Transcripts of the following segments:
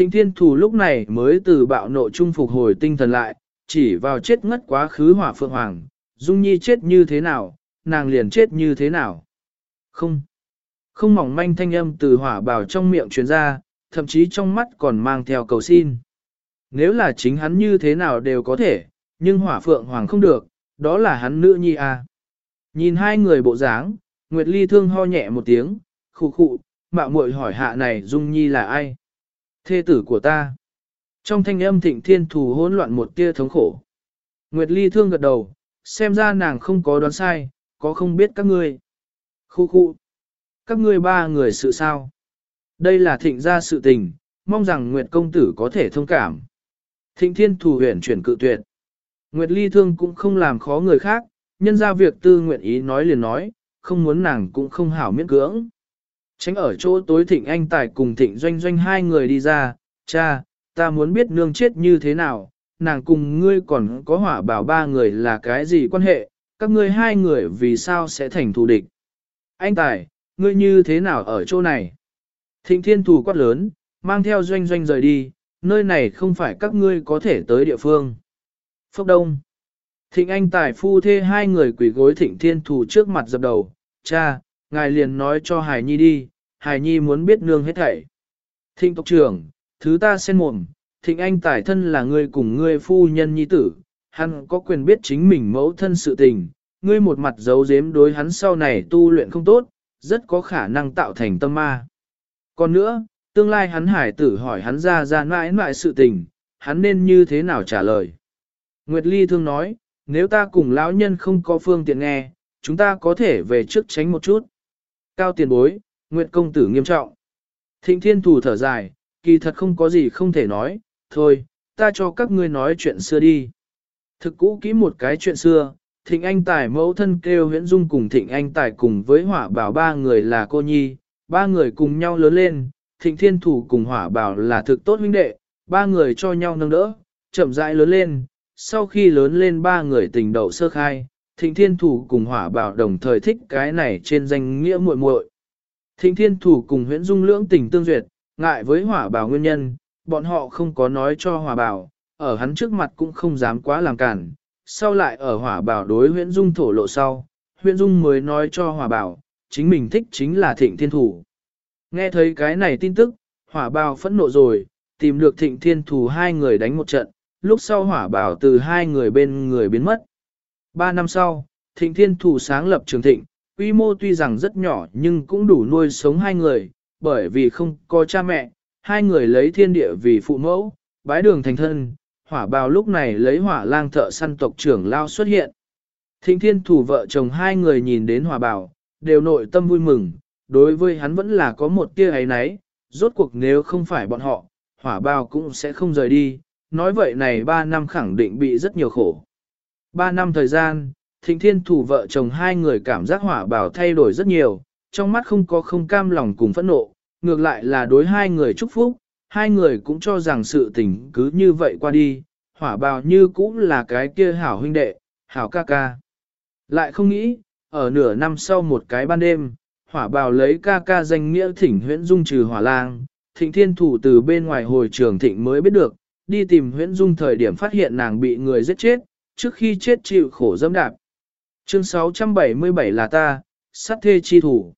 Thịnh thiên thủ lúc này mới từ bạo nộ trung phục hồi tinh thần lại, chỉ vào chết ngất quá khứ hỏa phượng hoàng, dung nhi chết như thế nào, nàng liền chết như thế nào. Không, không mỏng manh thanh âm từ hỏa bào trong miệng truyền ra, thậm chí trong mắt còn mang theo cầu xin. Nếu là chính hắn như thế nào đều có thể, nhưng hỏa phượng hoàng không được, đó là hắn nữ nhi à. Nhìn hai người bộ dáng, Nguyệt Ly thương ho nhẹ một tiếng, khụ khụ, mạo muội hỏi hạ này Dung Nhi là ai? Thê tử của ta. Trong thanh âm thịnh thiên thủ hỗn loạn một tia thống khổ. Nguyệt Ly thương gật đầu, xem ra nàng không có đoán sai, có không biết các ngươi. Khu khu. Các ngươi ba người sự sao? Đây là thịnh gia sự tình, mong rằng Nguyệt công tử có thể thông cảm. Thịnh thiên thủ huyền chuyển cự tuyệt. Nguyệt Ly thương cũng không làm khó người khác, nhân ra việc tư nguyện ý nói liền nói, không muốn nàng cũng không hảo miễn cưỡng. Tránh ở chỗ tối thịnh anh tài cùng thịnh doanh doanh hai người đi ra, cha, ta muốn biết nương chết như thế nào, nàng cùng ngươi còn có hỏa bảo ba người là cái gì quan hệ, các ngươi hai người vì sao sẽ thành thù địch. Anh tài, ngươi như thế nào ở chỗ này? Thịnh thiên thù quát lớn, mang theo doanh doanh rời đi, nơi này không phải các ngươi có thể tới địa phương. Phốc đông. Thịnh anh tài phu thê hai người quỷ gối thịnh thiên thù trước mặt dập đầu, cha, ngài liền nói cho Hải Nhi đi, Hải Nhi muốn biết nương hết thảy. Thịnh tộc trưởng, thứ ta xen mồm, thịnh anh tài thân là người cùng ngươi phu nhân nhi tử, hắn có quyền biết chính mình mẫu thân sự tình, ngươi một mặt giấu giếm đối hắn sau này tu luyện không tốt, rất có khả năng tạo thành tâm ma. Còn nữa, tương lai hắn hải tử hỏi hắn ra ra mãi mãi sự tình, hắn nên như thế nào trả lời. Nguyệt Ly thương nói, nếu ta cùng lão nhân không có phương tiện nghe, chúng ta có thể về trước tránh một chút. Cao tiền bối, Nguyệt công tử nghiêm trọng. Thịnh thiên thủ thở dài, kỳ thật không có gì không thể nói, thôi, ta cho các ngươi nói chuyện xưa đi. Thực cũ kỹ một cái chuyện xưa, thịnh anh tài mẫu thân kêu huyễn dung cùng thịnh anh tài cùng với hỏa bảo ba người là cô nhi, ba người cùng nhau lớn lên, thịnh thiên thủ cùng hỏa bảo là thực tốt huynh đệ, ba người cho nhau nâng đỡ, chậm rãi lớn lên, sau khi lớn lên ba người tình đậu sơ khai, thịnh thiên thủ cùng hỏa bảo đồng thời thích cái này trên danh nghĩa muội muội. Thịnh thiên thủ cùng huyễn dung lưỡng tình tương duyệt, ngại với hỏa bảo nguyên nhân, bọn họ không có nói cho hỏa bảo, ở hắn trước mặt cũng không dám quá làm cản, sau lại ở hỏa bảo đối huyễn dung thổ lộ sau, huyễn dung mới nói cho hỏa bảo, chính mình thích chính là thịnh thiên thủ. Nghe thấy cái này tin tức, hỏa bảo phẫn nộ rồi, tìm được thịnh thiên thủ hai người đánh một trận, lúc sau hỏa bảo từ hai người bên người biến mất. Ba năm sau, thịnh thiên thủ sáng lập trường thịnh, quy mô tuy rằng rất nhỏ nhưng cũng đủ nuôi sống hai người, bởi vì không có cha mẹ, hai người lấy thiên địa vì phụ mẫu, bái đường thành thân, hỏa bào lúc này lấy hỏa lang thợ săn tộc trưởng lao xuất hiện. Thịnh thiên thủ vợ chồng hai người nhìn đến hỏa bào, đều nội tâm vui mừng, đối với hắn vẫn là có một tia ấy náy, rốt cuộc nếu không phải bọn họ, hỏa bào cũng sẽ không rời đi, nói vậy này ba năm khẳng định bị rất nhiều khổ. Ba năm thời gian, thịnh thiên thủ vợ chồng hai người cảm giác hỏa bào thay đổi rất nhiều, trong mắt không có không cam lòng cùng phẫn nộ, ngược lại là đối hai người chúc phúc, hai người cũng cho rằng sự tình cứ như vậy qua đi, hỏa bào như cũng là cái kia hảo huynh đệ, hảo ca ca. Lại không nghĩ, ở nửa năm sau một cái ban đêm, hỏa bào lấy ca ca danh nghĩa thỉnh huyễn dung trừ hỏa lang, thịnh thiên thủ từ bên ngoài hồi trường thịnh mới biết được, đi tìm huyễn dung thời điểm phát hiện nàng bị người giết chết, trước khi chết chịu khổ dâm đạp. Chương 677 là ta, sát thê chi thủ.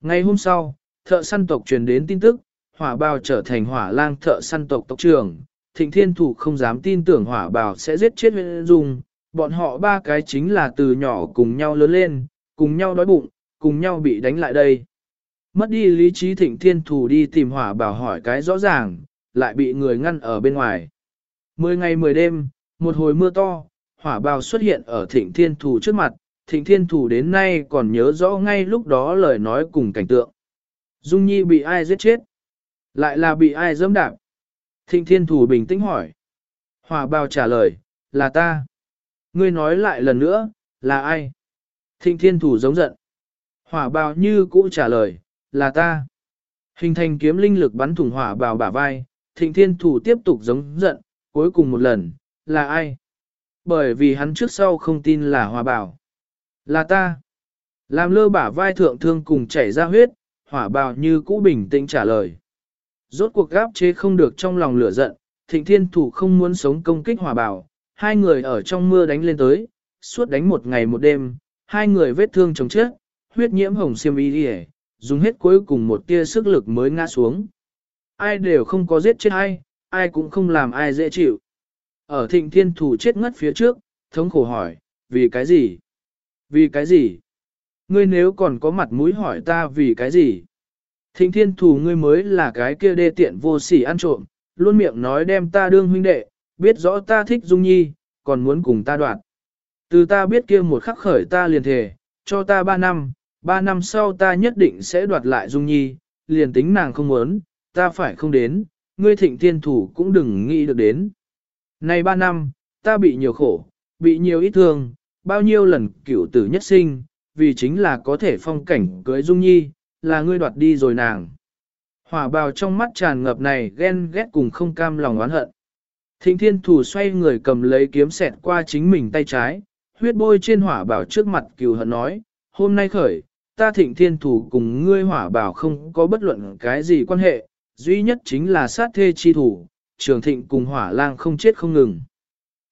Ngày hôm sau, thợ săn tộc truyền đến tin tức, hỏa bào trở thành hỏa lang thợ săn tộc tộc trưởng. Thịnh thiên thủ không dám tin tưởng hỏa bào sẽ giết chết huyện dung, bọn họ ba cái chính là từ nhỏ cùng nhau lớn lên, cùng nhau đói bụng, cùng nhau bị đánh lại đây. Mất đi lý trí thịnh thiên thủ đi tìm hỏa bào hỏi cái rõ ràng, lại bị người ngăn ở bên ngoài. Mười ngày mười đêm, một hồi mưa to, hỏa bào xuất hiện ở thịnh thiên thủ trước mặt, thịnh thiên thủ đến nay còn nhớ rõ ngay lúc đó lời nói cùng cảnh tượng. Dung Nhi bị ai giết chết? Lại là bị ai dẫm đạp? Thịnh thiên thủ bình tĩnh hỏi. Hòa bào trả lời, là ta. Ngươi nói lại lần nữa, là ai? Thịnh thiên thủ giống giận. Hỏa bào như cũ trả lời, là ta. Hình thành kiếm linh lực bắn thủng hỏa bào bả vai, thịnh thiên thủ tiếp tục giống giận, cuối cùng một lần, là ai? Bởi vì hắn trước sau không tin là hòa bảo. Là ta. Làm lơ bả vai thượng thương cùng chảy ra huyết, hỏa bào như cũ bình tĩnh trả lời. Rốt cuộc gáp chế không được trong lòng lửa giận, thịnh thiên thủ không muốn sống công kích hỏa bào hai người ở trong mưa đánh lên tới, suốt đánh một ngày một đêm, hai người vết thương chồng chết, huyết nhiễm hồng xiêm y đi dùng hết cuối cùng một tia sức lực mới ngã xuống. Ai đều không có giết chết ai, ai cũng không làm ai dễ chịu. Ở thịnh thiên thủ chết ngất phía trước, thống khổ hỏi, vì cái gì? Vì cái gì? Ngươi nếu còn có mặt mũi hỏi ta vì cái gì? Thịnh thiên thủ ngươi mới là cái kia đê tiện vô sỉ ăn trộm, luôn miệng nói đem ta đương huynh đệ, biết rõ ta thích Dung Nhi, còn muốn cùng ta đoạt. Từ ta biết kia một khắc khởi ta liền thề, cho ta ba năm, ba năm sau ta nhất định sẽ đoạt lại Dung Nhi, liền tính nàng không muốn, ta phải không đến, ngươi thịnh thiên thủ cũng đừng nghĩ được đến. Này ba năm, ta bị nhiều khổ, bị nhiều ít thương, bao nhiêu lần cửu tử nhất sinh, vì chính là có thể phong cảnh cưới Dung Nhi, là ngươi đoạt đi rồi nàng. Hỏa bào trong mắt tràn ngập này ghen ghét cùng không cam lòng oán hận. Thịnh thiên thủ xoay người cầm lấy kiếm sẹt qua chính mình tay trái, huyết bôi trên hỏa bảo trước mặt cừu hận nói, hôm nay khởi, ta thịnh thiên thủ cùng ngươi hỏa bảo không có bất luận cái gì quan hệ, duy nhất chính là sát thê chi thủ, trường thịnh cùng hỏa lang không chết không ngừng.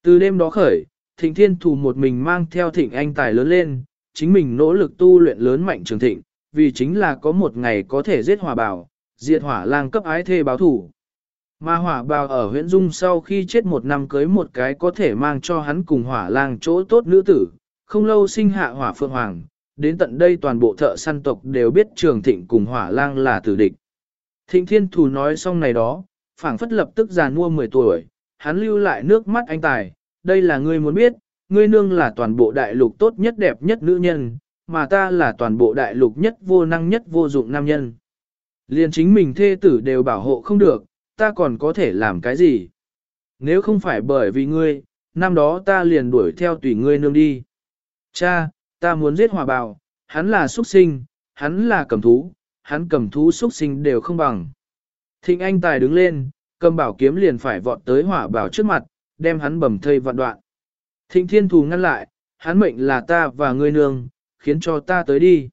Từ đêm đó khởi, thịnh thiên Thù một mình mang theo thịnh anh tài lớn lên, chính mình nỗ lực tu luyện lớn mạnh trường thịnh, vì chính là có một ngày có thể giết hỏa bảo, diệt hỏa lang cấp ái thê báo thủ. Mà hỏa bào ở huyện dung sau khi chết một năm cưới một cái có thể mang cho hắn cùng hỏa lang chỗ tốt nữ tử, không lâu sinh hạ hỏa phượng hoàng, đến tận đây toàn bộ thợ săn tộc đều biết trường thịnh cùng hỏa lang là tử địch. Thịnh thiên thù nói xong này đó, phảng phất lập tức già mua 10 tuổi, hắn lưu lại nước mắt anh tài, đây là ngươi muốn biết, ngươi nương là toàn bộ đại lục tốt nhất đẹp nhất nữ nhân, mà ta là toàn bộ đại lục nhất vô năng nhất vô dụng nam nhân. Liền chính mình thê tử đều bảo hộ không được, ta còn có thể làm cái gì? Nếu không phải bởi vì ngươi, năm đó ta liền đuổi theo tùy ngươi nương đi. Cha, ta muốn giết hòa bào, hắn là xuất sinh, hắn là cầm thú, hắn cầm thú xuất sinh đều không bằng. Thịnh anh tài đứng lên, cầm bảo kiếm liền phải vọt tới hỏa bảo trước mặt, đem hắn bầm thây vạn đoạn. Thịnh thiên thù ngăn lại, hắn mệnh là ta và ngươi nương, khiến cho ta tới đi.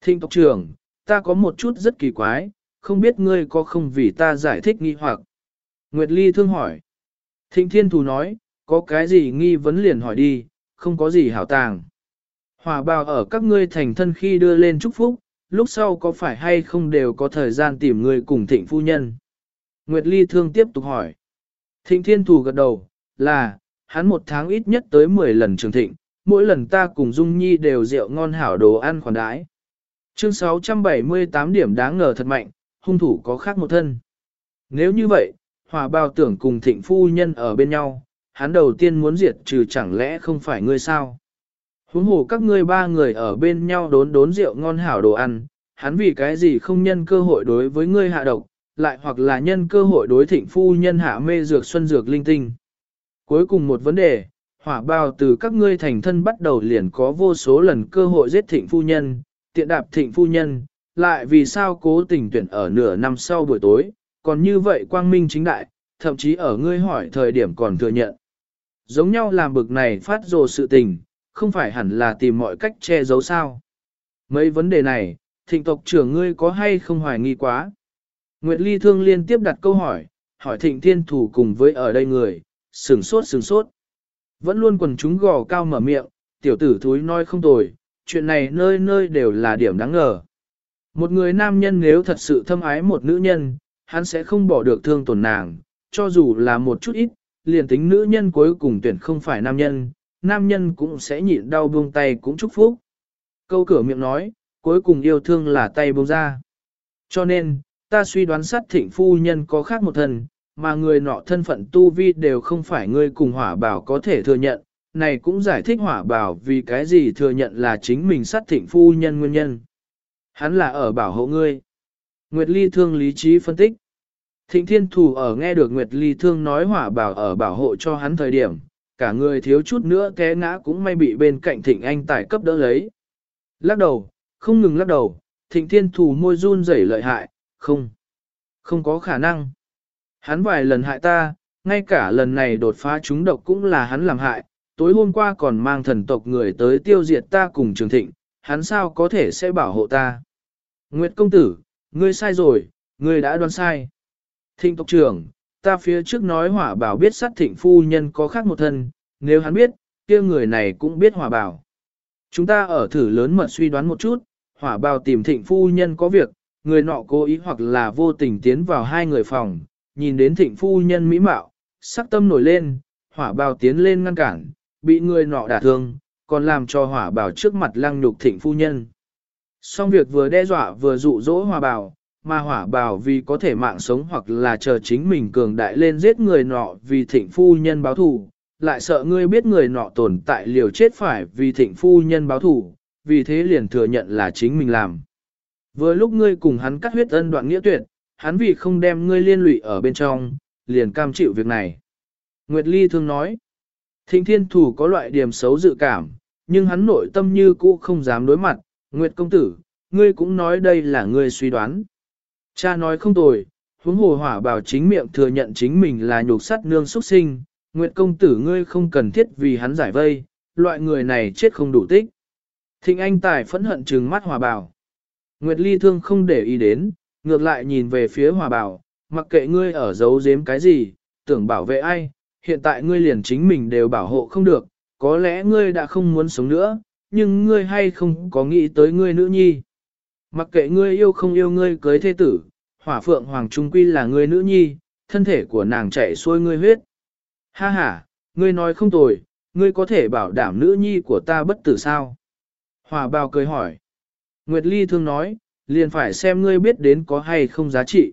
Thịnh tộc trưởng, ta có một chút rất kỳ quái, không biết ngươi có không vì ta giải thích nghi hoặc. Nguyệt Ly thương hỏi. Thịnh Thiên Thù nói, có cái gì nghi vấn liền hỏi đi, không có gì hảo tàng. Hòa bào ở các ngươi thành thân khi đưa lên chúc phúc, lúc sau có phải hay không đều có thời gian tìm người cùng thịnh phu nhân. Nguyệt Ly thương tiếp tục hỏi. Thịnh Thiên Thù gật đầu, là, hắn một tháng ít nhất tới 10 lần trường thịnh, mỗi lần ta cùng Dung Nhi đều rượu ngon hảo đồ ăn khoản đãi. Chương 678 điểm đáng ngờ thật mạnh, hung thủ có khác một thân. Nếu như vậy, hòa bao tưởng cùng thịnh phu nhân ở bên nhau, hắn đầu tiên muốn diệt trừ chẳng lẽ không phải ngươi sao? Huống hồ các ngươi ba người ở bên nhau đốn đốn rượu ngon hảo đồ ăn, hắn vì cái gì không nhân cơ hội đối với ngươi hạ độc, lại hoặc là nhân cơ hội đối thịnh phu nhân hạ mê dược xuân dược linh tinh. Cuối cùng một vấn đề, hỏa bào từ các ngươi thành thân bắt đầu liền có vô số lần cơ hội giết thịnh phu nhân, tiện đạp thịnh phu nhân, lại vì sao cố tình tuyển ở nửa năm sau buổi tối, còn như vậy quang minh chính đại, thậm chí ở ngươi hỏi thời điểm còn thừa nhận. Giống nhau làm bực này phát rồ sự tình, không phải hẳn là tìm mọi cách che giấu sao. Mấy vấn đề này, thịnh tộc trưởng ngươi có hay không hoài nghi quá? Nguyệt Ly Thương liên tiếp đặt câu hỏi, hỏi thịnh thiên thủ cùng với ở đây người, sừng sốt sừng sốt. Vẫn luôn quần chúng gò cao mở miệng, tiểu tử thúi nói không tồi, chuyện này nơi nơi đều là điểm đáng ngờ. Một người nam nhân nếu thật sự thâm ái một nữ nhân, hắn sẽ không bỏ được thương tổn nàng, cho dù là một chút ít, liền tính nữ nhân cuối cùng tuyển không phải nam nhân, nam nhân cũng sẽ nhịn đau buông tay cũng chúc phúc. Câu cửa miệng nói, cuối cùng yêu thương là tay buông ra. Cho nên, ta suy đoán sát thịnh phu nhân có khác một thân, mà người nọ thân phận tu vi đều không phải người cùng hỏa bảo có thể thừa nhận, này cũng giải thích hỏa bảo vì cái gì thừa nhận là chính mình sát thịnh phu nhân nguyên nhân. Hắn là ở bảo hộ ngươi. Nguyệt Ly Thương lý trí phân tích. Thịnh Thiên Thù ở nghe được Nguyệt Ly Thương nói hỏa bảo ở bảo hộ cho hắn thời điểm, cả người thiếu chút nữa té ngã cũng may bị bên cạnh Thịnh Anh tải cấp đỡ lấy. Lắc đầu, không ngừng lắc đầu, Thịnh Thiên Thù môi run rẩy lợi hại, không, không có khả năng. Hắn vài lần hại ta, ngay cả lần này đột phá chúng độc cũng là hắn làm hại, tối hôm qua còn mang thần tộc người tới tiêu diệt ta cùng Trường Thịnh, hắn sao có thể sẽ bảo hộ ta. Nguyệt công tử, ngươi sai rồi, ngươi đã đoán sai. Thịnh tộc trưởng, ta phía trước nói hỏa bảo biết sát thịnh phu nhân có khác một thân, nếu hắn biết, kia người này cũng biết hỏa bảo. Chúng ta ở thử lớn mật suy đoán một chút, hỏa bảo tìm thịnh phu nhân có việc, người nọ cố ý hoặc là vô tình tiến vào hai người phòng, nhìn đến thịnh phu nhân mỹ mạo, sắc tâm nổi lên, hỏa bào tiến lên ngăn cản, bị người nọ đả thương, còn làm cho hỏa bào trước mặt lăng nhục thịnh phu nhân. Xong việc vừa đe dọa vừa dụ dỗ hỏa bào, mà hỏa bào vì có thể mạng sống hoặc là chờ chính mình cường đại lên giết người nọ vì thịnh phu nhân báo thù, lại sợ ngươi biết người nọ tồn tại liều chết phải vì thịnh phu nhân báo thù, vì thế liền thừa nhận là chính mình làm. Vừa lúc ngươi cùng hắn cắt huyết ân đoạn nghĩa tuyệt, hắn vì không đem ngươi liên lụy ở bên trong, liền cam chịu việc này. Nguyệt Ly thương nói, thịnh thiên thủ có loại điểm xấu dự cảm, nhưng hắn nội tâm như cũ không dám đối mặt, Nguyệt công tử, ngươi cũng nói đây là ngươi suy đoán. Cha nói không tồi, huống hồ hỏa bảo chính miệng thừa nhận chính mình là nhục sắt nương xuất sinh, Nguyệt công tử ngươi không cần thiết vì hắn giải vây, loại người này chết không đủ tích. Thịnh anh tài phẫn hận trừng mắt hỏa bảo. Nguyệt ly thương không để ý đến, ngược lại nhìn về phía Hòa bảo, mặc kệ ngươi ở giấu giếm cái gì, tưởng bảo vệ ai, hiện tại ngươi liền chính mình đều bảo hộ không được, có lẽ ngươi đã không muốn sống nữa, nhưng ngươi hay không có nghĩ tới ngươi nữ nhi. Mặc kệ ngươi yêu không yêu ngươi cưới thế tử, hỏa phượng hoàng trung quy là ngươi nữ nhi, thân thể của nàng chạy xuôi ngươi huyết. Ha ha, ngươi nói không tồi, ngươi có thể bảo đảm nữ nhi của ta bất tử sao? Hòa bào cười hỏi. Nguyệt Ly thương nói, liền phải xem ngươi biết đến có hay không giá trị.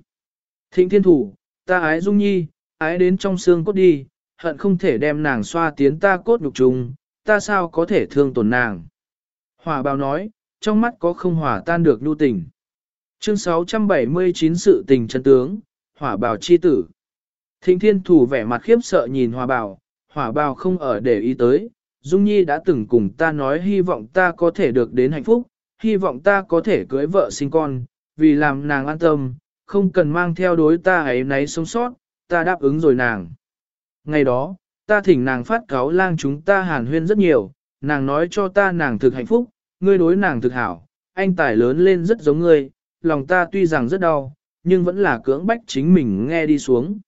Thịnh thiên thủ, ta ái dung nhi, ái đến trong xương cốt đi, hận không thể đem nàng xoa tiến ta cốt nhục trùng, ta sao có thể thương tổn nàng. Hòa bào nói, trong mắt có không hòa tan được nhu tình. Chương 679 sự tình chân tướng, hỏa bào chi tử. Thịnh thiên thủ vẻ mặt khiếp sợ nhìn hỏa bào, hỏa bào không ở để ý tới. Dung Nhi đã từng cùng ta nói hy vọng ta có thể được đến hạnh phúc, hy vọng ta có thể cưới vợ sinh con, vì làm nàng an tâm, không cần mang theo đối ta ấy nấy sống sót, ta đáp ứng rồi nàng. Ngày đó, ta thỉnh nàng phát cáo lang chúng ta hàn huyên rất nhiều, nàng nói cho ta nàng thực hạnh phúc, ngươi đối nàng thực hảo, anh tài lớn lên rất giống ngươi, lòng ta tuy rằng rất đau, nhưng vẫn là cưỡng bách chính mình nghe đi xuống.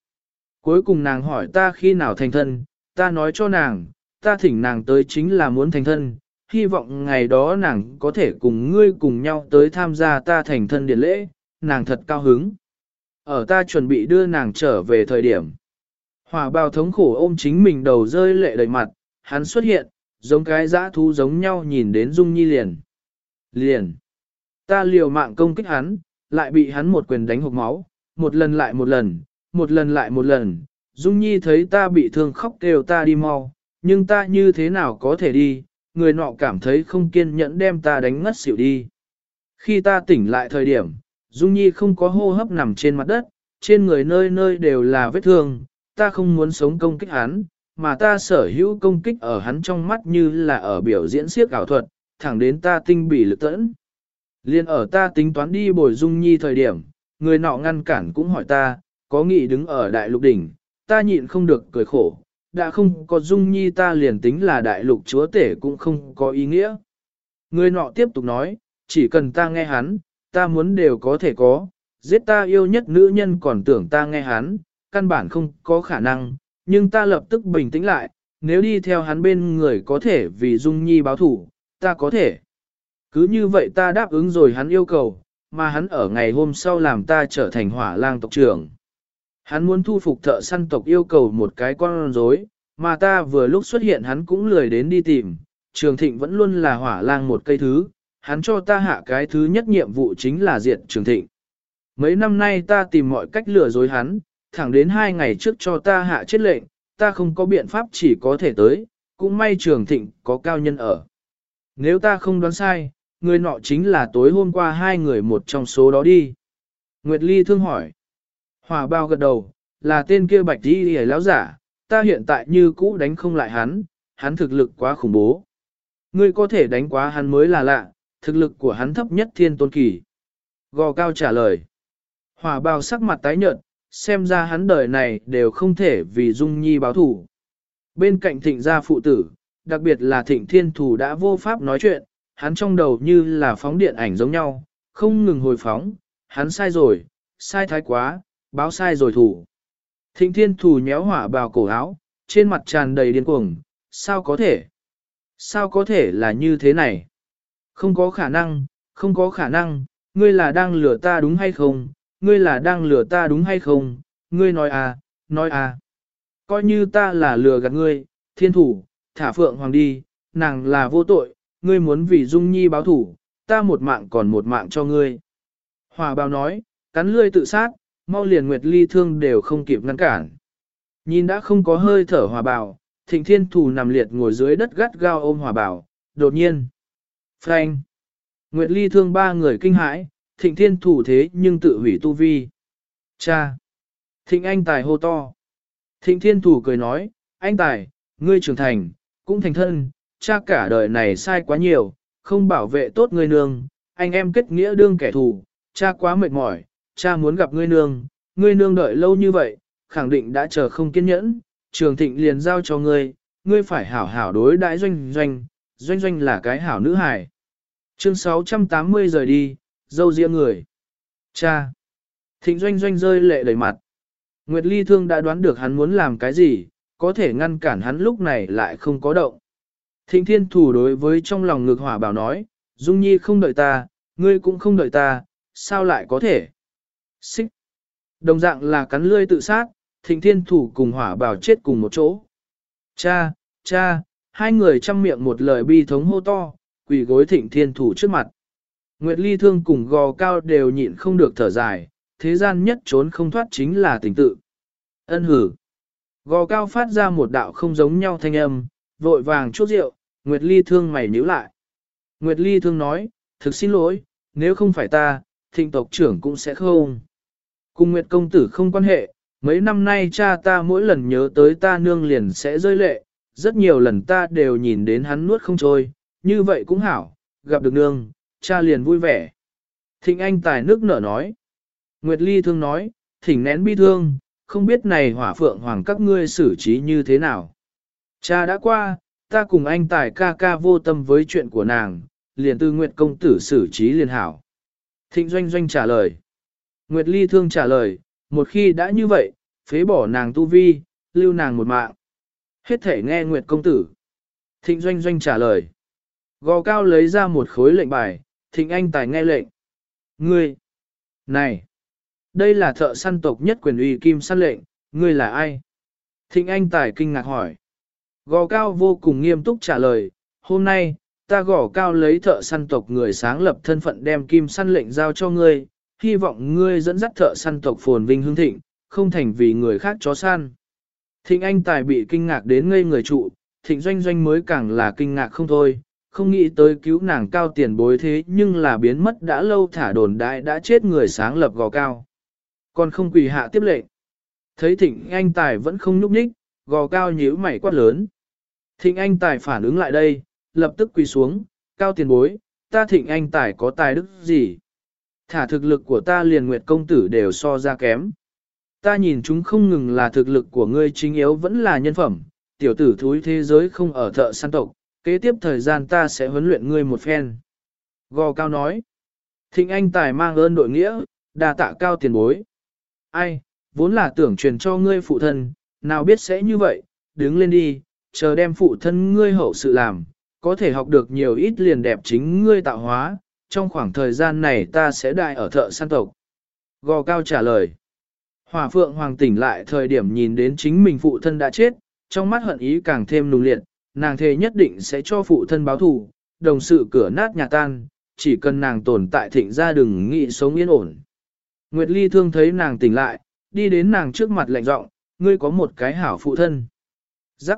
Cuối cùng nàng hỏi ta khi nào thành thân, ta nói cho nàng, ta thỉnh nàng tới chính là muốn thành thân, hy vọng ngày đó nàng có thể cùng ngươi cùng nhau tới tham gia ta thành thân điện lễ, nàng thật cao hứng. Ở ta chuẩn bị đưa nàng trở về thời điểm. Hòa bào thống khổ ôm chính mình đầu rơi lệ đầy mặt, hắn xuất hiện, giống cái dã thú giống nhau nhìn đến Dung Nhi liền. Liền. Ta liều mạng công kích hắn, lại bị hắn một quyền đánh hộp máu, một lần lại một lần, một lần lại một lần. Dung Nhi thấy ta bị thương khóc kêu ta đi mau, nhưng ta như thế nào có thể đi, người nọ cảm thấy không kiên nhẫn đem ta đánh ngất xỉu đi. Khi ta tỉnh lại thời điểm, Dung Nhi không có hô hấp nằm trên mặt đất, trên người nơi nơi đều là vết thương, ta không muốn sống công kích hắn, mà ta sở hữu công kích ở hắn trong mắt như là ở biểu diễn siếc ảo thuật, thẳng đến ta tinh bỉ lực tẫn. Liên ở ta tính toán đi bồi Dung Nhi thời điểm, người nọ ngăn cản cũng hỏi ta, có nghị đứng ở đại lục đỉnh, ta nhịn không được cười khổ, đã không có dung nhi ta liền tính là đại lục chúa tể cũng không có ý nghĩa. Người nọ tiếp tục nói, chỉ cần ta nghe hắn, ta muốn đều có thể có, giết ta yêu nhất nữ nhân còn tưởng ta nghe hắn, căn bản không có khả năng, nhưng ta lập tức bình tĩnh lại, nếu đi theo hắn bên người có thể vì dung nhi báo thủ, ta có thể. Cứ như vậy ta đáp ứng rồi hắn yêu cầu, mà hắn ở ngày hôm sau làm ta trở thành hỏa lang tộc trưởng. Hắn muốn thu phục thợ săn tộc yêu cầu một cái con rối, mà ta vừa lúc xuất hiện hắn cũng lười đến đi tìm, trường thịnh vẫn luôn là hỏa lang một cây thứ, hắn cho ta hạ cái thứ nhất nhiệm vụ chính là diệt trường thịnh. Mấy năm nay ta tìm mọi cách lừa dối hắn, thẳng đến hai ngày trước cho ta hạ chết lệnh, ta không có biện pháp chỉ có thể tới, cũng may trường thịnh có cao nhân ở. Nếu ta không đoán sai, người nọ chính là tối hôm qua hai người một trong số đó đi. Nguyệt Ly thương hỏi. Hòa bao gật đầu, là tên kia bạch đi hề lão giả, ta hiện tại như cũ đánh không lại hắn, hắn thực lực quá khủng bố. Ngươi có thể đánh quá hắn mới là lạ, thực lực của hắn thấp nhất thiên tôn kỳ. Gò cao trả lời. Hòa bao sắc mặt tái nhợt, xem ra hắn đời này đều không thể vì Dung Nhi báo thủ. Bên cạnh thịnh gia phụ tử, đặc biệt là thịnh thiên thủ đã vô pháp nói chuyện, hắn trong đầu như là phóng điện ảnh giống nhau, không ngừng hồi phóng, hắn sai rồi, sai thái quá, báo sai rồi thủ. Thịnh thiên thủ nhéo hỏa bào cổ áo, trên mặt tràn đầy điên cuồng, sao có thể? Sao có thể là như thế này? Không có khả năng, không có khả năng, ngươi là đang lừa ta đúng hay không? Ngươi là đang lừa ta đúng hay không? Ngươi nói à, nói à. Coi như ta là lừa gạt ngươi, thiên thủ, thả phượng hoàng đi, nàng là vô tội, ngươi muốn vì Dung Nhi báo thủ, ta một mạng còn một mạng cho ngươi. Hòa bào nói, cắn lươi tự sát, mau liền Nguyệt Ly thương đều không kịp ngăn cản. Nhìn đã không có hơi thở hòa bảo, thịnh thiên thủ nằm liệt ngồi dưới đất gắt gao ôm hòa bảo. đột nhiên. Frank! Nguyệt Ly thương ba người kinh hãi, thịnh thiên thủ thế nhưng tự hủy tu vi. Cha! Thịnh anh tài hô to. Thịnh thiên thủ cười nói, anh tài, ngươi trưởng thành, cũng thành thân, cha cả đời này sai quá nhiều, không bảo vệ tốt ngươi nương, anh em kết nghĩa đương kẻ thù, cha quá mệt mỏi, cha muốn gặp ngươi nương, ngươi nương đợi lâu như vậy, khẳng định đã chờ không kiên nhẫn, trường thịnh liền giao cho ngươi, ngươi phải hảo hảo đối đãi doanh doanh, doanh doanh là cái hảo nữ hài. Chương 680 rời đi, dâu riêng người. Cha! Thịnh doanh doanh rơi lệ đầy mặt. Nguyệt Ly Thương đã đoán được hắn muốn làm cái gì, có thể ngăn cản hắn lúc này lại không có động. Thịnh thiên thủ đối với trong lòng ngược hỏa bảo nói, Dung Nhi không đợi ta, ngươi cũng không đợi ta, sao lại có thể? Xích! Đồng dạng là cắn lươi tự sát, thịnh thiên thủ cùng hỏa bảo chết cùng một chỗ. Cha, cha, hai người chăm miệng một lời bi thống hô to, quỳ gối thịnh thiên thủ trước mặt. Nguyệt Ly Thương cùng gò cao đều nhịn không được thở dài, thế gian nhất trốn không thoát chính là tình tự. Ân hử. Gò cao phát ra một đạo không giống nhau thanh âm, vội vàng chút rượu, Nguyệt Ly thương mày nhíu lại. Nguyệt Ly thương nói, thực xin lỗi, nếu không phải ta, thịnh tộc trưởng cũng sẽ không. Cùng Nguyệt công tử không quan hệ, mấy năm nay cha ta mỗi lần nhớ tới ta nương liền sẽ rơi lệ, rất nhiều lần ta đều nhìn đến hắn nuốt không trôi, như vậy cũng hảo, gặp được nương, cha liền vui vẻ. Thịnh anh tài nước nở nói. Nguyệt Ly thương nói, thỉnh nén bi thương, không biết này hỏa phượng hoàng các ngươi xử trí như thế nào. Cha đã qua, ta cùng anh tài ca ca vô tâm với chuyện của nàng, liền tư Nguyệt công tử xử trí liền hảo. Thịnh doanh doanh trả lời. Nguyệt Ly thương trả lời, một khi đã như vậy, phế bỏ nàng tu vi, lưu nàng một mạng. Hết thể nghe Nguyệt công tử. Thịnh doanh doanh trả lời. Gò cao lấy ra một khối lệnh bài, thịnh anh tài nghe lệnh. Ngươi! Này! Đây là thợ săn tộc nhất quyền uy kim săn lệnh, ngươi là ai? Thịnh anh tài kinh ngạc hỏi. Gò cao vô cùng nghiêm túc trả lời, hôm nay, ta gò cao lấy thợ săn tộc người sáng lập thân phận đem kim săn lệnh giao cho ngươi, hy vọng ngươi dẫn dắt thợ săn tộc phồn vinh hương thịnh, không thành vì người khác chó săn. Thịnh anh tài bị kinh ngạc đến ngây người trụ, thịnh doanh doanh mới càng là kinh ngạc không thôi, không nghĩ tới cứu nàng cao tiền bối thế nhưng là biến mất đã lâu thả đồn đại đã chết người sáng lập gò cao. Còn không quỳ hạ tiếp lệnh. Thấy thịnh anh tài vẫn không nhúc nhích, gò cao nhíu mày quát lớn. Thịnh anh tài phản ứng lại đây, lập tức quỳ xuống, cao tiền bối, ta thịnh anh tài có tài đức gì? Thả thực lực của ta liền nguyệt công tử đều so ra kém. Ta nhìn chúng không ngừng là thực lực của ngươi chính yếu vẫn là nhân phẩm, tiểu tử thúi thế giới không ở thợ săn tộc, kế tiếp thời gian ta sẽ huấn luyện ngươi một phen. Gò cao nói, thịnh anh tài mang ơn đội nghĩa, đà tạ cao tiền bối. Ai, vốn là tưởng truyền cho ngươi phụ thân, nào biết sẽ như vậy, đứng lên đi, chờ đem phụ thân ngươi hậu sự làm, có thể học được nhiều ít liền đẹp chính ngươi tạo hóa, trong khoảng thời gian này ta sẽ đại ở thợ săn tộc. Gò cao trả lời. Hỏa phượng hoàng tỉnh lại thời điểm nhìn đến chính mình phụ thân đã chết, trong mắt hận ý càng thêm nùng liệt, nàng thề nhất định sẽ cho phụ thân báo thù, đồng sự cửa nát nhà tan, chỉ cần nàng tồn tại thịnh ra đừng nghĩ sống yên ổn. Nguyệt Ly thương thấy nàng tỉnh lại, đi đến nàng trước mặt lạnh giọng, ngươi có một cái hảo phụ thân. Rắc.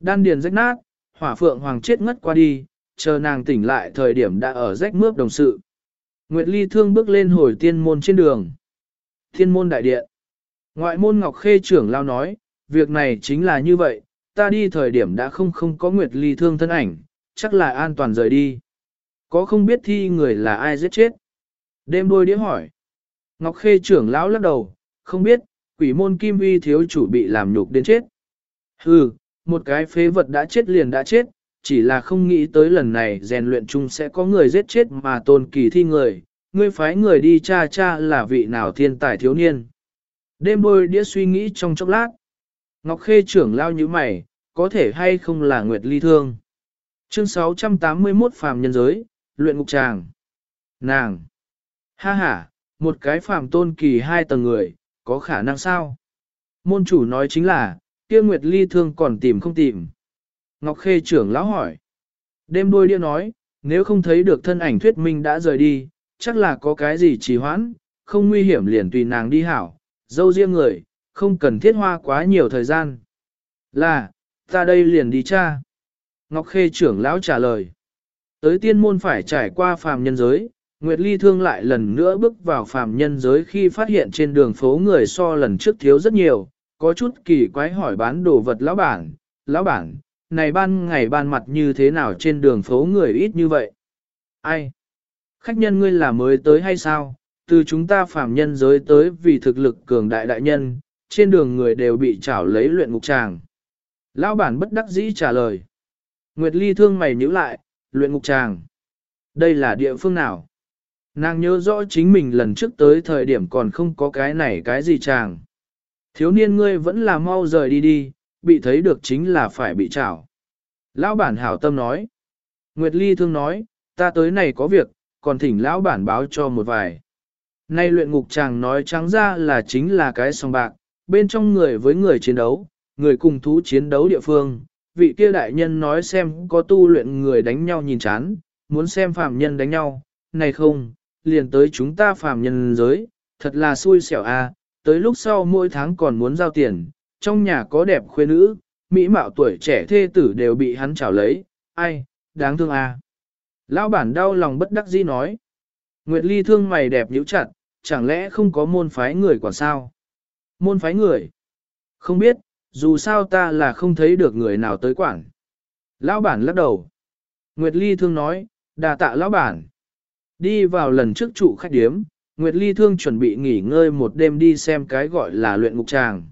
Đan điền rách nát, hỏa phượng hoàng chết ngất qua đi, chờ nàng tỉnh lại thời điểm đã ở rách mướp đồng sự. Nguyệt Ly thương bước lên hồi tiên môn trên đường. Thiên môn đại điện. Ngoại môn Ngọc Khê trưởng lao nói, việc này chính là như vậy, ta đi thời điểm đã không không có Nguyệt Ly thương thân ảnh, chắc là an toàn rời đi. Có không biết thi người là ai giết chết? Đêm đôi đĩa hỏi. Ngọc Khê trưởng lão lắc đầu, không biết, quỷ môn kim vi thiếu chủ bị làm nhục đến chết. Hừ, một cái phế vật đã chết liền đã chết, chỉ là không nghĩ tới lần này rèn luyện chung sẽ có người giết chết mà tôn kỳ thi người, ngươi phái người đi cha cha là vị nào thiên tài thiếu niên. Đêm đôi đĩa suy nghĩ trong chốc lát. Ngọc Khê trưởng lao như mày, có thể hay không là Nguyệt Ly Thương. Chương 681 Phàm Nhân Giới, Luyện Ngục Tràng. Nàng! Ha ha, một cái phàm tôn kỳ hai tầng người, có khả năng sao? Môn chủ nói chính là, kia Nguyệt Ly Thương còn tìm không tìm. Ngọc Khê trưởng lão hỏi. Đêm đôi đĩa nói, nếu không thấy được thân ảnh thuyết minh đã rời đi, chắc là có cái gì trì hoãn, không nguy hiểm liền tùy nàng đi hảo, dâu riêng người, không cần thiết hoa quá nhiều thời gian. Là, ta đây liền đi cha. Ngọc Khê trưởng lão trả lời. Tới tiên môn phải trải qua phàm nhân giới, Nguyệt Ly thương lại lần nữa bước vào phàm nhân giới khi phát hiện trên đường phố người so lần trước thiếu rất nhiều, có chút kỳ quái hỏi bán đồ vật lão bản, lão bản, này ban ngày ban mặt như thế nào trên đường phố người ít như vậy? Ai? Khách nhân ngươi là mới tới hay sao? Từ chúng ta phàm nhân giới tới vì thực lực cường đại đại nhân, trên đường người đều bị trảo lấy luyện ngục tràng. Lão bản bất đắc dĩ trả lời. Nguyệt Ly thương mày nhíu lại, luyện ngục tràng. Đây là địa phương nào? Nàng nhớ rõ chính mình lần trước tới thời điểm còn không có cái này cái gì chàng. Thiếu niên ngươi vẫn là mau rời đi đi, bị thấy được chính là phải bị trảo. Lão bản hảo tâm nói. Nguyệt Ly thương nói, ta tới này có việc, còn thỉnh lão bản báo cho một vài. Nay luyện ngục chàng nói trắng ra là chính là cái song bạc, bên trong người với người chiến đấu, người cùng thú chiến đấu địa phương. Vị kia đại nhân nói xem có tu luyện người đánh nhau nhìn chán, muốn xem phàm nhân đánh nhau, này không, liền tới chúng ta phàm nhân giới, thật là xui xẻo a. À, tới lúc sau mỗi tháng còn muốn giao tiền, trong nhà có đẹp khuê nữ, mỹ mạo tuổi trẻ thê tử đều bị hắn chảo lấy, ai, đáng thương. À. Lão bản đau lòng bất đắc dĩ nói. Nguyệt Ly thương mày đẹp nhíu chặt, chẳng lẽ không có môn phái người quả sao? Môn phái người? Không biết, dù sao ta là không thấy được người nào tới quản. Lão bản lắc đầu. Nguyệt Ly thương nói, đà tạ lão bản. Đi vào lần trước trụ khách điếm, Nguyệt Ly thương chuẩn bị nghỉ ngơi một đêm đi xem cái gọi là luyện ngục tràng.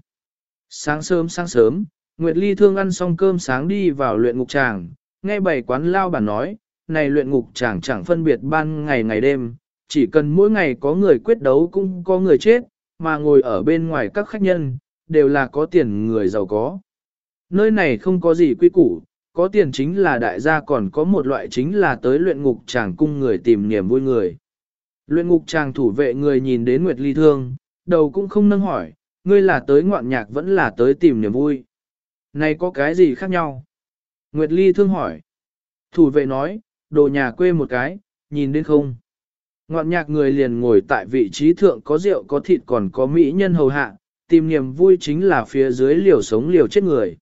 Sáng sớm sáng sớm, Nguyệt Ly thương ăn xong cơm sáng đi vào luyện ngục tràng, nghe bảy quán lao bản nói, này luyện ngục tràng chẳng phân biệt ban ngày ngày đêm, chỉ cần mỗi ngày có người quyết đấu cũng có người chết, mà ngồi ở bên ngoài các khách nhân, đều là có tiền người giàu có. Nơi này không có gì quy củ, có tiền chính là đại gia còn có một loại chính là tới luyện ngục tràng cung người tìm niềm vui người. Luyện ngục tràng thủ vệ người nhìn đến Nguyệt Ly thương, đầu cũng không nâng hỏi, ngươi là tới ngoạn nhạc vẫn là tới tìm niềm vui. Này có cái gì khác nhau? Nguyệt Ly thương hỏi. Thủ vệ nói, đồ nhà quê một cái, nhìn đến không? Ngoạn nhạc người liền ngồi tại vị trí thượng có rượu có thịt còn có mỹ nhân hầu hạ, tìm niềm vui chính là phía dưới liều sống liều chết người.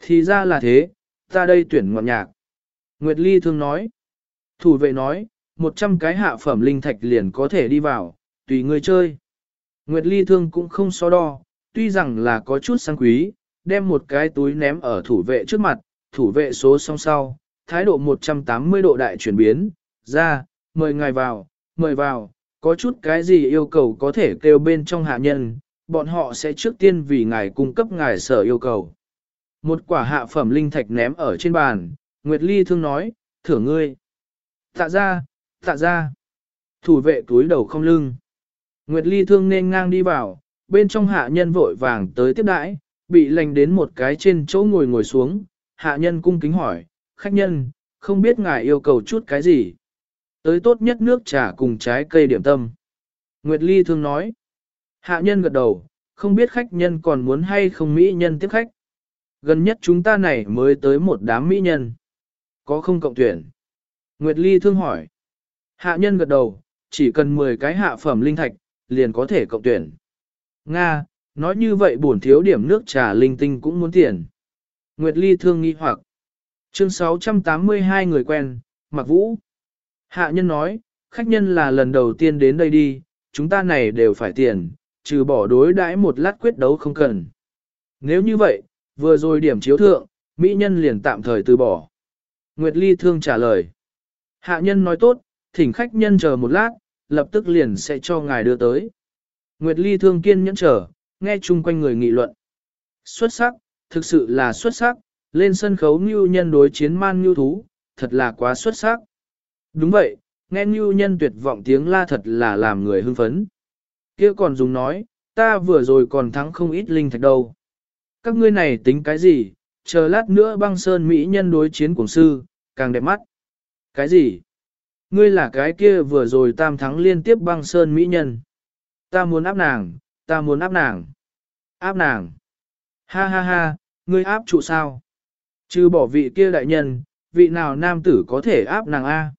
Thì ra là thế, ta đây tuyển ngoạn nhạc. Nguyệt Ly thương nói. Thủ vệ nói, một trăm cái hạ phẩm linh thạch liền có thể đi vào, tùy người chơi. Nguyệt Ly thương cũng không so đo, tuy rằng là có chút sang quý, đem một cái túi ném ở thủ vệ trước mặt, thủ vệ số song sau, thái độ 180 độ đại chuyển biến, ra, mời ngài vào, mời vào, có chút cái gì yêu cầu có thể kêu bên trong hạ nhân, bọn họ sẽ trước tiên vì ngài cung cấp ngài sở yêu cầu. Một quả hạ phẩm linh thạch ném ở trên bàn, Nguyệt Ly thương nói, thưởng ngươi. Tạ ra, tạ ra. Thủ vệ túi đầu không lưng. Nguyệt Ly thương nên ngang đi vào, bên trong hạ nhân vội vàng tới tiếp đãi, bị lành đến một cái trên chỗ ngồi ngồi xuống. Hạ nhân cung kính hỏi, khách nhân, không biết ngài yêu cầu chút cái gì. Tới tốt nhất nước trà cùng trái cây điểm tâm. Nguyệt Ly thương nói. Hạ nhân gật đầu, không biết khách nhân còn muốn hay không mỹ nhân tiếp khách. Gần nhất chúng ta này mới tới một đám mỹ nhân. Có không cộng tuyển? Nguyệt Ly thương hỏi. Hạ nhân gật đầu, chỉ cần 10 cái hạ phẩm linh thạch, liền có thể cộng tuyển. Nga, nói như vậy bổn thiếu điểm nước trà linh tinh cũng muốn tiền. Nguyệt Ly thương nghi hoặc. Chương 682 người quen, Mặc Vũ. Hạ nhân nói, khách nhân là lần đầu tiên đến đây đi, chúng ta này đều phải tiền, trừ bỏ đối đãi một lát quyết đấu không cần. Nếu như vậy, vừa rồi điểm chiếu thượng, mỹ nhân liền tạm thời từ bỏ. Nguyệt Ly thương trả lời. Hạ nhân nói tốt, thỉnh khách nhân chờ một lát, lập tức liền sẽ cho ngài đưa tới. Nguyệt Ly thương kiên nhẫn chờ, nghe chung quanh người nghị luận. Xuất sắc, thực sự là xuất sắc, lên sân khấu như nhân đối chiến man như thú, thật là quá xuất sắc. Đúng vậy, nghe như nhân tuyệt vọng tiếng la thật là làm người hưng phấn. kia còn dùng nói, ta vừa rồi còn thắng không ít linh thạch đâu. Các ngươi này tính cái gì, chờ lát nữa băng sơn mỹ nhân đối chiến cùng sư, càng đẹp mắt. Cái gì? Ngươi là cái kia vừa rồi tam thắng liên tiếp băng sơn mỹ nhân. Ta muốn áp nàng, ta muốn áp nàng. Áp nàng. Ha ha ha, ngươi áp trụ sao? Chứ bỏ vị kia đại nhân, vị nào nam tử có thể áp nàng A?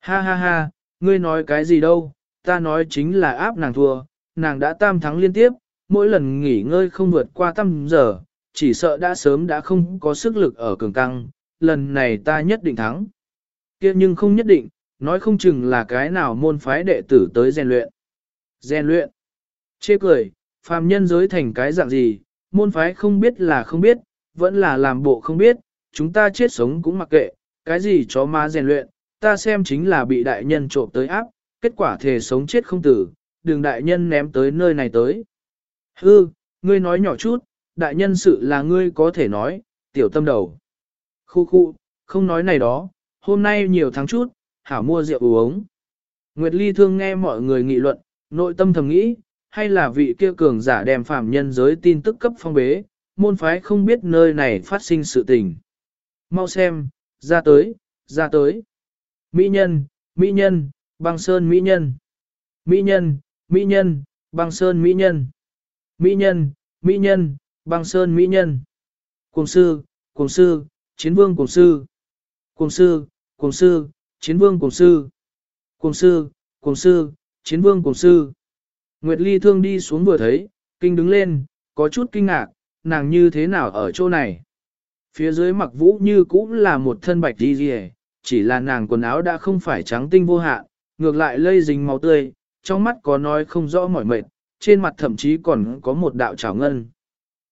Ha ha ha, ngươi nói cái gì đâu, ta nói chính là áp nàng thua, nàng đã tam thắng liên tiếp, mỗi lần nghỉ ngơi không vượt qua tam giờ, chỉ sợ đã sớm đã không có sức lực ở cường căng, lần này ta nhất định thắng. kia nhưng không nhất định, nói không chừng là cái nào môn phái đệ tử tới rèn luyện. Rèn luyện. Chê cười, phàm nhân giới thành cái dạng gì, môn phái không biết là không biết, vẫn là làm bộ không biết, chúng ta chết sống cũng mặc kệ, cái gì chó má rèn luyện, ta xem chính là bị đại nhân trộm tới áp, kết quả thể sống chết không tử, đường đại nhân ném tới nơi này tới. Hư, ngươi nói nhỏ chút, đại nhân sự là ngươi có thể nói, tiểu tâm đầu. Khu khu, không nói này đó, hôm nay nhiều tháng chút, hảo mua rượu uống. Nguyệt Ly thương nghe mọi người nghị luận, nội tâm thầm nghĩ, hay là vị kia cường giả đem phạm nhân giới tin tức cấp phong bế, môn phái không biết nơi này phát sinh sự tình. Mau xem, ra tới, ra tới. Mỹ nhân, Mỹ nhân, băng sơn Mỹ nhân. Mỹ nhân, Mỹ nhân, băng sơn Mỹ nhân. Mỹ nhân, Mỹ nhân, băng sơn Mỹ nhân. Cùng sư, cùng sư, chiến vương cùng sư. Cùng sư, cùng sư, chiến vương cùng sư. Cùng sư, cùng sư, chiến vương cùng sư. Nguyệt Ly thương đi xuống vừa thấy, kinh đứng lên, có chút kinh ngạc, nàng như thế nào ở chỗ này. Phía dưới mặc vũ như cũng là một thân bạch đi gì chỉ là nàng quần áo đã không phải trắng tinh vô hạn, ngược lại lây dính máu tươi, trong mắt có nói không rõ mỏi mệt, trên mặt thậm chí còn có một đạo trào ngân.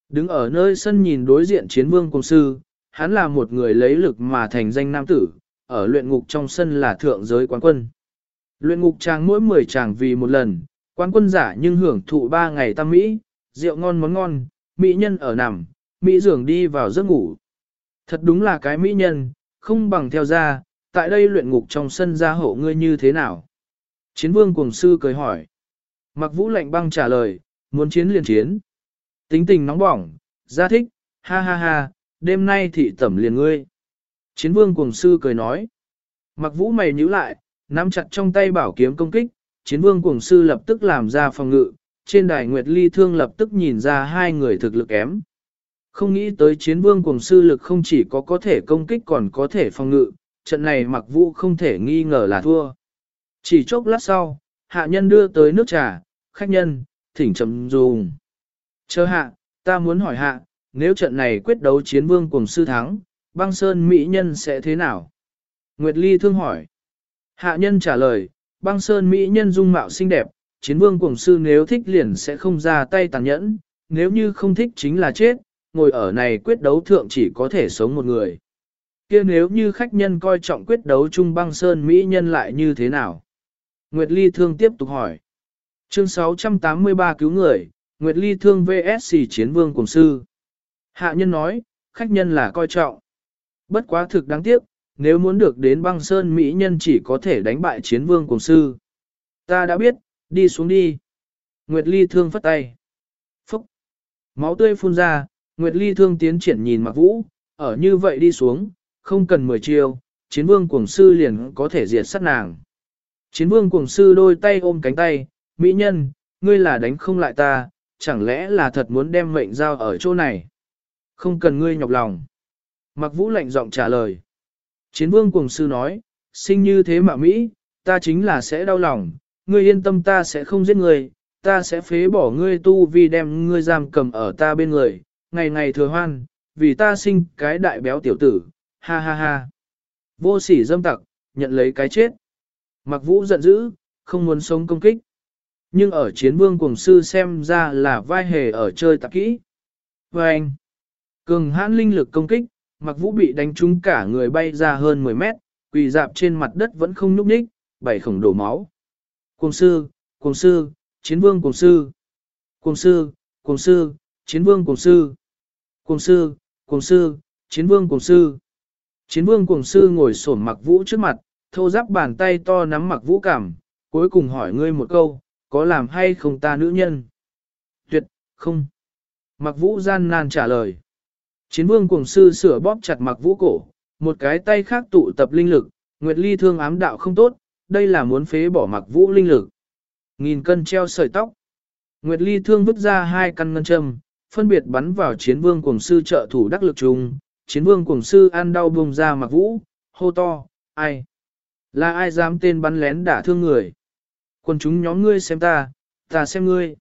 Đứng ở nơi sân nhìn đối diện chiến vương công sư, hắn là một người lấy lực mà thành danh nam tử, ở luyện ngục trong sân là thượng giới quán quân. Luyện ngục chàng mỗi 10 chàng vì một lần, quán quân giả nhưng hưởng thụ 3 ngày tam mỹ, rượu ngon món ngon, mỹ nhân ở nằm, mỹ dường đi vào giấc ngủ. Thật đúng là cái mỹ nhân, không bằng theo ra, tại đây luyện ngục trong sân gia hộ ngươi như thế nào? Chiến vương cùng sư cười hỏi. Mặc vũ lạnh băng trả lời, muốn chiến liền chiến. Tính tình nóng bỏng, gia thích, ha ha ha, đêm nay thị tẩm liền ngươi. Chiến vương cùng sư cười nói. Mặc vũ mày nhíu lại, nắm chặt trong tay bảo kiếm công kích, chiến vương cùng sư lập tức làm ra phòng ngự, trên đài Nguyệt Ly Thương lập tức nhìn ra hai người thực lực kém. Không nghĩ tới chiến vương cùng sư lực không chỉ có có thể công kích còn có thể phòng ngự, trận này mặc vũ không thể nghi ngờ là thua. Chỉ chốc lát sau, hạ nhân đưa tới nước trà, khách nhân, thỉnh chấm dùng. Chờ hạ, ta muốn hỏi hạ, nếu trận này quyết đấu chiến vương cùng sư thắng, băng sơn mỹ nhân sẽ thế nào? Nguyệt Ly thương hỏi. Hạ nhân trả lời, băng sơn mỹ nhân dung mạo xinh đẹp, chiến vương cùng sư nếu thích liền sẽ không ra tay tàn nhẫn, nếu như không thích chính là chết, ngồi ở này quyết đấu thượng chỉ có thể sống một người. kia nếu như khách nhân coi trọng quyết đấu chung băng sơn mỹ nhân lại như thế nào? Nguyệt Ly Thương tiếp tục hỏi. Chương 683 cứu người, Nguyệt Ly Thương VSC Chiến Vương Cùng Sư. Hạ nhân nói, khách nhân là coi trọng. Bất quá thực đáng tiếc, nếu muốn được đến băng sơn Mỹ nhân chỉ có thể đánh bại Chiến Vương Cùng Sư. Ta đã biết, đi xuống đi. Nguyệt Ly Thương phất tay. Phúc. Máu tươi phun ra, Nguyệt Ly Thương tiến triển nhìn mặc vũ, ở như vậy đi xuống, không cần 10 chiêu, Chiến Vương Cùng Sư liền có thể diệt sát nàng. Chiến vương cuồng sư đôi tay ôm cánh tay, mỹ nhân, ngươi là đánh không lại ta, chẳng lẽ là thật muốn đem mệnh giao ở chỗ này? Không cần ngươi nhọc lòng. Mặc vũ lạnh giọng trả lời. Chiến vương cuồng sư nói, sinh như thế mà Mỹ, ta chính là sẽ đau lòng, ngươi yên tâm ta sẽ không giết ngươi, ta sẽ phế bỏ ngươi tu vì đem ngươi giam cầm ở ta bên người, ngày ngày thừa hoan, vì ta sinh cái đại béo tiểu tử, ha ha ha. Vô sỉ dâm tặc, nhận lấy cái chết. Mặc vũ giận dữ, không muốn sống công kích. Nhưng ở chiến vương cùng sư xem ra là vai hề ở chơi tạp kỹ. Và anh, cường hãn linh lực công kích, mặc vũ bị đánh trúng cả người bay ra hơn 10 mét, quỳ dạp trên mặt đất vẫn không nhúc nhích, bảy khổng đổ máu. Cùng sư, cùng sư, chiến vương cùng sư. Cùng sư, cùng sư, chiến vương cùng sư. Cùng sư, cùng sư, chiến vương cùng sư. Chiến vương cùng sư ngồi sổn mặc vũ trước mặt, thô giáp bàn tay to nắm mặc vũ cảm, cuối cùng hỏi ngươi một câu, có làm hay không ta nữ nhân? Tuyệt, Không. Mặc vũ gian nan trả lời. Chiến vương cùng sư sửa bóp chặt mặc vũ cổ, một cái tay khác tụ tập linh lực, Nguyệt Ly thương ám đạo không tốt, đây là muốn phế bỏ mặc vũ linh lực. Nghìn cân treo sợi tóc. Nguyệt Ly thương vứt ra hai căn ngân châm, phân biệt bắn vào chiến vương cùng sư trợ thủ đắc lực trùng, chiến vương cùng sư ăn đau bùng ra mặc vũ, hô to, ai? Là ai dám tên bắn lén đả thương người? Quân chúng nhóm ngươi xem ta, ta xem ngươi.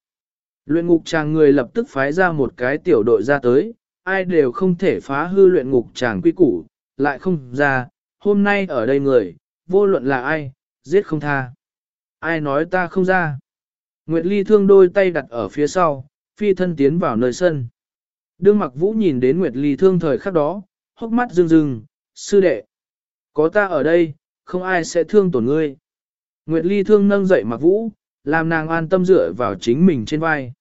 Luyện ngục chàng người lập tức phái ra một cái tiểu đội ra tới, ai đều không thể phá hư luyện ngục chàng quy củ, lại không ra, hôm nay ở đây người, vô luận là ai, giết không tha. Ai nói ta không ra? Nguyệt Ly thương đôi tay đặt ở phía sau, phi thân tiến vào nơi sân. Đương mặc vũ nhìn đến Nguyệt Ly thương thời khắc đó, hốc mắt rưng rưng, sư đệ. Có ta ở đây, không ai sẽ thương tổn ngươi. Nguyệt Ly thương nâng dậy mặc vũ, làm nàng an tâm dựa vào chính mình trên vai.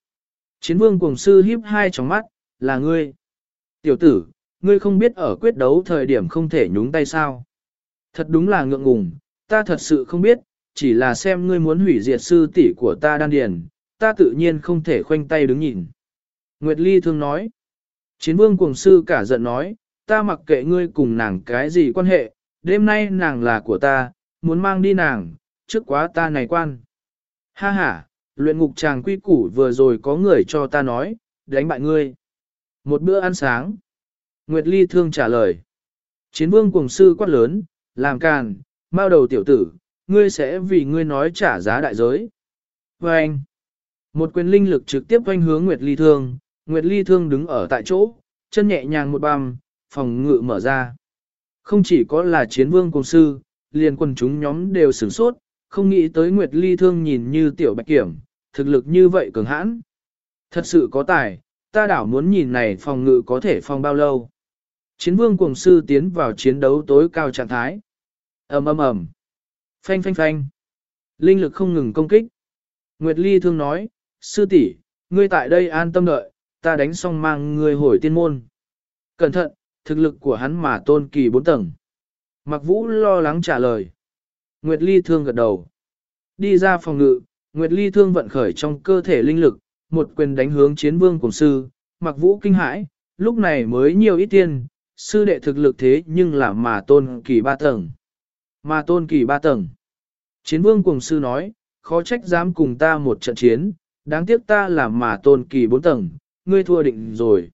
Chiến vương cùng sư hiếp hai tròng mắt, là ngươi. Tiểu tử, ngươi không biết ở quyết đấu thời điểm không thể nhúng tay sao. Thật đúng là ngượng ngùng, ta thật sự không biết, chỉ là xem ngươi muốn hủy diệt sư tỷ của ta đan điền, ta tự nhiên không thể khoanh tay đứng nhìn. Nguyệt Ly thương nói. Chiến vương cùng sư cả giận nói, ta mặc kệ ngươi cùng nàng cái gì quan hệ, đêm nay nàng là của ta, muốn mang đi nàng, trước quá ta này quan. Ha ha, luyện ngục chàng quy củ vừa rồi có người cho ta nói, đánh bại ngươi. Một bữa ăn sáng. Nguyệt Ly thương trả lời. Chiến vương cùng sư quát lớn, làm càn, mao đầu tiểu tử, ngươi sẽ vì ngươi nói trả giá đại giới. Và anh, một quyền linh lực trực tiếp quanh hướng Nguyệt Ly thương, Nguyệt Ly thương đứng ở tại chỗ, chân nhẹ nhàng một băm, phòng ngự mở ra. Không chỉ có là chiến vương cùng sư, liền quần chúng nhóm đều sửng sốt, không nghĩ tới Nguyệt Ly thương nhìn như tiểu bạch kiểm, thực lực như vậy cường hãn. Thật sự có tài, ta đảo muốn nhìn này phòng ngự có thể phòng bao lâu. Chiến vương cùng sư tiến vào chiến đấu tối cao trạng thái. ầm ầm ầm, phanh phanh phanh. Linh lực không ngừng công kích. Nguyệt Ly thương nói, sư tỷ, ngươi tại đây an tâm đợi, ta đánh xong mang ngươi hồi tiên môn. Cẩn thận, thực lực của hắn mà tôn kỳ bốn tầng. Mặc vũ lo lắng trả lời. Nguyệt Ly thương gật đầu. Đi ra phòng ngự, Nguyệt Ly thương vận khởi trong cơ thể linh lực, một quyền đánh hướng chiến vương cùng sư, mặc vũ kinh hãi, lúc này mới nhiều ít tiền, sư đệ thực lực thế nhưng là mà tôn kỳ ba tầng. Mà tôn kỳ ba tầng. Chiến vương cùng sư nói, khó trách dám cùng ta một trận chiến, đáng tiếc ta là mà tôn kỳ bốn tầng, ngươi thua định rồi.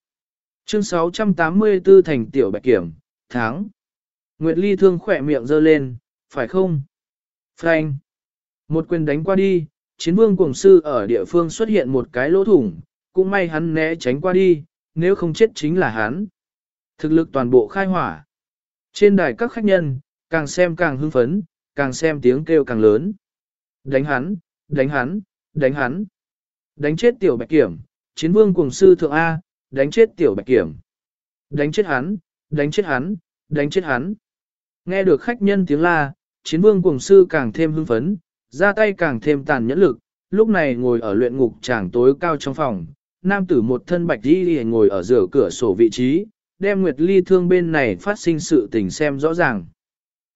Chương 684 thành tiểu bạch kiểm, tháng. Nguyệt Ly thương khỏe miệng giơ lên, phải không? Frank. Một quyền đánh qua đi, chiến vương cùng sư ở địa phương xuất hiện một cái lỗ thủng, cũng may hắn né tránh qua đi, nếu không chết chính là hắn. Thực lực toàn bộ khai hỏa. Trên đài các khách nhân, càng xem càng hưng phấn, càng xem tiếng kêu càng lớn. Đánh hắn, đánh hắn, đánh hắn. Đánh chết tiểu bạch kiểm, chiến vương cùng sư thượng A, đánh chết tiểu bạch kiểm. Đánh chết hắn, đánh chết hắn, đánh chết hắn. Nghe được khách nhân tiếng la, chiến vương cùng sư càng thêm hưng phấn, ra tay càng thêm tàn nhẫn lực, lúc này ngồi ở luyện ngục tràng tối cao trong phòng, nam tử một thân bạch đi ngồi ở giữa cửa sổ vị trí, đem Nguyệt Ly thương bên này phát sinh sự tình xem rõ ràng.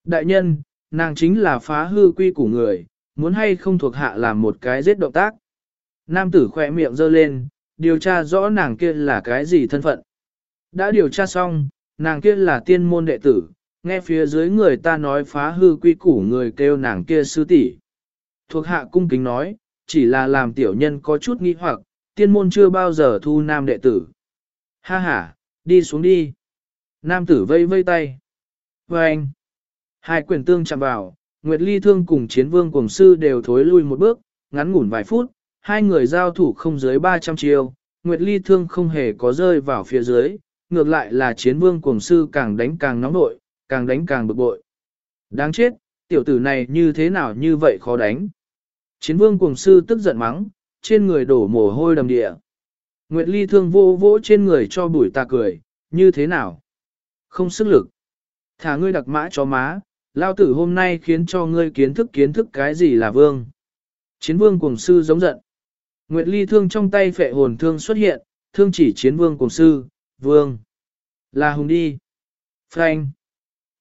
Đại nhân, nàng chính là phá hư quy của người, muốn hay không thuộc hạ làm một cái giết động tác. Nam tử khỏe miệng giơ lên, điều tra rõ nàng kia là cái gì thân phận. Đã điều tra xong, nàng kia là tiên môn đệ tử, nghe phía dưới người ta nói phá hư quy củ người kêu nàng kia sư tỷ. Thuộc hạ cung kính nói, chỉ là làm tiểu nhân có chút nghi hoặc, tiên môn chưa bao giờ thu nam đệ tử. Ha ha, đi xuống đi. Nam tử vây vây tay. Và anh, hai quyền tương chạm vào, Nguyệt Ly Thương cùng chiến vương cùng sư đều thối lui một bước, ngắn ngủn vài phút, hai người giao thủ không dưới 300 chiêu, Nguyệt Ly Thương không hề có rơi vào phía dưới, ngược lại là chiến vương cùng sư càng đánh càng nóng nội, càng đánh càng bực bội. Đáng chết, tiểu tử này như thế nào như vậy khó đánh. Chiến vương cùng sư tức giận mắng, trên người đổ mồ hôi đầm địa. Nguyệt Ly thương vô vỗ trên người cho bùi ta cười, như thế nào? Không sức lực. Thả ngươi đặc mã cho má, lao tử hôm nay khiến cho ngươi kiến thức kiến thức cái gì là vương. Chiến vương cùng sư giống giận. Nguyệt Ly thương trong tay phệ hồn thương xuất hiện, thương chỉ chiến vương cùng sư, vương. Là hùng đi. Frank.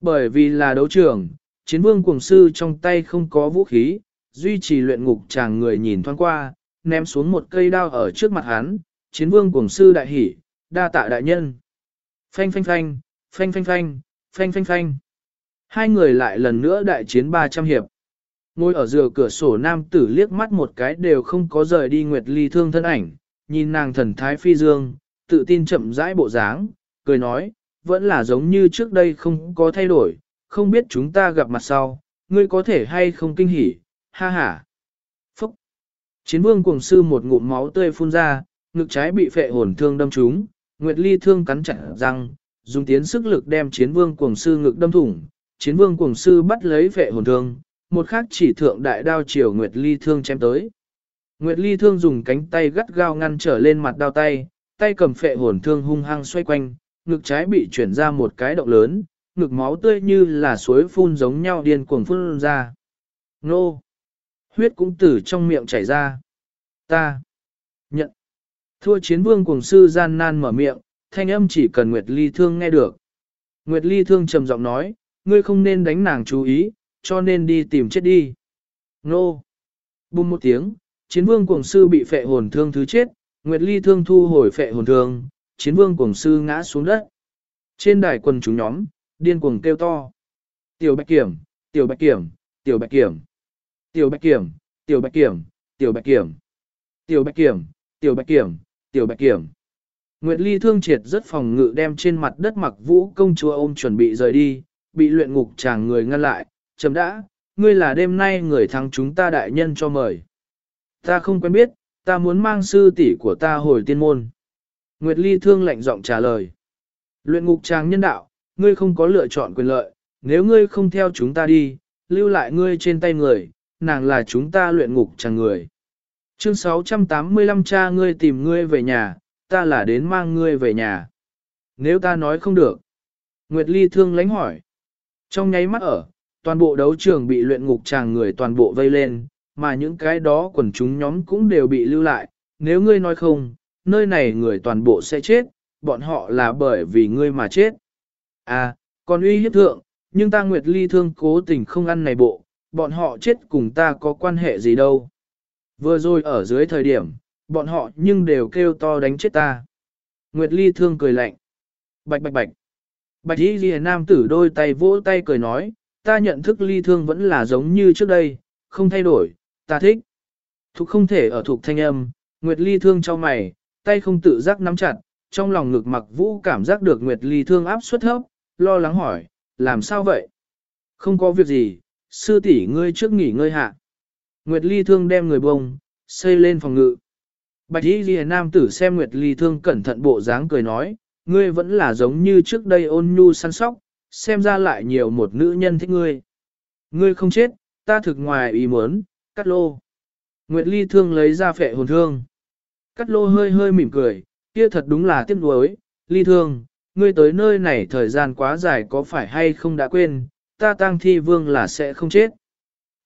Bởi vì là đấu trưởng, chiến vương cùng sư trong tay không có vũ khí, duy trì luyện ngục chàng người nhìn thoáng qua, ném xuống một cây đao ở trước mặt hắn, chiến vương cuồng sư đại hỉ đa tạ đại nhân. Phanh phanh phanh, phanh phanh phanh, phanh phanh phanh. Hai người lại lần nữa đại chiến 300 hiệp. Ngồi ở giữa cửa sổ nam tử liếc mắt một cái đều không có rời đi Nguyệt Ly thương thân ảnh, nhìn nàng thần thái phi dương, tự tin chậm rãi bộ dáng, cười nói, vẫn là giống như trước đây không có thay đổi, không biết chúng ta gặp mặt sau, ngươi có thể hay không kinh hỉ, ha ha. Phúc! Chiến vương cuồng sư một ngụm máu tươi phun ra, ngực trái bị phệ hồn thương đâm trúng, Nguyệt Ly thương cắn chặt răng, dùng tiến sức lực đem chiến vương cuồng sư ngực đâm thủng, chiến vương cuồng sư bắt lấy phệ hồn thương, một khắc chỉ thượng đại đao chiều Nguyệt Ly thương chém tới. Nguyệt Ly thương dùng cánh tay gắt gao ngăn trở lên mặt đao tay, tay cầm phệ hồn thương hung hăng xoay quanh, ngực trái bị chuyển ra một cái động lớn, ngực máu tươi như là suối phun giống nhau điên cuồng phun ra. Nô! Huyết cũng từ trong miệng chảy ra. Ta! Nhận! Thua chiến vương cuồng sư gian nan mở miệng, thanh âm chỉ cần Nguyệt Ly Thương nghe được. Nguyệt Ly Thương trầm giọng nói, ngươi không nên đánh nàng chú ý, cho nên đi tìm chết đi. Nô! bùm một tiếng, chiến vương cuồng sư bị phệ hồn thương thứ chết, Nguyệt Ly Thương thu hồi phệ hồn thương, chiến vương cuồng sư ngã xuống đất. Trên đài quần chúng nhóm, điên cuồng kêu to. Tiểu bạch kiểm, tiểu bạch kiểm, tiểu bạch kiểm, tiểu bạch kiểm, tiểu bạch kiểm, tiểu bạch kiểm, tiểu bạch kiểm, tiểu bạch kiểm, tiểu bạch kiểm. Nguyệt Ly thương triệt rất phòng ngự đem trên mặt đất mặc vũ công chúa ôm chuẩn bị rời đi, bị luyện ngục chàng người ngăn lại, chấm đã, ngươi là đêm nay người thắng chúng ta đại nhân cho mời. Ta không quen biết, ta muốn mang sư tỷ của ta hồi tiên môn. Nguyệt Ly thương lạnh giọng trả lời. Luyện ngục chàng nhân đạo, ngươi không có lựa chọn quyền lợi, nếu ngươi không theo chúng ta đi, lưu lại ngươi trên tay người, nàng là chúng ta luyện ngục chàng người. Chương 685 cha ngươi tìm ngươi về nhà, ta là đến mang ngươi về nhà. Nếu ta nói không được. Nguyệt Ly thương lánh hỏi. Trong nháy mắt ở, toàn bộ đấu trường bị luyện ngục chàng người toàn bộ vây lên, mà những cái đó quần chúng nhóm cũng đều bị lưu lại. Nếu ngươi nói không, nơi này người toàn bộ sẽ chết, bọn họ là bởi vì ngươi mà chết. À, còn uy hiếp thượng, nhưng ta Nguyệt Ly thương cố tình không ăn này bộ, bọn họ chết cùng ta có quan hệ gì đâu. Vừa rồi ở dưới thời điểm, bọn họ nhưng đều kêu to đánh chết ta. Nguyệt Ly thương cười lạnh. Bạch bạch bạch. Bạch Y Ghi Nam tử đôi tay vỗ tay cười nói, ta nhận thức Ly thương vẫn là giống như trước đây, không thay đổi, ta thích. Thục không thể ở thuộc thanh âm, Nguyệt Ly thương cho mày, tay không tự giác nắm chặt, trong lòng ngực mặc vũ cảm giác được Nguyệt Ly thương áp suất thấp, lo lắng hỏi, làm sao vậy? Không có việc gì, sư tỷ ngươi trước nghỉ ngơi hạ. Nguyệt Ly thương đem người bông, xây lên phòng ngự. Bạch Y Ghi Nam tử xem Nguyệt Ly thương cẩn thận bộ dáng cười nói, ngươi vẫn là giống như trước đây ôn nhu săn sóc, xem ra lại nhiều một nữ nhân thích ngươi. Ngươi không chết, ta thực ngoài ý muốn, cắt lô. Nguyệt Ly thương lấy ra phệ hồn thương. Cắt lô hơi hơi mỉm cười, kia thật đúng là tiếc nuối, Ly thương, ngươi tới nơi này thời gian quá dài có phải hay không đã quên, ta tang thi vương là sẽ không chết.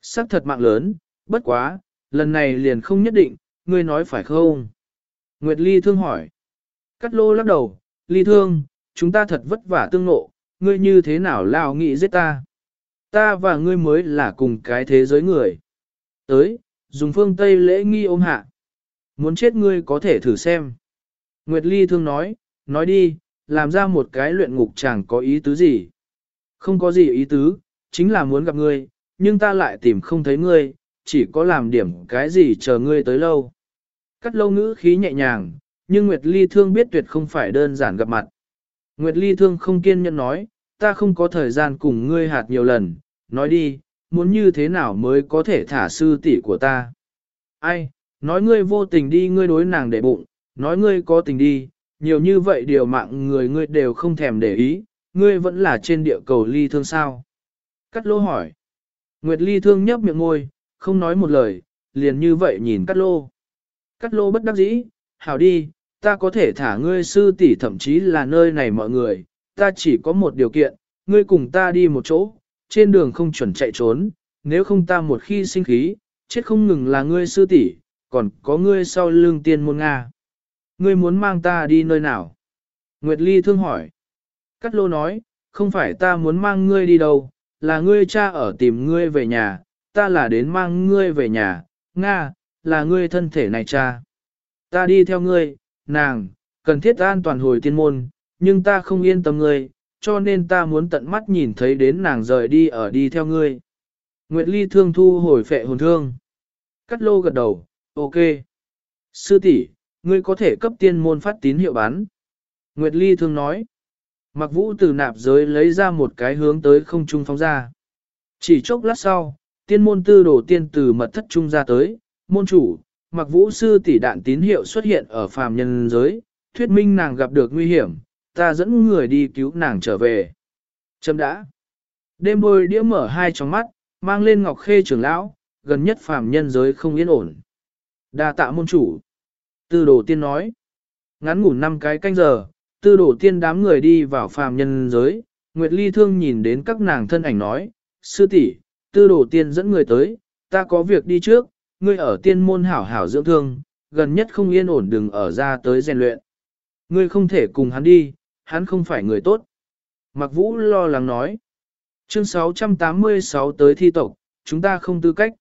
Sắc thật mạng lớn, bất quá, lần này liền không nhất định, ngươi nói phải không? Nguyệt Ly thương hỏi. Cắt lô lắc đầu, Ly thương, chúng ta thật vất vả tương nộ, ngươi như thế nào lao nghĩ giết ta? Ta và ngươi mới là cùng cái thế giới người. Tới, dùng phương Tây lễ nghi ôm hạ. Muốn chết ngươi có thể thử xem. Nguyệt Ly thương nói, nói đi, làm ra một cái luyện ngục chẳng có ý tứ gì. Không có gì ý tứ, chính là muốn gặp ngươi, nhưng ta lại tìm không thấy ngươi, chỉ có làm điểm cái gì chờ ngươi tới lâu. Cắt lâu ngữ khí nhẹ nhàng, nhưng Nguyệt Ly Thương biết tuyệt không phải đơn giản gặp mặt. Nguyệt Ly Thương không kiên nhẫn nói, ta không có thời gian cùng ngươi hạt nhiều lần, nói đi, muốn như thế nào mới có thể thả sư tỷ của ta. Ai, nói ngươi vô tình đi ngươi đối nàng để bụng, nói ngươi có tình đi, nhiều như vậy điều mạng người ngươi đều không thèm để ý, ngươi vẫn là trên địa cầu ly thương sao. Cắt lô hỏi. Nguyệt ly thương nhấp miệng ngôi, không nói một lời, liền như vậy nhìn cắt lô. Cắt lô bất đắc dĩ, hảo đi, ta có thể thả ngươi sư tỷ thậm chí là nơi này mọi người, ta chỉ có một điều kiện, ngươi cùng ta đi một chỗ, trên đường không chuẩn chạy trốn, nếu không ta một khi sinh khí, chết không ngừng là ngươi sư tỷ, còn có ngươi sau lưng tiên môn Nga. Ngươi muốn mang ta đi nơi nào? Nguyệt Ly thương hỏi. Cát lô nói, không phải ta muốn mang ngươi đi đâu, là ngươi cha ở tìm ngươi về nhà, ta là đến mang ngươi về nhà, Nga, là ngươi thân thể này cha. Ta đi theo ngươi, nàng, cần thiết an toàn hồi tiên môn, nhưng ta không yên tâm ngươi, cho nên ta muốn tận mắt nhìn thấy đến nàng rời đi ở đi theo ngươi. Nguyệt Ly thương thu hồi phệ hồn thương. Cắt lô gật đầu, ok. Sư tỷ, ngươi có thể cấp tiên môn phát tín hiệu bán. Nguyệt Ly thương nói. Mặc vũ từ nạp giới lấy ra một cái hướng tới không trung phóng ra. Chỉ chốc lát sau, tiên môn tư đổ tiên từ mật thất trung ra tới, môn chủ, mặc vũ sư tỷ đạn tín hiệu xuất hiện ở phàm nhân giới, thuyết minh nàng gặp được nguy hiểm, ta dẫn người đi cứu nàng trở về. Chấm đã. Đêm đôi đĩa mở hai tròng mắt, mang lên ngọc khê trưởng lão, gần nhất phàm nhân giới không yên ổn. đa tạ môn chủ. Tư đồ tiên nói. Ngắn ngủ năm cái canh giờ, tư Đổ tiên đám người đi vào phàm nhân giới, Nguyệt Ly thương nhìn đến các nàng thân ảnh nói, sư tỷ, tư Đổ tiên dẫn người tới, ta có việc đi trước, ngươi ở tiên môn hảo hảo dưỡng thương, gần nhất không yên ổn đừng ở ra tới rèn luyện. Ngươi không thể cùng hắn đi, hắn không phải người tốt. Mặc vũ lo lắng nói. Chương 686 tới thi tộc, chúng ta không tư cách.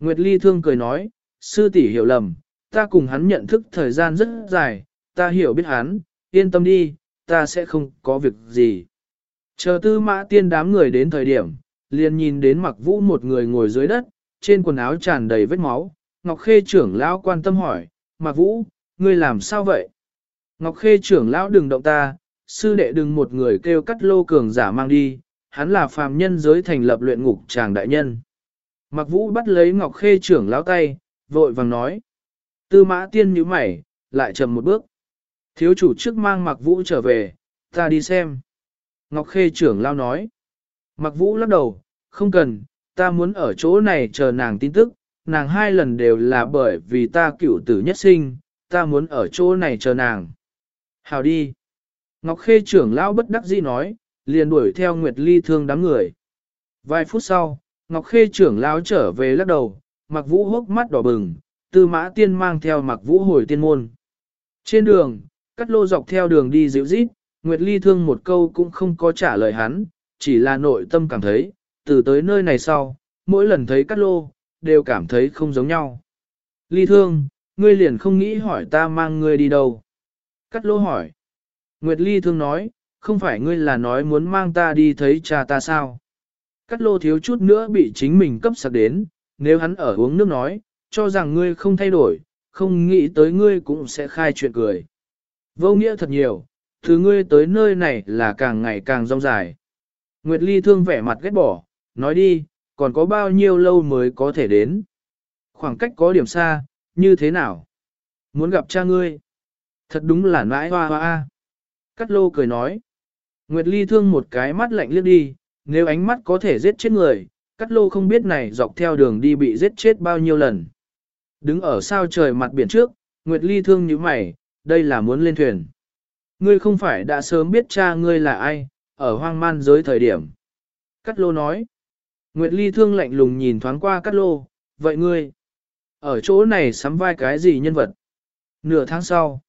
Nguyệt Ly thương cười nói, sư tỷ hiểu lầm, ta cùng hắn nhận thức thời gian rất dài, ta hiểu biết hắn, yên tâm đi, ta sẽ không có việc gì. Chờ tư mã tiên đám người đến thời điểm, liền nhìn đến mặc vũ một người ngồi dưới đất, trên quần áo tràn đầy vết máu. Ngọc Khê trưởng lão quan tâm hỏi, mặc vũ, ngươi làm sao vậy? Ngọc Khê trưởng lão đừng động ta, sư đệ đừng một người kêu cắt lô cường giả mang đi, hắn là phàm nhân giới thành lập luyện ngục tràng đại nhân. Mặc vũ bắt lấy Ngọc Khê trưởng lão tay, vội vàng nói. Tư mã tiên như mày, lại chậm một bước. Thiếu chủ trước mang mặc vũ trở về, ta đi xem. Ngọc Khê trưởng lao nói. Mặc vũ lắc đầu, không cần, ta muốn ở chỗ này chờ nàng tin tức, nàng hai lần đều là bởi vì ta cựu tử nhất sinh, ta muốn ở chỗ này chờ nàng. Hào đi. Ngọc Khê trưởng lão bất đắc dĩ nói, liền đuổi theo Nguyệt Ly thương đám người. Vài phút sau, Ngọc Khê trưởng lão trở về lắc đầu, mặc vũ hốc mắt đỏ bừng, tư mã tiên mang theo mặc vũ hồi tiên môn. Trên đường, cắt lô dọc theo đường đi dịu rít, Nguyệt Ly thương một câu cũng không có trả lời hắn, chỉ là nội tâm cảm thấy, từ tới nơi này sau, mỗi lần thấy cắt lô, đều cảm thấy không giống nhau. Ly thương, ngươi liền không nghĩ hỏi ta mang ngươi đi đâu. Cắt lô hỏi. Nguyệt Ly thương nói, không phải ngươi là nói muốn mang ta đi thấy cha ta sao. Cắt lô thiếu chút nữa bị chính mình cấp sạc đến, nếu hắn ở uống nước nói, cho rằng ngươi không thay đổi, không nghĩ tới ngươi cũng sẽ khai chuyện cười. Vô nghĩa thật nhiều, thứ ngươi tới nơi này là càng ngày càng rong dài. Nguyệt Ly thương vẻ mặt ghét bỏ, nói đi, còn có bao nhiêu lâu mới có thể đến. Khoảng cách có điểm xa, như thế nào? Muốn gặp cha ngươi. Thật đúng là nãi hoa hoa. Cắt lô cười nói. Nguyệt Ly thương một cái mắt lạnh liếc đi, nếu ánh mắt có thể giết chết người, cắt lô không biết này dọc theo đường đi bị giết chết bao nhiêu lần. Đứng ở sao trời mặt biển trước, Nguyệt Ly thương như mày, đây là muốn lên thuyền. Ngươi không phải đã sớm biết cha ngươi là ai, ở hoang man giới thời điểm. Cát lô nói. Nguyệt Ly thương lạnh lùng nhìn thoáng qua Cát lô, vậy ngươi, ở chỗ này sắm vai cái gì nhân vật? Nửa tháng sau,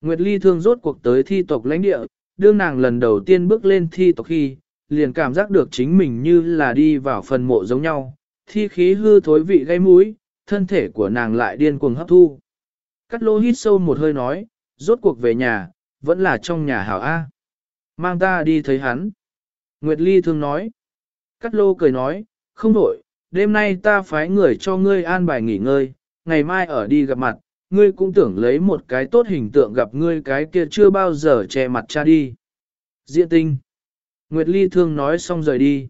Nguyệt Ly thương rốt cuộc tới thi tộc lãnh địa, đương nàng lần đầu tiên bước lên thi tộc khi, liền cảm giác được chính mình như là đi vào phần mộ giống nhau, thi khí hư thối vị gây mũi, thân thể của nàng lại điên cuồng hấp thu. Cắt lô hít sâu một hơi nói, rốt cuộc về nhà, vẫn là trong nhà hảo A. Mang ta đi thấy hắn. Nguyệt Ly thương nói. Cắt lô cười nói, không đổi, đêm nay ta phái người cho ngươi an bài nghỉ ngơi, ngày mai ở đi gặp mặt, ngươi cũng tưởng lấy một cái tốt hình tượng gặp ngươi cái kia chưa bao giờ che mặt cha đi. Diện tinh. Nguyệt Ly Thương nói xong rời đi.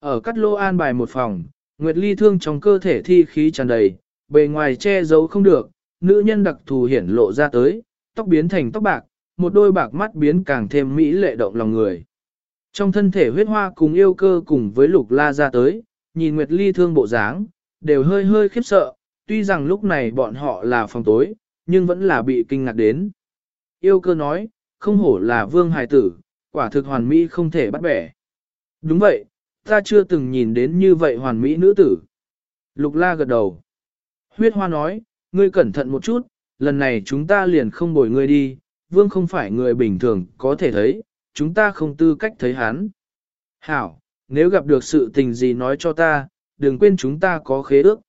Ở cắt lô an bài một phòng, Nguyệt Ly Thương trong cơ thể thi khí tràn đầy, bề ngoài che giấu không được, nữ nhân đặc thù hiển lộ ra tới, tóc biến thành tóc bạc, một đôi bạc mắt biến càng thêm mỹ lệ động lòng người. Trong thân thể huyết hoa cùng yêu cơ cùng với lục la ra tới, nhìn Nguyệt Ly Thương bộ dáng, đều hơi hơi khiếp sợ, tuy rằng lúc này bọn họ là phòng tối, nhưng vẫn là bị kinh ngạc đến. Yêu cơ nói, không hổ là vương hài tử, quả thực hoàn mỹ không thể bắt bẻ. Đúng vậy, ta chưa từng nhìn đến như vậy hoàn mỹ nữ tử. Lục la gật đầu. Huyết hoa nói, ngươi cẩn thận một chút, lần này chúng ta liền không bồi ngươi đi, vương không phải người bình thường có thể thấy, chúng ta không tư cách thấy hắn. Hảo, nếu gặp được sự tình gì nói cho ta, đừng quên chúng ta có khế ước.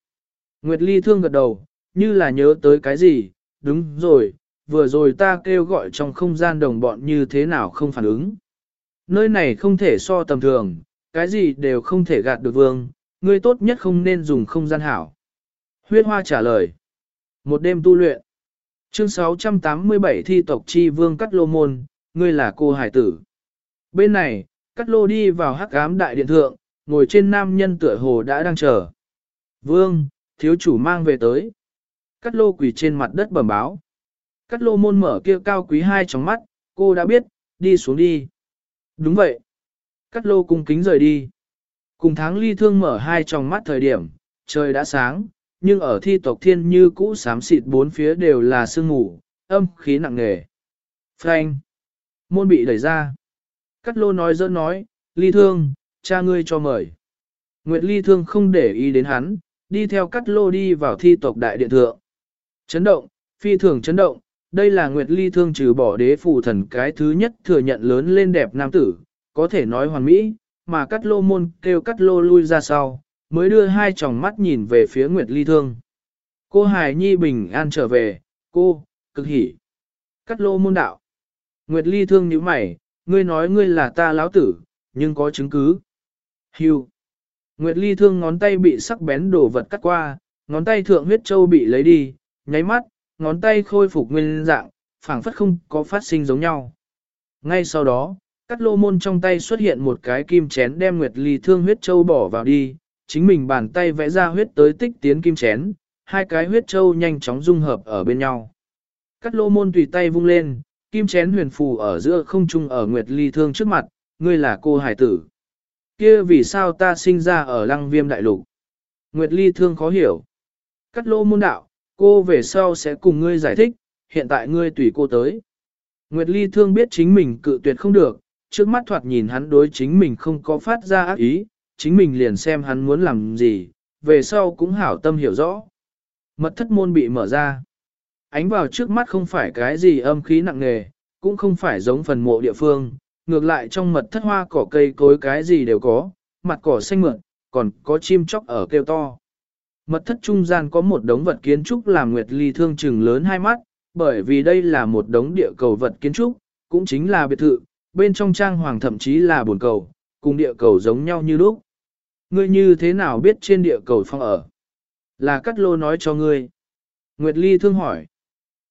Nguyệt Ly thương gật đầu, như là nhớ tới cái gì, đúng rồi, vừa rồi ta kêu gọi trong không gian đồng bọn như thế nào không phản ứng. Nơi này không thể so tầm thường, cái gì đều không thể gạt được vương, ngươi tốt nhất không nên dùng không gian hảo. Huyết hoa trả lời. Một đêm tu luyện. Chương 687 thi tộc chi vương cắt lô môn, ngươi là cô hải tử. Bên này, cắt lô đi vào hắc ám đại điện thượng, ngồi trên nam nhân tựa hồ đã đang chờ. Vương, thiếu chủ mang về tới. Cắt lô quỳ trên mặt đất bẩm báo. Cắt lô môn mở kia cao quý hai trong mắt, cô đã biết, đi xuống đi. Đúng vậy. Cắt lô cung kính rời đi. Cùng tháng ly thương mở hai tròng mắt thời điểm, trời đã sáng, nhưng ở thi tộc thiên như cũ xám xịt bốn phía đều là sương ngủ âm khí nặng nề. Frank. Môn bị đẩy ra. Cắt lô nói dỡ nói, ly thương, cha ngươi cho mời. Nguyệt ly thương không để ý đến hắn, đi theo cắt lô đi vào thi tộc đại điện thượng. Chấn động, phi thường chấn động, đây là Nguyệt ly thương trừ bỏ đế phù thần cái thứ nhất thừa nhận lớn lên đẹp nam tử, có thể nói hoàn mỹ, mà cắt lô môn kêu cắt lô lui ra sau, mới đưa hai tròng mắt nhìn về phía Nguyệt ly thương. Cô Hải Nhi bình an trở về, cô, cực hỉ. Cắt lô môn đạo. Nguyệt ly thương nhíu mày, ngươi nói ngươi là ta lão tử, nhưng có chứng cứ. Hưu. Nguyệt ly thương ngón tay bị sắc bén đổ vật cắt qua, ngón tay thượng huyết châu bị lấy đi, nháy mắt, ngón tay khôi phục nguyên dạng, phảng phất không có phát sinh giống nhau. Ngay sau đó, cắt lô môn trong tay xuất hiện một cái kim chén đem Nguyệt ly thương huyết châu bỏ vào đi, chính mình bàn tay vẽ ra huyết tới tích tiến kim chén, hai cái huyết châu nhanh chóng dung hợp ở bên nhau. Cắt lô môn tùy tay vung lên, kim chén huyền phù ở giữa không trung ở Nguyệt Ly Thương trước mặt, ngươi là cô hải tử. Kia vì sao ta sinh ra ở lăng viêm đại lục? Nguyệt Ly Thương khó hiểu. Cắt lô môn đạo, cô về sau sẽ cùng ngươi giải thích, hiện tại ngươi tùy cô tới. Nguyệt Ly Thương biết chính mình cự tuyệt không được, trước mắt thoạt nhìn hắn đối chính mình không có phát ra ác ý, chính mình liền xem hắn muốn làm gì, về sau cũng hảo tâm hiểu rõ. Mật thất môn bị mở ra. Ánh vào trước mắt không phải cái gì âm khí nặng nề, cũng không phải giống phần mộ địa phương, ngược lại trong mật thất hoa cỏ cây cối cái gì đều có, mặt cỏ xanh mượn, còn có chim chóc ở kêu to. Mật thất trung gian có một đống vật kiến trúc làm Nguyệt Ly thương chừng lớn hai mắt, bởi vì đây là một đống địa cầu vật kiến trúc, cũng chính là biệt thự, bên trong trang hoàng thậm chí là buồn cầu, cùng địa cầu giống nhau như lúc. Ngươi như thế nào biết trên địa cầu phong ở? Là Cát Lô nói cho ngươi. Nguyệt Ly thương hỏi.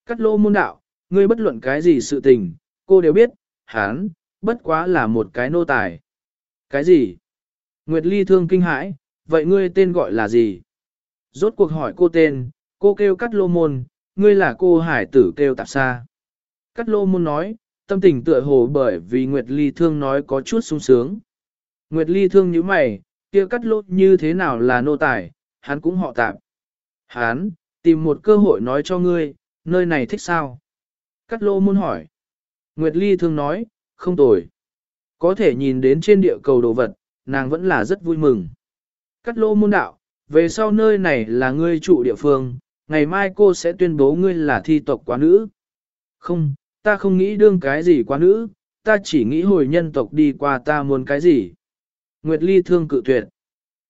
Cát Lô môn đạo, ngươi bất luận cái gì sự tình, cô đều biết, hắn, bất quá là một cái nô tài. Cái gì? Nguyệt Ly thương kinh hãi, vậy ngươi tên gọi là gì? Rốt cuộc hỏi cô tên, cô kêu Cát Lô môn, ngươi là cô hải tử kêu tạp xa. Cát Lô môn nói, tâm tình tựa hồ bởi vì Nguyệt Ly thương nói có chút sung sướng. Nguyệt Ly thương như mày, kia cắt lốt như thế nào là nô tài, hắn cũng họ tạm. Hắn, tìm một cơ hội nói cho ngươi, nơi này thích sao? Cắt lô muốn hỏi. Nguyệt Ly thương nói, không tồi. Có thể nhìn đến trên địa cầu đồ vật, nàng vẫn là rất vui mừng. Cắt lô môn đạo, về sau nơi này là ngươi trụ địa phương, ngày mai cô sẽ tuyên bố ngươi là thi tộc quá nữ. Không, ta không nghĩ đương cái gì quá nữ, ta chỉ nghĩ hồi nhân tộc đi qua ta muốn cái gì. Nguyệt Ly thương cự tuyệt.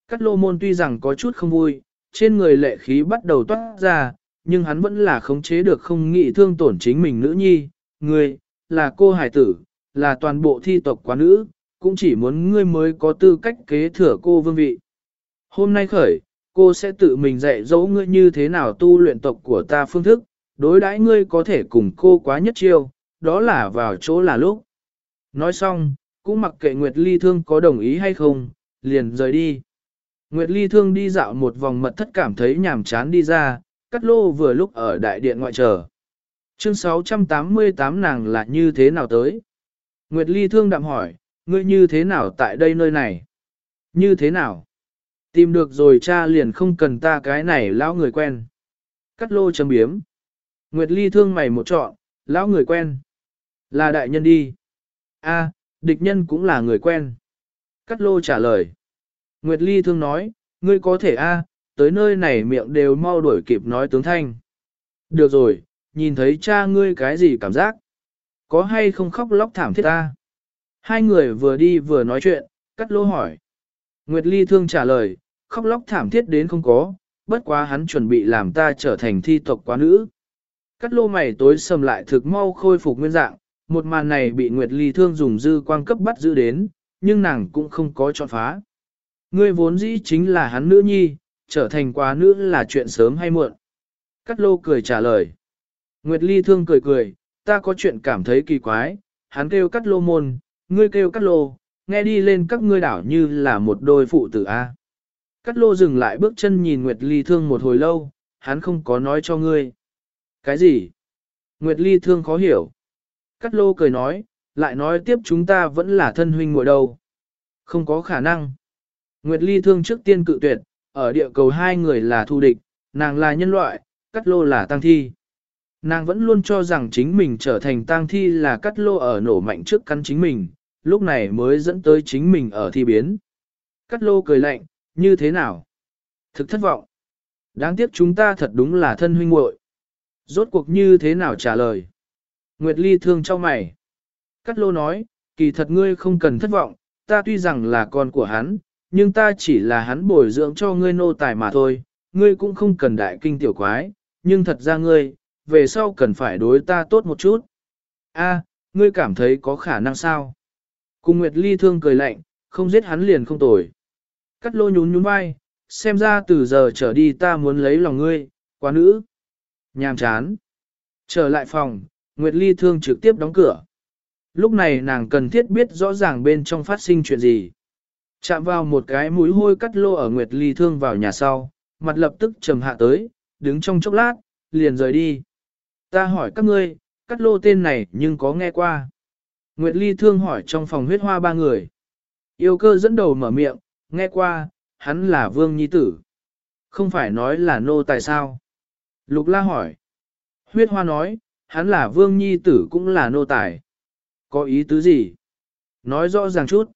Cắt lô môn tuy rằng có chút không vui, trên người lệ khí bắt đầu toát ra, nhưng hắn vẫn là khống chế được không nghĩ thương tổn chính mình nữ nhi. Ngươi, là cô hải tử, là toàn bộ thi tộc quá nữ, cũng chỉ muốn ngươi mới có tư cách kế thừa cô vương vị. Hôm nay khởi, cô sẽ tự mình dạy dỗ ngươi như thế nào tu luyện tộc của ta phương thức, đối đãi ngươi có thể cùng cô quá nhất chiêu, đó là vào chỗ là lúc. Nói xong, cũng mặc kệ Nguyệt Ly Thương có đồng ý hay không, liền rời đi. Nguyệt Ly Thương đi dạo một vòng mật thất cảm thấy nhàm chán đi ra, cắt lô vừa lúc ở đại điện ngoại chờ. Chương 688 nàng là như thế nào tới? Nguyệt Ly Thương đạm hỏi, ngươi như thế nào tại đây nơi này? Như thế nào? Tìm được rồi cha liền không cần ta cái này lão người quen. Cắt lô chấm biếm. Nguyệt Ly Thương mày một trọn, lão người quen. Là đại nhân đi. A, Địch nhân cũng là người quen. Cắt lô trả lời. Nguyệt Ly thương nói, ngươi có thể a, tới nơi này miệng đều mau đuổi kịp nói tướng thanh. Được rồi, nhìn thấy cha ngươi cái gì cảm giác? Có hay không khóc lóc thảm thiết ta? Hai người vừa đi vừa nói chuyện, cắt lô hỏi. Nguyệt Ly thương trả lời, khóc lóc thảm thiết đến không có, bất quá hắn chuẩn bị làm ta trở thành thi tộc quá nữ. Cắt lô mày tối sầm lại thực mau khôi phục nguyên dạng, một màn này bị Nguyệt Ly thương dùng dư quang cấp bắt giữ đến, nhưng nàng cũng không có chọn phá. Ngươi vốn dĩ chính là hắn nữ nhi, trở thành quá nữ là chuyện sớm hay muộn. Cát lô cười trả lời. Nguyệt Ly thương cười cười, ta có chuyện cảm thấy kỳ quái, hắn kêu cắt lô môn, ngươi kêu cắt lô, nghe đi lên các ngươi đảo như là một đôi phụ tử A. Cắt lô dừng lại bước chân nhìn Nguyệt Ly thương một hồi lâu, hắn không có nói cho ngươi. Cái gì? Nguyệt Ly thương khó hiểu. Cát lô cười nói, lại nói tiếp chúng ta vẫn là thân huynh muội đâu. Không có khả năng. Nguyệt Ly thương trước tiên cự tuyệt, ở địa cầu hai người là thù địch, nàng là nhân loại, cắt lô là tăng thi. Nàng vẫn luôn cho rằng chính mình trở thành tang thi là cắt lô ở nổ mạnh trước cắn chính mình, lúc này mới dẫn tới chính mình ở thi biến. Cắt lô cười lạnh, như thế nào? Thực thất vọng. Đáng tiếc chúng ta thật đúng là thân huynh muội. Rốt cuộc như thế nào trả lời? Nguyệt Ly thương cho mày. Cát lô nói, kỳ thật ngươi không cần thất vọng, ta tuy rằng là con của hắn, nhưng ta chỉ là hắn bồi dưỡng cho ngươi nô tài mà thôi, ngươi cũng không cần đại kinh tiểu quái, nhưng thật ra ngươi, về sau cần phải đối ta tốt một chút. A, ngươi cảm thấy có khả năng sao? Cùng Nguyệt Ly thương cười lạnh, không giết hắn liền không tồi. Cắt lô nhún nhún vai, xem ra từ giờ trở đi ta muốn lấy lòng ngươi, quá nữ. Nhàm chán. Trở lại phòng, Nguyệt Ly thương trực tiếp đóng cửa. Lúc này nàng cần thiết biết rõ ràng bên trong phát sinh chuyện gì. Chạm vào một cái mũi hôi cắt lô ở Nguyệt Ly thương vào nhà sau, mặt lập tức trầm hạ tới, đứng trong chốc lát, liền rời đi. Ta hỏi các ngươi, cắt lô tên này nhưng có nghe qua. Nguyệt Ly thương hỏi trong phòng huyết hoa ba người. Yêu cơ dẫn đầu mở miệng, nghe qua, hắn là vương nhi tử. Không phải nói là nô tài sao? Lục la hỏi. Huyết hoa nói, hắn là vương nhi tử cũng là nô tài. Có ý tứ gì? Nói rõ ràng chút.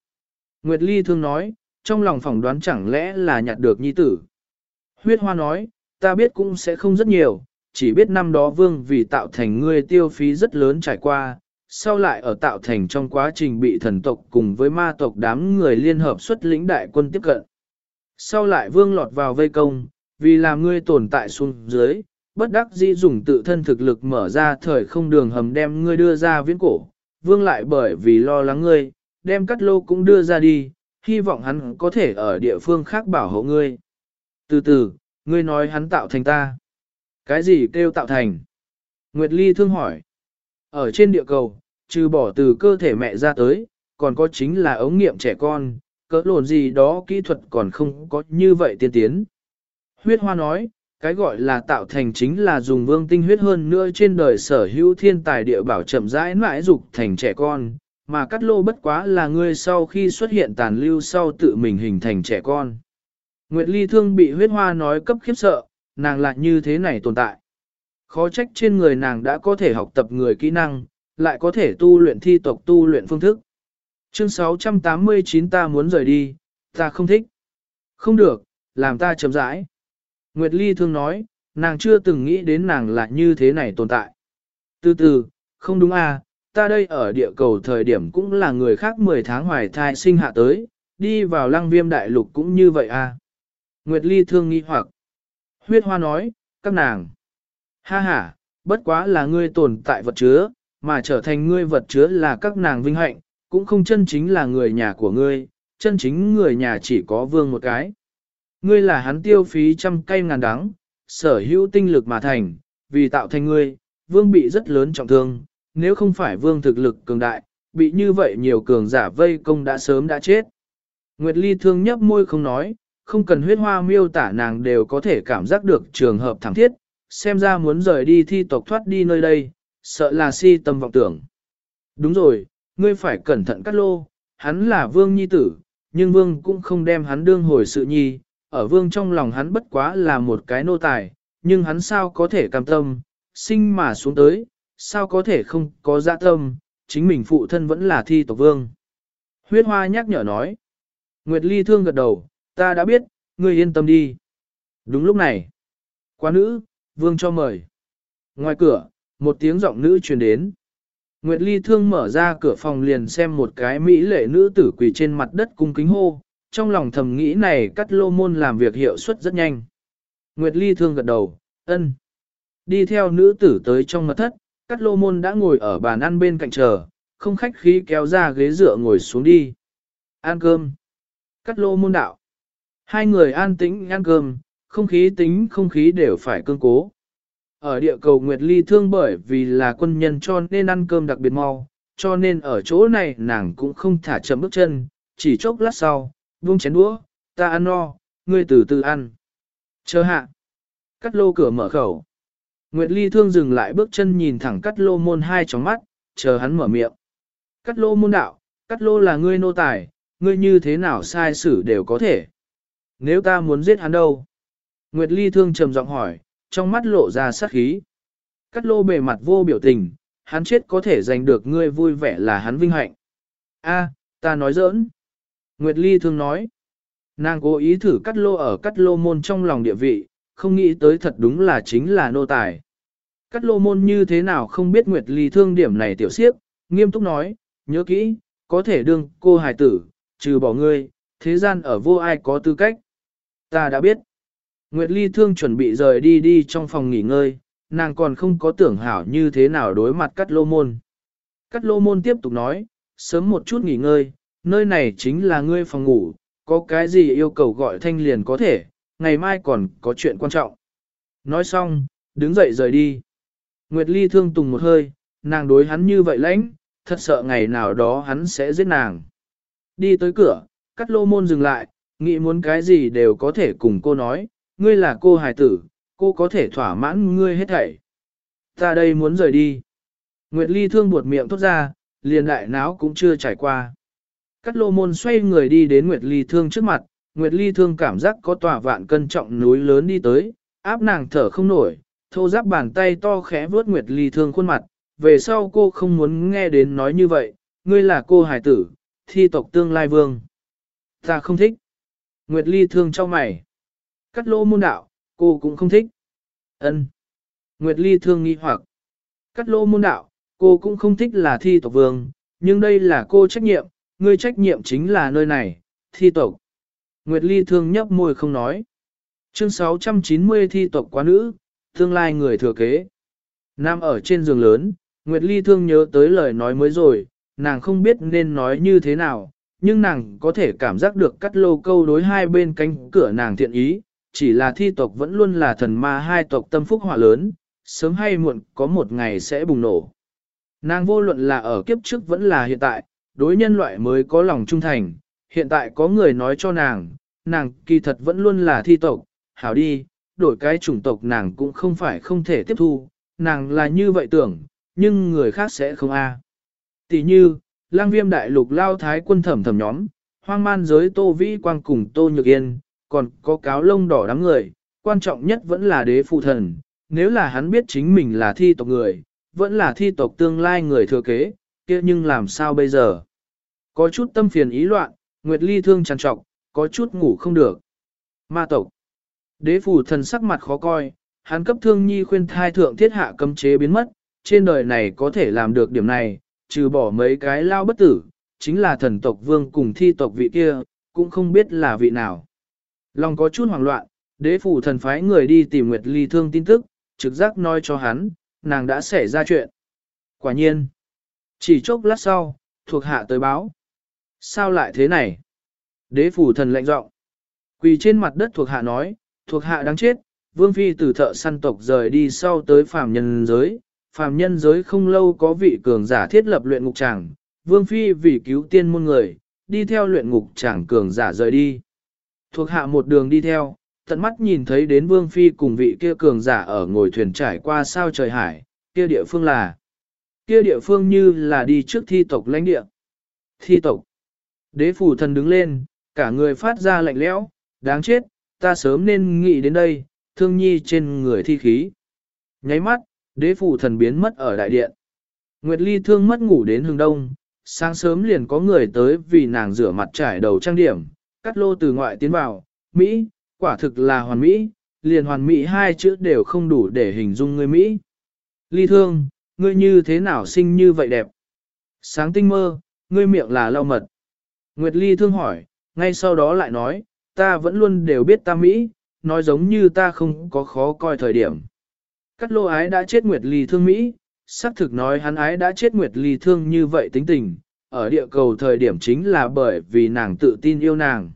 Nguyệt Ly thương nói, trong lòng phỏng đoán chẳng lẽ là nhặt được nhi tử. Huyết hoa nói, ta biết cũng sẽ không rất nhiều, chỉ biết năm đó vương vì tạo thành ngươi tiêu phí rất lớn trải qua, sau lại ở tạo thành trong quá trình bị thần tộc cùng với ma tộc đám người liên hợp xuất lĩnh đại quân tiếp cận. Sau lại vương lọt vào vây công, vì làm ngươi tồn tại xuống dưới, bất đắc dĩ dùng tự thân thực lực mở ra thời không đường hầm đem ngươi đưa ra viễn cổ, vương lại bởi vì lo lắng ngươi, đem cắt lô cũng đưa ra đi, hy vọng hắn có thể ở địa phương khác bảo hộ ngươi. Từ từ, ngươi nói hắn tạo thành ta. Cái gì kêu tạo thành? Nguyệt Ly thương hỏi. Ở trên địa cầu, trừ bỏ từ cơ thể mẹ ra tới, còn có chính là ống nghiệm trẻ con, cỡ lồn gì đó kỹ thuật còn không có như vậy tiên tiến. Huyết Hoa nói, cái gọi là tạo thành chính là dùng vương tinh huyết hơn nữa trên đời sở hữu thiên tài địa bảo chậm rãi mãi dục thành trẻ con, mà cắt lô bất quá là ngươi sau khi xuất hiện tàn lưu sau tự mình hình thành trẻ con. Nguyệt Ly Thương bị huyết hoa nói cấp khiếp sợ, nàng lại như thế này tồn tại. Khó trách trên người nàng đã có thể học tập người kỹ năng, lại có thể tu luyện thi tộc tu luyện phương thức. Chương 689 ta muốn rời đi, ta không thích. Không được, làm ta chậm rãi. Nguyệt Ly thương nói, nàng chưa từng nghĩ đến nàng là như thế này tồn tại. Từ từ, không đúng à, ta đây ở địa cầu thời điểm cũng là người khác 10 tháng hoài thai sinh hạ tới, đi vào lăng viêm đại lục cũng như vậy à. Nguyệt Ly thương nghi hoặc. Huyết hoa nói, các nàng. Ha ha, bất quá là ngươi tồn tại vật chứa, mà trở thành ngươi vật chứa là các nàng vinh hạnh, cũng không chân chính là người nhà của ngươi, chân chính người nhà chỉ có vương một cái. Ngươi là hắn tiêu phí trăm cây ngàn đắng, sở hữu tinh lực mà thành, vì tạo thành ngươi, vương bị rất lớn trọng thương, nếu không phải vương thực lực cường đại, bị như vậy nhiều cường giả vây công đã sớm đã chết. Nguyệt Ly thương nhấp môi không nói, không cần huyết hoa miêu tả nàng đều có thể cảm giác được trường hợp thẳng thiết, xem ra muốn rời đi thi tộc thoát đi nơi đây, sợ là si tâm vọng tưởng. Đúng rồi, ngươi phải cẩn thận cắt lô, hắn là vương nhi tử, nhưng vương cũng không đem hắn đương hồi sự nhi, ở vương trong lòng hắn bất quá là một cái nô tài, nhưng hắn sao có thể cam tâm, sinh mà xuống tới, sao có thể không có dạ tâm, chính mình phụ thân vẫn là thi tộc vương. Huyết hoa nhắc nhở nói, Nguyệt Ly thương gật đầu, ta đã biết, ngươi yên tâm đi. Đúng lúc này, quá nữ, vương cho mời. Ngoài cửa, một tiếng giọng nữ truyền đến. Nguyệt Ly thương mở ra cửa phòng liền xem một cái mỹ lệ nữ tử quỳ trên mặt đất cung kính hô, trong lòng thầm nghĩ này cắt lô môn làm việc hiệu suất rất nhanh. Nguyệt Ly thương gật đầu, ân. Đi theo nữ tử tới trong mật thất, cắt lô môn đã ngồi ở bàn ăn bên cạnh chờ, không khách khí kéo ra ghế dựa ngồi xuống đi. Ăn cơm. Cắt lô môn đạo. Hai người an tĩnh ăn cơm, không khí tính không khí đều phải cương cố. Ở địa cầu Nguyệt Ly thương bởi vì là quân nhân cho nên ăn cơm đặc biệt mau, cho nên ở chỗ này nàng cũng không thả chậm bước chân, chỉ chốc lát sau, buông chén đũa, ta ăn no, ngươi từ từ ăn. Chờ hạ. Cắt lô cửa mở khẩu. Nguyệt Ly thương dừng lại bước chân nhìn thẳng cắt lô môn hai tròng mắt, chờ hắn mở miệng. Cắt lô môn đạo, cắt lô là ngươi nô tài, ngươi như thế nào sai xử đều có thể. Nếu ta muốn giết hắn đâu? Nguyệt Ly thương trầm giọng hỏi, trong mắt lộ ra sát khí. Cắt lô bề mặt vô biểu tình, hắn chết có thể giành được ngươi vui vẻ là hắn vinh hạnh. A, ta nói giỡn. Nguyệt Ly thương nói. Nàng cố ý thử cắt lô ở cắt lô môn trong lòng địa vị, không nghĩ tới thật đúng là chính là nô tài. Cắt lô môn như thế nào không biết Nguyệt Ly thương điểm này tiểu siếp, nghiêm túc nói, nhớ kỹ, có thể đương cô hài tử, trừ bỏ ngươi, thế gian ở vô ai có tư cách. Ta đã biết. Nguyệt Ly thương chuẩn bị rời đi đi trong phòng nghỉ ngơi, nàng còn không có tưởng hảo như thế nào đối mặt cắt lô môn. Cắt lô môn tiếp tục nói, sớm một chút nghỉ ngơi, nơi này chính là ngươi phòng ngủ, có cái gì yêu cầu gọi thanh liền có thể, ngày mai còn có chuyện quan trọng. Nói xong, đứng dậy rời đi. Nguyệt Ly thương tùng một hơi, nàng đối hắn như vậy lãnh, thật sợ ngày nào đó hắn sẽ giết nàng. Đi tới cửa, cắt lô môn dừng lại, nghĩ muốn cái gì đều có thể cùng cô nói, ngươi là cô hài tử, cô có thể thỏa mãn ngươi hết thảy. Ta đây muốn rời đi. Nguyệt Ly thương buột miệng thốt ra, liền đại náo cũng chưa trải qua. Cát lô môn xoay người đi đến Nguyệt Ly thương trước mặt, Nguyệt Ly thương cảm giác có tòa vạn cân trọng núi lớn đi tới, áp nàng thở không nổi, thô giáp bàn tay to khẽ vuốt Nguyệt Ly thương khuôn mặt, về sau cô không muốn nghe đến nói như vậy, ngươi là cô hải tử, thi tộc tương lai vương. Ta không thích. Nguyệt Ly thương cho mày. Cắt lô môn đạo, cô cũng không thích. ân Nguyệt Ly thương nghi hoặc. Cắt lô môn đạo, cô cũng không thích là thi tộc vương, nhưng đây là cô trách nhiệm, ngươi trách nhiệm chính là nơi này, thi tộc. Nguyệt Ly thương nhấp môi không nói. Chương 690 thi tộc quá nữ, tương lai người thừa kế. Nam ở trên giường lớn, Nguyệt Ly thương nhớ tới lời nói mới rồi, nàng không biết nên nói như thế nào, nhưng nàng có thể cảm giác được cắt lô câu đối hai bên cánh cửa nàng thiện ý, chỉ là thi tộc vẫn luôn là thần ma hai tộc tâm phúc hỏa lớn, sớm hay muộn có một ngày sẽ bùng nổ. Nàng vô luận là ở kiếp trước vẫn là hiện tại, đối nhân loại mới có lòng trung thành, hiện tại có người nói cho nàng, nàng kỳ thật vẫn luôn là thi tộc, hảo đi, đổi cái chủng tộc nàng cũng không phải không thể tiếp thu, nàng là như vậy tưởng, nhưng người khác sẽ không a. Tỷ như, lang viêm đại lục lao thái quân thẩm thẩm nhóm, hoang man giới tô vĩ quang cùng tô nhược yên, còn có cáo lông đỏ đám người, quan trọng nhất vẫn là đế phụ thần, nếu là hắn biết chính mình là thi tộc người, vẫn là thi tộc tương lai người thừa kế, kia nhưng làm sao bây giờ? Có chút tâm phiền ý loạn, Nguyệt Ly thương trằn trọc, có chút ngủ không được. Ma tộc. Đế phủ thần sắc mặt khó coi, hắn cấp thương nhi khuyên thai thượng thiết hạ cấm chế biến mất, trên đời này có thể làm được điểm này, trừ bỏ mấy cái lao bất tử, chính là thần tộc vương cùng thi tộc vị kia, cũng không biết là vị nào. Lòng có chút hoảng loạn, đế phủ thần phái người đi tìm Nguyệt Ly thương tin tức, trực giác nói cho hắn, nàng đã xảy ra chuyện. Quả nhiên, chỉ chốc lát sau, thuộc hạ tới báo. Sao lại thế này? Đế phủ thần lệnh giọng Quỳ trên mặt đất thuộc hạ nói, thuộc hạ đáng chết, vương phi từ thợ săn tộc rời đi sau tới phàm nhân giới. Phàm nhân giới không lâu có vị cường giả thiết lập luyện ngục tràng, vương phi vì cứu tiên môn người, đi theo luyện ngục tràng cường giả rời đi. Thuộc hạ một đường đi theo, tận mắt nhìn thấy đến vương phi cùng vị kia cường giả ở ngồi thuyền trải qua sao trời hải, kia địa phương là, kia địa phương như là đi trước thi tộc lãnh địa. Thi tộc. Đế phủ thần đứng lên, cả người phát ra lạnh lẽo, đáng chết, ta sớm nên nghĩ đến đây, thương nhi trên người thi khí. Nháy mắt, đế phủ thần biến mất ở đại điện. Nguyệt Ly thương mất ngủ đến hương đông, sáng sớm liền có người tới vì nàng rửa mặt trải đầu trang điểm, cắt lô từ ngoại tiến vào, Mỹ, quả thực là hoàn Mỹ, liền hoàn Mỹ hai chữ đều không đủ để hình dung người Mỹ. Ly thương, ngươi như thế nào xinh như vậy đẹp? Sáng tinh mơ, ngươi miệng là lau mật. Nguyệt Ly thương hỏi, ngay sau đó lại nói, ta vẫn luôn đều biết ta Mỹ, nói giống như ta không có khó coi thời điểm. Cắt lô ái đã chết Nguyệt Ly thương Mỹ, xác thực nói hắn ái đã chết Nguyệt Ly thương như vậy tính tình, ở địa cầu thời điểm chính là bởi vì nàng tự tin yêu nàng.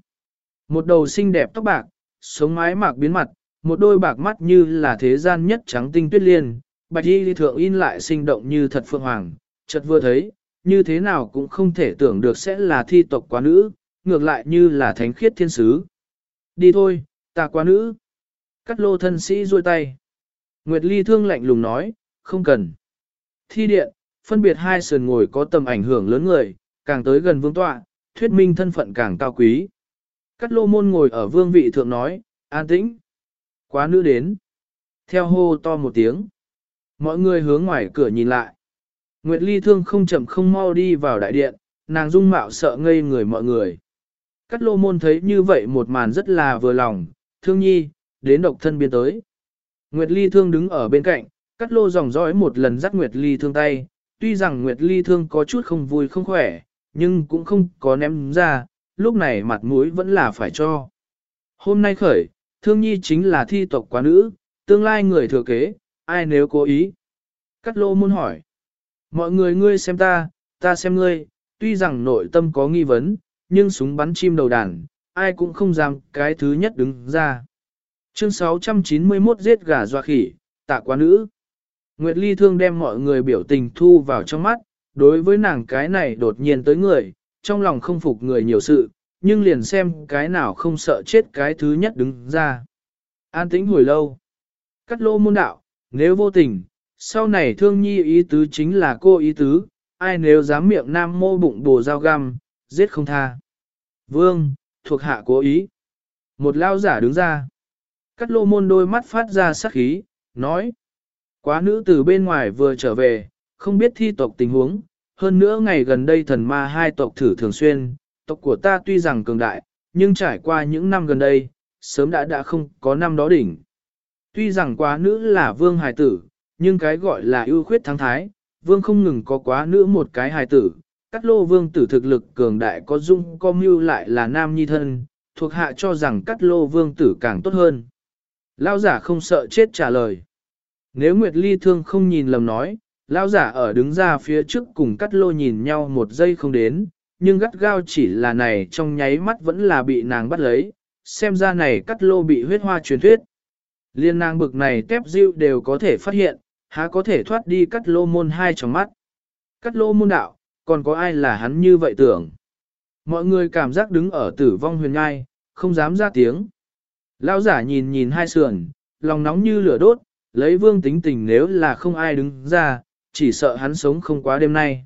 Một đầu xinh đẹp tóc bạc, sống mái mạc biến mặt, một đôi bạc mắt như là thế gian nhất trắng tinh tuyết liên, bạch y thượng in lại sinh động như thật phượng hoàng, chợt vừa thấy, như thế nào cũng không thể tưởng được sẽ là thi tộc quá nữ, ngược lại như là thánh khiết thiên sứ. Đi thôi, ta quá nữ. Cắt lô thân sĩ duỗi tay. Nguyệt Ly thương lạnh lùng nói, không cần. Thi điện, phân biệt hai sườn ngồi có tầm ảnh hưởng lớn người, càng tới gần vương tọa, thuyết minh thân phận càng cao quý. Cắt lô môn ngồi ở vương vị thượng nói, an tĩnh. Quá nữ đến. Theo hô to một tiếng. Mọi người hướng ngoài cửa nhìn lại. Nguyệt Ly thương không chậm không mau đi vào đại điện, nàng dung mạo sợ ngây người mọi người. Cắt lô môn thấy như vậy một màn rất là vừa lòng, thương nhi, đến độc thân biên tới. Nguyệt Ly thương đứng ở bên cạnh, cắt lô dòng dõi một lần dắt Nguyệt Ly thương tay, tuy rằng Nguyệt Ly thương có chút không vui không khỏe, nhưng cũng không có ném ra, lúc này mặt mũi vẫn là phải cho. Hôm nay khởi, thương nhi chính là thi tộc quá nữ, tương lai người thừa kế, ai nếu cố ý. Cắt lô muốn hỏi. Mọi người ngươi xem ta, ta xem ngươi, tuy rằng nội tâm có nghi vấn, nhưng súng bắn chim đầu đàn, ai cũng không dám cái thứ nhất đứng ra. Chương 691 giết gà doa khỉ, tạ quá nữ. Nguyệt Ly thương đem mọi người biểu tình thu vào trong mắt, đối với nàng cái này đột nhiên tới người, trong lòng không phục người nhiều sự, nhưng liền xem cái nào không sợ chết cái thứ nhất đứng ra. An tĩnh hồi lâu. Cắt lô môn đạo, nếu vô tình, sau này thương nhi ý tứ chính là cô ý tứ, ai nếu dám miệng nam mô bụng bồ dao găm, giết không tha. Vương, thuộc hạ cố ý. Một lao giả đứng ra. Cắt lô môn đôi mắt phát ra sắc khí, nói. Quá nữ từ bên ngoài vừa trở về, không biết thi tộc tình huống, hơn nữa ngày gần đây thần ma hai tộc thử thường xuyên, tộc của ta tuy rằng cường đại, nhưng trải qua những năm gần đây, sớm đã đã không có năm đó đỉnh. Tuy rằng quá nữ là vương hài tử, nhưng cái gọi là ưu khuyết thắng thái, vương không ngừng có quá nữ một cái hài tử, cắt lô vương tử thực lực cường đại có dung có mưu lại là nam nhi thân, thuộc hạ cho rằng cắt lô vương tử càng tốt hơn. Lao giả không sợ chết trả lời. Nếu Nguyệt Ly thương không nhìn lầm nói, Lao giả ở đứng ra phía trước cùng cắt lô nhìn nhau một giây không đến, nhưng gắt gao chỉ là này trong nháy mắt vẫn là bị nàng bắt lấy, xem ra này cắt lô bị huyết hoa truyền thuyết. Liên nàng bực này tép diêu đều có thể phát hiện, há có thể thoát đi cắt lô môn hai trong mắt. Cắt lô môn đạo, còn có ai là hắn như vậy tưởng. Mọi người cảm giác đứng ở tử vong huyền ngai, không dám ra tiếng. Lão giả nhìn nhìn hai sườn, lòng nóng như lửa đốt, lấy vương tính tình nếu là không ai đứng ra, chỉ sợ hắn sống không quá đêm nay.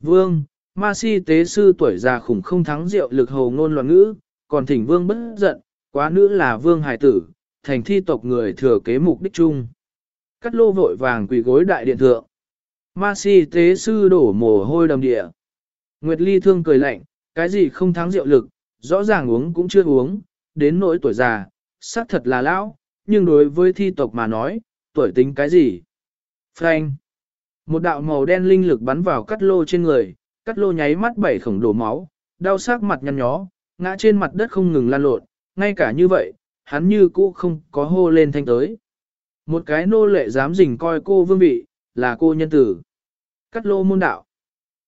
Vương, ma si tế sư tuổi già khủng không thắng rượu lực hồ ngôn loạn ngữ, còn thỉnh vương bất giận, quá nữ là vương hài tử, thành thi tộc người thừa kế mục đích chung. Cắt lô vội vàng quỳ gối đại điện thượng. Ma si tế sư đổ mồ hôi đầm địa. Nguyệt Ly thương cười lạnh, cái gì không thắng rượu lực, rõ ràng uống cũng chưa uống, đến nỗi tuổi già, xác thật là lão, nhưng đối với thi tộc mà nói, tuổi tính cái gì? Frank. Một đạo màu đen linh lực bắn vào cắt lô trên người, cắt lô nháy mắt bảy khổng đổ máu, đau sắc mặt nhăn nhó, ngã trên mặt đất không ngừng lan lộn, ngay cả như vậy, hắn như cũ không có hô lên thanh tới. Một cái nô lệ dám dình coi cô vương vị, là cô nhân tử. Cắt lô môn đạo.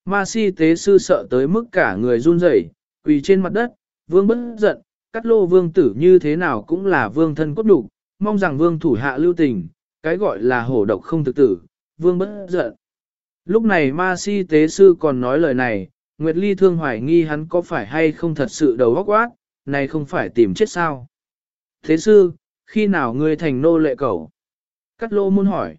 Ma si tế sư sợ tới mức cả người run rẩy, quỳ trên mặt đất, vương bất giận, cắt lô vương tử như thế nào cũng là vương thân cốt đục, mong rằng vương thủ hạ lưu tình, cái gọi là hổ độc không thực tử, vương bất giận. Lúc này ma si tế sư còn nói lời này, Nguyệt Ly thương hoài nghi hắn có phải hay không thật sự đầu óc quát, này không phải tìm chết sao. Thế sư, khi nào ngươi thành nô lệ cẩu? Cắt lô muốn hỏi.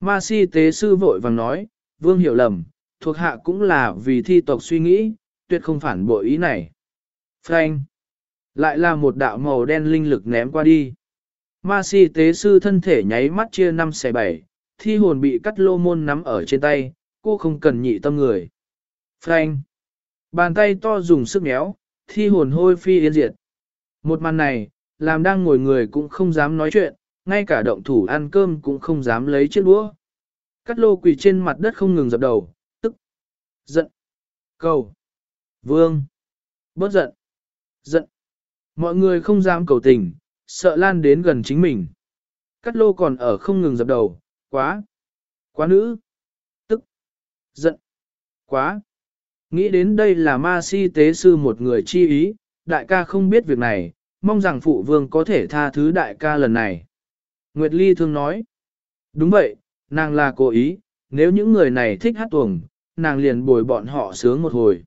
Ma si tế sư vội vàng nói, vương hiểu lầm, thuộc hạ cũng là vì thi tộc suy nghĩ, tuyệt không phản bội ý này. Frank. Lại là một đạo màu đen linh lực ném qua đi. Ma si tế sư thân thể nháy mắt chia năm xẻ bảy, thi hồn bị cắt lô môn nắm ở trên tay, cô không cần nhị tâm người. Frank. Bàn tay to dùng sức méo, thi hồn hôi phi yên diệt. Một màn này, làm đang ngồi người cũng không dám nói chuyện, ngay cả động thủ ăn cơm cũng không dám lấy chiếc đũa. Cắt lô quỳ trên mặt đất không ngừng dập đầu, tức, giận, cầu, vương, bớt giận, giận. Mọi người không dám cầu tình, sợ lan đến gần chính mình. Cắt lô còn ở không ngừng dập đầu, quá, quá nữ, tức, giận, quá. Nghĩ đến đây là ma si tế sư một người chi ý, đại ca không biết việc này, mong rằng phụ vương có thể tha thứ đại ca lần này. Nguyệt Ly thương nói, đúng vậy, nàng là cố ý, nếu những người này thích hát tuồng, nàng liền bồi bọn họ sướng một hồi.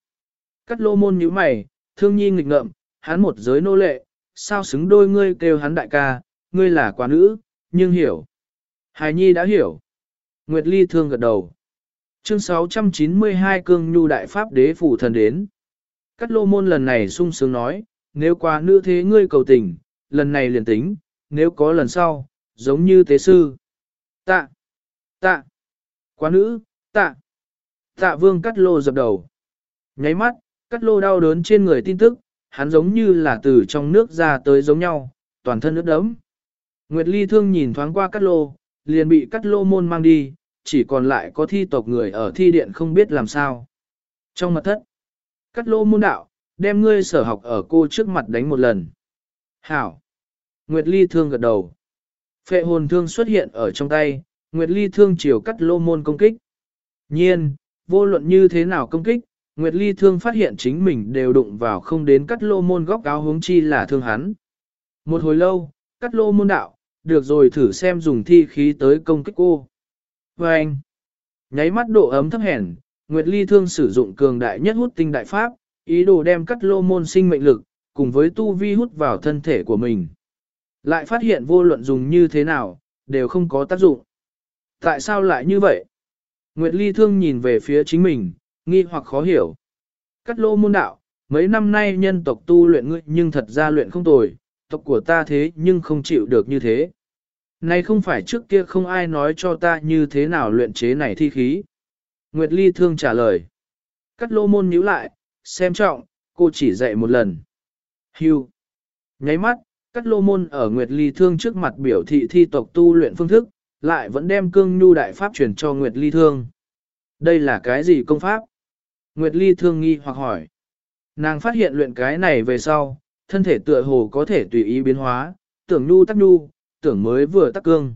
Cắt lô môn nhíu mày, thương nhi nghịch ngợm, hắn một giới nô lệ, sao xứng đôi ngươi kêu hắn đại ca, ngươi là quả nữ, nhưng hiểu. Hài nhi đã hiểu. Nguyệt Ly thương gật đầu. Chương 692 cương nhu đại pháp đế phủ thần đến. Cắt lô môn lần này sung sướng nói, nếu quá nữ thế ngươi cầu tình, lần này liền tính, nếu có lần sau, giống như tế sư. Tạ, tạ, quá nữ, tạ. Tạ vương cắt lô dập đầu. Nháy mắt, cắt lô đau đớn trên người tin tức, hắn giống như là từ trong nước ra tới giống nhau, toàn thân nước đấm. Nguyệt Ly thương nhìn thoáng qua cắt lô, liền bị cắt lô môn mang đi, chỉ còn lại có thi tộc người ở thi điện không biết làm sao. Trong mật thất, cắt lô môn đạo, đem ngươi sở học ở cô trước mặt đánh một lần. Hảo! Nguyệt Ly thương gật đầu. Phệ hồn thương xuất hiện ở trong tay, Nguyệt Ly thương chiều cắt lô môn công kích. Nhiên, vô luận như thế nào công kích, Nguyệt Ly thương phát hiện chính mình đều đụng vào không đến cắt lô môn góc áo hướng chi là thương hắn. Một hồi lâu, cắt lô môn đạo, được rồi thử xem dùng thi khí tới công kích cô. Và anh, nháy mắt độ ấm thấp hèn, Nguyệt Ly thương sử dụng cường đại nhất hút tinh đại pháp, ý đồ đem cắt lô môn sinh mệnh lực, cùng với tu vi hút vào thân thể của mình. Lại phát hiện vô luận dùng như thế nào, đều không có tác dụng. Tại sao lại như vậy? Nguyệt Ly thương nhìn về phía chính mình, nghi hoặc khó hiểu. Cắt lô môn đạo, mấy năm nay nhân tộc tu luyện ngươi nhưng thật ra luyện không tồi, tộc của ta thế nhưng không chịu được như thế. Này không phải trước kia không ai nói cho ta như thế nào luyện chế này thi khí. Nguyệt Ly thương trả lời. Cắt lô môn nhíu lại, xem trọng, cô chỉ dạy một lần. Hưu. Nháy mắt, cắt lô môn ở Nguyệt Ly thương trước mặt biểu thị thi tộc tu luyện phương thức, lại vẫn đem cương nhu đại pháp truyền cho Nguyệt Ly thương. Đây là cái gì công pháp? Nguyệt Ly thương nghi hoặc hỏi. Nàng phát hiện luyện cái này về sau, thân thể tựa hồ có thể tùy ý biến hóa, tưởng nhu tắc nhu, tưởng mới vừa tắc cương.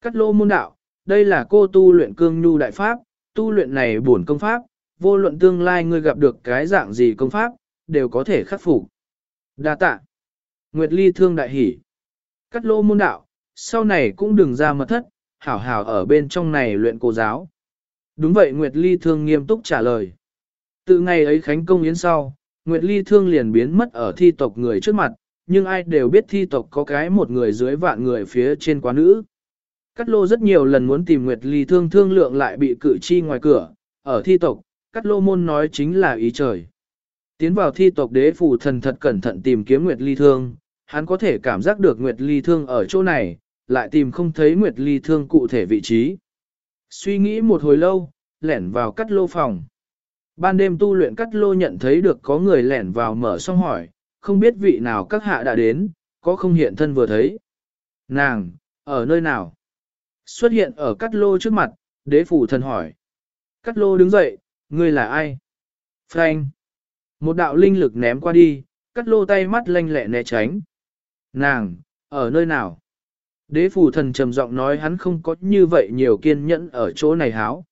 Cắt lô môn đạo, đây là cô tu luyện cương nhu đại pháp, tu luyện này bổn công pháp, vô luận tương lai ngươi gặp được cái dạng gì công pháp, đều có thể khắc phục. Đa tạ. Nguyệt Ly thương đại hỉ. Cắt lô môn đạo, sau này cũng đừng ra mật thất, hảo hảo ở bên trong này luyện cô giáo. Đúng vậy Nguyệt Ly thương nghiêm túc trả lời. Từ ngày ấy khánh công yến sau, Nguyệt Ly thương liền biến mất ở thi tộc người trước mặt, nhưng ai đều biết thi tộc có cái một người dưới vạn người phía trên quá nữ. Cắt lô rất nhiều lần muốn tìm Nguyệt Ly thương thương lượng lại bị cử chi ngoài cửa, ở thi tộc, cắt lô môn nói chính là ý trời. Tiến vào thi tộc đế phủ thần thật cẩn thận tìm kiếm Nguyệt Ly thương, hắn có thể cảm giác được Nguyệt Ly thương ở chỗ này, lại tìm không thấy Nguyệt Ly thương cụ thể vị trí. Suy nghĩ một hồi lâu, lẻn vào cắt lô phòng. Ban đêm tu luyện cắt lô nhận thấy được có người lẻn vào mở xong hỏi, không biết vị nào các hạ đã đến, có không hiện thân vừa thấy. Nàng, ở nơi nào? Xuất hiện ở cắt lô trước mặt, đế phủ thần hỏi. Cắt lô đứng dậy, ngươi là ai? Frank. Một đạo linh lực ném qua đi, cắt lô tay mắt lanh lẹ né tránh. Nàng, ở nơi nào? Đế phủ thần trầm giọng nói hắn không có như vậy nhiều kiên nhẫn ở chỗ này háo.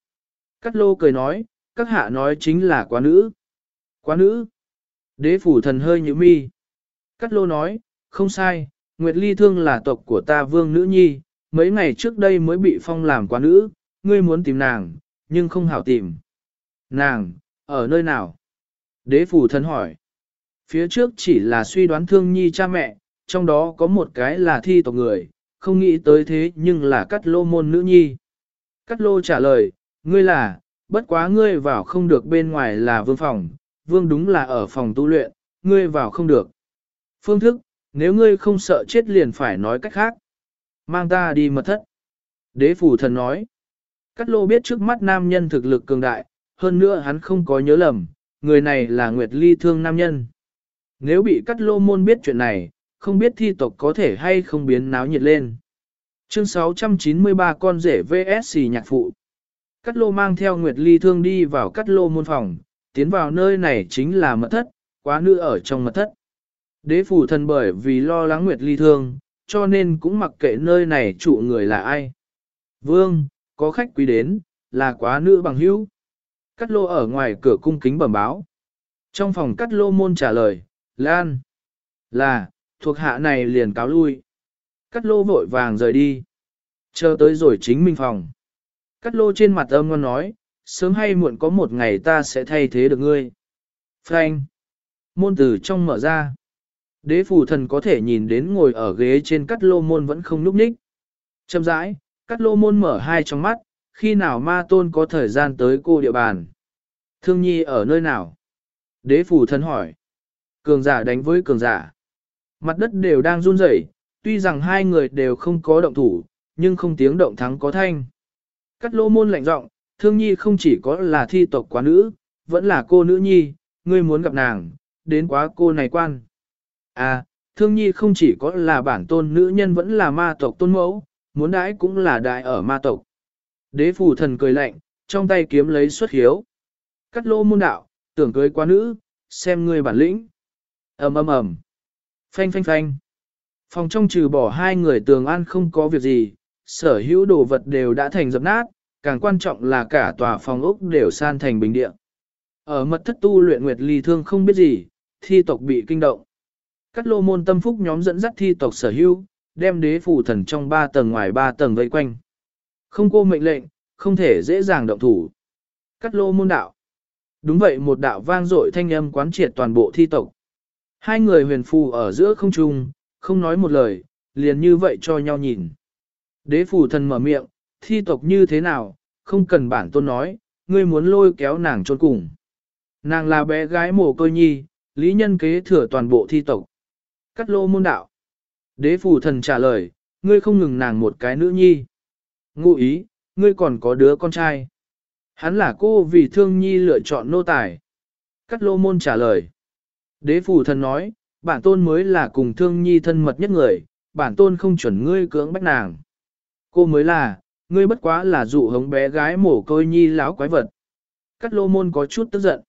Cắt lô cười nói, các hạ nói chính là quá nữ. Quá nữ. Đế phủ thần hơi như mi. Cắt lô nói, không sai, Nguyệt Ly Thương là tộc của ta vương nữ nhi, mấy ngày trước đây mới bị phong làm quá nữ, ngươi muốn tìm nàng, nhưng không hảo tìm. Nàng, ở nơi nào? Đế phủ thần hỏi. Phía trước chỉ là suy đoán thương nhi cha mẹ, trong đó có một cái là thi tộc người, không nghĩ tới thế nhưng là cắt lô môn nữ nhi. Cắt lô trả lời, ngươi là, bất quá ngươi vào không được bên ngoài là vương phòng, vương đúng là ở phòng tu luyện, ngươi vào không được. Phương thức, nếu ngươi không sợ chết liền phải nói cách khác. Mang ta đi mật thất. Đế phủ thần nói. Cắt lô biết trước mắt nam nhân thực lực cường đại, hơn nữa hắn không có nhớ lầm, người này là Nguyệt Ly thương nam nhân. Nếu bị cắt lô môn biết chuyện này, không biết thi tộc có thể hay không biến náo nhiệt lên. Chương 693 con rể VSC nhạc phụ. Cắt lô mang theo Nguyệt Ly thương đi vào cắt lô môn phòng, tiến vào nơi này chính là mật thất, quá nữ ở trong mật thất. Đế phủ thần bởi vì lo lắng Nguyệt Ly thương, cho nên cũng mặc kệ nơi này trụ người là ai. Vương, có khách quý đến, là quá nữ bằng hữu. Cắt lô ở ngoài cửa cung kính bẩm báo. Trong phòng cắt lô môn trả lời, Lan, là, thuộc hạ này liền cáo lui. Cắt lô vội vàng rời đi. Chờ tới rồi chính minh phòng. Cắt lô trên mặt âm ngon nói, sớm hay muộn có một ngày ta sẽ thay thế được ngươi. Frank. Môn từ trong mở ra. Đế phủ thần có thể nhìn đến ngồi ở ghế trên cắt lô môn vẫn không núp ních. Châm rãi, cắt lô môn mở hai trong mắt, khi nào ma tôn có thời gian tới cô địa bàn. Thương nhi ở nơi nào? Đế phủ thân hỏi. Cường giả đánh với cường giả. Mặt đất đều đang run rẩy, tuy rằng hai người đều không có động thủ, nhưng không tiếng động thắng có thanh. Cắt lô môn lạnh giọng, thương nhi không chỉ có là thi tộc quá nữ, vẫn là cô nữ nhi, ngươi muốn gặp nàng, đến quá cô này quan. À, thương nhi không chỉ có là bản tôn nữ nhân vẫn là ma tộc tôn mẫu, muốn đãi cũng là đại ở ma tộc. Đế phù thần cười lạnh, trong tay kiếm lấy xuất hiếu. Cắt lô môn đạo, tưởng cưới quá nữ, xem ngươi bản lĩnh. ầm ầm ầm, phanh phanh phanh. Phòng trong trừ bỏ hai người tường an không có việc gì, sở hữu đồ vật đều đã thành dập nát, càng quan trọng là cả tòa phòng ốc đều san thành bình địa. Ở mật thất tu luyện Nguyệt Ly Thương không biết gì, thi tộc bị kinh động. Cắt lô môn tâm phúc nhóm dẫn dắt thi tộc sở hữu, đem đế phủ thần trong ba tầng ngoài ba tầng vây quanh. Không cô mệnh lệnh, không thể dễ dàng động thủ. Cắt lô môn đạo. Đúng vậy một đạo vang dội thanh âm quán triệt toàn bộ thi tộc. Hai người huyền phù ở giữa không trung, không nói một lời, liền như vậy cho nhau nhìn. Đế phù thần mở miệng, thi tộc như thế nào, không cần bản tôn nói, ngươi muốn lôi kéo nàng trốn cùng. Nàng là bé gái mồ côi nhi, lý nhân kế thừa toàn bộ thi tộc. Cắt lô môn đạo. Đế phù thần trả lời, ngươi không ngừng nàng một cái nữ nhi. Ngụ ý, ngươi còn có đứa con trai. Hắn là cô vì thương nhi lựa chọn nô tài. Cắt lô môn trả lời. Đế phủ thần nói, bản tôn mới là cùng thương nhi thân mật nhất người, bản tôn không chuẩn ngươi cưỡng bách nàng. Cô mới là, ngươi bất quá là dụ hống bé gái mổ côi nhi lão quái vật. Cắt lô môn có chút tức giận.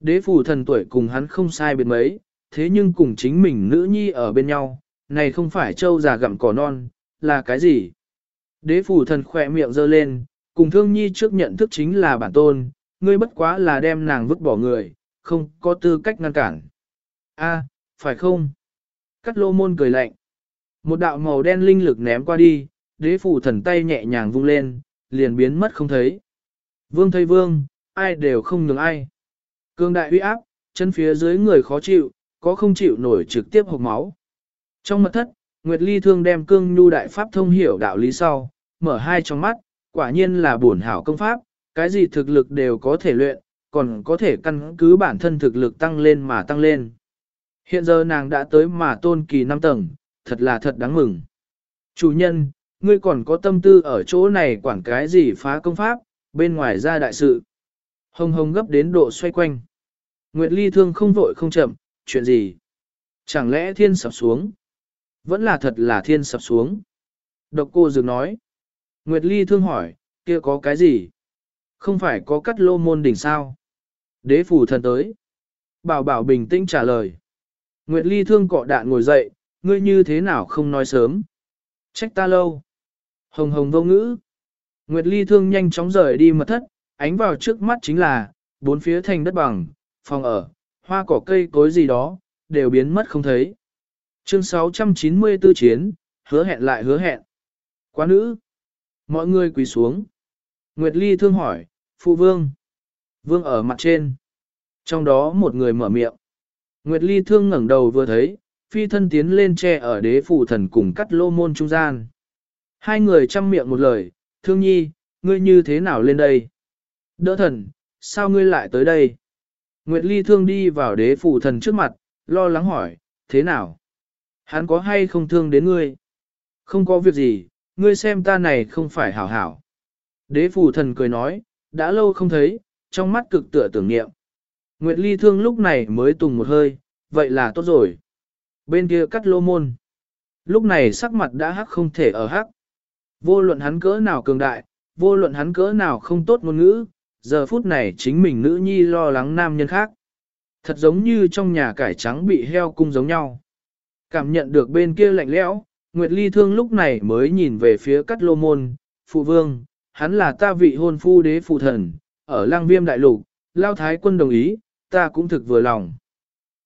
Đế phủ thần tuổi cùng hắn không sai biệt mấy, thế nhưng cùng chính mình nữ nhi ở bên nhau, này không phải trâu già gặm cỏ non, là cái gì? Đế phủ thần khỏe miệng giơ lên, cùng thương nhi trước nhận thức chính là bản tôn, ngươi bất quá là đem nàng vứt bỏ người, không có tư cách ngăn cản. A, phải không? Cắt lô môn cười lạnh. Một đạo màu đen linh lực ném qua đi, đế phủ thần tay nhẹ nhàng vung lên, liền biến mất không thấy. Vương thấy vương, ai đều không nhường ai. Cương đại uy áp, chân phía dưới người khó chịu, có không chịu nổi trực tiếp hộc máu. Trong mật thất, Nguyệt Ly thương đem cương nhu đại pháp thông hiểu đạo lý sau, mở hai trong mắt, quả nhiên là bổn hảo công pháp, cái gì thực lực đều có thể luyện, còn có thể căn cứ bản thân thực lực tăng lên mà tăng lên. Hiện giờ nàng đã tới mà tôn kỳ 5 tầng, thật là thật đáng mừng. Chủ nhân, ngươi còn có tâm tư ở chỗ này quản cái gì phá công pháp, bên ngoài ra đại sự. Hồng hồng gấp đến độ xoay quanh. Nguyệt Ly thương không vội không chậm, chuyện gì? Chẳng lẽ thiên sập xuống? Vẫn là thật là thiên sập xuống. Độc cô dừng nói. Nguyệt Ly thương hỏi, kia có cái gì? Không phải có cắt lô môn đỉnh sao? Đế phủ thần tới. Bảo bảo bình tĩnh trả lời. Nguyệt Ly thương cọ đạn ngồi dậy, ngươi như thế nào không nói sớm? Trách ta lâu. Hồng hồng vô ngữ. Nguyệt Ly thương nhanh chóng rời đi mật thất, ánh vào trước mắt chính là, bốn phía thành đất bằng, phòng ở, hoa cỏ cây cối gì đó, đều biến mất không thấy. Chương 694 chiến, hứa hẹn lại hứa hẹn. Quá nữ. Mọi người quỳ xuống. Nguyệt Ly thương hỏi, phụ vương. Vương ở mặt trên. Trong đó một người mở miệng. Nguyệt Ly thương ngẩng đầu vừa thấy, phi thân tiến lên che ở đế phụ thần cùng cắt lô môn trung gian. Hai người chăm miệng một lời, thương nhi, ngươi như thế nào lên đây? Đỡ thần, sao ngươi lại tới đây? Nguyệt Ly thương đi vào đế phụ thần trước mặt, lo lắng hỏi, thế nào? Hắn có hay không thương đến ngươi? Không có việc gì, ngươi xem ta này không phải hảo hảo. Đế phủ thần cười nói, đã lâu không thấy, trong mắt cực tựa tưởng niệm. Nguyệt Ly thương lúc này mới tùng một hơi, vậy là tốt rồi. Bên kia cắt lô môn. Lúc này sắc mặt đã hắc không thể ở hắc. Vô luận hắn cỡ nào cường đại, vô luận hắn cỡ nào không tốt ngôn ngữ, giờ phút này chính mình nữ nhi lo lắng nam nhân khác. Thật giống như trong nhà cải trắng bị heo cung giống nhau. Cảm nhận được bên kia lạnh lẽo, Nguyệt Ly Thương lúc này mới nhìn về phía Cát Lô Môn, Phụ Vương, hắn là ta vị hôn phu đế phụ thần, ở lang viêm đại lục, Lao Thái quân đồng ý, ta cũng thực vừa lòng.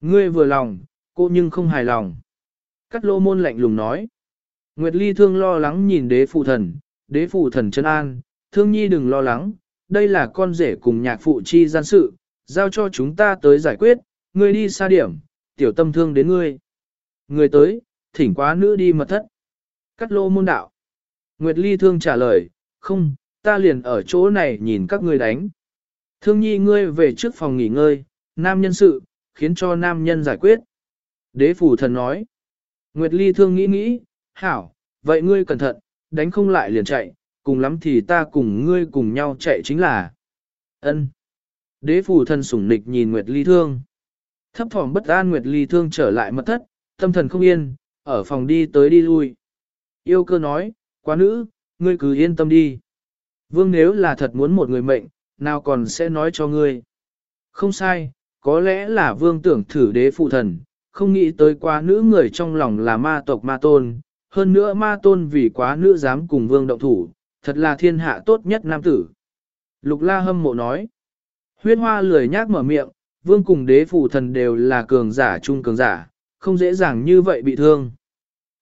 Ngươi vừa lòng, cô nhưng không hài lòng. Cát Lô Môn lạnh lùng nói. Nguyệt Ly Thương lo lắng nhìn đế phụ thần, đế phụ thần chân an, thương nhi đừng lo lắng, đây là con rể cùng nhạc phụ chi gian sự, giao cho chúng ta tới giải quyết, ngươi đi xa điểm, tiểu tâm thương đến ngươi. Người tới, thỉnh quá nữ đi mật thất. Cắt lô môn đạo. Nguyệt Ly thương trả lời, không, ta liền ở chỗ này nhìn các ngươi đánh. Thương nhi ngươi về trước phòng nghỉ ngơi, nam nhân sự, khiến cho nam nhân giải quyết. Đế phủ thần nói. Nguyệt Ly thương nghĩ nghĩ, hảo, vậy ngươi cẩn thận, đánh không lại liền chạy, cùng lắm thì ta cùng ngươi cùng nhau chạy chính là. ân. Đế phủ thần sủng nịch nhìn Nguyệt Ly thương. Thấp thỏm bất an Nguyệt Ly thương trở lại mật thất, tâm thần không yên, ở phòng đi tới đi lui. Yêu cơ nói, quá nữ, ngươi cứ yên tâm đi. Vương nếu là thật muốn một người mệnh, nào còn sẽ nói cho ngươi. Không sai, có lẽ là vương tưởng thử đế phụ thần, không nghĩ tới quá nữ người trong lòng là ma tộc ma tôn, hơn nữa ma tôn vì quá nữ dám cùng vương động thủ, thật là thiên hạ tốt nhất nam tử. Lục la hâm mộ nói, huyết hoa lười nhác mở miệng, vương cùng đế phụ thần đều là cường giả chung cường giả, không dễ dàng như vậy bị thương.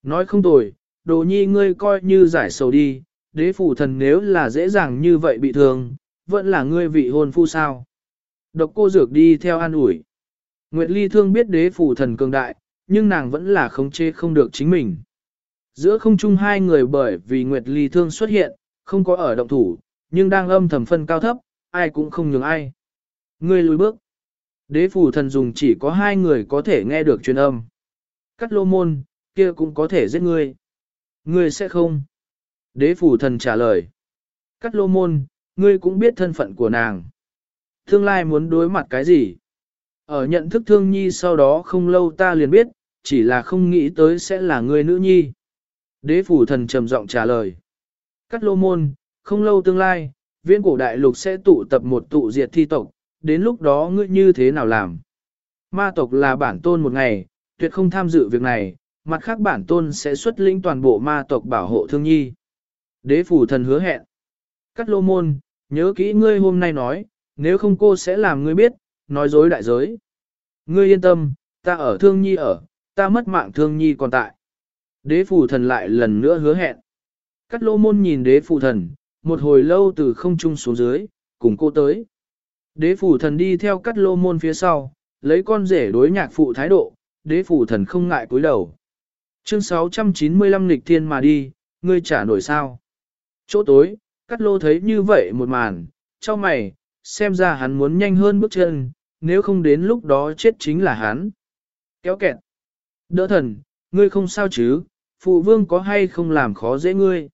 Nói không tồi, đồ nhi ngươi coi như giải sầu đi, đế phủ thần nếu là dễ dàng như vậy bị thương, vẫn là ngươi vị hôn phu sao. Độc cô dược đi theo an ủi. Nguyệt Ly thương biết đế phủ thần cường đại, nhưng nàng vẫn là khống chế không được chính mình. Giữa không chung hai người bởi vì Nguyệt Ly thương xuất hiện, không có ở động thủ, nhưng đang âm thầm phân cao thấp, ai cũng không nhường ai. Ngươi lùi bước. Đế phủ thần dùng chỉ có hai người có thể nghe được truyền âm. Cắt lô môn, kia cũng có thể giết ngươi. Ngươi sẽ không. Đế phủ thần trả lời. Cắt lô môn, ngươi cũng biết thân phận của nàng. Tương lai muốn đối mặt cái gì? Ở nhận thức thương nhi sau đó không lâu ta liền biết, chỉ là không nghĩ tới sẽ là ngươi nữ nhi. Đế phủ thần trầm giọng trả lời. Cắt lô môn, không lâu tương lai, viễn cổ đại lục sẽ tụ tập một tụ diệt thi tộc, đến lúc đó ngươi như thế nào làm? Ma tộc là bản tôn một ngày, tuyệt không tham dự việc này, mặt khác bản tôn sẽ xuất lĩnh toàn bộ ma tộc bảo hộ thương nhi. Đế phủ thần hứa hẹn. Cắt lô môn, nhớ kỹ ngươi hôm nay nói, nếu không cô sẽ làm ngươi biết, nói dối đại giới. Ngươi yên tâm, ta ở thương nhi ở, ta mất mạng thương nhi còn tại. Đế phủ thần lại lần nữa hứa hẹn. Cắt lô môn nhìn đế phủ thần, một hồi lâu từ không trung xuống dưới, cùng cô tới. Đế phủ thần đi theo cắt lô môn phía sau, lấy con rể đối nhạc phụ thái độ, đế phủ thần không ngại cúi đầu. Chương 695 nghịch thiên mà đi, ngươi trả nổi sao. Chỗ tối, cắt lô thấy như vậy một màn, cho mày, xem ra hắn muốn nhanh hơn bước chân, nếu không đến lúc đó chết chính là hắn. Kéo kẹt. Đỡ thần, ngươi không sao chứ, phụ vương có hay không làm khó dễ ngươi?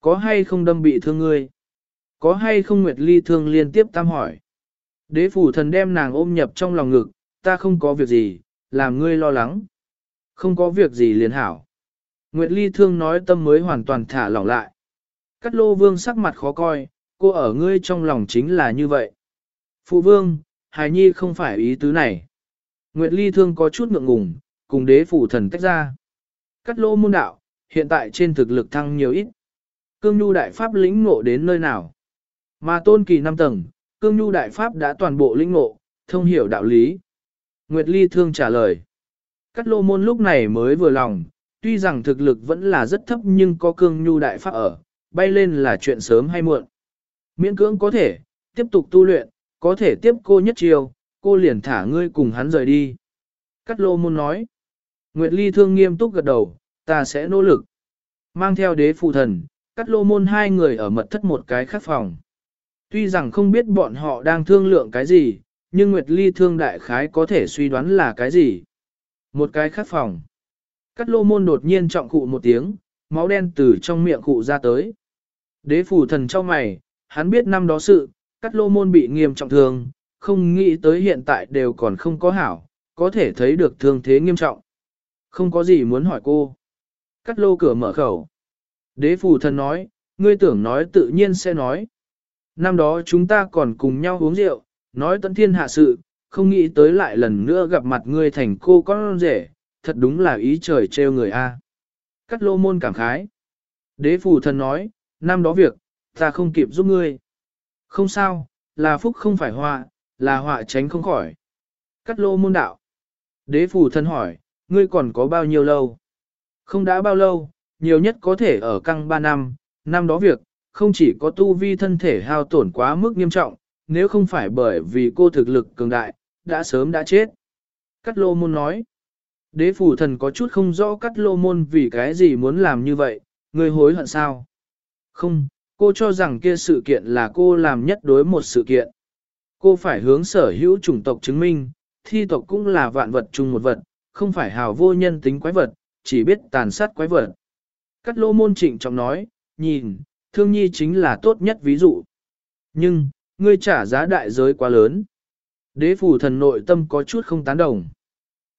Có hay không đâm bị thương ngươi? Có hay không nguyệt ly thương liên tiếp tam hỏi? Đế phủ thần đem nàng ôm nhập trong lòng ngực, ta không có việc gì, làm ngươi lo lắng. Không có việc gì liền hảo. Nguyệt Ly thương nói tâm mới hoàn toàn thả lỏng lại. Cắt lô vương sắc mặt khó coi, cô ở ngươi trong lòng chính là như vậy. Phụ vương, hài nhi không phải ý tứ này. Nguyệt Ly thương có chút ngượng ngùng, cùng đế phủ thần tách ra. Cắt lô môn đạo, hiện tại trên thực lực thăng nhiều ít. Cương nhu đại pháp lĩnh ngộ đến nơi nào. Mà tôn kỳ năm tầng, cương nhu đại pháp đã toàn bộ lĩnh ngộ, thông hiểu đạo lý. Nguyệt Ly thương trả lời. Cát lô môn lúc này mới vừa lòng, tuy rằng thực lực vẫn là rất thấp nhưng có cương nhu đại pháp ở, bay lên là chuyện sớm hay muộn. Miễn cưỡng có thể, tiếp tục tu luyện, có thể tiếp cô nhất chiều, cô liền thả ngươi cùng hắn rời đi. Cát lô môn nói. Nguyệt Ly thương nghiêm túc gật đầu, ta sẽ nỗ lực. Mang theo đế phụ thần, cắt lô môn hai người ở mật thất một cái khác phòng. Tuy rằng không biết bọn họ đang thương lượng cái gì, nhưng Nguyệt Ly thương đại khái có thể suy đoán là cái gì. Một cái khắc phòng. Cắt lô môn đột nhiên trọng cụ một tiếng, máu đen từ trong miệng cụ ra tới. Đế phủ thần trong mày, hắn biết năm đó sự, cắt lô môn bị nghiêm trọng thương, không nghĩ tới hiện tại đều còn không có hảo, có thể thấy được thương thế nghiêm trọng. Không có gì muốn hỏi cô. Cắt lô cửa mở khẩu. Đế phủ thần nói, ngươi tưởng nói tự nhiên sẽ nói. Năm đó chúng ta còn cùng nhau uống rượu, nói tận thiên hạ sự, không nghĩ tới lại lần nữa gặp mặt ngươi thành cô con rể, thật đúng là ý trời trêu người a. Cắt lô môn cảm khái. Đế phủ thần nói, năm đó việc, ta không kịp giúp ngươi. Không sao, là phúc không phải họa, là họa tránh không khỏi. Cắt lô môn đạo. Đế phủ thần hỏi, ngươi còn có bao nhiêu lâu? Không đã bao lâu, nhiều nhất có thể ở căng 3 năm, năm đó việc, không chỉ có tu vi thân thể hao tổn quá mức nghiêm trọng, nếu không phải bởi vì cô thực lực cường đại, đã sớm đã chết. Cắt lô môn nói, đế phủ thần có chút không rõ cắt lô môn vì cái gì muốn làm như vậy, người hối hận sao? Không, cô cho rằng kia sự kiện là cô làm nhất đối một sự kiện. Cô phải hướng sở hữu chủng tộc chứng minh, thi tộc cũng là vạn vật chung một vật, không phải hào vô nhân tính quái vật, chỉ biết tàn sát quái vật. Cắt lô môn trịnh trọng nói, nhìn, thương nhi chính là tốt nhất ví dụ. Nhưng, ngươi trả giá đại giới quá lớn. Đế phủ thần nội tâm có chút không tán đồng.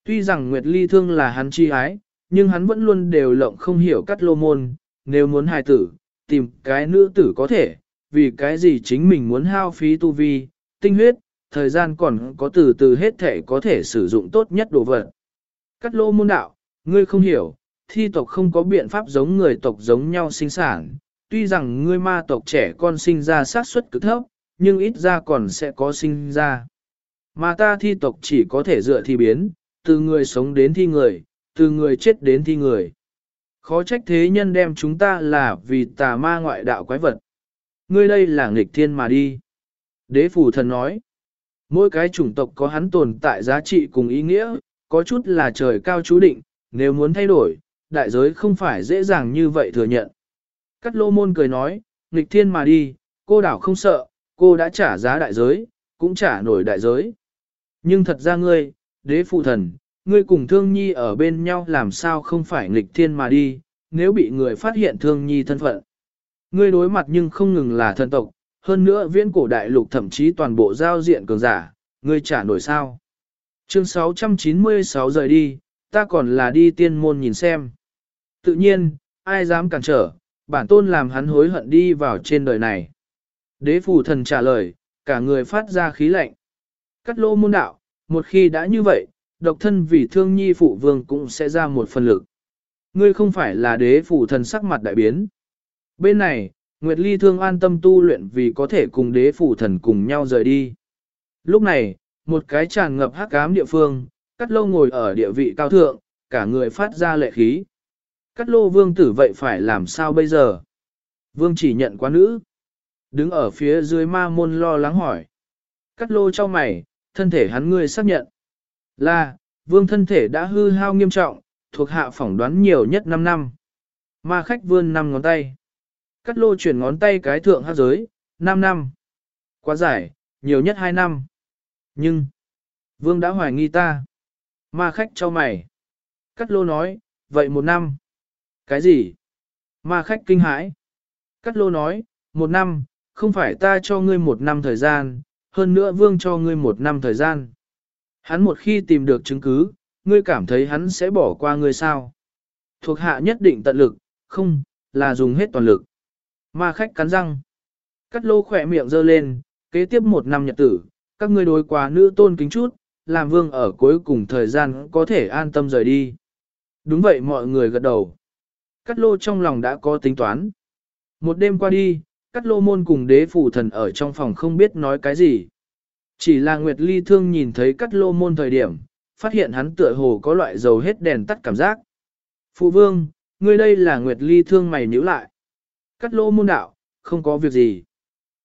Tuy rằng Nguyệt Ly thương là hắn chi ái, nhưng hắn vẫn luôn đều lộng không hiểu cắt lô môn, nếu muốn hài tử, tìm cái nữ tử có thể, vì cái gì chính mình muốn hao phí tu vi, tinh huyết, thời gian còn có từ từ hết thể có thể sử dụng tốt nhất đồ vật. Cắt lô môn đạo, ngươi không hiểu, thi tộc không có biện pháp giống người tộc giống nhau sinh sản, tuy rằng ngươi ma tộc trẻ con sinh ra sát suất cực thấp, nhưng ít ra còn sẽ có sinh ra. Mà ta thi tộc chỉ có thể dựa thi biến, từ người sống đến thi người, từ người chết đến thi người. Khó trách thế nhân đem chúng ta là vì tà ma ngoại đạo quái vật. Ngươi đây là nghịch thiên mà đi. Đế phủ thần nói, mỗi cái chủng tộc có hắn tồn tại giá trị cùng ý nghĩa, có chút là trời cao chú định, nếu muốn thay đổi, đại giới không phải dễ dàng như vậy thừa nhận. Cắt lô môn cười nói, nghịch thiên mà đi, cô đảo không sợ, cô đã trả giá đại giới, cũng trả nổi đại giới. Nhưng thật ra ngươi, đế phụ thần, ngươi cùng thương nhi ở bên nhau làm sao không phải nghịch thiên mà đi, nếu bị người phát hiện thương nhi thân phận. Ngươi đối mặt nhưng không ngừng là thân tộc, hơn nữa viễn cổ đại lục thậm chí toàn bộ giao diện cường giả, ngươi trả nổi sao. Chương 696 rời đi, ta còn là đi tiên môn nhìn xem. Tự nhiên, ai dám cản trở, bản tôn làm hắn hối hận đi vào trên đời này. Đế phù thần trả lời, cả người phát ra khí lạnh. Cắt lô môn đạo, một khi đã như vậy, độc thân vì thương nhi phụ vương cũng sẽ ra một phần lực. Ngươi không phải là đế phù thần sắc mặt đại biến. Bên này, Nguyệt Ly thương an tâm tu luyện vì có thể cùng đế phù thần cùng nhau rời đi. Lúc này, một cái tràn ngập hắc ám địa phương, cắt lô ngồi ở địa vị cao thượng, cả người phát ra lệ khí. Cắt lô vương tử vậy phải làm sao bây giờ? Vương chỉ nhận quá nữ. Đứng ở phía dưới ma môn lo lắng hỏi. Cắt lô cho mày, thân thể hắn ngươi xác nhận. Là, vương thân thể đã hư hao nghiêm trọng, thuộc hạ phỏng đoán nhiều nhất 5 năm. Ma khách vươn 5 ngón tay. Cắt lô chuyển ngón tay cái thượng hát giới, 5 năm. Quá dài, nhiều nhất 2 năm. Nhưng, vương đã hoài nghi ta. Ma khách cho mày. Cắt lô nói, vậy một năm. Cái gì? Ma khách kinh hãi. Cắt lô nói, một năm, không phải ta cho ngươi một năm thời gian, hơn nữa vương cho ngươi một năm thời gian. Hắn một khi tìm được chứng cứ, ngươi cảm thấy hắn sẽ bỏ qua ngươi sao? Thuộc hạ nhất định tận lực, không, là dùng hết toàn lực. Ma khách cắn răng. Cắt lô khỏe miệng giơ lên, kế tiếp một năm nhật tử, các ngươi đối quá nữ tôn kính chút, làm vương ở cuối cùng thời gian có thể an tâm rời đi. Đúng vậy mọi người gật đầu. Cắt lô trong lòng đã có tính toán. Một đêm qua đi, cắt lô môn cùng đế phủ thần ở trong phòng không biết nói cái gì. Chỉ là Nguyệt Ly thương nhìn thấy cắt lô môn thời điểm, phát hiện hắn tựa hồ có loại dầu hết đèn tắt cảm giác. Phụ vương, ngươi đây là Nguyệt Ly thương mày nhíu lại. Cắt lô môn đạo, không có việc gì.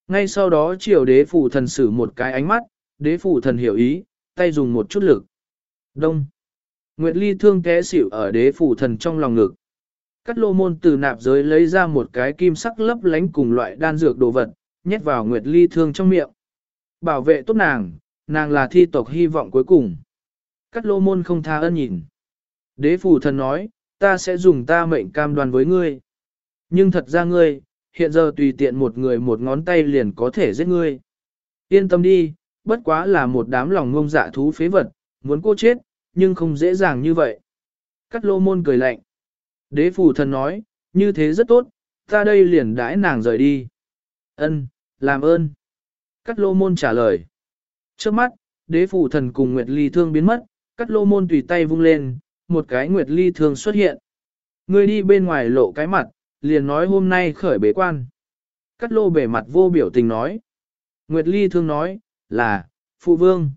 Ngay sau đó triều đế phủ thần sử một cái ánh mắt, đế phủ thần hiểu ý, tay dùng một chút lực. Đông. Nguyệt Ly thương té xỉu ở đế phủ thần trong lòng ngực. Cắt lô môn từ nạp giới lấy ra một cái kim sắc lấp lánh cùng loại đan dược đồ vật, nhét vào Nguyệt Ly thương trong miệng. Bảo vệ tốt nàng, nàng là thi tộc hy vọng cuối cùng. Cắt lô môn không tha ân nhìn. Đế phủ thần nói, ta sẽ dùng ta mệnh cam đoan với ngươi. Nhưng thật ra ngươi, hiện giờ tùy tiện một người một ngón tay liền có thể giết ngươi. Yên tâm đi, bất quá là một đám lòng ngông dạ thú phế vật, muốn cô chết, nhưng không dễ dàng như vậy. Cắt lô môn cười lạnh. Đế phù thần nói, như thế rất tốt, ta đây liền đãi nàng rời đi. Ân, làm ơn. Cắt lô môn trả lời. Trước mắt, đế phù thần cùng Nguyệt Ly thương biến mất, cắt lô môn tùy tay vung lên, một cái Nguyệt Ly thương xuất hiện. Người đi bên ngoài lộ cái mặt, liền nói hôm nay khởi bế quan. Cắt lô bể mặt vô biểu tình nói. Nguyệt Ly thương nói, là, phụ vương.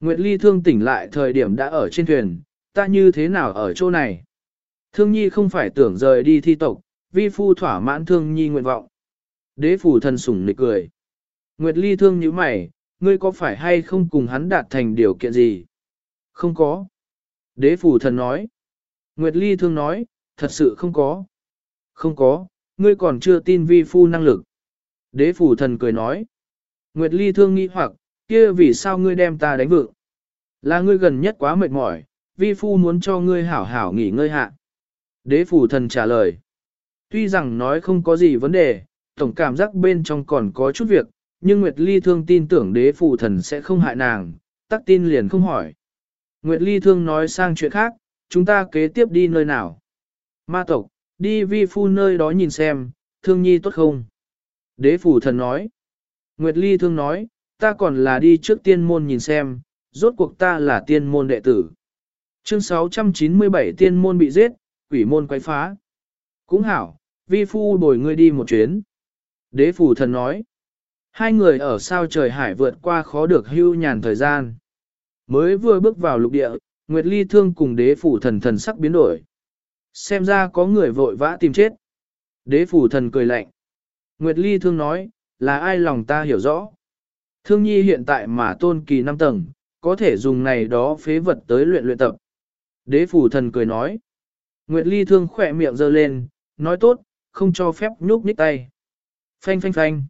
Nguyệt Ly thương tỉnh lại thời điểm đã ở trên thuyền, ta như thế nào ở chỗ này? Thương nhi không phải tưởng rời đi thi tộc, vi phu thỏa mãn thương nhi nguyện vọng. Đế phủ thần sủng nịch cười. Nguyệt Ly thương như mày, ngươi có phải hay không cùng hắn đạt thành điều kiện gì? Không có. Đế phủ thần nói. Nguyệt Ly thương nói, thật sự không có. Không có, ngươi còn chưa tin vi phu năng lực. Đế phủ thần cười nói. Nguyệt Ly thương nghĩ hoặc, kia vì sao ngươi đem ta đánh vượng? Là ngươi gần nhất quá mệt mỏi, vi phu muốn cho ngươi hảo hảo nghỉ ngơi hạ. Đế phủ thần trả lời. Tuy rằng nói không có gì vấn đề, tổng cảm giác bên trong còn có chút việc, nhưng Nguyệt Ly thương tin tưởng đế phủ thần sẽ không hại nàng, tắc tin liền không hỏi. Nguyệt Ly thương nói sang chuyện khác, chúng ta kế tiếp đi nơi nào? Ma tộc, đi vi phu nơi đó nhìn xem, thương nhi tốt không? Đế phủ thần nói. Nguyệt Ly thương nói, ta còn là đi trước tiên môn nhìn xem, rốt cuộc ta là tiên môn đệ tử. Chương 697 tiên môn bị giết, quỷ môn quấy phá. Cũng hảo, vi phu bồi ngươi đi một chuyến. Đế phủ thần nói. Hai người ở sao trời hải vượt qua khó được hưu nhàn thời gian. Mới vừa bước vào lục địa, Nguyệt Ly thương cùng đế phủ thần thần sắc biến đổi. Xem ra có người vội vã tìm chết. Đế phủ thần cười lạnh. Nguyệt Ly thương nói, là ai lòng ta hiểu rõ. Thương nhi hiện tại mà tôn kỳ năm tầng, có thể dùng này đó phế vật tới luyện luyện tập. Đế phủ thần cười nói. Nguyệt Ly thương khỏe miệng giơ lên, nói tốt, không cho phép nhúc nhích tay. Phanh phanh phanh.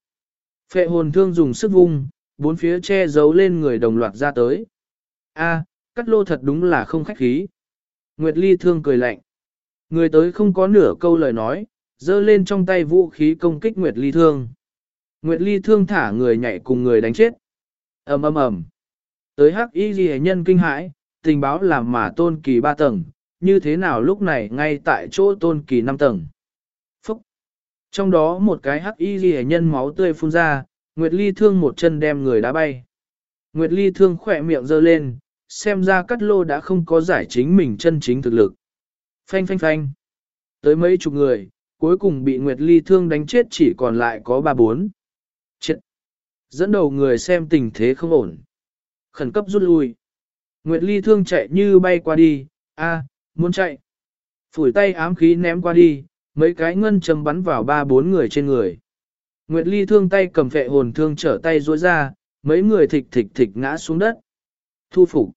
Phệ hồn thương dùng sức vung, bốn phía che giấu lên người đồng loạt ra tới. A, cắt lô thật đúng là không khách khí. Nguyệt Ly thương cười lạnh. Người tới không có nửa câu lời nói, giơ lên trong tay vũ khí công kích Nguyệt Ly thương. Nguyệt Ly thương thả người nhảy cùng người đánh chết. ầm ầm ầm. Tới hắc y ghi nhân kinh hãi, tình báo làm mà tôn kỳ ba tầng, như thế nào lúc này ngay tại chỗ tôn kỳ năm tầng. Phúc! Trong đó một cái hắc y ghi nhân máu tươi phun ra, Nguyệt Ly thương một chân đem người đá bay. Nguyệt Ly thương khỏe miệng giơ lên, xem ra cắt lô đã không có giải chính mình chân chính thực lực. Phanh phanh phanh. Tới mấy chục người, cuối cùng bị Nguyệt Ly thương đánh chết chỉ còn lại có ba bốn. Chết. Dẫn đầu người xem tình thế không ổn. Khẩn cấp rút lui. Nguyệt Ly thương chạy như bay qua đi, a, muốn chạy. Phủi tay ám khí ném qua đi, mấy cái ngân châm bắn vào ba bốn người trên người. Nguyệt Ly thương tay cầm phệ hồn thương trở tay rối ra, mấy người thịch thịch thịch ngã xuống đất. Thu phục.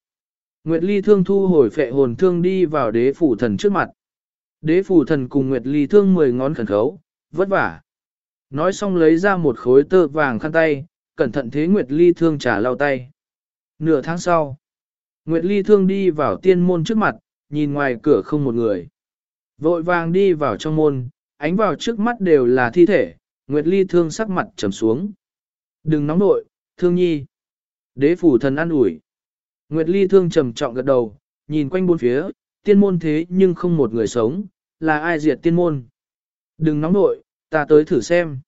Nguyệt Ly thương thu hồi phệ hồn thương đi vào đế phủ thần trước mặt. Đế phủ thần cùng Nguyệt Ly thương mười ngón khẩn khấu, vất vả. Nói xong lấy ra một khối tơ vàng khăn tay, cẩn thận thế Nguyệt Ly thương trả lau tay. Nửa tháng sau, Nguyệt Ly thương đi vào tiên môn trước mặt, nhìn ngoài cửa không một người. Vội vàng đi vào trong môn, ánh vào trước mắt đều là thi thể, Nguyệt Ly thương sắc mặt trầm xuống. Đừng nóng nội, thương nhi. Đế phủ thần ăn ủi. Nguyệt Ly thương trầm trọng gật đầu, nhìn quanh bốn phía, tiên môn thế nhưng không một người sống, là ai diệt tiên môn. Đừng nóng nội, ta tới thử xem.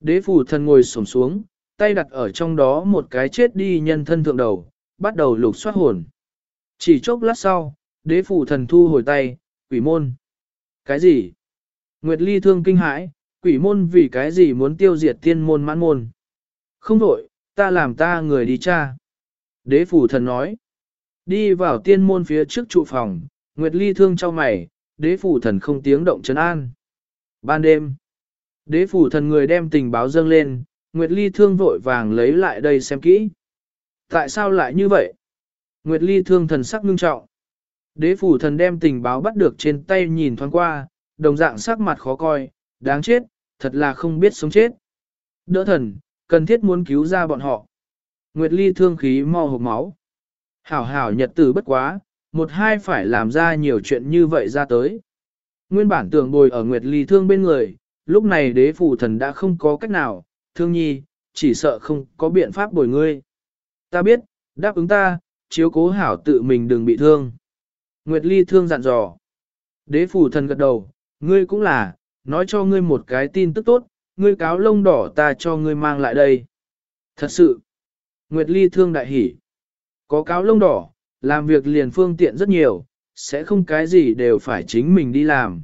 Đế phủ thần ngồi xổm xuống, tay đặt ở trong đó một cái chết đi nhân thân thượng đầu, bắt đầu lục soát hồn. Chỉ chốc lát sau, đế phủ thần thu hồi tay, quỷ môn. Cái gì? Nguyệt Ly thương kinh hãi, quỷ môn vì cái gì muốn tiêu diệt tiên môn mãn môn? Không đổi, ta làm ta người đi cha. Đế phủ thần nói. Đi vào tiên môn phía trước trụ phòng, Nguyệt Ly thương cho mày, đế phủ thần không tiếng động trấn an. Ban đêm, đế phủ thần người đem tình báo dâng lên, Nguyệt Ly thương vội vàng lấy lại đây xem kỹ. Tại sao lại như vậy? Nguyệt Ly thương thần sắc ngưng trọng. Đế phủ thần đem tình báo bắt được trên tay nhìn thoáng qua, đồng dạng sắc mặt khó coi, đáng chết, thật là không biết sống chết. Đỡ thần, cần thiết muốn cứu ra bọn họ. Nguyệt Ly thương khí mò hộp máu. Hảo hảo nhật tử bất quá, một hai phải làm ra nhiều chuyện như vậy ra tới. Nguyên bản tưởng bồi ở Nguyệt Ly thương bên người, lúc này đế phủ thần đã không có cách nào, thương nhi, chỉ sợ không có biện pháp bồi ngươi. Ta biết, đáp ứng ta, chiếu cố hảo tự mình đừng bị thương. Nguyệt Ly thương dặn dò. Đế phủ thần gật đầu, ngươi cũng là, nói cho ngươi một cái tin tức tốt, ngươi cáo lông đỏ ta cho ngươi mang lại đây. Thật sự, Nguyệt Ly thương đại hỉ. Có cáo lông đỏ, làm việc liền phương tiện rất nhiều, sẽ không cái gì đều phải chính mình đi làm.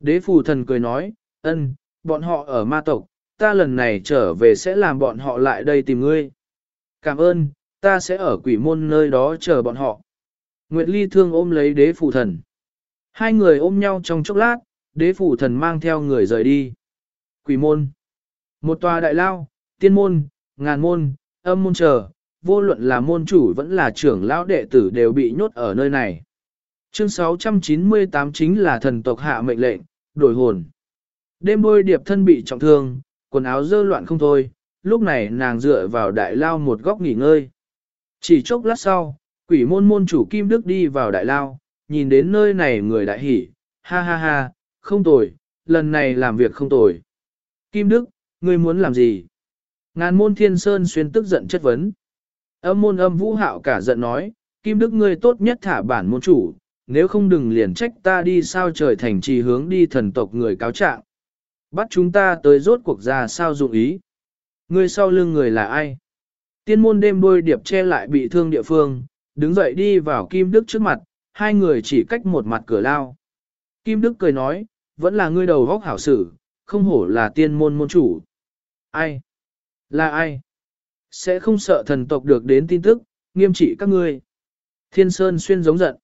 Đế Phủ thần cười nói, ân, bọn họ ở ma tộc, ta lần này trở về sẽ làm bọn họ lại đây tìm ngươi. Cảm ơn, ta sẽ ở quỷ môn nơi đó chờ bọn họ. Nguyệt Ly thương ôm lấy đế Phụ thần. Hai người ôm nhau trong chốc lát, đế Phụ thần mang theo người rời đi. Quỷ môn. Một tòa đại lao, tiên môn, ngàn môn, âm môn chờ, vô luận là môn chủ vẫn là trưởng lão đệ tử đều bị nhốt ở nơi này. Chương 698 chính là thần tộc hạ mệnh lệnh, đổi hồn. Đêm đôi điệp thân bị trọng thương, quần áo dơ loạn không thôi, lúc này nàng dựa vào đại lao một góc nghỉ ngơi. Chỉ chốc lát sau, quỷ môn môn chủ Kim Đức đi vào đại lao, nhìn đến nơi này người đại hỉ, ha ha ha, không tồi, lần này làm việc không tồi. Kim Đức, ngươi muốn làm gì? Ngàn môn thiên sơn xuyên tức giận chất vấn. Âm môn âm vũ hạo cả giận nói, Kim Đức ngươi tốt nhất thả bản môn chủ, nếu không đừng liền trách ta đi sao trời thành trì hướng đi thần tộc người cáo trạng. Bắt chúng ta tới rốt cuộc ra sao dụng ý. Ngươi sau lưng người là ai? Tiên môn đêm đôi điệp che lại bị thương địa phương, đứng dậy đi vào Kim Đức trước mặt, hai người chỉ cách một mặt cửa lao. Kim Đức cười nói, vẫn là ngươi đầu vóc hảo sử, không hổ là tiên môn môn chủ. Ai? Là ai? Sẽ không sợ thần tộc được đến tin tức, nghiêm trị các ngươi. Thiên Sơn xuyên giống giận.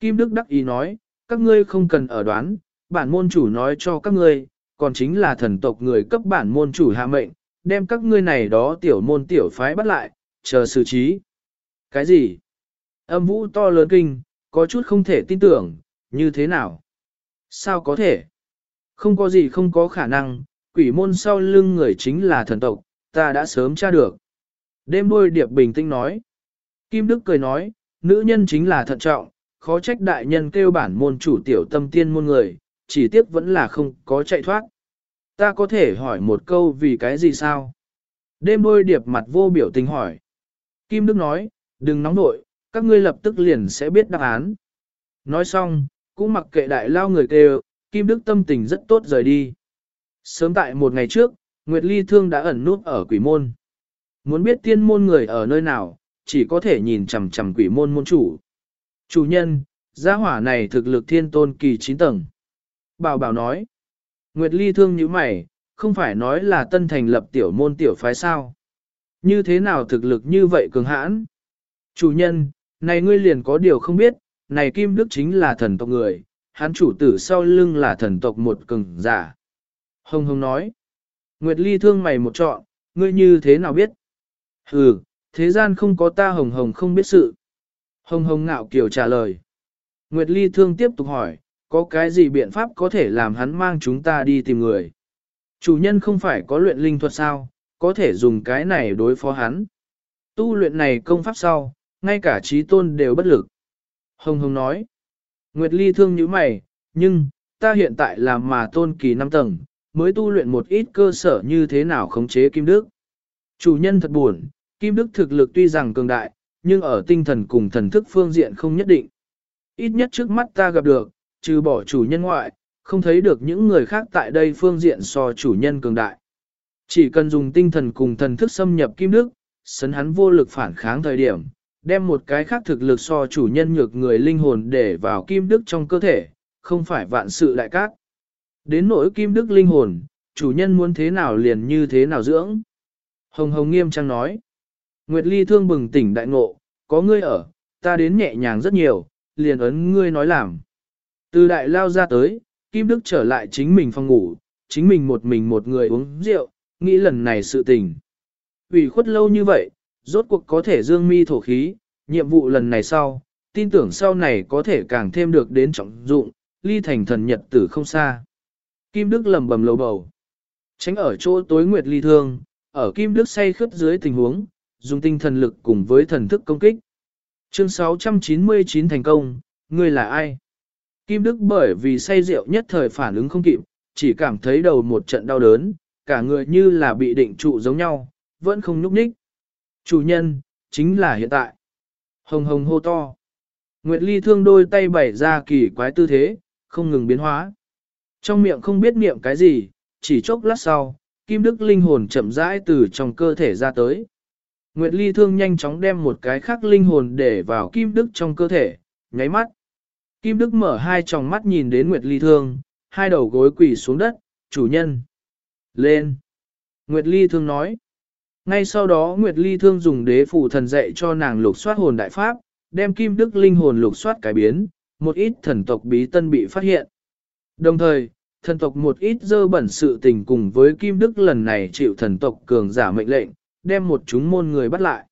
Kim Đức đắc ý nói, các ngươi không cần ở đoán, bản môn chủ nói cho các ngươi, còn chính là thần tộc người cấp bản môn chủ hạ mệnh, đem các ngươi này đó tiểu môn tiểu phái bắt lại, chờ xử trí. Cái gì? Âm vũ to lớn kinh, có chút không thể tin tưởng, như thế nào? Sao có thể? Không có gì không có khả năng, quỷ môn sau lưng người chính là thần tộc, ta đã sớm tra được. Đêm đôi điệp bình tĩnh nói. Kim Đức cười nói, nữ nhân chính là thận trọng, khó trách đại nhân kêu bản môn chủ tiểu tâm tiên môn người, chỉ tiếc vẫn là không có chạy thoát. Ta có thể hỏi một câu vì cái gì sao? Đêm đôi điệp mặt vô biểu tình hỏi. Kim Đức nói, đừng nóng nội, các ngươi lập tức liền sẽ biết đáp án. Nói xong, cũng mặc kệ đại lao người kêu, Kim Đức tâm tình rất tốt rời đi. Sớm tại một ngày trước, Nguyệt Ly Thương đã ẩn nút ở quỷ môn. Muốn biết tiên môn người ở nơi nào, chỉ có thể nhìn chằm chằm quỷ môn môn chủ. Chủ nhân, gia hỏa này thực lực thiên tôn kỳ 9 tầng. Bảo bảo nói. Nguyệt Ly thương như mày, không phải nói là tân thành lập tiểu môn tiểu phái sao. Như thế nào thực lực như vậy cường hãn? Chủ nhân, này ngươi liền có điều không biết, này Kim Đức chính là thần tộc người, hắn chủ tử sau lưng là thần tộc một cường giả. Hồng Hồng nói. Nguyệt Ly thương mày một trọn, ngươi như thế nào biết? Ừ, thế gian không có ta Hồng Hồng không biết sự. Hồng Hồng ngạo kiều trả lời. Nguyệt Ly thương tiếp tục hỏi, có cái gì biện pháp có thể làm hắn mang chúng ta đi tìm người? Chủ nhân không phải có luyện linh thuật sao, có thể dùng cái này đối phó hắn. Tu luyện này công pháp sau, ngay cả trí tôn đều bất lực. Hồng Hồng nói, Nguyệt Ly thương như mày, nhưng, ta hiện tại là mà tôn kỳ 5 tầng, mới tu luyện một ít cơ sở như thế nào khống chế Kim Đức. Chủ nhân thật buồn, Kim Đức thực lực tuy rằng cường đại, nhưng ở tinh thần cùng thần thức phương diện không nhất định. Ít nhất trước mắt ta gặp được, trừ bỏ chủ nhân ngoại, không thấy được những người khác tại đây phương diện so chủ nhân cường đại. Chỉ cần dùng tinh thần cùng thần thức xâm nhập kim đức, sấn hắn vô lực phản kháng thời điểm, đem một cái khác thực lực so chủ nhân nhược người linh hồn để vào kim đức trong cơ thể, không phải vạn sự đại cát. Đến nỗi kim đức linh hồn, chủ nhân muốn thế nào liền như thế nào dưỡng. Hồng Hồng nghiêm trang nói. Nguyệt Ly thương bừng tỉnh đại ngộ, có ngươi ở, ta đến nhẹ nhàng rất nhiều, liền ấn ngươi nói làm. Từ đại lao ra tới, Kim Đức trở lại chính mình phòng ngủ, chính mình một mình một người uống rượu, nghĩ lần này sự tình. Vì khuất lâu như vậy, rốt cuộc có thể dương mi thổ khí, nhiệm vụ lần này sau, tin tưởng sau này có thể càng thêm được đến trọng dụng, ly thành thần nhật tử không xa. Kim Đức lầm bầm lầu bầu. Tránh ở chỗ tối nguyệt ly thương, ở Kim Đức say khướt dưới tình huống, dùng tinh thần lực cùng với thần thức công kích. Chương 699 thành công, ngươi là ai? Kim Đức bởi vì say rượu nhất thời phản ứng không kịp, chỉ cảm thấy đầu một trận đau đớn, cả người như là bị định trụ giống nhau, vẫn không nhúc nhích. Chủ nhân, chính là hiện tại. Hồng hồng hô to. Nguyệt Ly thương đôi tay bày ra kỳ quái tư thế, không ngừng biến hóa. Trong miệng không biết niệm cái gì, chỉ chốc lát sau, Kim Đức linh hồn chậm rãi từ trong cơ thể ra tới. Nguyệt Ly thương nhanh chóng đem một cái khác linh hồn để vào Kim Đức trong cơ thể, nháy mắt. Kim Đức mở hai tròng mắt nhìn đến Nguyệt Ly thương, hai đầu gối quỳ xuống đất, chủ nhân. Lên. Nguyệt Ly thương nói. Ngay sau đó Nguyệt Ly thương dùng đế phủ thần dạy cho nàng lục soát hồn đại pháp, đem kim đức linh hồn lục soát cải biến, một ít thần tộc bí tân bị phát hiện. Đồng thời, thần tộc một ít dơ bẩn sự tình cùng với kim đức lần này chịu thần tộc cường giả mệnh lệnh, đem một chúng môn người bắt lại.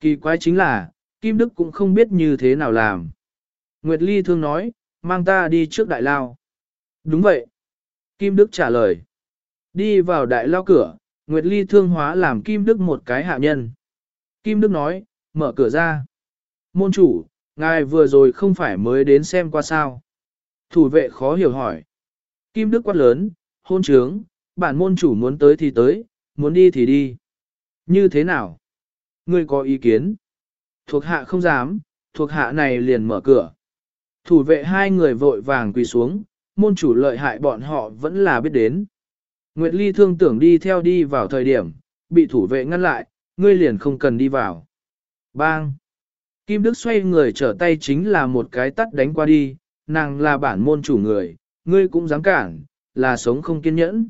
Kỳ quái chính là, kim đức cũng không biết như thế nào làm. Nguyệt Ly thương nói, mang ta đi trước đại lao. Đúng vậy. Kim Đức trả lời. Đi vào đại lao cửa, Nguyệt Ly thương hóa làm Kim Đức một cái hạ nhân. Kim Đức nói, mở cửa ra. Môn chủ, ngài vừa rồi không phải mới đến xem qua sao. Thủ vệ khó hiểu hỏi. Kim Đức quát lớn, hôn trướng, bản môn chủ muốn tới thì tới, muốn đi thì đi. Như thế nào? Ngươi có ý kiến? Thuộc hạ không dám, thuộc hạ này liền mở cửa. Thủ vệ hai người vội vàng quỳ xuống, môn chủ lợi hại bọn họ vẫn là biết đến. Nguyệt Ly thương tưởng đi theo đi vào thời điểm, bị thủ vệ ngăn lại, ngươi liền không cần đi vào. Bang! Kim Đức xoay người trở tay chính là một cái tắt đánh qua đi, nàng là bản môn chủ người, ngươi cũng dám cản, là sống không kiên nhẫn.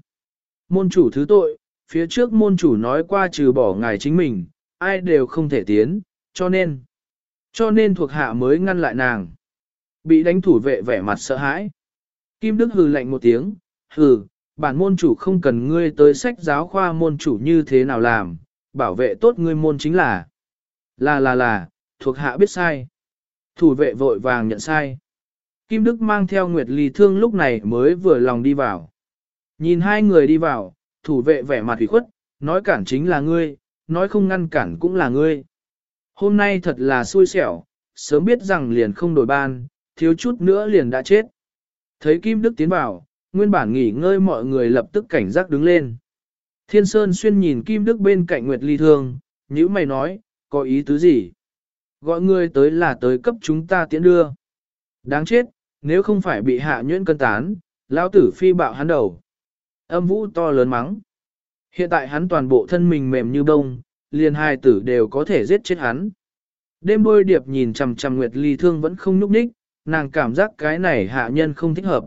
Môn chủ thứ tội, phía trước môn chủ nói qua trừ bỏ ngài chính mình, ai đều không thể tiến, cho nên, cho nên thuộc hạ mới ngăn lại nàng. Bị đánh thủ vệ vẻ mặt sợ hãi. Kim Đức hừ lạnh một tiếng, hừ, bản môn chủ không cần ngươi tới sách giáo khoa môn chủ như thế nào làm, bảo vệ tốt ngươi môn chính là. Là là là, thuộc hạ biết sai. Thủ vệ vội vàng nhận sai. Kim Đức mang theo Nguyệt Ly Thương lúc này mới vừa lòng đi vào. Nhìn hai người đi vào, thủ vệ vẻ mặt ủy khuất, nói cản chính là ngươi, nói không ngăn cản cũng là ngươi. Hôm nay thật là xui xẻo, sớm biết rằng liền không đổi ban, thiếu chút nữa liền đã chết. Thấy Kim Đức tiến vào, nguyên bản nghỉ ngơi mọi người lập tức cảnh giác đứng lên. Thiên Sơn xuyên nhìn Kim Đức bên cạnh Nguyệt Ly Thương, nhữ mày nói, có ý tứ gì? Gọi người tới là tới cấp chúng ta tiễn đưa. Đáng chết, nếu không phải bị hạ nhuyễn cân tán, lão tử phi bạo hắn đầu. Âm vũ to lớn mắng. Hiện tại hắn toàn bộ thân mình mềm như bông, liền hai tử đều có thể giết chết hắn. Đêm đôi điệp nhìn chằm chằm Nguyệt Ly Thương vẫn không nhúc nhích, nàng cảm giác cái này hạ nhân không thích hợp.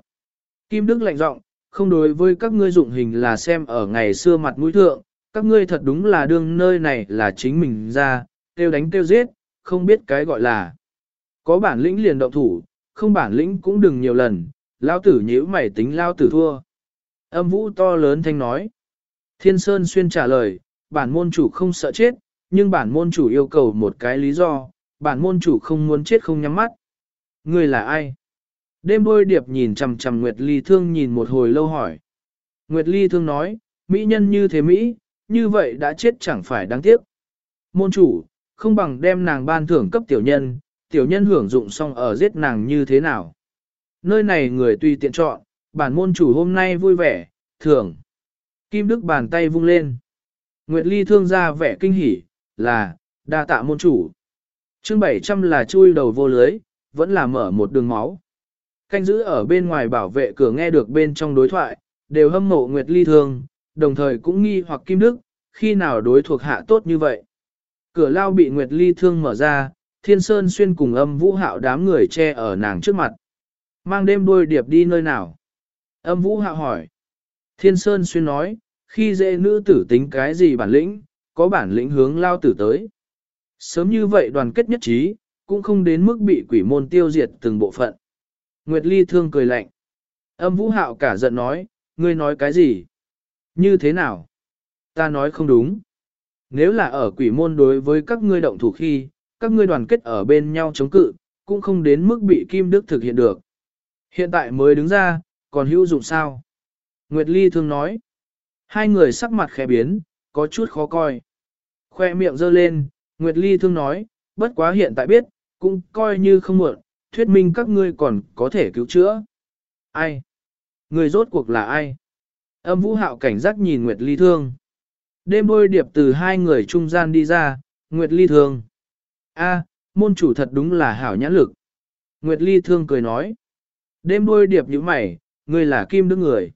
Kim Đức lạnh giọng, không đối với các ngươi dụng hình là xem ở ngày xưa mặt mũi thượng, các ngươi thật đúng là đương nơi này là chính mình ra, tiêu đánh tiêu giết, không biết cái gọi là. Có bản lĩnh liền động thủ, không bản lĩnh cũng đừng nhiều lần, lao tử nhíu mày tính lao tử thua. Âm vũ to lớn thanh nói. Thiên Sơn xuyên trả lời, bản môn chủ không sợ chết, nhưng bản môn chủ yêu cầu một cái lý do, bản môn chủ không muốn chết không nhắm mắt. Ngươi là ai? Đêm đôi điệp nhìn chằm chằm Nguyệt Ly Thương nhìn một hồi lâu hỏi. Nguyệt Ly Thương nói, Mỹ nhân như thế Mỹ, như vậy đã chết chẳng phải đáng tiếc. Môn chủ, không bằng đem nàng ban thưởng cấp tiểu nhân, tiểu nhân hưởng dụng xong ở giết nàng như thế nào. Nơi này người tùy tiện chọn, bản môn chủ hôm nay vui vẻ, thưởng. Kim Đức bàn tay vung lên. Nguyệt Ly thương ra vẻ kinh hỉ, là, đa tạ môn chủ. chương 700 là chui đầu vô lưới, vẫn là mở một đường máu. Canh giữ ở bên ngoài bảo vệ cửa nghe được bên trong đối thoại, đều hâm mộ Nguyệt Ly thương, đồng thời cũng nghi hoặc Kim Đức, khi nào đối thuộc hạ tốt như vậy. Cửa lao bị Nguyệt Ly thương mở ra, Thiên Sơn xuyên cùng âm vũ hạo đám người che ở nàng trước mặt. Mang đêm đôi điệp đi nơi nào? Âm vũ hạo hỏi. Thiên Sơn xuyên nói, khi dễ nữ tử tính cái gì bản lĩnh, có bản lĩnh hướng lao tử tới. Sớm như vậy đoàn kết nhất trí, cũng không đến mức bị quỷ môn tiêu diệt từng bộ phận. Nguyệt Ly thương cười lạnh. Âm vũ hạo cả giận nói, ngươi nói cái gì? Như thế nào? Ta nói không đúng. Nếu là ở quỷ môn đối với các ngươi động thủ khi, các ngươi đoàn kết ở bên nhau chống cự, cũng không đến mức bị Kim Đức thực hiện được. Hiện tại mới đứng ra, còn hữu dụng sao? Nguyệt Ly thương nói. Hai người sắc mặt khẽ biến, có chút khó coi. Khoe miệng giơ lên, Nguyệt Ly thương nói, bất quá hiện tại biết, cũng coi như không muộn, thuyết minh các ngươi còn có thể cứu chữa. Ai? Người rốt cuộc là ai? Âm vũ hạo cảnh giác nhìn Nguyệt Ly thương. Đêm Đôi điệp từ hai người trung gian đi ra, Nguyệt Ly thương. A, môn chủ thật đúng là hảo nhãn lực. Nguyệt Ly thương cười nói. Đêm đôi điệp như mày, ngươi là kim đức người.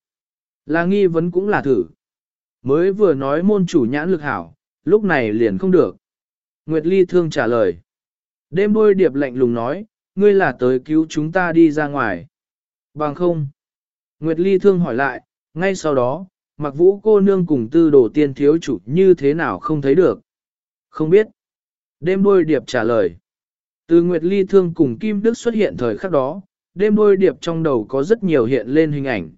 Là nghi vấn cũng là thử. Mới vừa nói môn chủ nhãn lực hảo, lúc này liền không được. Nguyệt Ly thương trả lời. Đêm đôi điệp lạnh lùng nói, ngươi là tới cứu chúng ta đi ra ngoài. Bằng không. Nguyệt Ly thương hỏi lại, ngay sau đó, mặc vũ cô nương cùng tư đồ tiên thiếu chủ như thế nào không thấy được. Không biết. Đêm đôi điệp trả lời. Từ Nguyệt Ly thương cùng Kim Đức xuất hiện thời khắc đó, đêm đôi điệp trong đầu có rất nhiều hiện lên hình ảnh.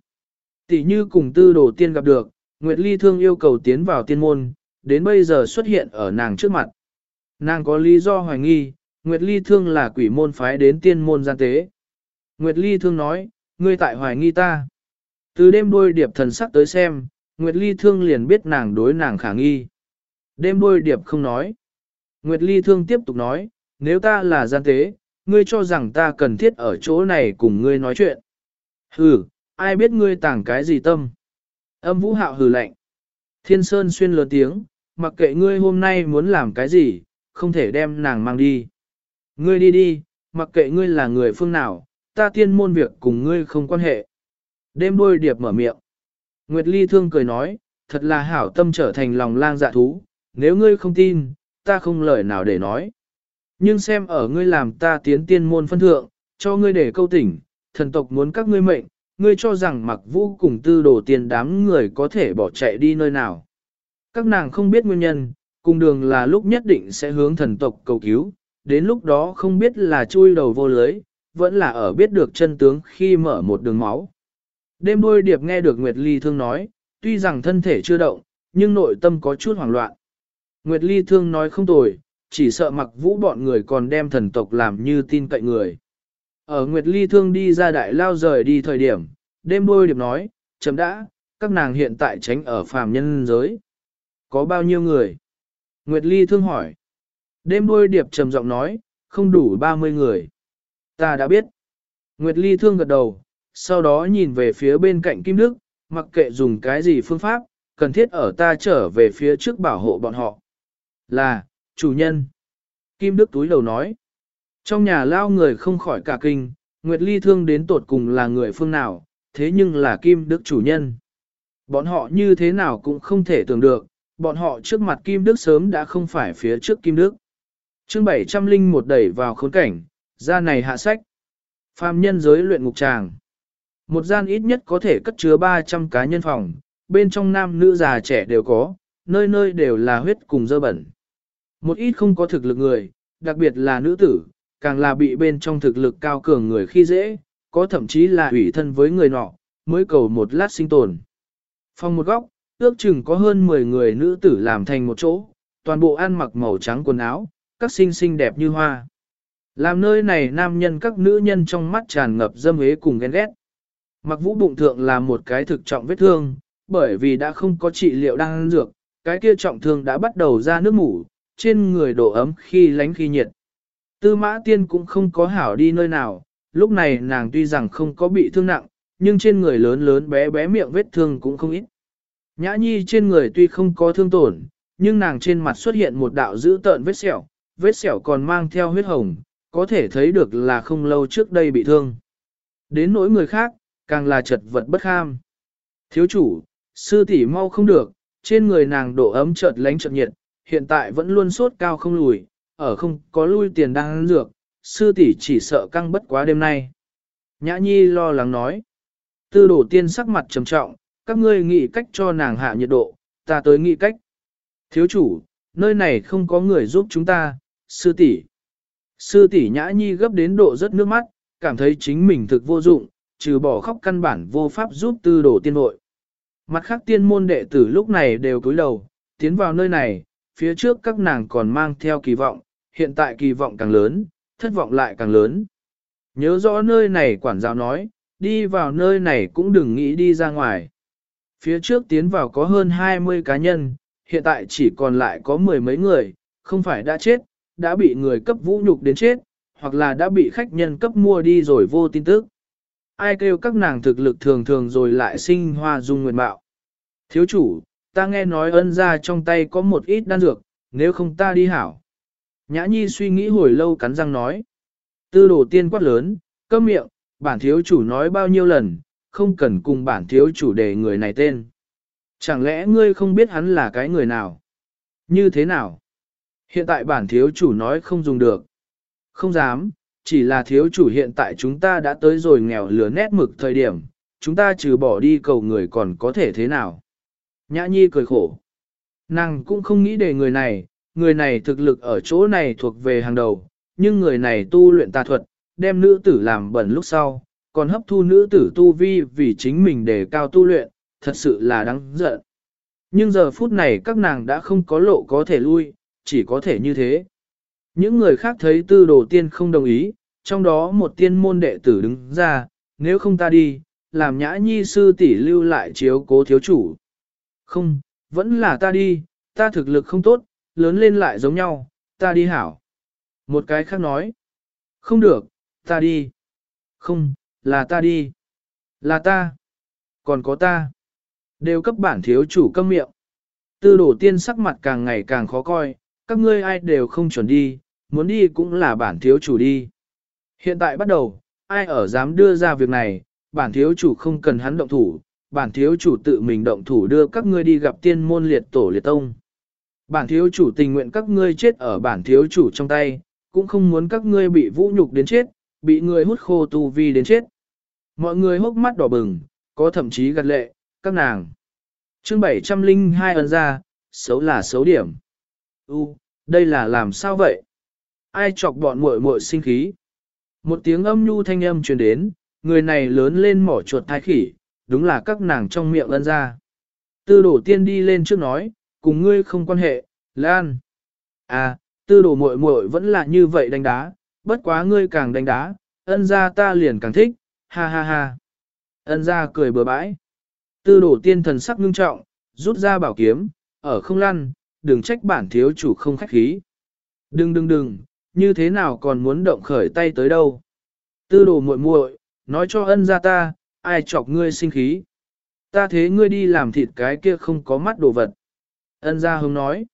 Tỷ như cùng tư đồ tiên gặp được, Nguyệt Ly thương yêu cầu tiến vào tiên môn, đến bây giờ xuất hiện ở nàng trước mặt. Nàng có lý do hoài nghi, Nguyệt Ly thương là quỷ môn phái đến tiên môn gian tế. Nguyệt Ly thương nói, ngươi tại hoài nghi ta. Từ đêm đôi điệp thần sắc tới xem, Nguyệt Ly thương liền biết nàng đối nàng khả nghi. Đêm đôi điệp không nói. Nguyệt Ly thương tiếp tục nói, nếu ta là gian tế, ngươi cho rằng ta cần thiết ở chỗ này cùng ngươi nói chuyện. Hừ, ai biết ngươi tàng cái gì tâm. Âm vũ hạo hừ lạnh. Thiên Sơn xuyên lớn tiếng, mặc kệ ngươi hôm nay muốn làm cái gì, không thể đem nàng mang đi. Ngươi đi đi, mặc kệ ngươi là người phương nào, ta tiên môn việc cùng ngươi không quan hệ. Đêm đôi điệp mở miệng. Nguyệt Ly thương cười nói, thật là hảo tâm trở thành lòng lang dạ thú, nếu ngươi không tin, ta không lời nào để nói. Nhưng xem ở ngươi làm ta tiến tiên môn phân thượng, cho ngươi để câu tỉnh, thần tộc muốn các ngươi mệnh, ngươi cho rằng mặc vũ cùng tư đồ tiền đám người có thể bỏ chạy đi nơi nào. Các nàng không biết nguyên nhân, cùng đường là lúc nhất định sẽ hướng thần tộc cầu cứu, đến lúc đó không biết là chui đầu vô lưới, vẫn là ở biết được chân tướng khi mở một đường máu. Đêm đôi điệp nghe được Nguyệt Ly Thương nói, tuy rằng thân thể chưa động, nhưng nội tâm có chút hoảng loạn. Nguyệt Ly Thương nói không tồi, chỉ sợ mặc vũ bọn người còn đem thần tộc làm như tin cậy người. Ở Nguyệt Ly Thương đi ra đại lao rời đi thời điểm, đêm đôi điệp nói, chấm đã, các nàng hiện tại tránh ở phàm nhân giới. Có bao nhiêu người? Nguyệt Ly Thương hỏi. Đêm đôi điệp trầm giọng nói, không đủ 30 người. Ta đã biết. Nguyệt Ly Thương gật đầu, sau đó nhìn về phía bên cạnh Kim Đức, mặc kệ dùng cái gì phương pháp, cần thiết ở ta trở về phía trước bảo hộ bọn họ. Là, chủ nhân. Kim Đức túi đầu nói. Trong nhà lao người không khỏi cả kinh, Nguyệt Ly thương đến tột cùng là người phương nào, thế nhưng là Kim Đức chủ nhân. Bọn họ như thế nào cũng không thể tưởng được, bọn họ trước mặt Kim Đức sớm đã không phải phía trước Kim Đức chương 700 linh một đẩy vào khốn cảnh, ra này hạ sách. Phàm nhân giới luyện ngục tràng. Một gian ít nhất có thể cất chứa 300 cá nhân phòng, bên trong nam nữ già trẻ đều có, nơi nơi đều là huyết cùng dơ bẩn. Một ít không có thực lực người, đặc biệt là nữ tử, càng là bị bên trong thực lực cao cường người khi dễ, có thậm chí là ủy thân với người nọ, mới cầu một lát sinh tồn. Phòng một góc, ước chừng có hơn 10 người nữ tử làm thành một chỗ, toàn bộ ăn mặc màu trắng quần áo, các xinh xinh đẹp như hoa. Làm nơi này nam nhân các nữ nhân trong mắt tràn ngập dâm hế cùng ghen ghét. Mặc vũ bụng thượng là một cái thực trọng vết thương, bởi vì đã không có trị liệu đang ăn dược, cái kia trọng thương đã bắt đầu ra nước mủ, trên người đổ ấm khi lánh khi nhiệt. Tư mã tiên cũng không có hảo đi nơi nào, lúc này nàng tuy rằng không có bị thương nặng, nhưng trên người lớn lớn bé bé miệng vết thương cũng không ít. Nhã nhi trên người tuy không có thương tổn, nhưng nàng trên mặt xuất hiện một đạo dữ tợn vết sẹo, vết sẹo còn mang theo huyết hồng, có thể thấy được là không lâu trước đây bị thương. Đến nỗi người khác, càng là chật vật bất kham. Thiếu chủ, sư tỷ mau không được, trên người nàng độ ấm chợt lánh chợt nhiệt, hiện tại vẫn luôn sốt cao không lùi, ở không có lui tiền đang ăn dược, sư tỷ chỉ sợ căng bất quá đêm nay. Nhã Nhi lo lắng nói. Tư đổ tiên sắc mặt trầm trọng, các ngươi nghĩ cách cho nàng hạ nhiệt độ, ta tới nghĩ cách. Thiếu chủ, nơi này không có người giúp chúng ta, sư tỷ. Sư tỷ Nhã Nhi gấp đến độ rất nước mắt, cảm thấy chính mình thực vô dụng, trừ bỏ khóc căn bản vô pháp giúp tư đổ tiên nội. Mặt khác tiên môn đệ tử lúc này đều cúi đầu, tiến vào nơi này, phía trước các nàng còn mang theo kỳ vọng, hiện tại kỳ vọng càng lớn, thất vọng lại càng lớn. Nhớ rõ nơi này quản giáo nói, đi vào nơi này cũng đừng nghĩ đi ra ngoài. Phía trước tiến vào có hơn 20 cá nhân, hiện tại chỉ còn lại có mười mấy người, không phải đã chết, đã bị người cấp vũ nhục đến chết, hoặc là đã bị khách nhân cấp mua đi rồi vô tin tức. Ai kêu các nàng thực lực thường thường rồi lại sinh hoa dung nguyện bạo. Thiếu chủ, ta nghe nói ân ra trong tay có một ít đan dược, nếu không ta đi hảo. Nhã Nhi suy nghĩ hồi lâu cắn răng nói. Tư đồ tiên quát lớn, cơm miệng, bản thiếu chủ nói bao nhiêu lần, không cần cùng bản thiếu chủ đề người này tên. Chẳng lẽ ngươi không biết hắn là cái người nào? Như thế nào? Hiện tại bản thiếu chủ nói không dùng được. Không dám, chỉ là thiếu chủ hiện tại chúng ta đã tới rồi nghèo lửa nét mực thời điểm, chúng ta trừ bỏ đi cầu người còn có thể thế nào. Nhã nhi cười khổ. Nàng cũng không nghĩ để người này, người này thực lực ở chỗ này thuộc về hàng đầu, nhưng người này tu luyện tà thuật, đem nữ tử làm bẩn lúc sau, còn hấp thu nữ tử tu vi vì chính mình để cao tu luyện, thật sự là đáng giận. Nhưng giờ phút này các nàng đã không có lộ có thể lui, chỉ có thể như thế. Những người khác thấy tư đồ tiên không đồng ý, trong đó một tiên môn đệ tử đứng ra, nếu không ta đi, làm nhã nhi sư tỷ lưu lại chiếu cố thiếu chủ. Không, vẫn là ta đi, ta thực lực không tốt, lớn lên lại giống nhau, ta đi hảo. Một cái khác nói, không được, ta đi. Không, là ta đi. Là ta. Còn có ta. Đều cấp bản thiếu chủ câm miệng. Tư đổ tiên sắc mặt càng ngày càng khó coi, các ngươi ai đều không chuẩn đi, muốn đi cũng là bản thiếu chủ đi. Hiện tại bắt đầu, ai ở dám đưa ra việc này, bản thiếu chủ không cần hắn động thủ, bản thiếu chủ tự mình động thủ đưa các ngươi đi gặp tiên môn liệt tổ liệt tông. Bản thiếu chủ tình nguyện các ngươi chết ở bản thiếu chủ trong tay, cũng không muốn các ngươi bị vũ nhục đến chết, bị người hút khô tu vi đến chết. Mọi người hốc mắt đỏ bừng, có thậm chí gật lệ, các nàng. chương 702 ấn ra, xấu là xấu điểm. U, đây là làm sao vậy? Ai chọc bọn muội muội sinh khí? Một tiếng âm nhu thanh âm truyền đến, người này lớn lên mỏ chuột thai khỉ, đúng là các nàng trong miệng ân ra. Tư đổ tiên đi lên trước nói, cùng ngươi không quan hệ, Lan. À, tư đổ muội muội vẫn là như vậy đánh đá, bất quá ngươi càng đánh đá, ân ra ta liền càng thích, ha ha ha. Ân ra cười bừa bãi. Tư đổ tiên thần sắc ngưng trọng, rút ra bảo kiếm, ở không lăn, đừng trách bản thiếu chủ không khách khí. Đừng đừng đừng, như thế nào còn muốn động khởi tay tới đâu. Tư đồ muội muội, nói cho ân ra ta, ai chọc ngươi sinh khí. Ta thế ngươi đi làm thịt cái kia không có mắt đồ vật. Ân ra hứng nói.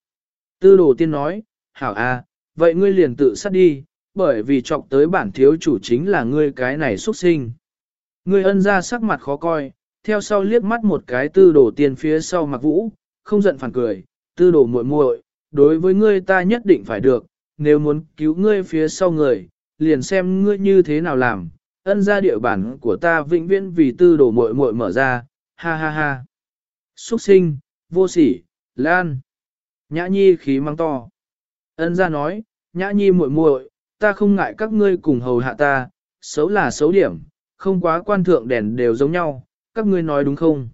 Tư đồ tiên nói, hảo à, vậy ngươi liền tự sát đi, bởi vì chọc tới bản thiếu chủ chính là ngươi cái này xuất sinh. Ngươi ân ra sắc mặt khó coi, theo sau liếc mắt một cái tư đồ tiên phía sau mặc vũ, không giận phản cười, tư đồ muội muội, đối với ngươi ta nhất định phải được, nếu muốn cứu ngươi phía sau người, liền xem ngươi như thế nào làm, ân ra địa bản của ta vĩnh viễn vì tư đồ muội muội mở ra, ha ha ha. Xuất sinh, vô sỉ, lan. Nhã nhi khí mang to. Ân ra nói, nhã nhi muội muội, ta không ngại các ngươi cùng hầu hạ ta, xấu là xấu điểm, không quá quan thượng đèn đều giống nhau, các ngươi nói đúng không?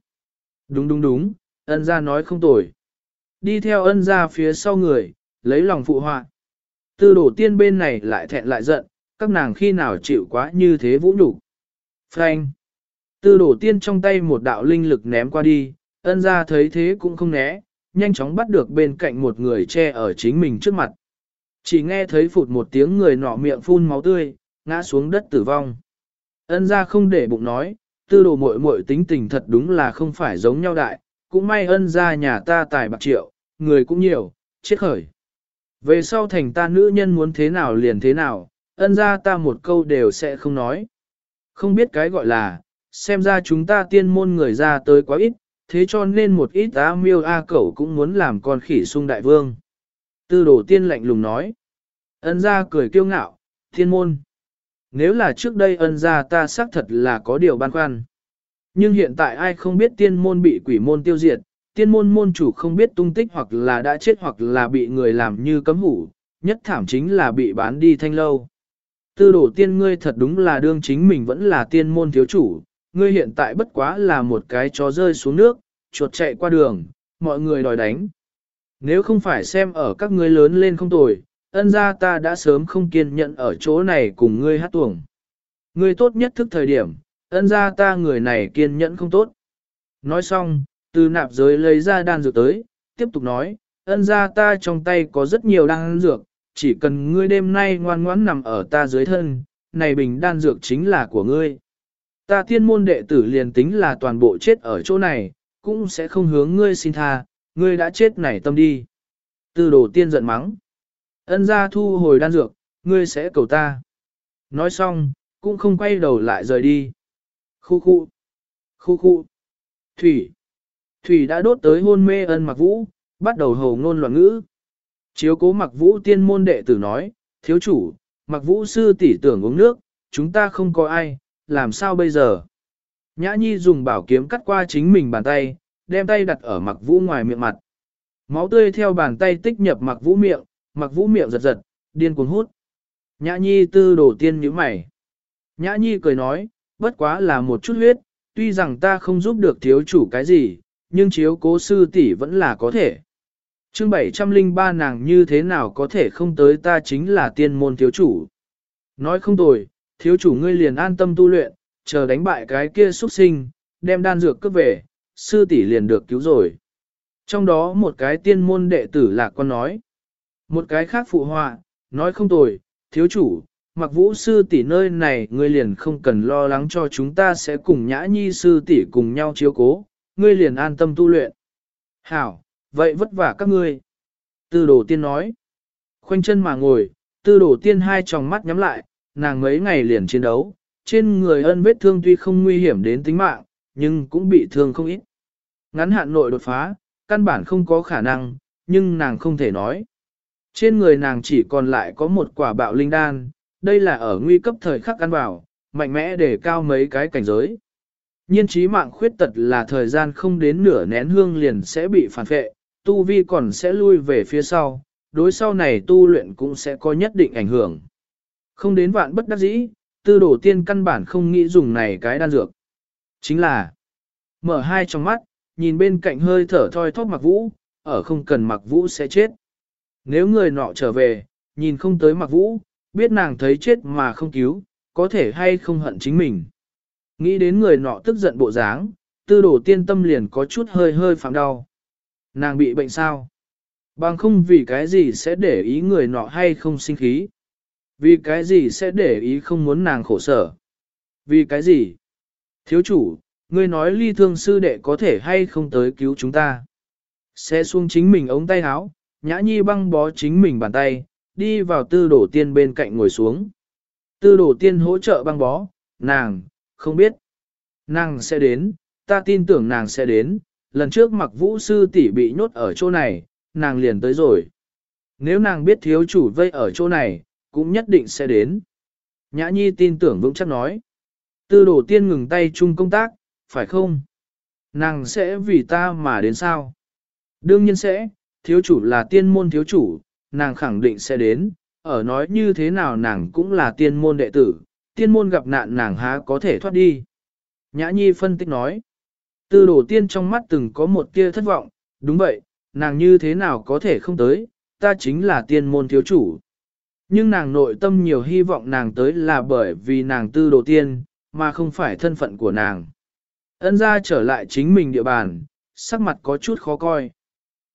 Đúng đúng đúng, ân ra nói không tồi. Đi theo ân ra phía sau người, lấy lòng phụ họa. Tư đổ tiên bên này lại thẹn lại giận, các nàng khi nào chịu quá như thế vũ nhục Frank. Tư đổ tiên trong tay một đạo linh lực ném qua đi, ân ra thấy thế cũng không né, nhanh chóng bắt được bên cạnh một người che ở chính mình trước mặt. Chỉ nghe thấy phụt một tiếng người nọ miệng phun máu tươi, ngã xuống đất tử vong. Ân ra không để bụng nói, tư đồ muội muội tính tình thật đúng là không phải giống nhau đại, cũng may ân ra nhà ta tài bạc triệu, người cũng nhiều, chết khởi. Về sau thành ta nữ nhân muốn thế nào liền thế nào, ân ra ta một câu đều sẽ không nói. Không biết cái gọi là, xem ra chúng ta tiên môn người ra tới quá ít, thế cho nên một ít á miêu a cẩu cũng muốn làm con khỉ sung đại vương. Tư đồ tiên lạnh lùng nói. Ân ra cười kiêu ngạo, thiên môn. Nếu là trước đây ân ra ta xác thật là có điều băn khoăn. Nhưng hiện tại ai không biết tiên môn bị quỷ môn tiêu diệt, tiên môn môn chủ không biết tung tích hoặc là đã chết hoặc là bị người làm như cấm hủ, nhất thảm chính là bị bán đi thanh lâu. Tư đổ tiên ngươi thật đúng là đương chính mình vẫn là tiên môn thiếu chủ, ngươi hiện tại bất quá là một cái chó rơi xuống nước, chuột chạy qua đường, mọi người đòi đánh. Nếu không phải xem ở các ngươi lớn lên không tồi, ân ra ta đã sớm không kiên nhẫn ở chỗ này cùng ngươi hát tuồng. Ngươi tốt nhất thức thời điểm, ân ra ta người này kiên nhẫn không tốt. Nói xong, từ nạp giới lấy ra đan dược tới, tiếp tục nói, ân ra ta trong tay có rất nhiều đan dược, chỉ cần ngươi đêm nay ngoan ngoãn nằm ở ta dưới thân, này bình đan dược chính là của ngươi. Ta thiên môn đệ tử liền tính là toàn bộ chết ở chỗ này, cũng sẽ không hướng ngươi xin tha, ngươi đã chết này tâm đi. từ đồ tiên giận mắng. Ân ra thu hồi đan dược, ngươi sẽ cầu ta. Nói xong, cũng không quay đầu lại rời đi. Khu khu. Khu khu. Thủy. Thủy đã đốt tới hôn mê ân mặc vũ, bắt đầu hầu ngôn loạn ngữ. Chiếu cố mặc vũ tiên môn đệ tử nói, thiếu chủ, mặc vũ sư tỷ tưởng uống nước, chúng ta không có ai, làm sao bây giờ? Nhã Nhi dùng bảo kiếm cắt qua chính mình bàn tay, đem tay đặt ở mặc vũ ngoài miệng mặt. Máu tươi theo bàn tay tích nhập mặc vũ miệng, mặc vũ miệng giật giật, điên cuồng hút. Nhã Nhi tư đổ tiên nhíu mày. Nhã Nhi cười nói, bất quá là một chút huyết, tuy rằng ta không giúp được thiếu chủ cái gì, nhưng chiếu cố sư tỷ vẫn là có thể. chương 703 nàng như thế nào có thể không tới ta chính là tiên môn thiếu chủ. Nói không tồi, thiếu chủ ngươi liền an tâm tu luyện, chờ đánh bại cái kia xuất sinh, đem đan dược cướp về, sư tỷ liền được cứu rồi. Trong đó một cái tiên môn đệ tử lạc con nói. Một cái khác phụ họa, nói không tồi, thiếu chủ, mặc vũ sư tỷ nơi này ngươi liền không cần lo lắng cho chúng ta sẽ cùng nhã nhi sư tỷ cùng nhau chiếu cố, ngươi liền an tâm tu luyện. Hảo, vậy vất vả các ngươi. Tư đồ tiên nói. Khoanh chân mà ngồi, tư đồ tiên hai tròng mắt nhắm lại, nàng mấy ngày liền chiến đấu, trên người ân vết thương tuy không nguy hiểm đến tính mạng, nhưng cũng bị thương không ít. Ngắn hạn nội đột phá, căn bản không có khả năng, nhưng nàng không thể nói. Trên người nàng chỉ còn lại có một quả bạo linh đan, đây là ở nguy cấp thời khắc ăn vào, mạnh mẽ để cao mấy cái cảnh giới. Nhiên trí mạng khuyết tật là thời gian không đến nửa nén hương liền sẽ bị phản phệ, tu vi còn sẽ lui về phía sau, đối sau này tu luyện cũng sẽ có nhất định ảnh hưởng. Không đến vạn bất đắc dĩ, tư đổ tiên căn bản không nghĩ dùng này cái đan dược. Chính là, mở hai trong mắt, nhìn bên cạnh hơi thở thoi thóp mặc vũ, ở không cần mặc vũ sẽ chết. Nếu người nọ trở về, nhìn không tới mặc vũ, biết nàng thấy chết mà không cứu, có thể hay không hận chính mình. Nghĩ đến người nọ tức giận bộ dáng, tư đổ tiên tâm liền có chút hơi hơi phạm đau. Nàng bị bệnh sao? Bằng không vì cái gì sẽ để ý người nọ hay không sinh khí? Vì cái gì sẽ để ý không muốn nàng khổ sở? Vì cái gì? Thiếu chủ, ngươi nói ly thương sư đệ có thể hay không tới cứu chúng ta? Sẽ xuống chính mình ống tay áo, nhã nhi băng bó chính mình bàn tay, đi vào tư đổ tiên bên cạnh ngồi xuống. Tư đổ tiên hỗ trợ băng bó, nàng, không biết. Nàng sẽ đến, ta tin tưởng nàng sẽ đến, lần trước mặc vũ sư tỷ bị nhốt ở chỗ này, nàng liền tới rồi. Nếu nàng biết thiếu chủ vây ở chỗ này, cũng nhất định sẽ đến. Nhã Nhi tin tưởng vững chắc nói. Tư đổ tiên ngừng tay chung công tác, phải không? Nàng sẽ vì ta mà đến sao? Đương nhiên sẽ, thiếu chủ là tiên môn thiếu chủ, nàng khẳng định sẽ đến, ở nói như thế nào nàng cũng là tiên môn đệ tử, tiên môn gặp nạn nàng há có thể thoát đi. Nhã Nhi phân tích nói, tư đổ tiên trong mắt từng có một tia thất vọng, đúng vậy, nàng như thế nào có thể không tới, ta chính là tiên môn thiếu chủ. Nhưng nàng nội tâm nhiều hy vọng nàng tới là bởi vì nàng tư đồ tiên, mà không phải thân phận của nàng. Ân ra trở lại chính mình địa bàn, sắc mặt có chút khó coi.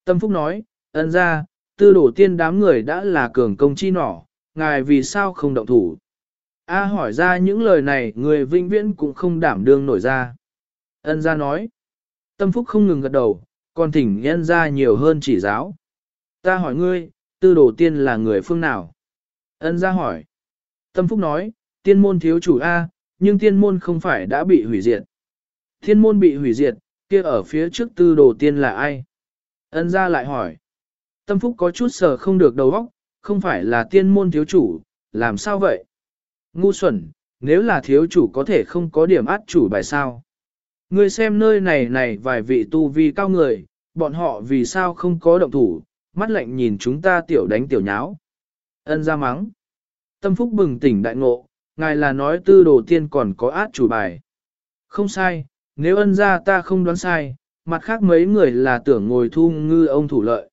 Tâm Phúc nói, ân ra, tư đồ tiên đám người đã là cường công chi nỏ, ngài vì sao không động thủ. A hỏi ra những lời này người vinh viễn cũng không đảm đương nổi ra. Ân gia nói, tâm phúc không ngừng gật đầu, còn thỉnh nhân gia nhiều hơn chỉ giáo. Ta hỏi ngươi, tư đồ tiên là người phương nào? Ân gia hỏi. Tâm phúc nói, tiên môn thiếu chủ A, nhưng tiên môn không phải đã bị hủy diệt. Tiên môn bị hủy diệt, kia ở phía trước tư đồ tiên là ai? Ân gia lại hỏi. Tâm phúc có chút sờ không được đầu óc, không phải là tiên môn thiếu chủ, làm sao vậy? Ngu xuẩn, nếu là thiếu chủ có thể không có điểm át chủ bài sao? Ngươi xem nơi này này vài vị tu vi cao người, bọn họ vì sao không có động thủ, mắt lạnh nhìn chúng ta tiểu đánh tiểu nháo. Ân ra mắng. Tâm phúc bừng tỉnh đại ngộ, ngài là nói tư đồ tiên còn có át chủ bài. Không sai, nếu ân ra ta không đoán sai, mặt khác mấy người là tưởng ngồi thu ngư ông thủ lợi.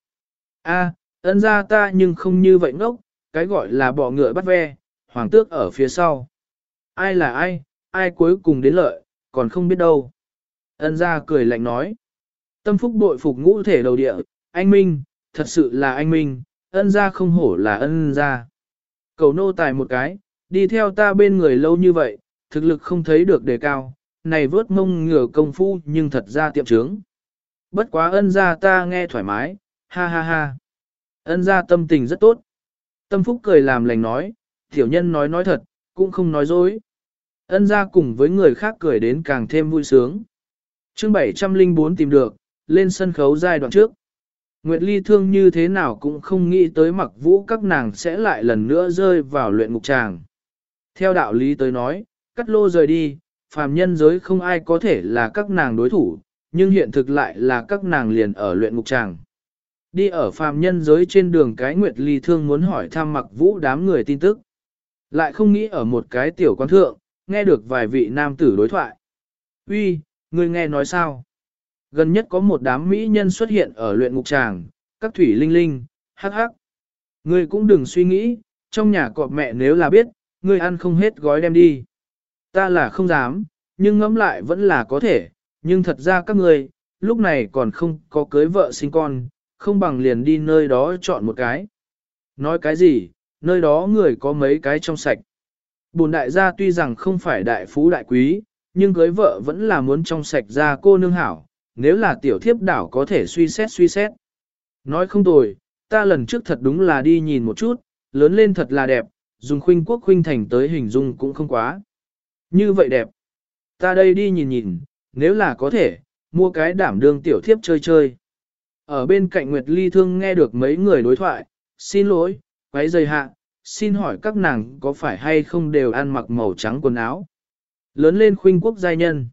A, ân ra ta nhưng không như vậy ngốc, cái gọi là bỏ ngựa bắt ve, hoàng tước ở phía sau. Ai là ai, ai cuối cùng đến lợi, còn không biết đâu. Ân ra cười lạnh nói. Tâm phúc bội phục ngũ thể đầu địa, anh Minh, thật sự là anh Minh, ân ra không hổ là ân ra. Cầu nô tài một cái, đi theo ta bên người lâu như vậy, thực lực không thấy được đề cao, này vớt mông ngửa công phu nhưng thật ra tiệm trướng. Bất quá ân ra ta nghe thoải mái, ha ha ha. Ân ra tâm tình rất tốt. Tâm phúc cười làm lành nói, tiểu nhân nói nói thật, cũng không nói dối. Ân ra cùng với người khác cười đến càng thêm vui sướng. chương 704 tìm được, lên sân khấu giai đoạn trước. Nguyệt Ly thương như thế nào cũng không nghĩ tới mặc vũ các nàng sẽ lại lần nữa rơi vào luyện ngục tràng. Theo đạo lý tới nói, cắt lô rời đi, phàm nhân giới không ai có thể là các nàng đối thủ, nhưng hiện thực lại là các nàng liền ở luyện ngục tràng. Đi ở phàm nhân giới trên đường cái Nguyệt Ly Thương muốn hỏi thăm mặc vũ đám người tin tức. Lại không nghĩ ở một cái tiểu quan thượng, nghe được vài vị nam tử đối thoại. Uy, người nghe nói sao? Gần nhất có một đám mỹ nhân xuất hiện ở luyện ngục tràng, các thủy linh linh, hắc hắc. Ngươi cũng đừng suy nghĩ, trong nhà cọp mẹ nếu là biết, ngươi ăn không hết gói đem đi. Ta là không dám, nhưng ngẫm lại vẫn là có thể, nhưng thật ra các ngươi, lúc này còn không có cưới vợ sinh con, không bằng liền đi nơi đó chọn một cái. Nói cái gì, nơi đó người có mấy cái trong sạch. Bồn đại gia tuy rằng không phải đại phú đại quý, nhưng cưới vợ vẫn là muốn trong sạch ra cô nương hảo, nếu là tiểu thiếp đảo có thể suy xét suy xét. Nói không tồi, ta lần trước thật đúng là đi nhìn một chút, lớn lên thật là đẹp, dùng khuynh quốc khuynh thành tới hình dung cũng không quá. Như vậy đẹp. Ta đây đi nhìn nhìn, nếu là có thể, mua cái đảm đương tiểu thiếp chơi chơi. Ở bên cạnh Nguyệt Ly Thương nghe được mấy người đối thoại, xin lỗi, quấy rời hạ, xin hỏi các nàng có phải hay không đều ăn mặc màu trắng quần áo. Lớn lên khuynh quốc giai nhân.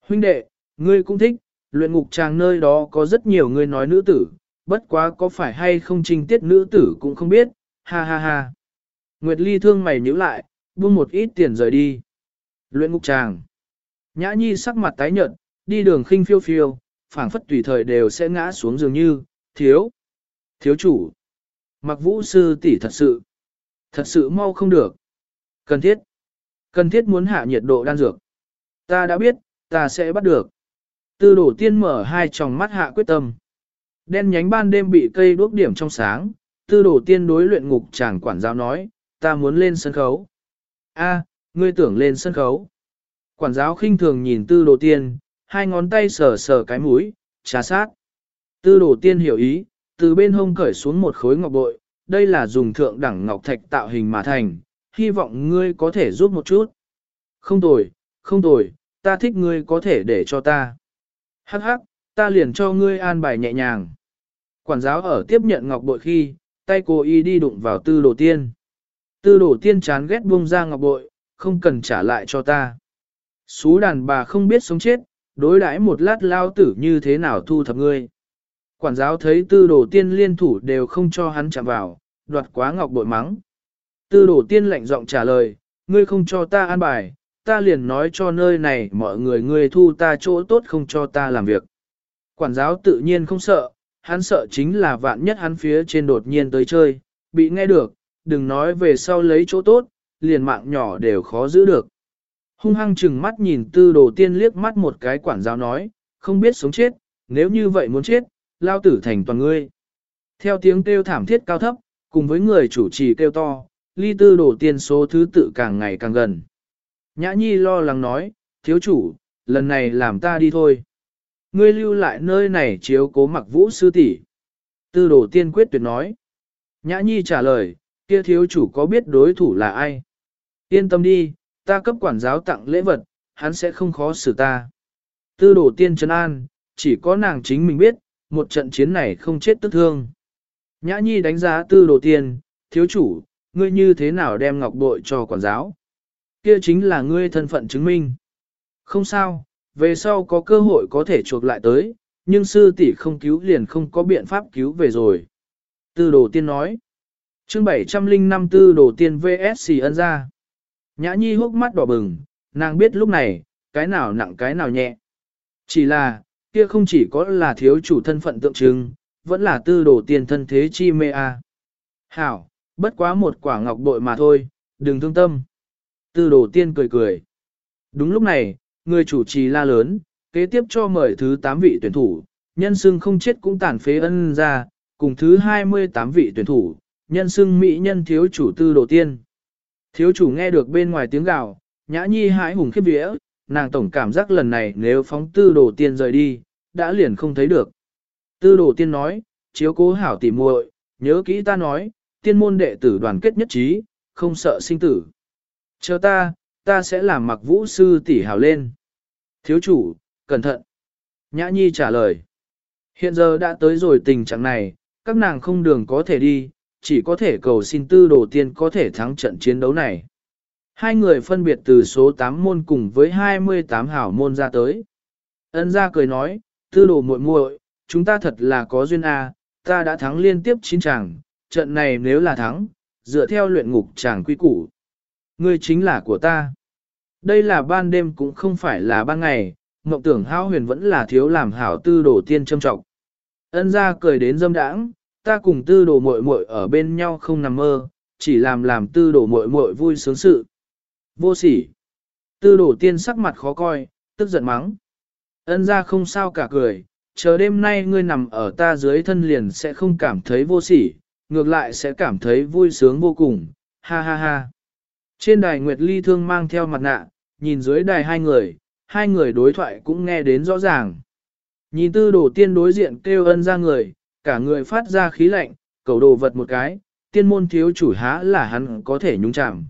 Huynh đệ, ngươi cũng thích, luyện ngục tràng nơi đó có rất nhiều người nói nữ tử, bất quá có phải hay không trinh tiết nữ tử cũng không biết, ha ha ha. Nguyệt Ly thương mày nhíu lại, buông một ít tiền rời đi. Luyện ngục tràng. Nhã Nhi sắc mặt tái nhợt, đi đường khinh phiêu phiêu, phảng phất tùy thời đều sẽ ngã xuống dường như, thiếu. Thiếu chủ. Mặc vũ sư tỷ thật sự. Thật sự mau không được. Cần thiết. Cần thiết muốn hạ nhiệt độ đan dược. Ta đã biết, ta sẽ bắt được. Tư đổ tiên mở hai tròng mắt hạ quyết tâm. Đen nhánh ban đêm bị cây đuốc điểm trong sáng, tư đổ tiên đối luyện ngục chàng quản giáo nói, ta muốn lên sân khấu. A, ngươi tưởng lên sân khấu. Quản giáo khinh thường nhìn tư đồ tiên, hai ngón tay sờ sờ cái mũi, trà sát. Tư đồ tiên hiểu ý, từ bên hông cởi xuống một khối ngọc bội, đây là dùng thượng đẳng ngọc thạch tạo hình mà thành, hy vọng ngươi có thể giúp một chút. Không tồi, không tồi, ta thích ngươi có thể để cho ta. Hắc hắc, ta liền cho ngươi an bài nhẹ nhàng. Quản giáo ở tiếp nhận ngọc bội khi, tay cô y đi đụng vào tư đồ tiên. Tư đồ tiên chán ghét buông ra ngọc bội, không cần trả lại cho ta. Xú đàn bà không biết sống chết, đối đãi một lát lao tử như thế nào thu thập ngươi. Quản giáo thấy tư đồ tiên liên thủ đều không cho hắn chạm vào, đoạt quá ngọc bội mắng. Tư đồ tiên lạnh giọng trả lời, ngươi không cho ta an bài, ta liền nói cho nơi này mọi người ngươi thu ta chỗ tốt không cho ta làm việc. Quản giáo tự nhiên không sợ, hắn sợ chính là vạn nhất hắn phía trên đột nhiên tới chơi, bị nghe được, đừng nói về sau lấy chỗ tốt, liền mạng nhỏ đều khó giữ được. Hung hăng chừng mắt nhìn tư đồ tiên liếc mắt một cái quản giáo nói, không biết sống chết, nếu như vậy muốn chết, lao tử thành toàn ngươi. Theo tiếng kêu thảm thiết cao thấp, cùng với người chủ trì kêu to, ly tư đồ tiên số thứ tự càng ngày càng gần. Nhã Nhi lo lắng nói, thiếu chủ, lần này làm ta đi thôi. Ngươi lưu lại nơi này chiếu cố mặc vũ sư tỷ. Tư đồ tiên quyết tuyệt nói. Nhã Nhi trả lời, kia thiếu chủ có biết đối thủ là ai? Yên tâm đi, ta cấp quản giáo tặng lễ vật, hắn sẽ không khó xử ta. Tư đồ tiên trấn an, chỉ có nàng chính mình biết, một trận chiến này không chết tức thương. Nhã Nhi đánh giá tư đồ tiên, thiếu chủ, ngươi như thế nào đem ngọc bội cho quản giáo? Kia chính là ngươi thân phận chứng minh. Không sao, về sau có cơ hội có thể chuộc lại tới, nhưng sư tỷ không cứu liền không có biện pháp cứu về rồi. Tư đồ tiên nói. chương 705 tư đồ tiên VSC ân ra. Nhã nhi hốc mắt đỏ bừng, nàng biết lúc này, cái nào nặng cái nào nhẹ. Chỉ là, kia không chỉ có là thiếu chủ thân phận tượng trưng, vẫn là tư đồ tiên thân thế chi mê a. Hảo, bất quá một quả ngọc bội mà thôi, đừng thương tâm. Tư đồ tiên cười cười. Đúng lúc này, người chủ trì la lớn, kế tiếp cho mời thứ 8 vị tuyển thủ, nhân xưng không chết cũng tàn phế ân ra, cùng thứ 28 vị tuyển thủ, nhân xưng mỹ nhân thiếu chủ tư đồ tiên. Thiếu chủ nghe được bên ngoài tiếng gào, nhã nhi hãi hùng khiếp vía, nàng tổng cảm giác lần này nếu phóng tư đồ tiên rời đi, đã liền không thấy được. Tư đồ tiên nói, chiếu cố hảo tỉ muội, nhớ kỹ ta nói, tiên môn đệ tử đoàn kết nhất trí, không sợ sinh tử. Chờ ta, ta sẽ làm mặc vũ sư tỷ hào lên. Thiếu chủ, cẩn thận. Nhã Nhi trả lời. Hiện giờ đã tới rồi tình trạng này, các nàng không đường có thể đi, chỉ có thể cầu xin tư đồ tiên có thể thắng trận chiến đấu này. Hai người phân biệt từ số 8 môn cùng với 28 hảo môn ra tới. Ân gia cười nói, tư đồ muội muội, chúng ta thật là có duyên a, ta đã thắng liên tiếp 9 chàng, trận này nếu là thắng, dựa theo luyện ngục chàng quy củ. Ngươi chính là của ta. Đây là ban đêm cũng không phải là ban ngày, mộng tưởng hao huyền vẫn là thiếu làm hảo tư đồ tiên trâm trọng. Ân gia cười đến dâm đãng, ta cùng tư đồ muội muội ở bên nhau không nằm mơ, chỉ làm làm tư đồ muội muội vui sướng sự. Vô sỉ. Tư đồ tiên sắc mặt khó coi, tức giận mắng. Ân gia không sao cả cười, chờ đêm nay ngươi nằm ở ta dưới thân liền sẽ không cảm thấy vô sỉ, ngược lại sẽ cảm thấy vui sướng vô cùng, ha ha ha. Trên đài Nguyệt Ly Thương mang theo mặt nạ, nhìn dưới đài hai người, hai người đối thoại cũng nghe đến rõ ràng. Nhìn tư đồ tiên đối diện kêu ân ra người, cả người phát ra khí lạnh, cầu đồ vật một cái, tiên môn thiếu chủ há là hắn có thể nhúng chạm.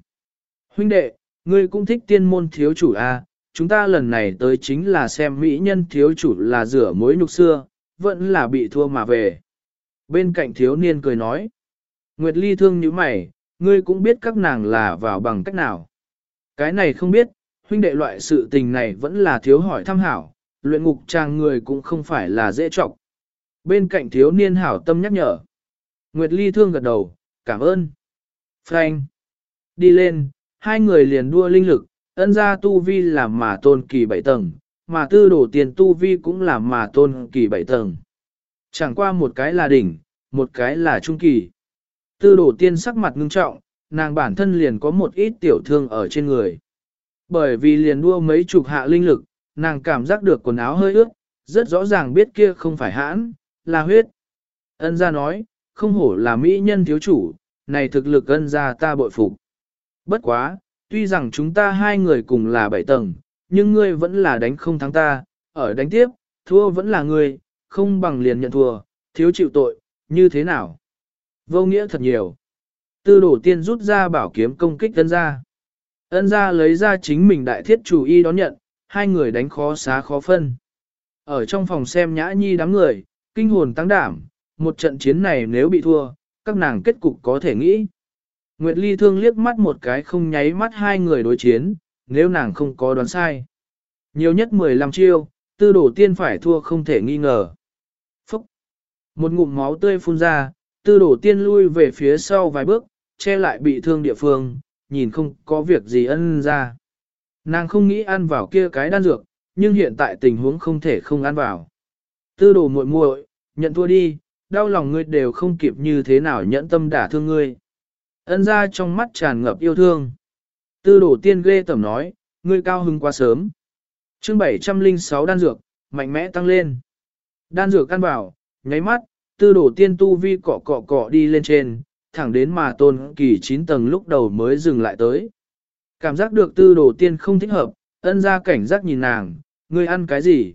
Huynh đệ, ngươi cũng thích tiên môn thiếu chủ à, chúng ta lần này tới chính là xem mỹ nhân thiếu chủ là rửa mối nhục xưa, vẫn là bị thua mà về. Bên cạnh thiếu niên cười nói, Nguyệt Ly thương như mày, ngươi cũng biết các nàng là vào bằng cách nào. Cái này không biết, huynh đệ loại sự tình này vẫn là thiếu hỏi thăm hảo, luyện ngục trang người cũng không phải là dễ trọng. Bên cạnh thiếu niên hảo tâm nhắc nhở. Nguyệt Ly thương gật đầu, cảm ơn. Frank. Đi lên, hai người liền đua linh lực, ân gia tu vi là mà tôn kỳ bảy tầng, mà tư đổ tiền tu vi cũng là mà tôn kỳ bảy tầng. Chẳng qua một cái là đỉnh, một cái là trung kỳ. Tư đổ tiên sắc mặt ngưng trọng, nàng bản thân liền có một ít tiểu thương ở trên người. Bởi vì liền đua mấy chục hạ linh lực, nàng cảm giác được quần áo hơi ướt, rất rõ ràng biết kia không phải hãn, là huyết. Ân gia nói, không hổ là mỹ nhân thiếu chủ, này thực lực ân gia ta bội phục. Bất quá, tuy rằng chúng ta hai người cùng là bảy tầng, nhưng ngươi vẫn là đánh không thắng ta, ở đánh tiếp, thua vẫn là ngươi, không bằng liền nhận thua, thiếu chịu tội, như thế nào? Vô nghĩa thật nhiều. Tư đổ tiên rút ra bảo kiếm công kích ân gia. Ân gia lấy ra chính mình đại thiết chủ y đón nhận, hai người đánh khó xá khó phân. Ở trong phòng xem nhã nhi đám người, kinh hồn tăng đảm, một trận chiến này nếu bị thua, các nàng kết cục có thể nghĩ. Nguyệt Ly thương liếc mắt một cái không nháy mắt hai người đối chiến, nếu nàng không có đoán sai. Nhiều nhất 15 chiêu, tư đổ tiên phải thua không thể nghi ngờ. Phúc! Một ngụm máu tươi phun ra, tư đổ tiên lui về phía sau vài bước, che lại bị thương địa phương, nhìn không có việc gì ân ra. Nàng không nghĩ ăn vào kia cái đan dược, nhưng hiện tại tình huống không thể không ăn vào. Tư đồ muội muội, nhận thua đi, đau lòng ngươi đều không kịp như thế nào nhẫn tâm đả thương ngươi. Ân ra trong mắt tràn ngập yêu thương. Tư đồ tiên ghê tẩm nói, ngươi cao hứng quá sớm. chương 706 đan dược, mạnh mẽ tăng lên. Đan dược căn bảo, nháy mắt, tư đồ tiên tu vi cọ cọ cọ đi lên trên, thẳng đến mà tôn kỳ 9 tầng lúc đầu mới dừng lại tới. Cảm giác được tư đồ tiên không thích hợp, ân ra cảnh giác nhìn nàng, ngươi ăn cái gì?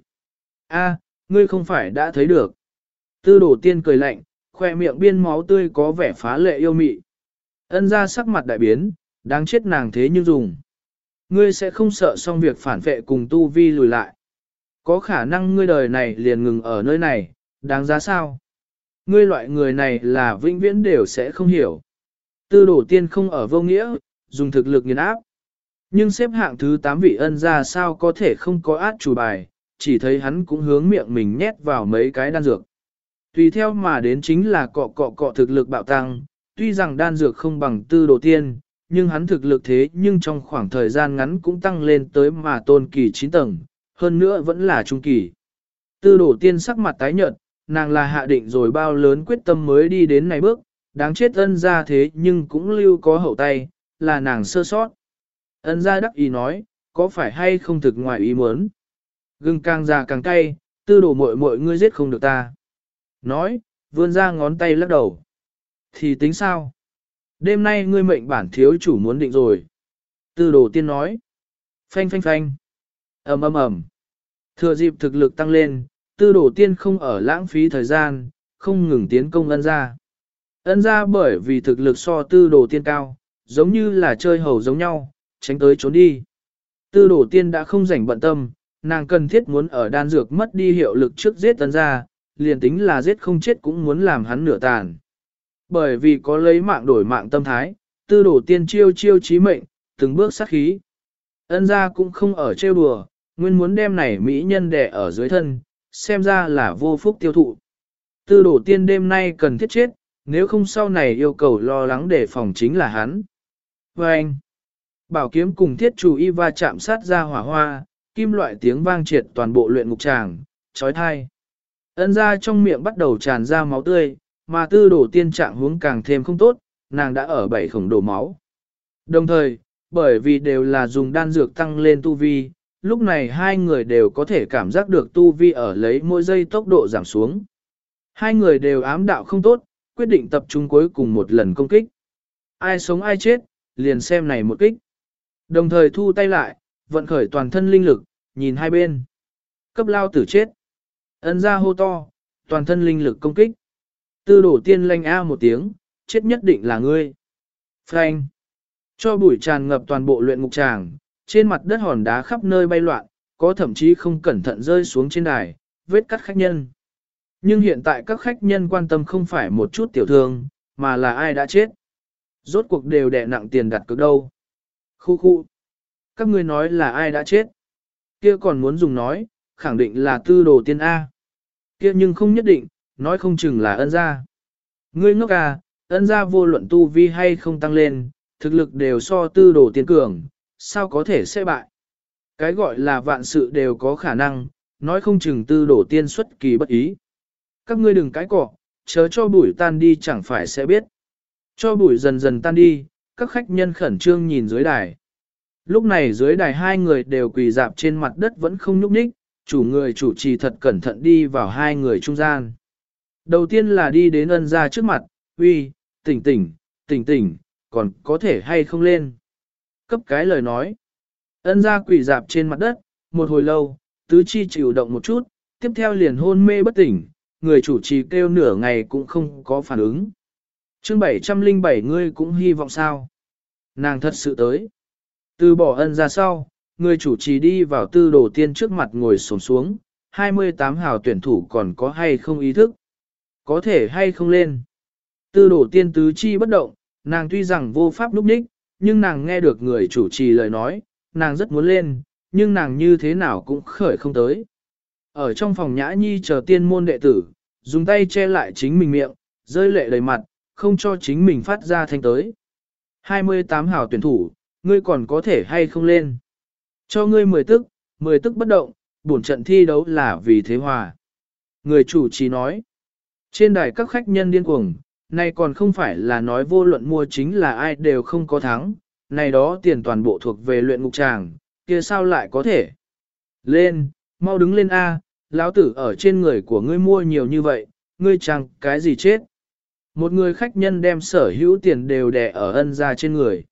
A, ngươi không phải đã thấy được. Tư đồ tiên cười lạnh, khoe miệng biên máu tươi có vẻ phá lệ yêu mị. Ân ra sắc mặt đại biến, đáng chết nàng thế nhưng dùng. Ngươi sẽ không sợ xong việc phản vệ cùng tu vi lùi lại. Có khả năng ngươi đời này liền ngừng ở nơi này, đáng giá sao? Ngươi loại người này là vĩnh viễn đều sẽ không hiểu. Tư đổ tiên không ở vô nghĩa, dùng thực lực nghiền áp. Nhưng xếp hạng thứ 8 vị ân ra sao có thể không có át chủ bài, chỉ thấy hắn cũng hướng miệng mình nhét vào mấy cái đan dược. Tùy theo mà đến chính là cọ cọ cọ thực lực bạo tăng, tuy rằng đan dược không bằng tư đồ tiên, nhưng hắn thực lực thế nhưng trong khoảng thời gian ngắn cũng tăng lên tới mà tôn kỳ 9 tầng, hơn nữa vẫn là trung kỳ. Tư đồ tiên sắc mặt tái nhợt, nàng là hạ định rồi bao lớn quyết tâm mới đi đến này bước, đáng chết ân ra thế nhưng cũng lưu có hậu tay, là nàng sơ sót. Ân ra đắc ý nói, có phải hay không thực ngoài ý muốn. Gừng càng già càng cay, tư đồ mội mội ngươi giết không được ta. Nói, vươn ra ngón tay lắc đầu. Thì tính sao? Đêm nay ngươi mệnh bản thiếu chủ muốn định rồi. Tư đồ tiên nói. Phanh phanh phanh. ầm ầm ầm. Thừa dịp thực lực tăng lên, tư đồ tiên không ở lãng phí thời gian, không ngừng tiến công ân ra. Ân ra bởi vì thực lực so tư đồ tiên cao, giống như là chơi hầu giống nhau, tránh tới trốn đi. Tư đồ tiên đã không rảnh bận tâm, nàng cần thiết muốn ở đan dược mất đi hiệu lực trước giết ân ra, liền tính là giết không chết cũng muốn làm hắn nửa tàn. Bởi vì có lấy mạng đổi mạng tâm thái, tư đổ tiên chiêu chiêu chí mệnh, từng bước sát khí. Ân gia cũng không ở trêu đùa, nguyên muốn đem này mỹ nhân đẻ ở dưới thân, xem ra là vô phúc tiêu thụ. Tư đổ tiên đêm nay cần thiết chết, nếu không sau này yêu cầu lo lắng để phòng chính là hắn. Và anh, bảo kiếm cùng thiết chủ y va chạm sát ra hỏa hoa, kim loại tiếng vang triệt toàn bộ luyện ngục tràng, trói thai. Ân ra trong miệng bắt đầu tràn ra máu tươi, mà tư đổ tiên trạng hướng càng thêm không tốt, nàng đã ở bảy khổng đổ máu. Đồng thời, bởi vì đều là dùng đan dược tăng lên tu vi, lúc này hai người đều có thể cảm giác được tu vi ở lấy mỗi giây tốc độ giảm xuống. Hai người đều ám đạo không tốt, quyết định tập trung cuối cùng một lần công kích. Ai sống ai chết, liền xem này một kích. Đồng thời thu tay lại, vận khởi toàn thân linh lực, nhìn hai bên. Cấp lao tử chết. Ấn ra hô to, toàn thân linh lực công kích. Tư đổ tiên lanh A một tiếng, chết nhất định là ngươi. Frank. Cho bụi tràn ngập toàn bộ luyện ngục tràng, trên mặt đất hòn đá khắp nơi bay loạn, có thậm chí không cẩn thận rơi xuống trên đài, vết cắt khách nhân. Nhưng hiện tại các khách nhân quan tâm không phải một chút tiểu thương, mà là ai đã chết. Rốt cuộc đều đẻ nặng tiền đặt cược đâu. Khu khu. Các ngươi nói là ai đã chết. Kia còn muốn dùng nói, khẳng định là tư đồ tiên A. Kia nhưng không nhất định, nói không chừng là ân gia. Ngươi ngốc à, ân gia vô luận tu vi hay không tăng lên, thực lực đều so tư đồ tiên cường, sao có thể sẽ bại. Cái gọi là vạn sự đều có khả năng, nói không chừng tư đồ tiên xuất kỳ bất ý. Các ngươi đừng cái cọ, chớ cho bụi tan đi chẳng phải sẽ biết. Cho bụi dần dần tan đi, các khách nhân khẩn trương nhìn dưới đài. Lúc này dưới đài hai người đều quỳ dạp trên mặt đất vẫn không nhúc nhích, chủ người chủ trì thật cẩn thận đi vào hai người trung gian. Đầu tiên là đi đến ân ra trước mặt, uy, tỉnh tỉnh, tỉnh tỉnh, còn có thể hay không lên. Cấp cái lời nói. Ân ra quỳ dạp trên mặt đất, một hồi lâu, tứ chi chịu động một chút, tiếp theo liền hôn mê bất tỉnh, người chủ trì kêu nửa ngày cũng không có phản ứng. chương 707 ngươi cũng hy vọng sao. Nàng thật sự tới. Từ bỏ ân ra sau, người chủ trì đi vào tư đồ tiên trước mặt ngồi sổm xuống, 28 hào tuyển thủ còn có hay không ý thức. Có thể hay không lên. Tư đồ tiên tứ chi bất động, nàng tuy rằng vô pháp núp đích, nhưng nàng nghe được người chủ trì lời nói, nàng rất muốn lên, nhưng nàng như thế nào cũng khởi không tới. Ở trong phòng nhã nhi chờ tiên môn đệ tử, dùng tay che lại chính mình miệng, rơi lệ đầy mặt, không cho chính mình phát ra thanh tới. 28 hào tuyển thủ, ngươi còn có thể hay không lên. Cho ngươi 10 tức, 10 tức bất động, bổn trận thi đấu là vì thế hòa. Người chủ trì nói, trên đài các khách nhân điên cuồng, này còn không phải là nói vô luận mua chính là ai đều không có thắng, này đó tiền toàn bộ thuộc về luyện ngục tràng, kia sao lại có thể. Lên, mau đứng lên A, lão tử ở trên người của ngươi mua nhiều như vậy, ngươi chẳng cái gì chết. Một người khách nhân đem sở hữu tiền đều đè ở ân ra trên người.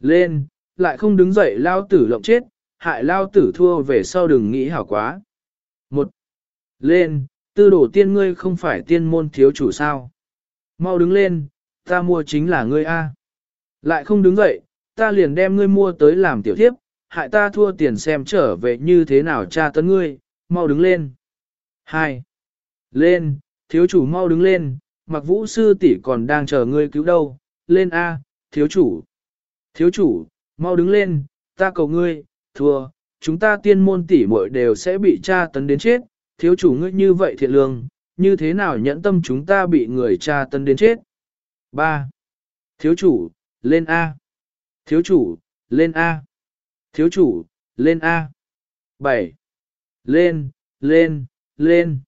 Lên, lại không đứng dậy lao tử lộng chết, hại lao tử thua về sau đừng nghĩ hảo quá. Một. Lên, tư đổ tiên ngươi không phải tiên môn thiếu chủ sao. Mau đứng lên, ta mua chính là ngươi A. Lại không đứng dậy, ta liền đem ngươi mua tới làm tiểu thiếp, hại ta thua tiền xem trở về như thế nào cha tấn ngươi, mau đứng lên. 2. Lên, thiếu chủ mau đứng lên, mặc vũ sư tỷ còn đang chờ ngươi cứu đâu, lên A, thiếu chủ. Thiếu chủ, mau đứng lên, ta cầu ngươi, thua, chúng ta tiên môn tỷ muội đều sẽ bị tra tấn đến chết, thiếu chủ ngươi như vậy thiện lương, như thế nào nhẫn tâm chúng ta bị người cha tân đến chết. 3. Thiếu chủ, lên A. Thiếu chủ, lên A. Thiếu chủ, lên A. 7. Lên, lên, lên.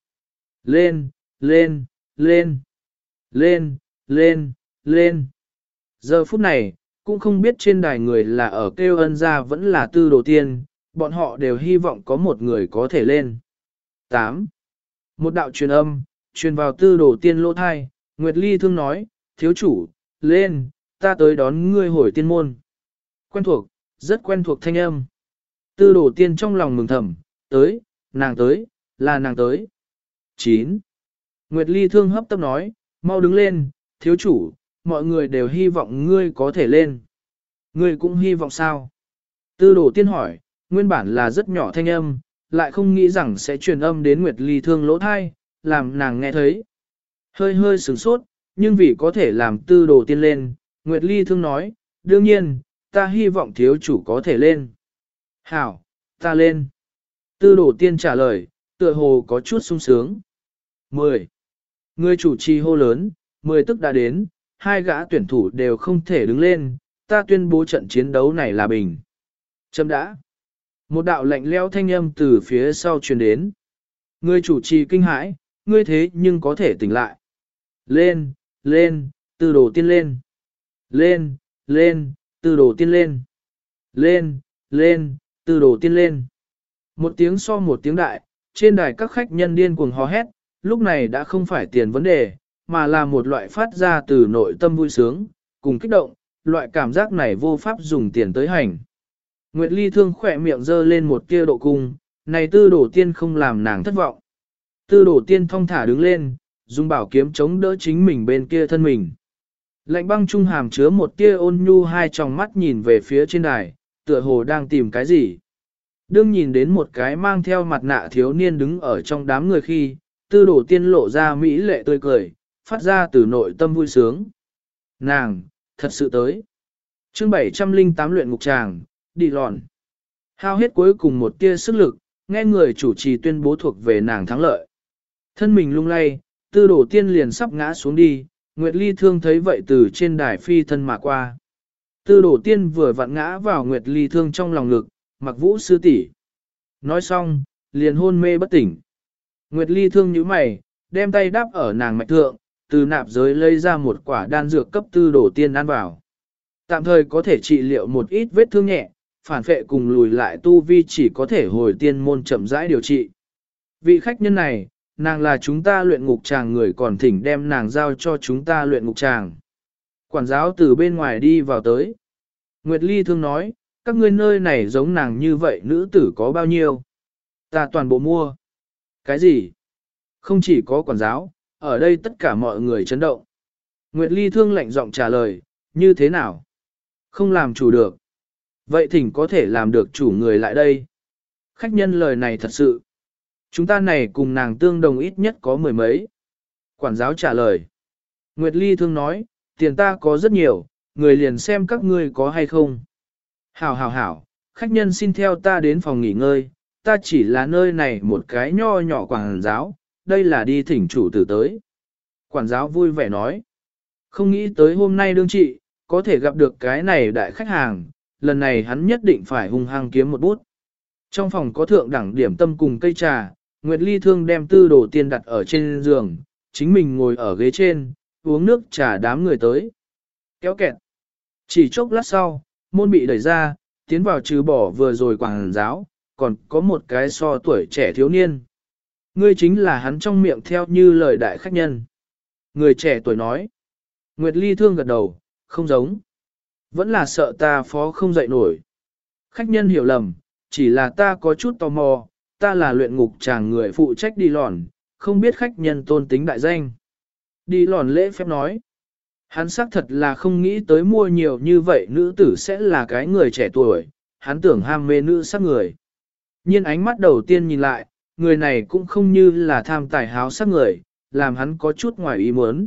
Lên, lên, lên. Lên, lên, lên. Giờ phút này, cũng không biết trên đài người là ở kêu ân ra vẫn là tư đồ tiên, bọn họ đều hy vọng có một người có thể lên. 8. Một đạo truyền âm, truyền vào tư đồ tiên lỗ thai, Nguyệt Ly thương nói, thiếu chủ, lên, ta tới đón ngươi hồi tiên môn. Quen thuộc, rất quen thuộc thanh âm. Tư đồ tiên trong lòng mừng thầm, tới, nàng tới, là nàng tới. 9. Nguyệt Ly thương hấp tấp nói, mau đứng lên, thiếu chủ, mọi người đều hy vọng ngươi có thể lên. Ngươi cũng hy vọng sao? Tư đồ tiên hỏi, nguyên bản là rất nhỏ thanh âm, lại không nghĩ rằng sẽ truyền âm đến Nguyệt Ly thương lỗ thai, làm nàng nghe thấy. Hơi hơi sửng sốt, nhưng vì có thể làm tư đồ tiên lên, Nguyệt Ly thương nói, đương nhiên, ta hy vọng thiếu chủ có thể lên. Hảo, ta lên. Tư đồ tiên trả lời, tựa hồ có chút sung sướng. 10. Người chủ trì hô lớn, 10 tức đã đến, hai gã tuyển thủ đều không thể đứng lên, ta tuyên bố trận chiến đấu này là bình. Châm đã. Một đạo lạnh leo thanh âm từ phía sau truyền đến. Người chủ trì kinh hãi, ngươi thế nhưng có thể tỉnh lại. Lên, lên, tư đồ tiên lên. Lên, lên, tư đồ tiên lên. Lên, lên, tư đồ tiên lên. Một tiếng so một tiếng đại, trên đài các khách nhân điên cuồng hò hét, lúc này đã không phải tiền vấn đề, mà là một loại phát ra từ nội tâm vui sướng, cùng kích động, loại cảm giác này vô pháp dùng tiền tới hành. Nguyệt Ly thương khỏe miệng dơ lên một tia độ cung, này tư đổ tiên không làm nàng thất vọng. Tư đổ tiên thong thả đứng lên, dùng bảo kiếm chống đỡ chính mình bên kia thân mình. Lạnh băng trung hàm chứa một tia ôn nhu hai tròng mắt nhìn về phía trên đài, tựa hồ đang tìm cái gì. Đương nhìn đến một cái mang theo mặt nạ thiếu niên đứng ở trong đám người khi, tư đổ tiên lộ ra mỹ lệ tươi cười, phát ra từ nội tâm vui sướng. Nàng, thật sự tới. chương 708 luyện ngục tràng, đi lòn. Hao hết cuối cùng một tia sức lực, nghe người chủ trì tuyên bố thuộc về nàng thắng lợi. Thân mình lung lay, tư đổ tiên liền sắp ngã xuống đi, Nguyệt Ly thương thấy vậy từ trên đài phi thân mà qua. Tư đổ tiên vừa vặn ngã vào Nguyệt Ly thương trong lòng ngực, mặc vũ sư tỷ Nói xong, liền hôn mê bất tỉnh. Nguyệt Ly thương nhíu mày, đem tay đáp ở nàng mạch thượng, từ nạp giới lấy ra một quả đan dược cấp tư đổ tiên ăn vào. Tạm thời có thể trị liệu một ít vết thương nhẹ, phản phệ cùng lùi lại tu vi chỉ có thể hồi tiên môn chậm rãi điều trị. Vị khách nhân này, nàng là chúng ta luyện ngục chàng người còn thỉnh đem nàng giao cho chúng ta luyện ngục chàng. Quản giáo từ bên ngoài đi vào tới. Nguyệt Ly thương nói, các ngươi nơi này giống nàng như vậy nữ tử có bao nhiêu? Ta toàn bộ mua. Cái gì? Không chỉ có quản giáo, ở đây tất cả mọi người chấn động. Nguyệt Ly thương lạnh giọng trả lời, như thế nào? Không làm chủ được. Vậy thỉnh có thể làm được chủ người lại đây. Khách nhân lời này thật sự. Chúng ta này cùng nàng tương đồng ít nhất có mười mấy. Quản giáo trả lời. Nguyệt Ly thương nói, tiền ta có rất nhiều, người liền xem các ngươi có hay không. Hảo hảo hảo, khách nhân xin theo ta đến phòng nghỉ ngơi, ta chỉ là nơi này một cái nho nhỏ quản giáo, đây là đi thỉnh chủ tử tới. Quản giáo vui vẻ nói, không nghĩ tới hôm nay đương trị, có thể gặp được cái này đại khách hàng, lần này hắn nhất định phải hung hăng kiếm một bút. Trong phòng có thượng đẳng điểm tâm cùng cây trà, Nguyệt Ly Thương đem tư đồ tiên đặt ở trên giường, chính mình ngồi ở ghế trên, uống nước trà đám người tới. Kéo kẹt. Chỉ chốc lát sau, môn bị đẩy ra, tiến vào trừ bỏ vừa rồi quảng giáo, còn có một cái so tuổi trẻ thiếu niên. Ngươi chính là hắn trong miệng theo như lời đại khách nhân. Người trẻ tuổi nói. Nguyệt Ly thương gật đầu, không giống. Vẫn là sợ ta phó không dậy nổi. Khách nhân hiểu lầm, chỉ là ta có chút tò mò, ta là luyện ngục chàng người phụ trách đi lòn, không biết khách nhân tôn tính đại danh. Đi lòn lễ phép nói. Hắn xác thật là không nghĩ tới mua nhiều như vậy nữ tử sẽ là cái người trẻ tuổi, hắn tưởng ham mê nữ sắc người. nhiên ánh mắt đầu tiên nhìn lại, người này cũng không như là tham tài háo sắc người, làm hắn có chút ngoài ý muốn.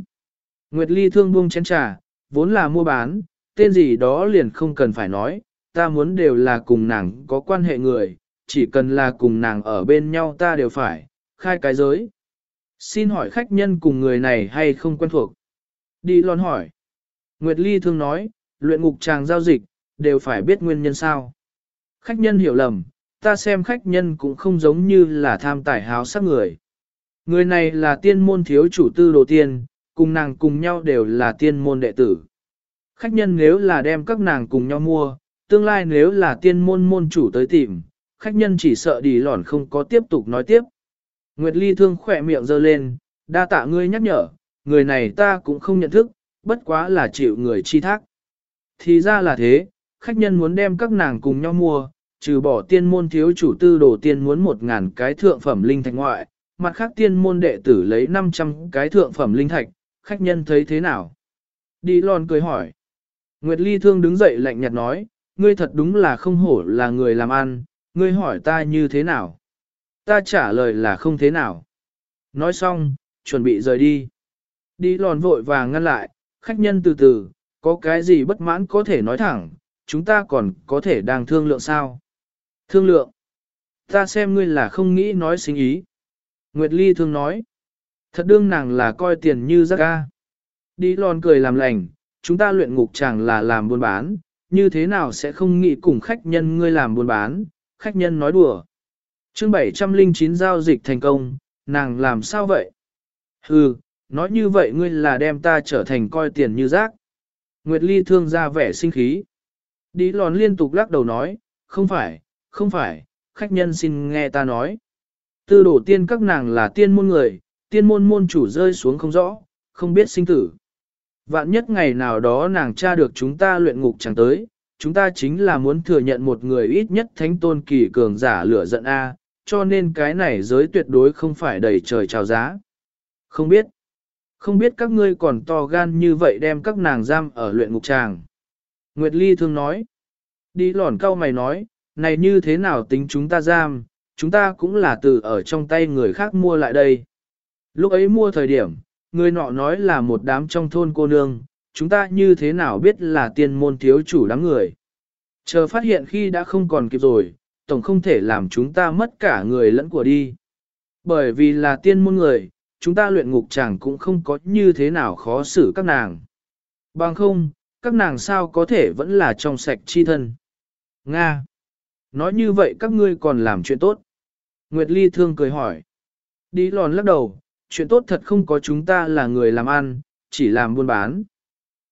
Nguyệt Ly thương buông chén trà, vốn là mua bán, tên gì đó liền không cần phải nói, ta muốn đều là cùng nàng có quan hệ người, chỉ cần là cùng nàng ở bên nhau ta đều phải, khai cái giới. Xin hỏi khách nhân cùng người này hay không quen thuộc? Đi lon hỏi. Nguyệt Ly thương nói, luyện ngục chàng giao dịch, đều phải biết nguyên nhân sao. Khách nhân hiểu lầm, ta xem khách nhân cũng không giống như là tham tài háo sắc người. Người này là tiên môn thiếu chủ tư đồ tiên, cùng nàng cùng nhau đều là tiên môn đệ tử. Khách nhân nếu là đem các nàng cùng nhau mua, tương lai nếu là tiên môn môn chủ tới tìm, khách nhân chỉ sợ đi lòn không có tiếp tục nói tiếp. Nguyệt Ly thương khỏe miệng giơ lên, đa tạ ngươi nhắc nhở, người này ta cũng không nhận thức, bất quá là chịu người chi thác. Thì ra là thế, khách nhân muốn đem các nàng cùng nhau mua, trừ bỏ tiên môn thiếu chủ tư đồ tiên muốn một ngàn cái thượng phẩm linh thạch ngoại, mặt khác tiên môn đệ tử lấy 500 cái thượng phẩm linh thạch, khách nhân thấy thế nào? Đi lòn cười hỏi. Nguyệt Ly thương đứng dậy lạnh nhạt nói, ngươi thật đúng là không hổ là người làm ăn, ngươi hỏi ta như thế nào? Ta trả lời là không thế nào. Nói xong, chuẩn bị rời đi. Đi lòn vội vàng ngăn lại, khách nhân từ từ, có cái gì bất mãn có thể nói thẳng, chúng ta còn có thể đang thương lượng sao? Thương lượng? Ta xem ngươi là không nghĩ nói sinh ý. Nguyệt Ly thương nói. Thật đương nàng là coi tiền như rác ca. Đi lòn cười làm lành, chúng ta luyện ngục chàng là làm buôn bán, như thế nào sẽ không nghĩ cùng khách nhân ngươi làm buôn bán, khách nhân nói đùa. chương 709 giao dịch thành công, nàng làm sao vậy? Hừ, nói như vậy ngươi là đem ta trở thành coi tiền như rác. Nguyệt Ly thương ra vẻ sinh khí. Đi lòn liên tục lắc đầu nói, không phải, không phải, khách nhân xin nghe ta nói. Tư đổ tiên các nàng là tiên môn người, tiên môn môn chủ rơi xuống không rõ, không biết sinh tử. Vạn nhất ngày nào đó nàng tra được chúng ta luyện ngục chẳng tới, chúng ta chính là muốn thừa nhận một người ít nhất thánh tôn kỳ cường giả lửa giận A, cho nên cái này giới tuyệt đối không phải đầy trời trào giá. Không biết, không biết các ngươi còn to gan như vậy đem các nàng giam ở luyện ngục tràng. Nguyệt Ly thương nói, đi lòn cao mày nói, này như thế nào tính chúng ta giam, chúng ta cũng là từ ở trong tay người khác mua lại đây. Lúc ấy mua thời điểm, người nọ nói là một đám trong thôn cô nương, chúng ta như thế nào biết là tiên môn thiếu chủ đám người. Chờ phát hiện khi đã không còn kịp rồi, tổng không thể làm chúng ta mất cả người lẫn của đi. Bởi vì là tiên môn người, chúng ta luyện ngục chẳng cũng không có như thế nào khó xử các nàng. Bằng không, các nàng sao có thể vẫn là trong sạch chi thân. Nga. Nói như vậy các ngươi còn làm chuyện tốt. Nguyệt Ly thương cười hỏi. Đi lòn lắc đầu, chuyện tốt thật không có chúng ta là người làm ăn, chỉ làm buôn bán.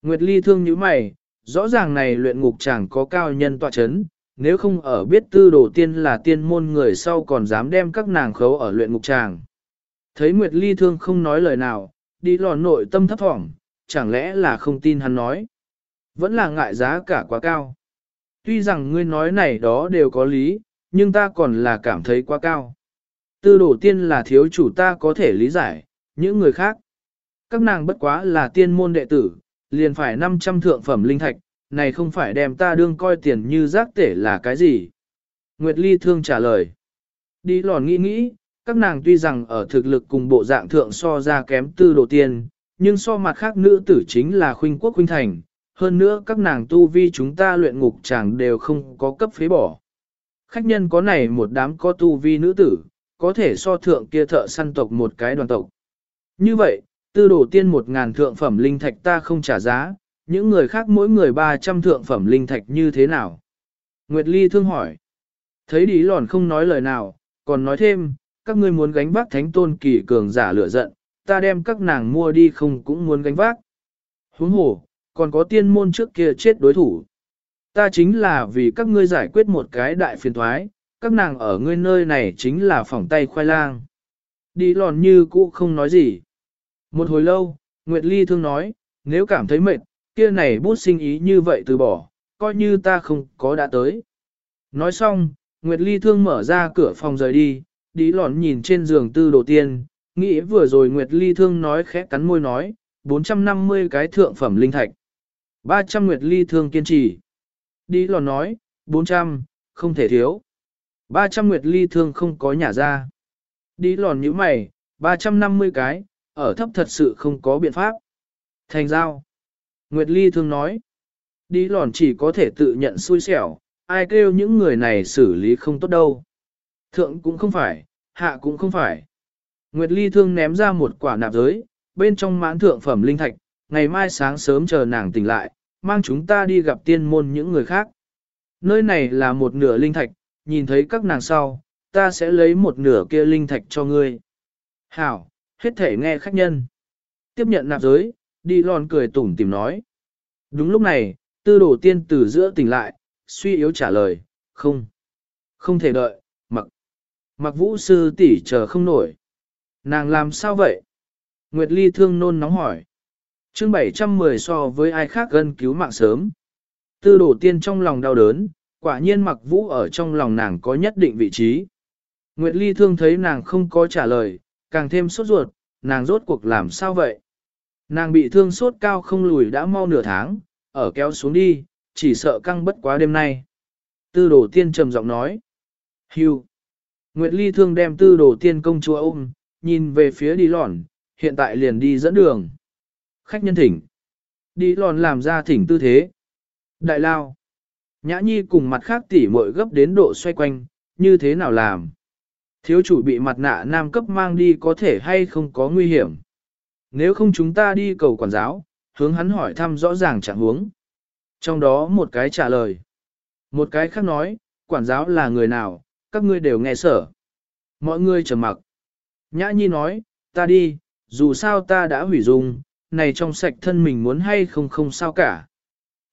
Nguyệt Ly thương như mày, rõ ràng này luyện ngục chẳng có cao nhân tọa chấn, nếu không ở biết tư đồ tiên là tiên môn người sau còn dám đem các nàng khấu ở luyện ngục tràng. Thấy Nguyệt Ly thương không nói lời nào, đi lò nội tâm thấp thỏm, chẳng lẽ là không tin hắn nói. Vẫn là ngại giá cả quá cao. Tuy rằng ngươi nói này đó đều có lý, nhưng ta còn là cảm thấy quá cao. Tư đồ tiên là thiếu chủ ta có thể lý giải, những người khác. Các nàng bất quá là tiên môn đệ tử, liền phải 500 thượng phẩm linh thạch, này không phải đem ta đương coi tiền như rác tể là cái gì. Nguyệt Ly thương trả lời. Đi lòn nghĩ nghĩ, các nàng tuy rằng ở thực lực cùng bộ dạng thượng so ra kém tư đồ tiên, nhưng so mặt khác nữ tử chính là khuynh quốc khuynh thành, hơn nữa các nàng tu vi chúng ta luyện ngục chẳng đều không có cấp phế bỏ. Khách nhân có này một đám có tu vi nữ tử, có thể so thượng kia thợ săn tộc một cái đoàn tộc. Như vậy, tư đồ tiên một ngàn thượng phẩm linh thạch ta không trả giá, những người khác mỗi người 300 thượng phẩm linh thạch như thế nào? Nguyệt Ly thương hỏi. Thấy đi lòn không nói lời nào, còn nói thêm, các ngươi muốn gánh vác thánh tôn kỳ cường giả lửa giận, ta đem các nàng mua đi không cũng muốn gánh vác. Huống hồ, còn có tiên môn trước kia chết đối thủ. Ta chính là vì các ngươi giải quyết một cái đại phiền thoái, các nàng ở ngươi nơi này chính là phòng tay khoai lang. Đi lòn như cũ không nói gì. Một hồi lâu, Nguyệt Ly thương nói, nếu cảm thấy mệt, kia này bút sinh ý như vậy từ bỏ, coi như ta không có đã tới. Nói xong, Nguyệt Ly thương mở ra cửa phòng rời đi, đi lòn nhìn trên giường tư đồ tiên, nghĩ vừa rồi Nguyệt Ly thương nói khẽ cắn môi nói, 450 cái thượng phẩm linh thạch. 300 Nguyệt Ly thương kiên trì. Đi lòn nói, 400, không thể thiếu. 300 Nguyệt Ly thương không có nhà ra. Đi lòn như mày, 350 cái, ở thấp thật sự không có biện pháp. Thành giao. Nguyệt Ly thương nói, đi lòn chỉ có thể tự nhận xui xẻo, ai kêu những người này xử lý không tốt đâu. Thượng cũng không phải, hạ cũng không phải. Nguyệt Ly thương ném ra một quả nạp giới, bên trong mãn thượng phẩm linh thạch, ngày mai sáng sớm chờ nàng tỉnh lại, mang chúng ta đi gặp tiên môn những người khác. Nơi này là một nửa linh thạch, nhìn thấy các nàng sau, ta sẽ lấy một nửa kia linh thạch cho ngươi. Hảo, hết thể nghe khách nhân. Tiếp nhận nạp giới, đi lòn cười tủm tìm nói. Đúng lúc này, tư đồ tiên từ giữa tỉnh lại, suy yếu trả lời, không. Không thể đợi, mặc. Mặc vũ sư tỷ chờ không nổi. Nàng làm sao vậy? Nguyệt Ly thương nôn nóng hỏi. chương 710 so với ai khác gần cứu mạng sớm. Tư đồ tiên trong lòng đau đớn, quả nhiên mặc vũ ở trong lòng nàng có nhất định vị trí. Nguyệt Ly thương thấy nàng không có trả lời, càng thêm sốt ruột, nàng rốt cuộc làm sao vậy? Nàng bị thương sốt cao không lùi đã mau nửa tháng, ở kéo xuống đi, chỉ sợ căng bất quá đêm nay. Tư đồ tiên trầm giọng nói. Hưu. Nguyệt Ly thương đem tư đồ tiên công chúa ôm, nhìn về phía đi lòn, hiện tại liền đi dẫn đường. Khách nhân thỉnh. Đi lòn làm ra thỉnh tư thế. Đại lao. Nhã Nhi cùng mặt khác tỉ muội gấp đến độ xoay quanh, như thế nào làm? Thiếu chủ bị mặt nạ nam cấp mang đi có thể hay không có nguy hiểm? Nếu không chúng ta đi cầu quản giáo, hướng hắn hỏi thăm rõ ràng trạng huống. Trong đó một cái trả lời. Một cái khác nói, quản giáo là người nào, các ngươi đều nghe sở. Mọi người trầm mặc. Nhã Nhi nói, ta đi, dù sao ta đã hủy dung, này trong sạch thân mình muốn hay không không sao cả.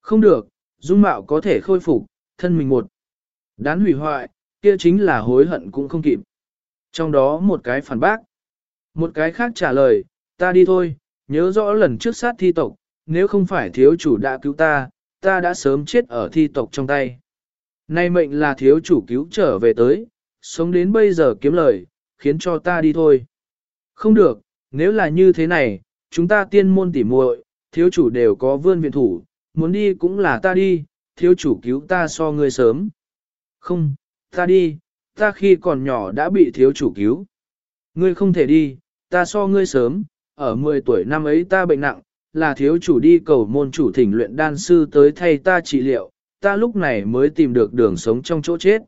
Không được, dung mạo có thể khôi phục, thân mình một. Đán hủy hoại, kia chính là hối hận cũng không kịp. Trong đó một cái phản bác. Một cái khác trả lời, ta đi thôi, nhớ rõ lần trước sát thi tộc, nếu không phải thiếu chủ đã cứu ta, ta đã sớm chết ở thi tộc trong tay. Nay mệnh là thiếu chủ cứu trở về tới, sống đến bây giờ kiếm lời, khiến cho ta đi thôi. Không được, nếu là như thế này, chúng ta tiên môn tỉ muội, thiếu chủ đều có vươn viện thủ, muốn đi cũng là ta đi, thiếu chủ cứu ta so ngươi sớm. Không, ta đi, ta khi còn nhỏ đã bị thiếu chủ cứu. Ngươi không thể đi, ta so ngươi sớm, ở 10 tuổi năm ấy ta bệnh nặng, là thiếu chủ đi cầu môn chủ thỉnh luyện đan sư tới thay ta trị liệu, ta lúc này mới tìm được đường sống trong chỗ chết.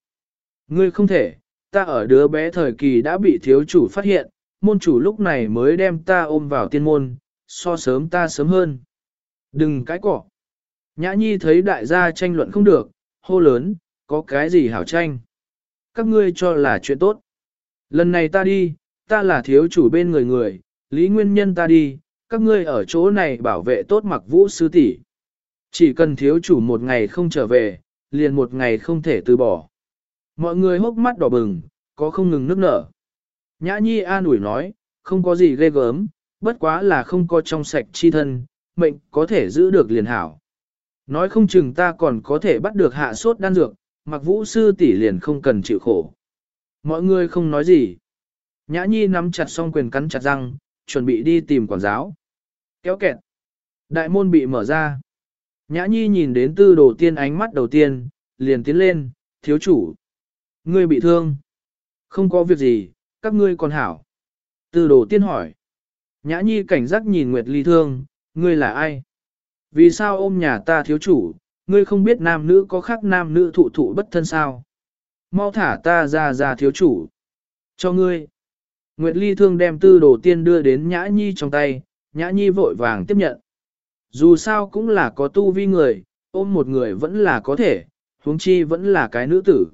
Ngươi không thể, ta ở đứa bé thời kỳ đã bị thiếu chủ phát hiện, môn chủ lúc này mới đem ta ôm vào tiên môn, so sớm ta sớm hơn. Đừng cái cỏ. Nhã nhi thấy đại gia tranh luận không được, hô lớn, có cái gì hảo tranh. Các ngươi cho là chuyện tốt. Lần này ta đi, ta là thiếu chủ bên người người, lý nguyên nhân ta đi, các ngươi ở chỗ này bảo vệ tốt mặc vũ sư tỷ. Chỉ cần thiếu chủ một ngày không trở về, liền một ngày không thể từ bỏ. Mọi người hốc mắt đỏ bừng, có không ngừng nước nở. Nhã Nhi an ủi nói, không có gì ghê gớm, bất quá là không có trong sạch chi thân, mệnh có thể giữ được liền hảo. Nói không chừng ta còn có thể bắt được hạ sốt đan dược, mặc vũ sư tỷ liền không cần chịu khổ. Mọi người không nói gì. Nhã Nhi nắm chặt song quyền cắn chặt răng, chuẩn bị đi tìm quản giáo. Kéo kẹt. Đại môn bị mở ra. Nhã Nhi nhìn đến tư đồ tiên ánh mắt đầu tiên, liền tiến lên, thiếu chủ. Ngươi bị thương. Không có việc gì, các ngươi còn hảo. Tư đồ tiên hỏi. Nhã Nhi cảnh giác nhìn Nguyệt Ly thương, ngươi là ai? Vì sao ôm nhà ta thiếu chủ, ngươi không biết nam nữ có khác nam nữ thụ thụ bất thân sao? Mau thả ta ra ra thiếu chủ. Cho ngươi. Nguyệt Ly thương đem tư đồ tiên đưa đến Nhã Nhi trong tay, Nhã Nhi vội vàng tiếp nhận. Dù sao cũng là có tu vi người, ôm một người vẫn là có thể, huống chi vẫn là cái nữ tử.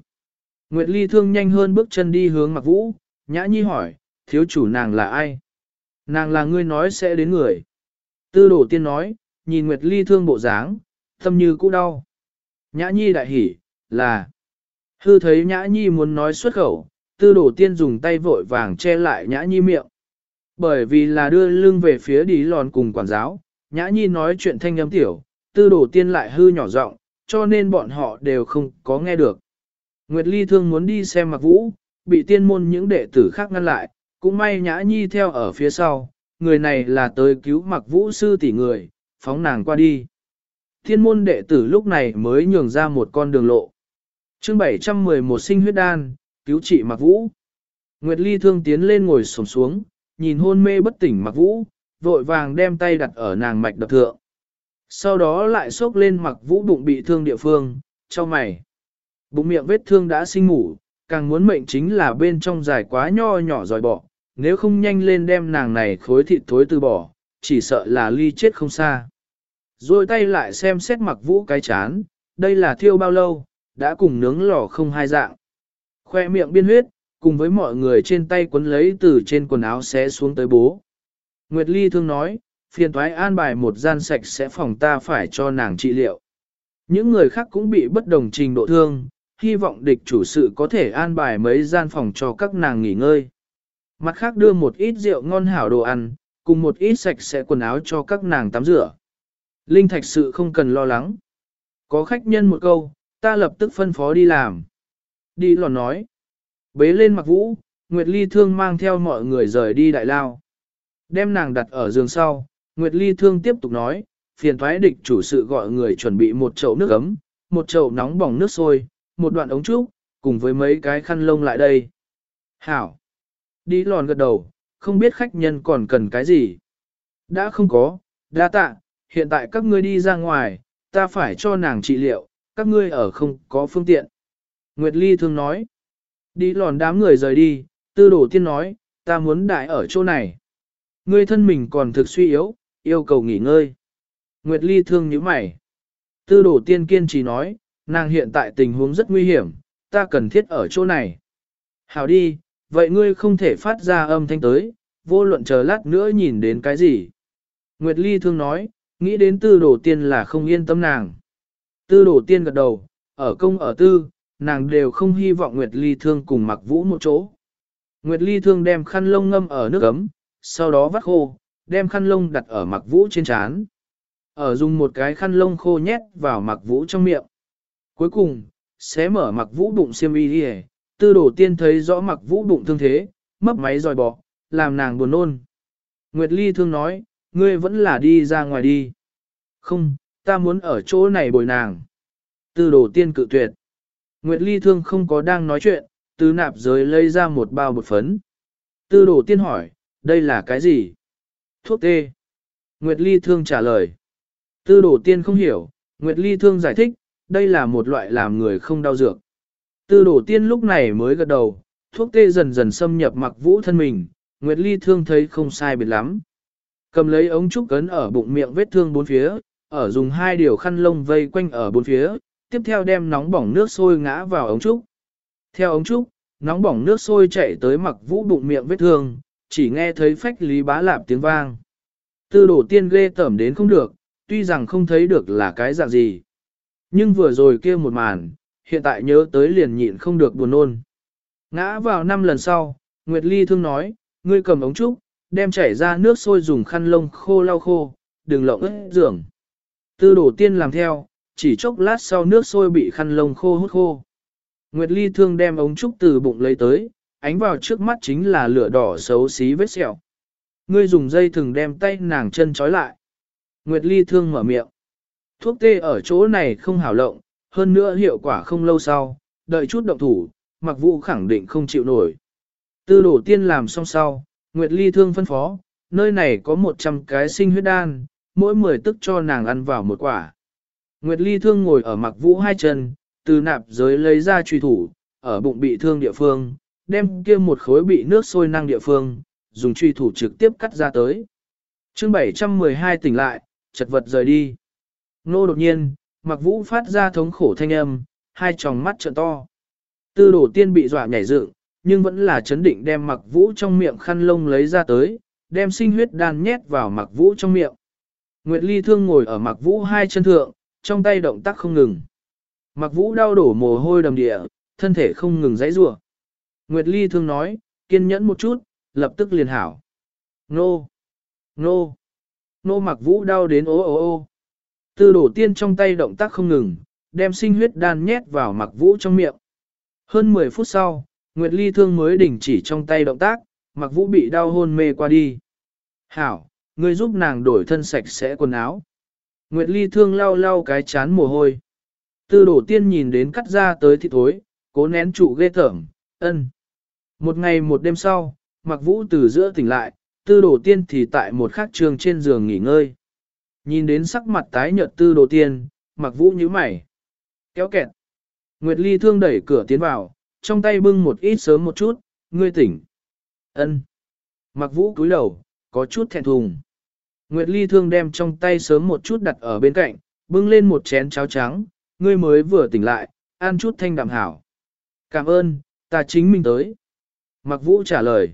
Nguyệt Ly thương nhanh hơn bước chân đi hướng Mạc Vũ, Nhã Nhi hỏi, thiếu chủ nàng là ai? Nàng là ngươi nói sẽ đến người. Tư đồ tiên nói, nhìn Nguyệt Ly thương bộ dáng, tâm như cũ đau. Nhã Nhi đại hỉ, là. Hư thấy Nhã Nhi muốn nói xuất khẩu, tư đổ tiên dùng tay vội vàng che lại Nhã Nhi miệng. Bởi vì là đưa lưng về phía đi lòn cùng quản giáo, Nhã Nhi nói chuyện thanh âm tiểu, tư đổ tiên lại hư nhỏ giọng, cho nên bọn họ đều không có nghe được. Nguyệt Ly thương muốn đi xem mặc vũ, bị tiên môn những đệ tử khác ngăn lại, cũng may Nhã Nhi theo ở phía sau, người này là tới cứu mặc vũ sư tỷ người, phóng nàng qua đi. Thiên môn đệ tử lúc này mới nhường ra một con đường lộ. chương 711 sinh huyết đan, cứu trị mặc vũ. Nguyệt Ly thương tiến lên ngồi sổng xuống, nhìn hôn mê bất tỉnh mặc vũ, vội vàng đem tay đặt ở nàng mạch đập thượng. Sau đó lại xốc lên mặc vũ bụng bị thương địa phương, cho mày. Bụng miệng vết thương đã sinh ngủ, càng muốn mệnh chính là bên trong dài quá nho nhỏ dòi bỏ, nếu không nhanh lên đem nàng này khối thịt thối từ bỏ, chỉ sợ là ly chết không xa. Rồi tay lại xem xét mặc vũ cái chán, đây là thiêu bao lâu, đã cùng nướng lò không hai dạng. Khoe miệng biên huyết, cùng với mọi người trên tay quấn lấy từ trên quần áo xé xuống tới bố. Nguyệt Ly thương nói, phiền thoái an bài một gian sạch sẽ phòng ta phải cho nàng trị liệu. Những người khác cũng bị bất đồng trình độ thương, hy vọng địch chủ sự có thể an bài mấy gian phòng cho các nàng nghỉ ngơi. Mặt khác đưa một ít rượu ngon hảo đồ ăn, cùng một ít sạch sẽ quần áo cho các nàng tắm rửa. Linh thạch sự không cần lo lắng. Có khách nhân một câu, ta lập tức phân phó đi làm. Đi lò nói. Bế lên mặc vũ, Nguyệt Ly Thương mang theo mọi người rời đi đại lao. Đem nàng đặt ở giường sau, Nguyệt Ly Thương tiếp tục nói, phiền thoái địch chủ sự gọi người chuẩn bị một chậu nước ấm, một chậu nóng bỏng nước sôi, một đoạn ống trúc, cùng với mấy cái khăn lông lại đây. Hảo! Đi lòn gật đầu, không biết khách nhân còn cần cái gì. Đã không có, đa tạ, hiện tại các ngươi đi ra ngoài, ta phải cho nàng trị liệu, các ngươi ở không có phương tiện. Nguyệt Ly thương nói, đi lòn đám người rời đi, tư đổ tiên nói, ta muốn đại ở chỗ này. Ngươi thân mình còn thực suy yếu, yêu cầu nghỉ ngơi. Nguyệt Ly thương nhíu mày. Tư đổ tiên kiên trì nói, nàng hiện tại tình huống rất nguy hiểm, ta cần thiết ở chỗ này. Hảo đi, vậy ngươi không thể phát ra âm thanh tới, vô luận chờ lát nữa nhìn đến cái gì. Nguyệt Ly thương nói, nghĩ đến tư đổ tiên là không yên tâm nàng. Tư đổ tiên gật đầu, ở công ở tư, nàng đều không hy vọng Nguyệt Ly thương cùng mặc vũ một chỗ. Nguyệt Ly thương đem khăn lông ngâm ở nước ấm, sau đó vắt khô, đem khăn lông đặt ở mặc vũ trên trán. Ở dùng một cái khăn lông khô nhét vào mặc vũ trong miệng. Cuối cùng, xé mở mặc vũ bụng xiêm y đi tư đổ tiên thấy rõ mặc vũ bụng thương thế, mấp máy dòi bỏ, làm nàng buồn nôn. Nguyệt Ly thương nói, ngươi vẫn là đi ra ngoài đi. Không, ta muốn ở chỗ này bồi nàng. Tư đổ tiên cự tuyệt. Nguyệt Ly thương không có đang nói chuyện, từ nạp giới lấy ra một bao bột phấn. Tư đổ tiên hỏi, đây là cái gì? Thuốc tê. Nguyệt Ly thương trả lời. Tư đổ tiên không hiểu, Nguyệt Ly thương giải thích, đây là một loại làm người không đau dược. Tư đổ tiên lúc này mới gật đầu, thuốc tê dần dần xâm nhập mặc vũ thân mình, Nguyệt Ly thương thấy không sai biệt lắm. Cầm lấy ống trúc cấn ở bụng miệng vết thương bốn phía, ở dùng hai điều khăn lông vây quanh ở bốn phía, tiếp theo đem nóng bỏng nước sôi ngã vào ống trúc. Theo ống trúc, nóng bỏng nước sôi chạy tới mặc vũ bụng miệng vết thương, chỉ nghe thấy phách lý bá lạp tiếng vang. Tư đổ tiên ghê tẩm đến không được, tuy rằng không thấy được là cái dạng gì. Nhưng vừa rồi kia một màn, hiện tại nhớ tới liền nhịn không được buồn nôn. Ngã vào năm lần sau, Nguyệt Ly thương nói, ngươi cầm ống trúc, đem chảy ra nước sôi dùng khăn lông khô lau khô, đừng lộng ướt giường. Tư đổ tiên làm theo, chỉ chốc lát sau nước sôi bị khăn lông khô hút khô. Nguyệt Ly thương đem ống trúc từ bụng lấy tới, ánh vào trước mắt chính là lửa đỏ xấu xí vết sẹo. Ngươi dùng dây thừng đem tay nàng chân trói lại. Nguyệt Ly thương mở miệng. Thuốc tê ở chỗ này không hảo lộng, hơn nữa hiệu quả không lâu sau, đợi chút động thủ, mặc vũ khẳng định không chịu nổi. Tư đổ tiên làm xong sau, Nguyệt Ly thương phân phó, nơi này có 100 cái sinh huyết đan, mỗi 10 tức cho nàng ăn vào một quả. Nguyệt Ly thương ngồi ở mặc vũ hai chân, từ nạp giới lấy ra truy thủ, ở bụng bị thương địa phương, đem kia một khối bị nước sôi năng địa phương, dùng truy thủ trực tiếp cắt ra tới. chương 712 tỉnh lại, chật vật rời đi. Nô đột nhiên, mặc vũ phát ra thống khổ thanh âm, hai tròng mắt trợn to. Tư đổ tiên bị dọa nhảy dựng, nhưng vẫn là chấn định đem mặc vũ trong miệng khăn lông lấy ra tới, đem sinh huyết đan nhét vào mặc vũ trong miệng. Nguyệt Ly thương ngồi ở mặc vũ hai chân thượng, trong tay động tác không ngừng. Mặc vũ đau đổ mồ hôi đầm địa, thân thể không ngừng dãy rủa. Nguyệt Ly thương nói, kiên nhẫn một chút, lập tức liền hảo. Nô! Nô! Nô mặc vũ đau đến ô ô ô. Tư đổ tiên trong tay động tác không ngừng, đem sinh huyết đan nhét vào mặc vũ trong miệng. Hơn 10 phút sau, Nguyệt Ly thương mới đình chỉ trong tay động tác, mặc vũ bị đau hôn mê qua đi. Hảo, ngươi giúp nàng đổi thân sạch sẽ quần áo. Nguyệt Ly thương lau lau cái chán mồ hôi. Tư đổ tiên nhìn đến cắt ra tới thì thối, cố nén trụ ghê tởm, ân. Một ngày một đêm sau, mặc vũ từ giữa tỉnh lại, tư đổ tiên thì tại một khắc trường trên giường nghỉ ngơi. Nhìn đến sắc mặt tái nhợt tư đồ tiên, mặc vũ như mày. Kéo kẹt. Nguyệt Ly thương đẩy cửa tiến vào, trong tay bưng một ít sớm một chút, ngươi tỉnh. ân. Mặc vũ cúi đầu, có chút thẹn thùng. Nguyệt Ly thương đem trong tay sớm một chút đặt ở bên cạnh, bưng lên một chén cháo trắng, ngươi mới vừa tỉnh lại, ăn chút thanh đạm hảo. Cảm ơn, ta chính mình tới. Mặc vũ trả lời.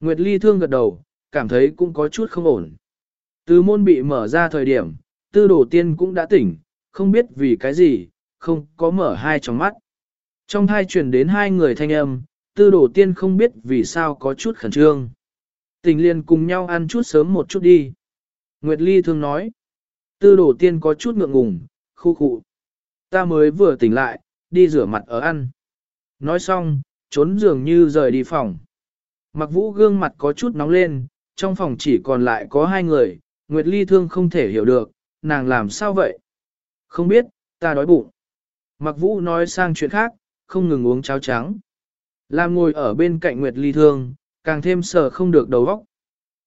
Nguyệt Ly thương gật đầu, cảm thấy cũng có chút không ổn. Từ môn bị mở ra thời điểm, tư đồ tiên cũng đã tỉnh, không biết vì cái gì, không có mở hai tròng mắt. Trong thai truyền đến hai người thanh âm, tư đồ tiên không biết vì sao có chút khẩn trương. Tình liền cùng nhau ăn chút sớm một chút đi. Nguyệt Ly thường nói. Tư đồ tiên có chút ngượng ngùng, khu khụ. Ta mới vừa tỉnh lại, đi rửa mặt ở ăn. Nói xong, trốn dường như rời đi phòng. Mặc vũ gương mặt có chút nóng lên, trong phòng chỉ còn lại có hai người, Nguyệt Ly thương không thể hiểu được, nàng làm sao vậy? Không biết, ta đói bụng. Mặc vũ nói sang chuyện khác, không ngừng uống cháo trắng. Làm ngồi ở bên cạnh Nguyệt Ly thương, càng thêm sợ không được đầu óc.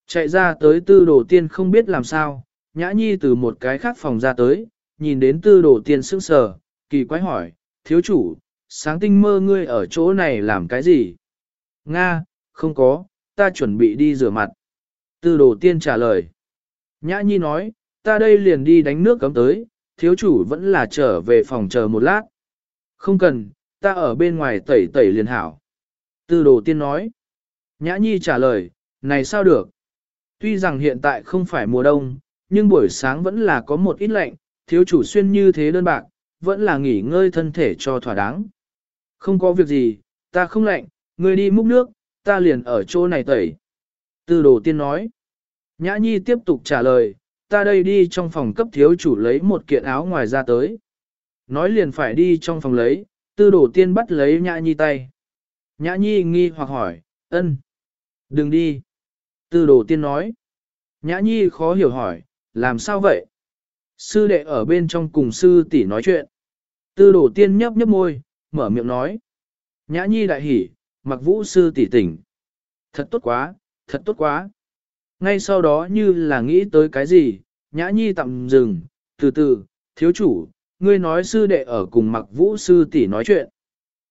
Chạy ra tới tư đồ tiên không biết làm sao, nhã nhi từ một cái khác phòng ra tới, nhìn đến tư đồ tiên sững sờ, kỳ quái hỏi, thiếu chủ, sáng tinh mơ ngươi ở chỗ này làm cái gì? Nga, không có, ta chuẩn bị đi rửa mặt. Tư đồ tiên trả lời. Nhã Nhi nói, ta đây liền đi đánh nước cấm tới, thiếu chủ vẫn là trở về phòng chờ một lát. Không cần, ta ở bên ngoài tẩy tẩy liền hảo. Tư đồ tiên nói. Nhã Nhi trả lời, này sao được? Tuy rằng hiện tại không phải mùa đông, nhưng buổi sáng vẫn là có một ít lạnh, thiếu chủ xuyên như thế đơn bạc, vẫn là nghỉ ngơi thân thể cho thỏa đáng. Không có việc gì, ta không lạnh, người đi múc nước, ta liền ở chỗ này tẩy. Tư đồ tiên nói. Nhã Nhi tiếp tục trả lời, ta đây đi trong phòng cấp thiếu chủ lấy một kiện áo ngoài ra tới. Nói liền phải đi trong phòng lấy, tư đồ tiên bắt lấy Nhã Nhi tay. Nhã Nhi nghi hoặc hỏi, ân, đừng đi. Tư đồ tiên nói. Nhã Nhi khó hiểu hỏi, làm sao vậy? Sư đệ ở bên trong cùng sư tỷ nói chuyện. Tư đồ tiên nhấp nhấp môi, mở miệng nói. Nhã Nhi đại hỉ, mặc vũ sư tỷ tỉnh. Thật tốt quá, thật tốt quá. Ngay sau đó như là nghĩ tới cái gì, Nhã Nhi tạm dừng, từ từ, thiếu chủ, ngươi nói sư đệ ở cùng mặc vũ sư tỷ nói chuyện.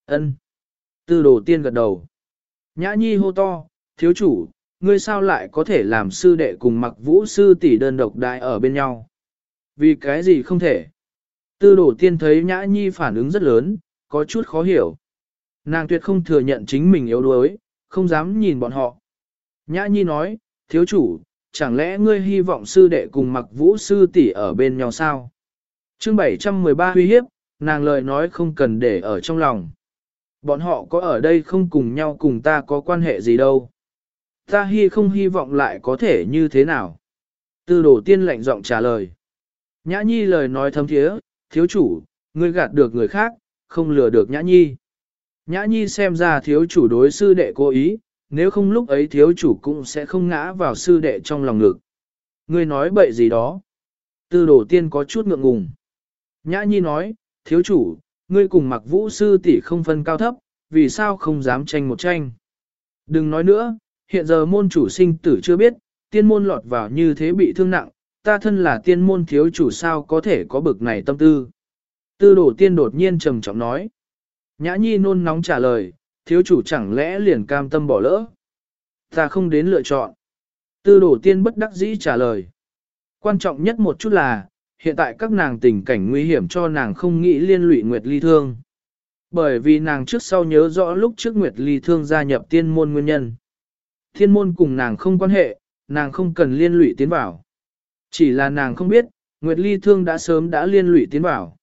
ân Tư đồ tiên gật đầu. Nhã Nhi hô to, thiếu chủ, ngươi sao lại có thể làm sư đệ cùng mặc vũ sư tỷ đơn độc đại ở bên nhau? Vì cái gì không thể? Tư đồ tiên thấy Nhã Nhi phản ứng rất lớn, có chút khó hiểu. Nàng tuyệt không thừa nhận chính mình yếu đuối, không dám nhìn bọn họ. Nhã Nhi nói, thiếu chủ, chẳng lẽ ngươi hy vọng sư đệ cùng mặc vũ sư tỷ ở bên nhau sao? chương 713 huy hiếp, nàng lời nói không cần để ở trong lòng. Bọn họ có ở đây không cùng nhau cùng ta có quan hệ gì đâu. Ta hy không hy vọng lại có thể như thế nào. Tư đồ tiên lạnh giọng trả lời. Nhã nhi lời nói thấm thiế, thiếu chủ, ngươi gạt được người khác, không lừa được nhã nhi. Nhã nhi xem ra thiếu chủ đối sư đệ cố ý, nếu không lúc ấy thiếu chủ cũng sẽ không ngã vào sư đệ trong lòng ngực. Ngươi nói bậy gì đó. Tư đồ tiên có chút ngượng ngùng. Nhã nhi nói, thiếu chủ, ngươi cùng mặc vũ sư tỷ không phân cao thấp, vì sao không dám tranh một tranh. Đừng nói nữa, hiện giờ môn chủ sinh tử chưa biết, tiên môn lọt vào như thế bị thương nặng, ta thân là tiên môn thiếu chủ sao có thể có bực này tâm tư. Tư đồ tiên đột nhiên trầm trọng nói. Nhã nhi nôn nóng trả lời, thiếu chủ chẳng lẽ liền cam tâm bỏ lỡ. Ta không đến lựa chọn. Tư đổ tiên bất đắc dĩ trả lời. Quan trọng nhất một chút là, hiện tại các nàng tình cảnh nguy hiểm cho nàng không nghĩ liên lụy Nguyệt Ly Thương. Bởi vì nàng trước sau nhớ rõ lúc trước Nguyệt Ly Thương gia nhập tiên môn nguyên nhân. Thiên môn cùng nàng không quan hệ, nàng không cần liên lụy tiến vào. Chỉ là nàng không biết, Nguyệt Ly Thương đã sớm đã liên lụy tiến vào.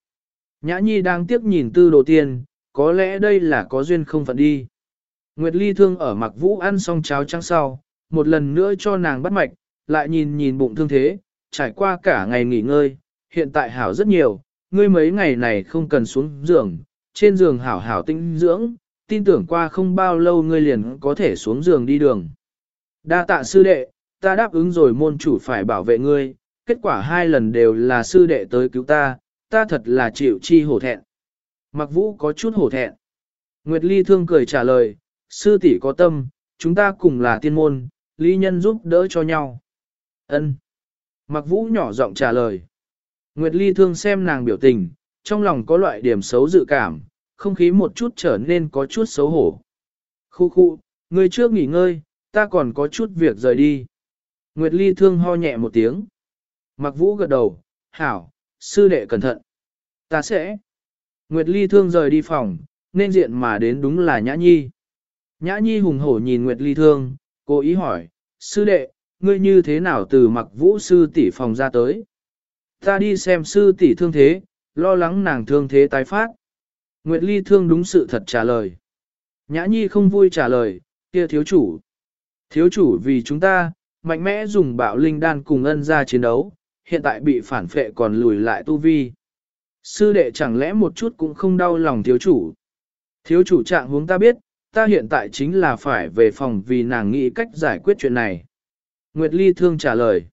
Nhã Nhi đang tiếp nhìn tư đồ tiên, có lẽ đây là có duyên không phận đi. Nguyệt Ly Thương ở mặc vũ ăn xong cháo trắng sau, một lần nữa cho nàng bắt mạch, lại nhìn nhìn bụng thương thế, trải qua cả ngày nghỉ ngơi, hiện tại hảo rất nhiều, ngươi mấy ngày này không cần xuống giường, trên giường hảo hảo tinh dưỡng, tin tưởng qua không bao lâu ngươi liền có thể xuống giường đi đường. Đa tạ sư đệ, ta đáp ứng rồi môn chủ phải bảo vệ ngươi, kết quả hai lần đều là sư đệ tới cứu ta, ta thật là chịu chi hổ thẹn. Mặc vũ có chút hổ thẹn. Nguyệt Ly thương cười trả lời, sư tỷ có tâm, chúng ta cùng là tiên môn, ly nhân giúp đỡ cho nhau. Ân. Mặc vũ nhỏ giọng trả lời. Nguyệt Ly thương xem nàng biểu tình, trong lòng có loại điểm xấu dự cảm, không khí một chút trở nên có chút xấu hổ. Khu khu, người trước nghỉ ngơi, ta còn có chút việc rời đi. Nguyệt Ly thương ho nhẹ một tiếng. Mặc vũ gật đầu, hảo, sư đệ cẩn thận. Ta sẽ. Nguyệt Ly thương rời đi phòng, nên diện mà đến đúng là Nhã Nhi. Nhã Nhi hùng hổ nhìn Nguyệt Ly thương, cố ý hỏi, sư đệ, ngươi như thế nào từ mặc vũ sư tỷ phòng ra tới? Ta đi xem sư tỷ thương thế, lo lắng nàng thương thế tái phát. Nguyệt Ly thương đúng sự thật trả lời. Nhã Nhi không vui trả lời, kia thiếu chủ. Thiếu chủ vì chúng ta, mạnh mẽ dùng bạo linh đan cùng ân ra chiến đấu, hiện tại bị phản phệ còn lùi lại tu vi. Sư đệ chẳng lẽ một chút cũng không đau lòng thiếu chủ. Thiếu chủ trạng hướng ta biết, ta hiện tại chính là phải về phòng vì nàng nghĩ cách giải quyết chuyện này. Nguyệt Ly Thương trả lời.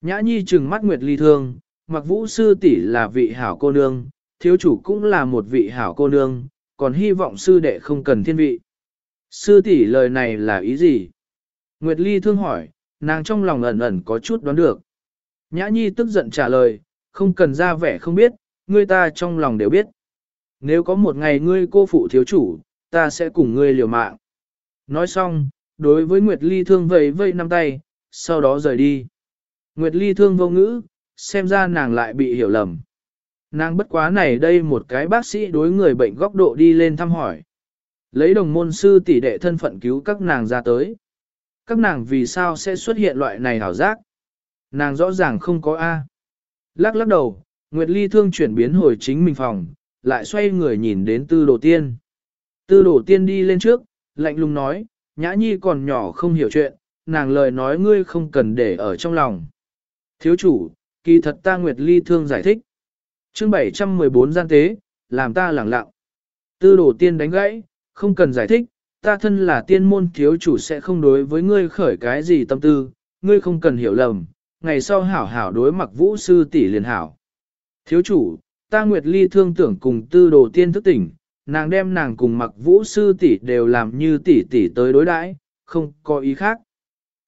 Nhã Nhi trừng mắt Nguyệt Ly Thương, mặc vũ sư tỷ là vị hảo cô nương, thiếu chủ cũng là một vị hảo cô nương, còn hy vọng sư đệ không cần thiên vị. Sư tỷ lời này là ý gì? Nguyệt Ly Thương hỏi, nàng trong lòng ẩn ẩn có chút đoán được. Nhã Nhi tức giận trả lời, không cần ra vẻ không biết, Ngươi ta trong lòng đều biết. Nếu có một ngày ngươi cô phụ thiếu chủ, ta sẽ cùng ngươi liều mạng. Nói xong, đối với Nguyệt Ly thương vẫy vây năm tay, sau đó rời đi. Nguyệt Ly thương vô ngữ, xem ra nàng lại bị hiểu lầm. Nàng bất quá này đây một cái bác sĩ đối người bệnh góc độ đi lên thăm hỏi. Lấy đồng môn sư tỷ đệ thân phận cứu các nàng ra tới. Các nàng vì sao sẽ xuất hiện loại này hảo giác? Nàng rõ ràng không có A. Lắc lắc đầu, Nguyệt Ly thương chuyển biến hồi chính mình phòng, lại xoay người nhìn đến tư đồ tiên. Tư đồ tiên đi lên trước, lạnh lùng nói, nhã nhi còn nhỏ không hiểu chuyện, nàng lời nói ngươi không cần để ở trong lòng. Thiếu chủ, kỳ thật ta Nguyệt Ly thương giải thích. chương 714 gian tế, làm ta lẳng lặng. Tư đồ tiên đánh gãy, không cần giải thích, ta thân là tiên môn thiếu chủ sẽ không đối với ngươi khởi cái gì tâm tư, ngươi không cần hiểu lầm, ngày sau hảo hảo đối mặc vũ sư tỷ liền hảo. Thiếu chủ, ta Nguyệt Ly thương tưởng cùng tư đồ tiên thức tỉnh, nàng đem nàng cùng mặc vũ sư tỷ đều làm như tỷ tỷ tới đối đãi, không có ý khác.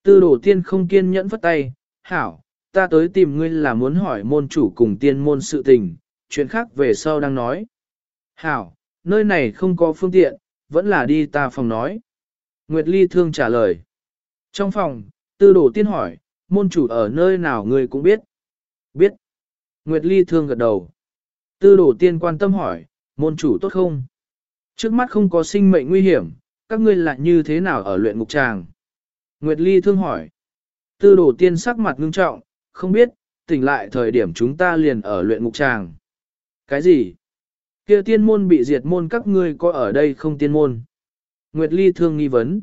Tư đồ tiên không kiên nhẫn phất tay, hảo, ta tới tìm ngươi là muốn hỏi môn chủ cùng tiên môn sự tình, chuyện khác về sau đang nói. Hảo, nơi này không có phương tiện, vẫn là đi ta phòng nói. Nguyệt Ly thương trả lời. Trong phòng, tư đồ tiên hỏi, môn chủ ở nơi nào ngươi cũng biết. Biết. Nguyệt Ly thương gật đầu. Tư đồ tiên quan tâm hỏi, môn chủ tốt không? Trước mắt không có sinh mệnh nguy hiểm, các ngươi lại như thế nào ở luyện ngục tràng? Nguyệt Ly thương hỏi. Tư đồ tiên sắc mặt ngưng trọng, không biết, tỉnh lại thời điểm chúng ta liền ở luyện ngục tràng. Cái gì? Kia tiên môn bị diệt môn các ngươi có ở đây không tiên môn? Nguyệt Ly thương nghi vấn.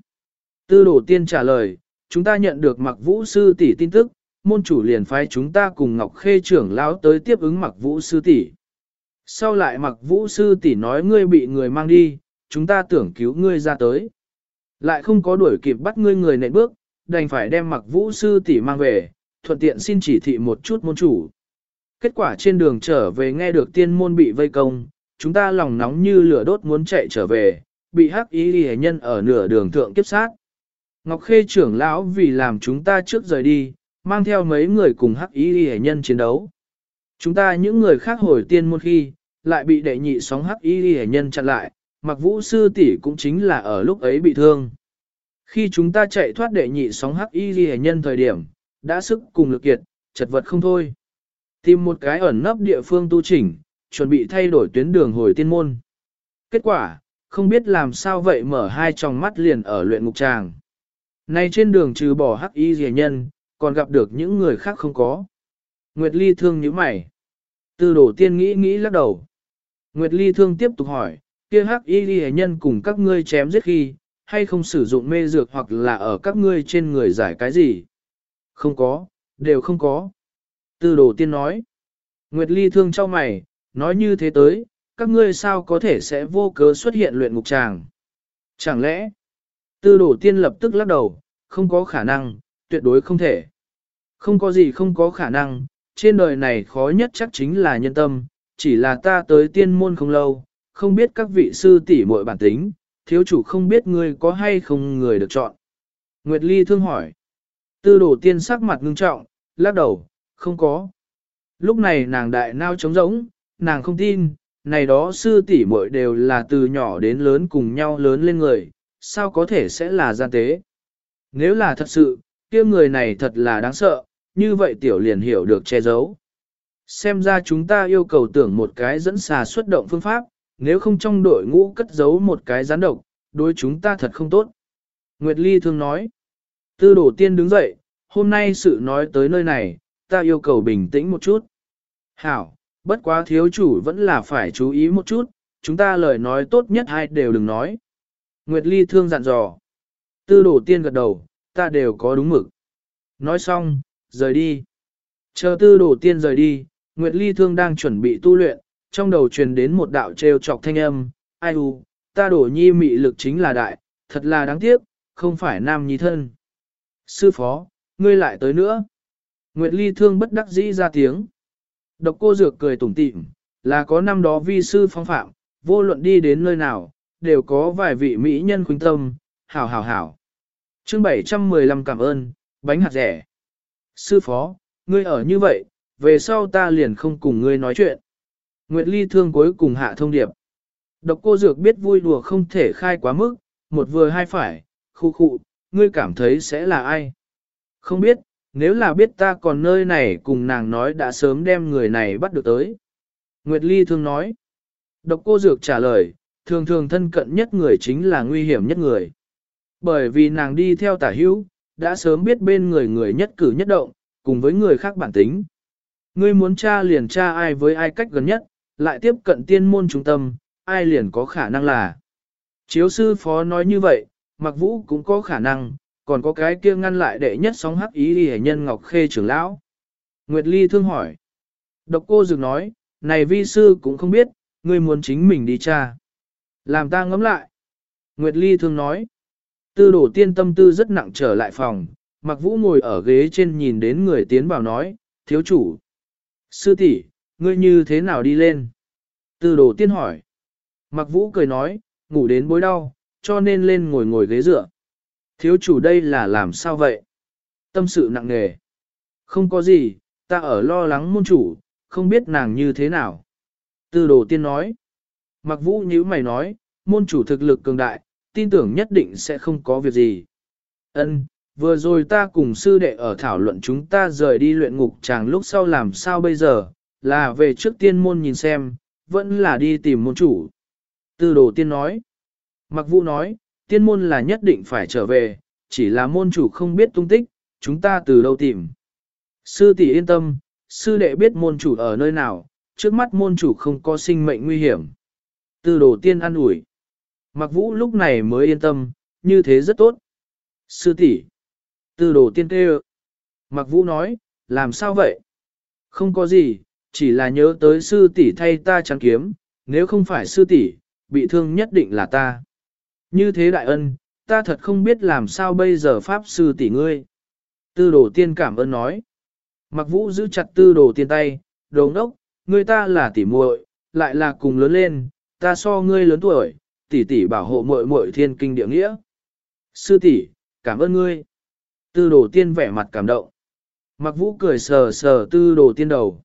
Tư đồ tiên trả lời, chúng ta nhận được mặc vũ sư tỷ tin tức, môn chủ liền phái chúng ta cùng Ngọc Khê trưởng lão tới tiếp ứng mặc vũ sư tỷ. Sau lại mặc vũ sư tỷ nói ngươi bị người mang đi, chúng ta tưởng cứu ngươi ra tới. Lại không có đuổi kịp bắt ngươi người nện bước, đành phải đem mặc vũ sư tỷ mang về, thuận tiện xin chỉ thị một chút môn chủ. Kết quả trên đường trở về nghe được tiên môn bị vây công, chúng ta lòng nóng như lửa đốt muốn chạy trở về, bị hắc ý hề nhân ở nửa đường thượng kiếp sát. Ngọc Khê trưởng lão vì làm chúng ta trước rời đi, mang theo mấy người cùng hắc y hề nhân chiến đấu. Chúng ta những người khác hồi tiên một khi, lại bị đệ nhị sóng hắc y hề nhân chặn lại, mặc vũ sư tỷ cũng chính là ở lúc ấy bị thương. Khi chúng ta chạy thoát đệ nhị sóng hắc y hề nhân thời điểm, đã sức cùng lực kiệt, chật vật không thôi. Tìm một cái ẩn nấp địa phương tu chỉnh, chuẩn bị thay đổi tuyến đường hồi tiên môn. Kết quả, không biết làm sao vậy mở hai tròng mắt liền ở luyện ngục tràng. Nay trên đường trừ bỏ hắc y rẻ nhân, còn gặp được những người khác không có. Nguyệt Ly thương như mày. Tư đổ tiên nghĩ nghĩ lắc đầu. Nguyệt Ly thương tiếp tục hỏi, kia hắc y ghi nhân cùng các ngươi chém giết khi, hay không sử dụng mê dược hoặc là ở các ngươi trên người giải cái gì? Không có, đều không có. Tư đồ tiên nói. Nguyệt Ly thương cho mày, nói như thế tới, các ngươi sao có thể sẽ vô cớ xuất hiện luyện ngục tràng? Chẳng lẽ, tư đồ tiên lập tức lắc đầu, không có khả năng, tuyệt đối không thể. Không có gì không có khả năng, trên đời này khó nhất chắc chính là nhân tâm, chỉ là ta tới tiên môn không lâu, không biết các vị sư tỷ muội bản tính, thiếu chủ không biết ngươi có hay không người được chọn. Nguyệt Ly thương hỏi. Tư đồ tiên sắc mặt ngưng trọng, lắc đầu, không có. Lúc này nàng đại nao trống rỗng, nàng không tin, này đó sư tỷ muội đều là từ nhỏ đến lớn cùng nhau lớn lên người, sao có thể sẽ là gian tế. Nếu là thật sự, kia người này thật là đáng sợ, như vậy tiểu liền hiểu được che giấu. Xem ra chúng ta yêu cầu tưởng một cái dẫn xà xuất động phương pháp, nếu không trong đội ngũ cất giấu một cái gián độc, đối chúng ta thật không tốt. Nguyệt Ly thường nói, tư đổ tiên đứng dậy, hôm nay sự nói tới nơi này, ta yêu cầu bình tĩnh một chút. Hảo, bất quá thiếu chủ vẫn là phải chú ý một chút, chúng ta lời nói tốt nhất hai đều đừng nói. Nguyệt Ly thương dặn dò. Tư đổ tiên gật đầu, ta đều có đúng mực. Nói xong, rời đi. Chờ tư đổ tiên rời đi, Nguyệt Ly Thương đang chuẩn bị tu luyện, trong đầu truyền đến một đạo trêu chọc thanh âm, ai u, ta đổ nhi mị lực chính là đại, thật là đáng tiếc, không phải nam nhi thân. Sư phó, ngươi lại tới nữa. Nguyệt Ly Thương bất đắc dĩ ra tiếng. Độc cô dược cười tủm tỉm, là có năm đó vi sư phong phạm, vô luận đi đến nơi nào, đều có vài vị mỹ nhân khuynh tâm, hảo hảo hảo. Chương 715 cảm ơn, bánh hạt rẻ. Sư phó, ngươi ở như vậy, về sau ta liền không cùng ngươi nói chuyện. Nguyệt Ly thương cuối cùng hạ thông điệp. Độc cô dược biết vui đùa không thể khai quá mức, một vừa hai phải, khu khu, ngươi cảm thấy sẽ là ai? Không biết, nếu là biết ta còn nơi này cùng nàng nói đã sớm đem người này bắt được tới. Nguyệt Ly thương nói. Độc cô dược trả lời, thường thường thân cận nhất người chính là nguy hiểm nhất người. Bởi vì nàng đi theo tả hữu, đã sớm biết bên người người nhất cử nhất động, cùng với người khác bản tính. Ngươi muốn tra liền tra ai với ai cách gần nhất, lại tiếp cận tiên môn trung tâm, ai liền có khả năng là. Chiếu sư phó nói như vậy, mặc vũ cũng có khả năng, còn có cái kia ngăn lại đệ nhất sóng hắc ý đi nhân Ngọc Khê trưởng lão. Nguyệt Ly thương hỏi. Độc cô dược nói, này vi sư cũng không biết, ngươi muốn chính mình đi tra. Làm ta ngẫm lại. Nguyệt Ly thương nói. Tư đổ tiên tâm tư rất nặng trở lại phòng, mặc vũ ngồi ở ghế trên nhìn đến người tiến vào nói, thiếu chủ. Sư tỷ, ngươi như thế nào đi lên? Tư đồ tiên hỏi. Mặc vũ cười nói, ngủ đến bối đau, cho nên lên ngồi ngồi ghế dựa. Thiếu chủ đây là làm sao vậy? Tâm sự nặng nề. Không có gì, ta ở lo lắng môn chủ, không biết nàng như thế nào. Tư đồ tiên nói. Mặc vũ như mày nói, môn chủ thực lực cường đại, tin tưởng nhất định sẽ không có việc gì. Ân, vừa rồi ta cùng sư đệ ở thảo luận chúng ta rời đi luyện ngục chàng lúc sau làm sao bây giờ, là về trước tiên môn nhìn xem, vẫn là đi tìm môn chủ. Tư đồ tiên nói. Mặc vũ nói, tiên môn là nhất định phải trở về, chỉ là môn chủ không biết tung tích, chúng ta từ đâu tìm. Sư tỷ yên tâm, sư đệ biết môn chủ ở nơi nào, trước mắt môn chủ không có sinh mệnh nguy hiểm. Tư đồ tiên ăn ủi. Mặc vũ lúc này mới yên tâm, như thế rất tốt. Sư tỷ, Tư đồ tiên kêu. Mặc vũ nói, làm sao vậy? Không có gì, chỉ là nhớ tới sư tỷ thay ta chắn kiếm, nếu không phải sư tỷ, bị thương nhất định là ta. Như thế đại ân, ta thật không biết làm sao bây giờ pháp sư tỷ ngươi. Tư đồ tiên cảm ơn nói. Mặc vũ giữ chặt tư đồ tiên tay, đồ ngốc, ngươi ta là tỷ muội, lại là cùng lớn lên, ta so ngươi lớn tuổi, tỷ tỷ bảo hộ muội muội thiên kinh địa nghĩa. Sư tỷ, cảm ơn ngươi. Tư đồ tiên vẻ mặt cảm động. Mặc vũ cười sờ sờ tư đồ tiên đầu.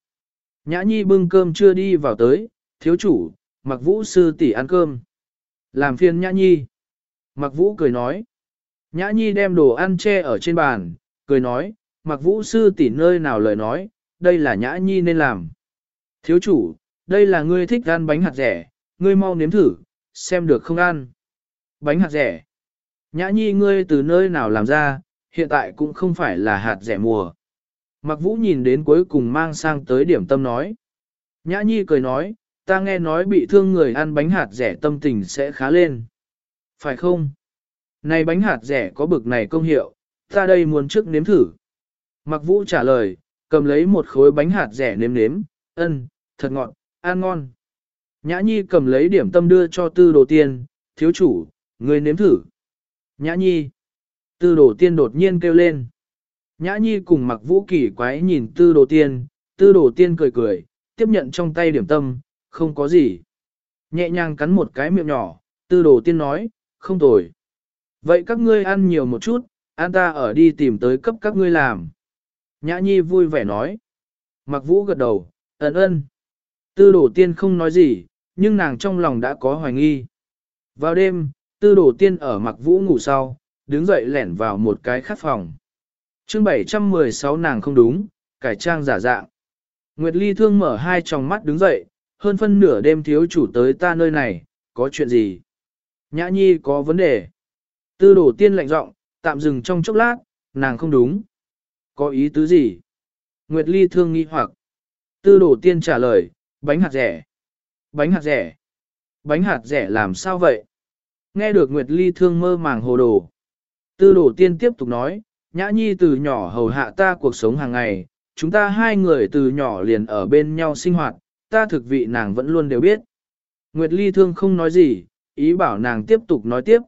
Nhã nhi bưng cơm chưa đi vào tới, thiếu chủ, mặc vũ sư tỷ ăn cơm. Làm phiền nhã nhi. Mặc vũ cười nói. Nhã nhi đem đồ ăn che ở trên bàn, cười nói, mặc vũ sư tỷ nơi nào lời nói, đây là nhã nhi nên làm. Thiếu chủ, đây là ngươi thích ăn bánh hạt rẻ, ngươi mau nếm thử, xem được không ăn. Bánh hạt rẻ. Nhã nhi ngươi từ nơi nào làm ra, hiện tại cũng không phải là hạt rẻ mùa. Mặc vũ nhìn đến cuối cùng mang sang tới điểm tâm nói. Nhã nhi cười nói, ta nghe nói bị thương người ăn bánh hạt rẻ tâm tình sẽ khá lên. Phải không? Này bánh hạt rẻ có bực này công hiệu, ta đây muốn trước nếm thử. Mặc vũ trả lời, cầm lấy một khối bánh hạt rẻ nếm nếm, ân, thật ngọt, ăn ngon. Nhã nhi cầm lấy điểm tâm đưa cho tư đồ tiên, thiếu chủ, người nếm thử. Nhã nhi. Tư đồ tiên đột nhiên kêu lên. Nhã nhi cùng mặc vũ kỳ quái nhìn tư đồ tiên, tư đồ tiên cười cười, tiếp nhận trong tay điểm tâm, không có gì. Nhẹ nhàng cắn một cái miệng nhỏ, tư đồ tiên nói, không tồi. Vậy các ngươi ăn nhiều một chút, an ta ở đi tìm tới cấp các ngươi làm. Nhã nhi vui vẻ nói. Mặc vũ gật đầu, ấn ơn. Tư đồ tiên không nói gì, nhưng nàng trong lòng đã có hoài nghi. Vào đêm, tư đồ tiên ở mặc vũ ngủ sau, đứng dậy lẻn vào một cái khát phòng. chương 716 nàng không đúng, cải trang giả dạng. Nguyệt Ly thương mở hai tròng mắt đứng dậy, hơn phân nửa đêm thiếu chủ tới ta nơi này, có chuyện gì? Nhã nhi có vấn đề. Tư đồ tiên lạnh giọng, tạm dừng trong chốc lát, nàng không đúng. Có ý tứ gì? Nguyệt Ly thương nghi hoặc. Tư đồ tiên trả lời, bánh hạt rẻ. Bánh hạt rẻ. Bánh hạt rẻ làm sao vậy? Nghe được Nguyệt Ly thương mơ màng hồ đồ. Tư đổ tiên tiếp tục nói, Nhã Nhi từ nhỏ hầu hạ ta cuộc sống hàng ngày, chúng ta hai người từ nhỏ liền ở bên nhau sinh hoạt, ta thực vị nàng vẫn luôn đều biết. Nguyệt Ly Thương không nói gì, ý bảo nàng tiếp tục nói tiếp.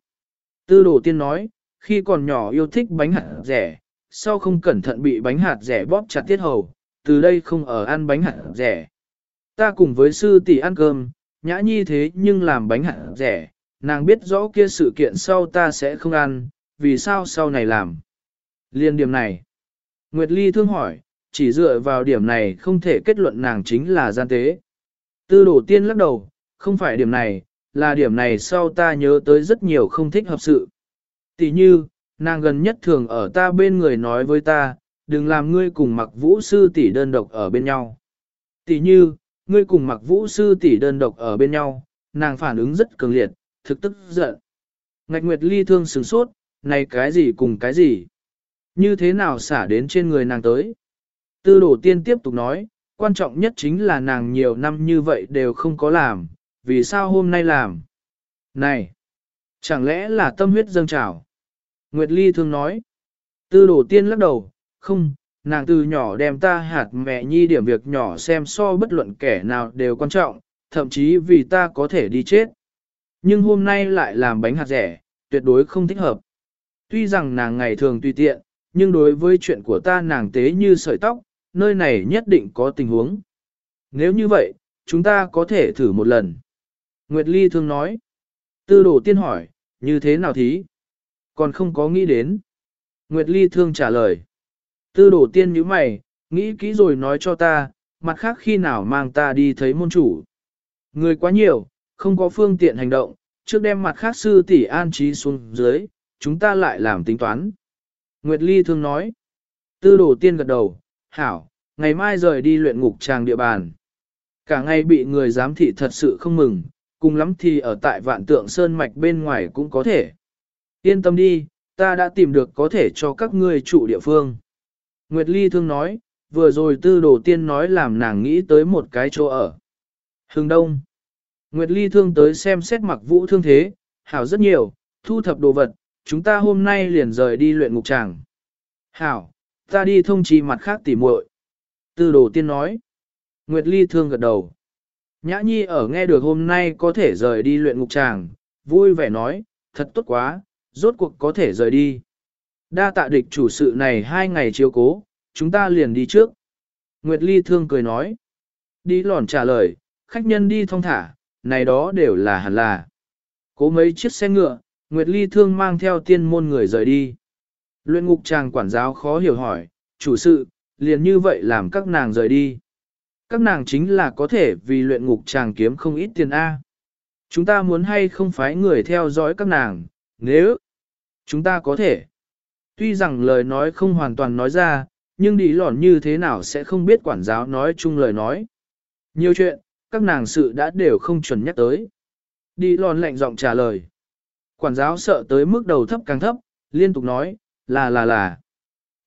Tư đồ tiên nói, khi còn nhỏ yêu thích bánh hạt rẻ, sau không cẩn thận bị bánh hạt rẻ bóp chặt tiết hầu, từ đây không ở ăn bánh hạt rẻ. Ta cùng với sư tỷ ăn cơm, nhã nhi thế nhưng làm bánh hạt rẻ, nàng biết rõ kia sự kiện sau ta sẽ không ăn, vì sao sau này làm. Liên điểm này. Nguyệt Ly thương hỏi, chỉ dựa vào điểm này không thể kết luận nàng chính là gian tế. Tư đổ tiên lắc đầu, không phải điểm này, là điểm này sau ta nhớ tới rất nhiều không thích hợp sự. Tỷ như, nàng gần nhất thường ở ta bên người nói với ta, đừng làm ngươi cùng mặc vũ sư tỷ đơn độc ở bên nhau. Tỷ như, ngươi cùng mặc vũ sư tỷ đơn độc ở bên nhau, nàng phản ứng rất cường liệt, thực tức giận. Ngạch Nguyệt Ly thương sửng sốt, này cái gì cùng cái gì? Như thế nào xả đến trên người nàng tới? Tư đổ tiên tiếp tục nói, quan trọng nhất chính là nàng nhiều năm như vậy đều không có làm, vì sao hôm nay làm? Này! Chẳng lẽ là tâm huyết dâng trào? Nguyệt Ly thương nói. Tư đổ tiên lắc đầu, không, nàng từ nhỏ đem ta hạt mẹ nhi điểm việc nhỏ xem so bất luận kẻ nào đều quan trọng, thậm chí vì ta có thể đi chết. Nhưng hôm nay lại làm bánh hạt rẻ, tuyệt đối không thích hợp. Tuy rằng nàng ngày thường tùy tiện, nhưng đối với chuyện của ta nàng tế như sợi tóc, nơi này nhất định có tình huống. Nếu như vậy, chúng ta có thể thử một lần. Nguyệt Ly thương nói. Tư đồ tiên hỏi, như thế nào thí? Còn không có nghĩ đến. Nguyệt Ly thương trả lời. Tư đồ tiên như mày, nghĩ kỹ rồi nói cho ta, mặt khác khi nào mang ta đi thấy môn chủ. Người quá nhiều, không có phương tiện hành động, trước đem mặt khác sư tỷ an trí xuống dưới, chúng ta lại làm tính toán. Nguyệt Ly thường nói. Tư đồ tiên gật đầu, hảo, ngày mai rời đi luyện ngục tràng địa bàn. Cả ngày bị người giám thị thật sự không mừng, cùng lắm thì ở tại vạn tượng sơn mạch bên ngoài cũng có thể. Yên tâm đi, ta đã tìm được có thể cho các ngươi trụ địa phương. Nguyệt Ly thương nói, vừa rồi tư đồ tiên nói làm nàng nghĩ tới một cái chỗ ở. Hưng Đông. Nguyệt Ly thương tới xem xét mặc vũ thương thế, hảo rất nhiều, thu thập đồ vật, chúng ta hôm nay liền rời đi luyện ngục tràng. Hảo, ta đi thông trì mặt khác tỉ muội. Tư đồ tiên nói. Nguyệt Ly thương gật đầu. Nhã Nhi ở nghe được hôm nay có thể rời đi luyện ngục tràng, vui vẻ nói, thật tốt quá, rốt cuộc có thể rời đi. Đa tạ địch chủ sự này hai ngày chiếu cố, chúng ta liền đi trước. Nguyệt Ly thương cười nói. Đi lòn trả lời, khách nhân đi thong thả, này đó đều là hẳn là. Cố mấy chiếc xe ngựa, Nguyệt Ly thương mang theo tiên môn người rời đi. Luyện ngục chàng quản giáo khó hiểu hỏi, chủ sự, liền như vậy làm các nàng rời đi. Các nàng chính là có thể vì luyện ngục chàng kiếm không ít tiền A. Chúng ta muốn hay không phái người theo dõi các nàng, nếu chúng ta có thể. Tuy rằng lời nói không hoàn toàn nói ra, nhưng đi lỏn như thế nào sẽ không biết quản giáo nói chung lời nói. Nhiều chuyện, các nàng sự đã đều không chuẩn nhắc tới. Đi lòn lạnh giọng trả lời. Quản giáo sợ tới mức đầu thấp càng thấp, liên tục nói, là là là.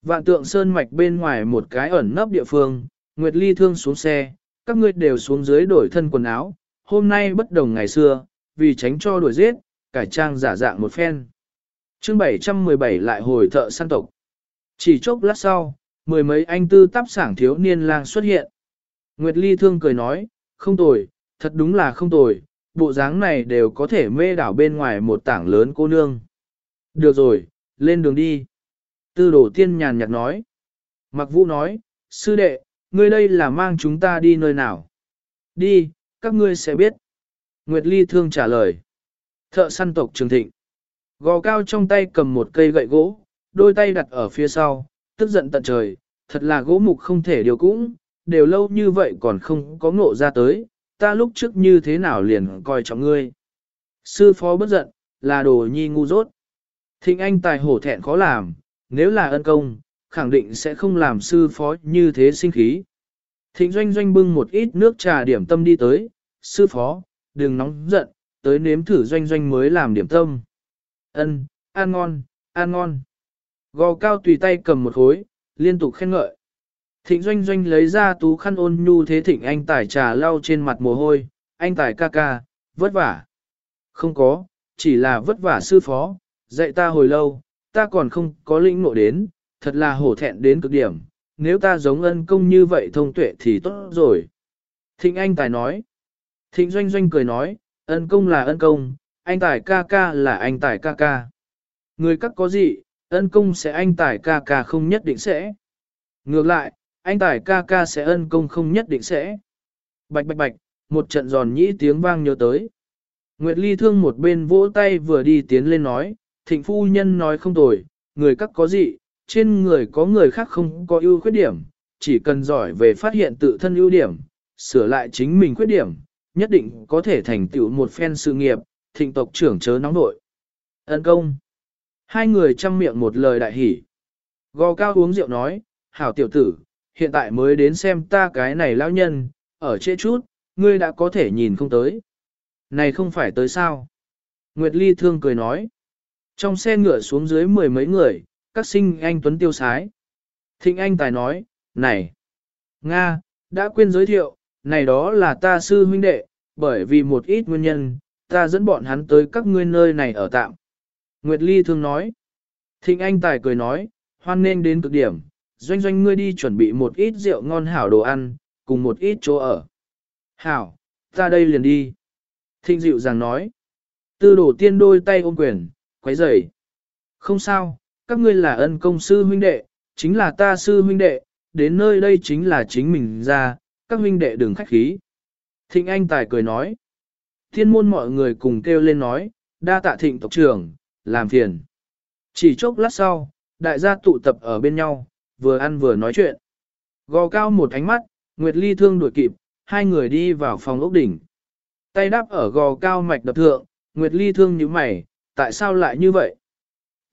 Vạn tượng sơn mạch bên ngoài một cái ẩn nấp địa phương, Nguyệt Ly thương xuống xe, các ngươi đều xuống dưới đổi thân quần áo, hôm nay bất đồng ngày xưa, vì tránh cho đuổi giết, cải trang giả dạng một phen chương 717 lại hồi thợ săn tộc. Chỉ chốc lát sau, mười mấy anh tư tắp sảng thiếu niên lang xuất hiện. Nguyệt Ly thương cười nói, không tồi, thật đúng là không tồi, bộ dáng này đều có thể mê đảo bên ngoài một tảng lớn cô nương. Được rồi, lên đường đi. Tư đổ tiên nhàn nhạt nói. Mặc vũ nói, sư đệ, ngươi đây là mang chúng ta đi nơi nào? Đi, các ngươi sẽ biết. Nguyệt Ly thương trả lời. Thợ săn tộc trường thịnh. Gò cao trong tay cầm một cây gậy gỗ, đôi tay đặt ở phía sau, tức giận tận trời, thật là gỗ mục không thể điều cũng, đều lâu như vậy còn không có ngộ ra tới, ta lúc trước như thế nào liền coi trọng ngươi. Sư phó bất giận, là đồ nhi ngu dốt. Thịnh anh tài hổ thẹn khó làm, nếu là ân công, khẳng định sẽ không làm sư phó như thế sinh khí. Thịnh doanh doanh bưng một ít nước trà điểm tâm đi tới, sư phó, đừng nóng giận, tới nếm thử doanh doanh mới làm điểm tâm. Ân, ăn ngon, ăn ngon. Gò cao tùy tay cầm một khối, liên tục khen ngợi. Thịnh doanh doanh lấy ra tú khăn ôn nhu thế thịnh anh tải trà lau trên mặt mồ hôi, anh tải ca ca, vất vả. Không có, chỉ là vất vả sư phó, dạy ta hồi lâu, ta còn không có lĩnh ngộ đến, thật là hổ thẹn đến cực điểm, nếu ta giống ân công như vậy thông tuệ thì tốt rồi. Thịnh anh tài nói, thịnh doanh doanh cười nói, ân công là ân công, anh tài ca ca là anh tài ca ca. Người các có gì, ân công sẽ anh tài ca ca không nhất định sẽ. Ngược lại, anh tài ca ca sẽ ân công không nhất định sẽ. Bạch bạch bạch, một trận giòn nhĩ tiếng vang nhớ tới. Nguyệt Ly thương một bên vỗ tay vừa đi tiến lên nói, thịnh phu nhân nói không tồi, người các có gì, trên người có người khác không có ưu khuyết điểm, chỉ cần giỏi về phát hiện tự thân ưu điểm, sửa lại chính mình khuyết điểm, nhất định có thể thành tựu một phen sự nghiệp, thịnh tộc trưởng chớ nóng nội. Ân công. Hai người chăm miệng một lời đại hỉ. Gò cao uống rượu nói, hảo tiểu tử, hiện tại mới đến xem ta cái này lão nhân, ở trễ chút, ngươi đã có thể nhìn không tới. Này không phải tới sao? Nguyệt Ly thương cười nói. Trong xe ngựa xuống dưới mười mấy người, các sinh anh Tuấn tiêu sái. Thịnh anh tài nói, này, Nga, đã quên giới thiệu, này đó là ta sư huynh đệ, bởi vì một ít nguyên nhân, ta dẫn bọn hắn tới các ngươi nơi này ở tạm. Nguyệt Ly thương nói. Thịnh anh tài cười nói, hoan nên đến cực điểm, doanh doanh ngươi đi chuẩn bị một ít rượu ngon hảo đồ ăn, cùng một ít chỗ ở. Hảo, ta đây liền đi. Thịnh dịu rằng nói. Tư đổ tiên đôi tay ôm quyền, quấy rầy. Không sao, các ngươi là ân công sư huynh đệ, chính là ta sư huynh đệ, đến nơi đây chính là chính mình ra, các huynh đệ đừng khách khí. Thịnh Anh Tài cười nói. Thiên môn mọi người cùng kêu lên nói, đa tạ thịnh tộc trưởng, làm phiền. Chỉ chốc lát sau, đại gia tụ tập ở bên nhau, vừa ăn vừa nói chuyện. Gò cao một ánh mắt, Nguyệt Ly thương đuổi kịp, hai người đi vào phòng ốc đỉnh. Tay đáp ở gò cao mạch đập thượng, Nguyệt Ly thương như mày, tại sao lại như vậy?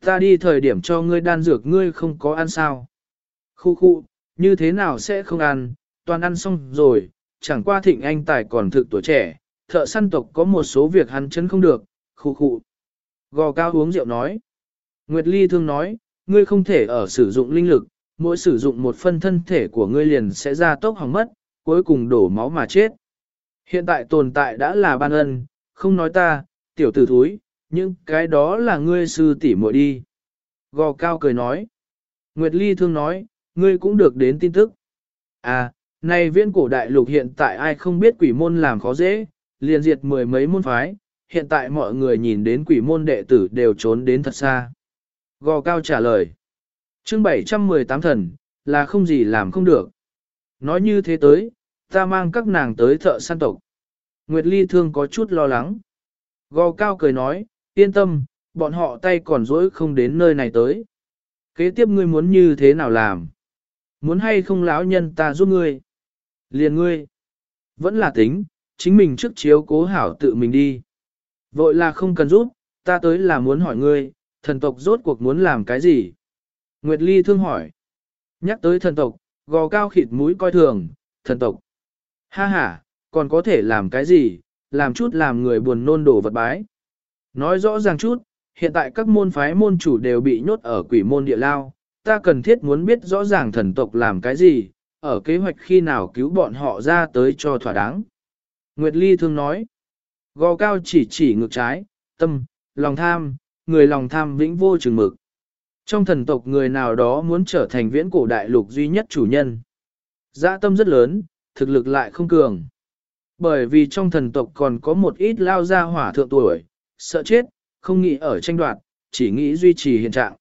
Ta đi thời điểm cho ngươi đan dược ngươi không có ăn sao? Khu khu, như thế nào sẽ không ăn, toàn ăn xong rồi, chẳng qua thịnh anh tài còn thực tuổi trẻ, thợ săn tộc có một số việc hắn chân không được, khu khu. Gò cao uống rượu nói. Nguyệt Ly thương nói, ngươi không thể ở sử dụng linh lực, mỗi sử dụng một phân thân thể của ngươi liền sẽ ra tốc hỏng mất, cuối cùng đổ máu mà chết. Hiện tại tồn tại đã là ban ân, không nói ta, tiểu tử thúi, nhưng cái đó là ngươi sư tỷ muội đi. Gò cao cười nói. Nguyệt Ly thương nói, ngươi cũng được đến tin tức. À, này viên cổ đại lục hiện tại ai không biết quỷ môn làm khó dễ, liền diệt mười mấy môn phái, hiện tại mọi người nhìn đến quỷ môn đệ tử đều trốn đến thật xa. Gò cao trả lời. chương 718 thần, là không gì làm không được. Nói như thế tới, ta mang các nàng tới thợ săn tộc. Nguyệt Ly thương có chút lo lắng. Gò cao cười nói, yên tâm, bọn họ tay còn dỗi không đến nơi này tới. Kế tiếp ngươi muốn như thế nào làm? Muốn hay không lão nhân ta giúp ngươi? Liền ngươi. Vẫn là tính, chính mình trước chiếu cố hảo tự mình đi. Vội là không cần giúp, ta tới là muốn hỏi ngươi, thần tộc rốt cuộc muốn làm cái gì? Nguyệt Ly thương hỏi. Nhắc tới thần tộc, gò cao khịt mũi coi thường, thần tộc. Ha ha, còn có thể làm cái gì, làm chút làm người buồn nôn đổ vật bái. Nói rõ ràng chút, hiện tại các môn phái môn chủ đều bị nhốt ở quỷ môn địa lao, ta cần thiết muốn biết rõ ràng thần tộc làm cái gì, ở kế hoạch khi nào cứu bọn họ ra tới cho thỏa đáng. Nguyệt Ly thương nói, gò cao chỉ chỉ ngược trái, tâm, lòng tham, người lòng tham vĩnh vô chừng mực. Trong thần tộc người nào đó muốn trở thành viễn cổ đại lục duy nhất chủ nhân. Dạ tâm rất lớn, thực lực lại không cường. Bởi vì trong thần tộc còn có một ít lao ra hỏa thượng tuổi, sợ chết, không nghĩ ở tranh đoạt, chỉ nghĩ duy trì hiện trạng.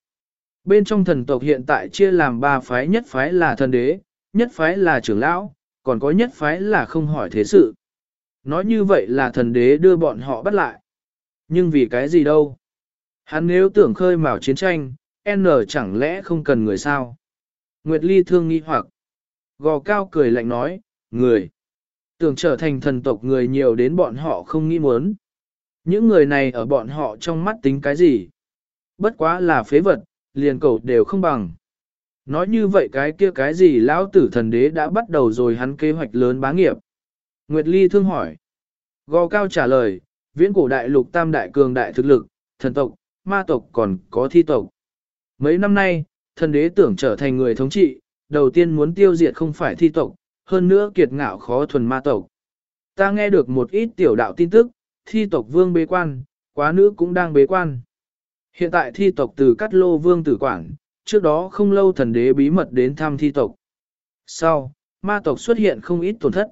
Bên trong thần tộc hiện tại chia làm ba phái nhất phái là thần đế, nhất phái là trưởng lão, còn có nhất phái là không hỏi thế sự. Nói như vậy là thần đế đưa bọn họ bắt lại. Nhưng vì cái gì đâu? Hắn nếu tưởng khơi mào chiến tranh, N chẳng lẽ không cần người sao? Nguyệt Ly thương nghi hoặc. Gò cao cười lạnh nói, người. Tưởng trở thành thần tộc người nhiều đến bọn họ không nghĩ muốn. Những người này ở bọn họ trong mắt tính cái gì? Bất quá là phế vật, liền cầu đều không bằng. Nói như vậy cái kia cái gì lão tử thần đế đã bắt đầu rồi hắn kế hoạch lớn bá nghiệp. Nguyệt Ly thương hỏi. Gò cao trả lời, viễn cổ đại lục tam đại cường đại thực lực, thần tộc, ma tộc còn có thi tộc. Mấy năm nay, thần đế tưởng trở thành người thống trị, đầu tiên muốn tiêu diệt không phải thi tộc, hơn nữa kiệt ngạo khó thuần ma tộc. Ta nghe được một ít tiểu đạo tin tức, thi tộc vương bế quan, quá nữ cũng đang bế quan. Hiện tại thi tộc từ cắt lô vương tử quản, trước đó không lâu thần đế bí mật đến thăm thi tộc. Sau, ma tộc xuất hiện không ít tổn thất.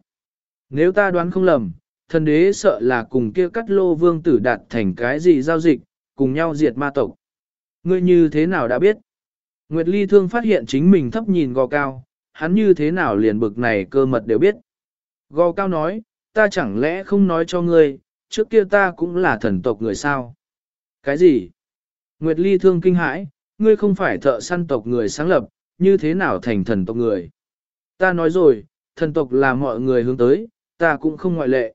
Nếu ta đoán không lầm, thần đế sợ là cùng kia cắt lô vương tử đạt thành cái gì giao dịch, cùng nhau diệt ma tộc. Ngươi như thế nào đã biết? Nguyệt Ly thương phát hiện chính mình thấp nhìn gò cao, hắn như thế nào liền bực này cơ mật đều biết. Gò cao nói, ta chẳng lẽ không nói cho ngươi, trước kia ta cũng là thần tộc người sao? Cái gì? Nguyệt Ly thương kinh hãi, ngươi không phải thợ săn tộc người sáng lập, như thế nào thành thần tộc người? Ta nói rồi, thần tộc là mọi người hướng tới, ta cũng không ngoại lệ.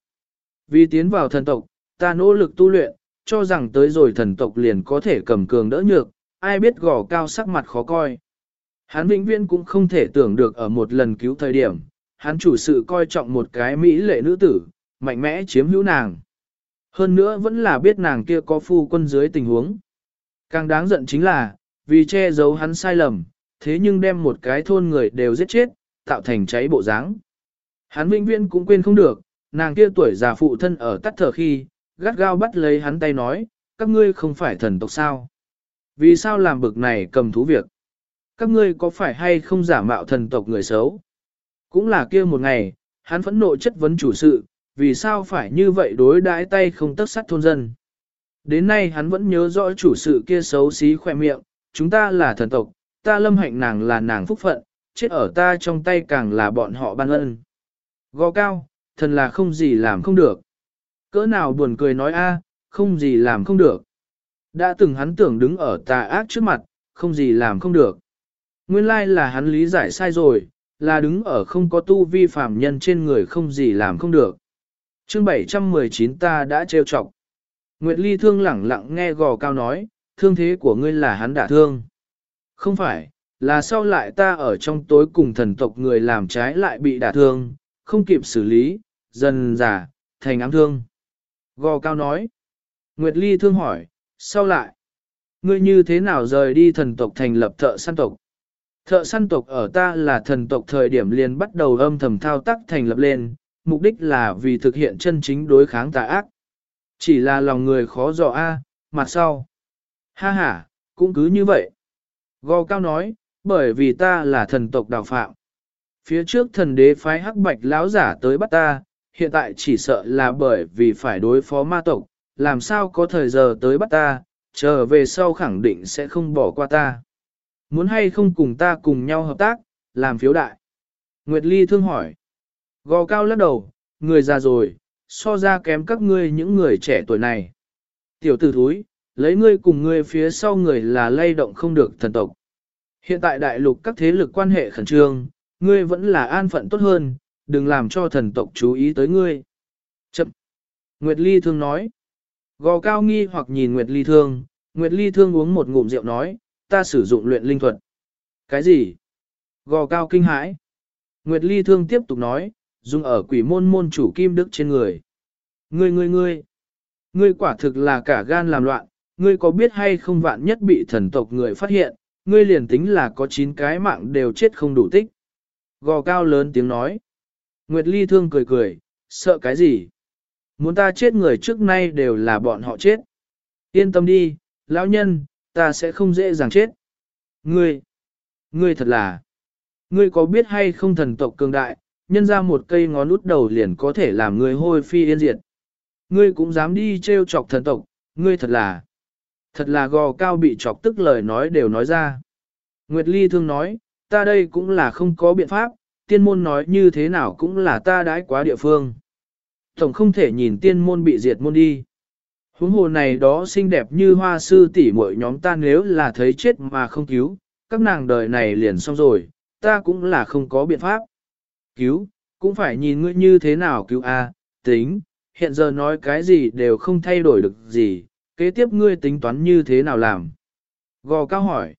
Vì tiến vào thần tộc, ta nỗ lực tu luyện, cho rằng tới rồi thần tộc liền có thể cầm cường đỡ nhược, ai biết gò cao sắc mặt khó coi. Hắn vĩnh Viên cũng không thể tưởng được ở một lần cứu thời điểm, hắn chủ sự coi trọng một cái mỹ lệ nữ tử, mạnh mẽ chiếm hữu nàng. Hơn nữa vẫn là biết nàng kia có phu quân dưới tình huống. Càng đáng giận chính là, vì che giấu hắn sai lầm, thế nhưng đem một cái thôn người đều giết chết, tạo thành cháy bộ dáng. Hắn vĩnh viễn cũng quên không được, nàng kia tuổi già phụ thân ở tắt thở khi, gắt gao bắt lấy hắn tay nói, các ngươi không phải thần tộc sao. Vì sao làm bực này cầm thú việc? Các ngươi có phải hay không giả mạo thần tộc người xấu? Cũng là kia một ngày, hắn phẫn nộ chất vấn chủ sự, vì sao phải như vậy đối đãi tay không tất sắt thôn dân. Đến nay hắn vẫn nhớ rõ chủ sự kia xấu xí khỏe miệng, chúng ta là thần tộc, ta lâm hạnh nàng là nàng phúc phận, chết ở ta trong tay càng là bọn họ ban ân. Gò cao, thần là không gì làm không được. Cỡ nào buồn cười nói a, không gì làm không được. Đã từng hắn tưởng đứng ở tà ác trước mặt, không gì làm không được. Nguyên lai là hắn lý giải sai rồi, là đứng ở không có tu vi phạm nhân trên người không gì làm không được. chương 719 ta đã trêu chọc. Nguyệt Ly thương lẳng lặng nghe gò cao nói, thương thế của ngươi là hắn đã thương. Không phải, là sau lại ta ở trong tối cùng thần tộc người làm trái lại bị đả thương, không kịp xử lý, dần giả, thành ám thương. Gò cao nói. Nguyệt Ly thương hỏi, sau lại, ngươi như thế nào rời đi thần tộc thành lập thợ săn tộc? Thợ săn tộc ở ta là thần tộc thời điểm liền bắt đầu âm thầm thao tác thành lập lên, mục đích là vì thực hiện chân chính đối kháng tà ác. Chỉ là lòng người khó dò a, mặt sau. Ha ha, cũng cứ như vậy. Gò cao nói, bởi vì ta là thần tộc đào phạm. Phía trước thần đế phái hắc bạch lão giả tới bắt ta, hiện tại chỉ sợ là bởi vì phải đối phó ma tộc, làm sao có thời giờ tới bắt ta, trở về sau khẳng định sẽ không bỏ qua ta. Muốn hay không cùng ta cùng nhau hợp tác, làm phiếu đại. Nguyệt Ly thương hỏi. Gò cao lắc đầu, người già rồi, so ra kém các ngươi những người trẻ tuổi này. Tiểu tử thúi, lấy ngươi cùng ngươi phía sau người là lay động không được thần tộc. Hiện tại đại lục các thế lực quan hệ khẩn trương, ngươi vẫn là an phận tốt hơn, đừng làm cho thần tộc chú ý tới ngươi. Chậm. Nguyệt Ly thương nói. Gò cao nghi hoặc nhìn Nguyệt Ly thương, Nguyệt Ly thương uống một ngụm rượu nói, ta sử dụng luyện linh thuật. Cái gì? Gò cao kinh hãi. Nguyệt Ly thương tiếp tục nói, dùng ở quỷ môn môn chủ kim đức trên người. Ngươi ngươi ngươi, ngươi quả thực là cả gan làm loạn, ngươi có biết hay không vạn nhất bị thần tộc người phát hiện, ngươi liền tính là có 9 cái mạng đều chết không đủ tích. Gò cao lớn tiếng nói. Nguyệt Ly thương cười cười, sợ cái gì? Muốn ta chết người trước nay đều là bọn họ chết. Yên tâm đi, lão nhân, ta sẽ không dễ dàng chết. Ngươi, ngươi thật là, ngươi có biết hay không thần tộc cường đại, nhân ra một cây ngón út đầu liền có thể làm ngươi hôi phi yên diệt. Ngươi cũng dám đi trêu chọc thần tộc, ngươi thật là, thật là gò cao bị chọc tức lời nói đều nói ra. Nguyệt Ly thương nói, ta đây cũng là không có biện pháp, tiên môn nói như thế nào cũng là ta đãi quá địa phương. Tổng không thể nhìn tiên môn bị diệt môn đi. Huống hồ này đó xinh đẹp như hoa sư tỷ muội nhóm ta nếu là thấy chết mà không cứu, các nàng đời này liền xong rồi, ta cũng là không có biện pháp. Cứu, cũng phải nhìn ngươi như thế nào cứu a, tính, hiện giờ nói cái gì đều không thay đổi được gì, kế tiếp ngươi tính toán như thế nào làm. Gò cao hỏi.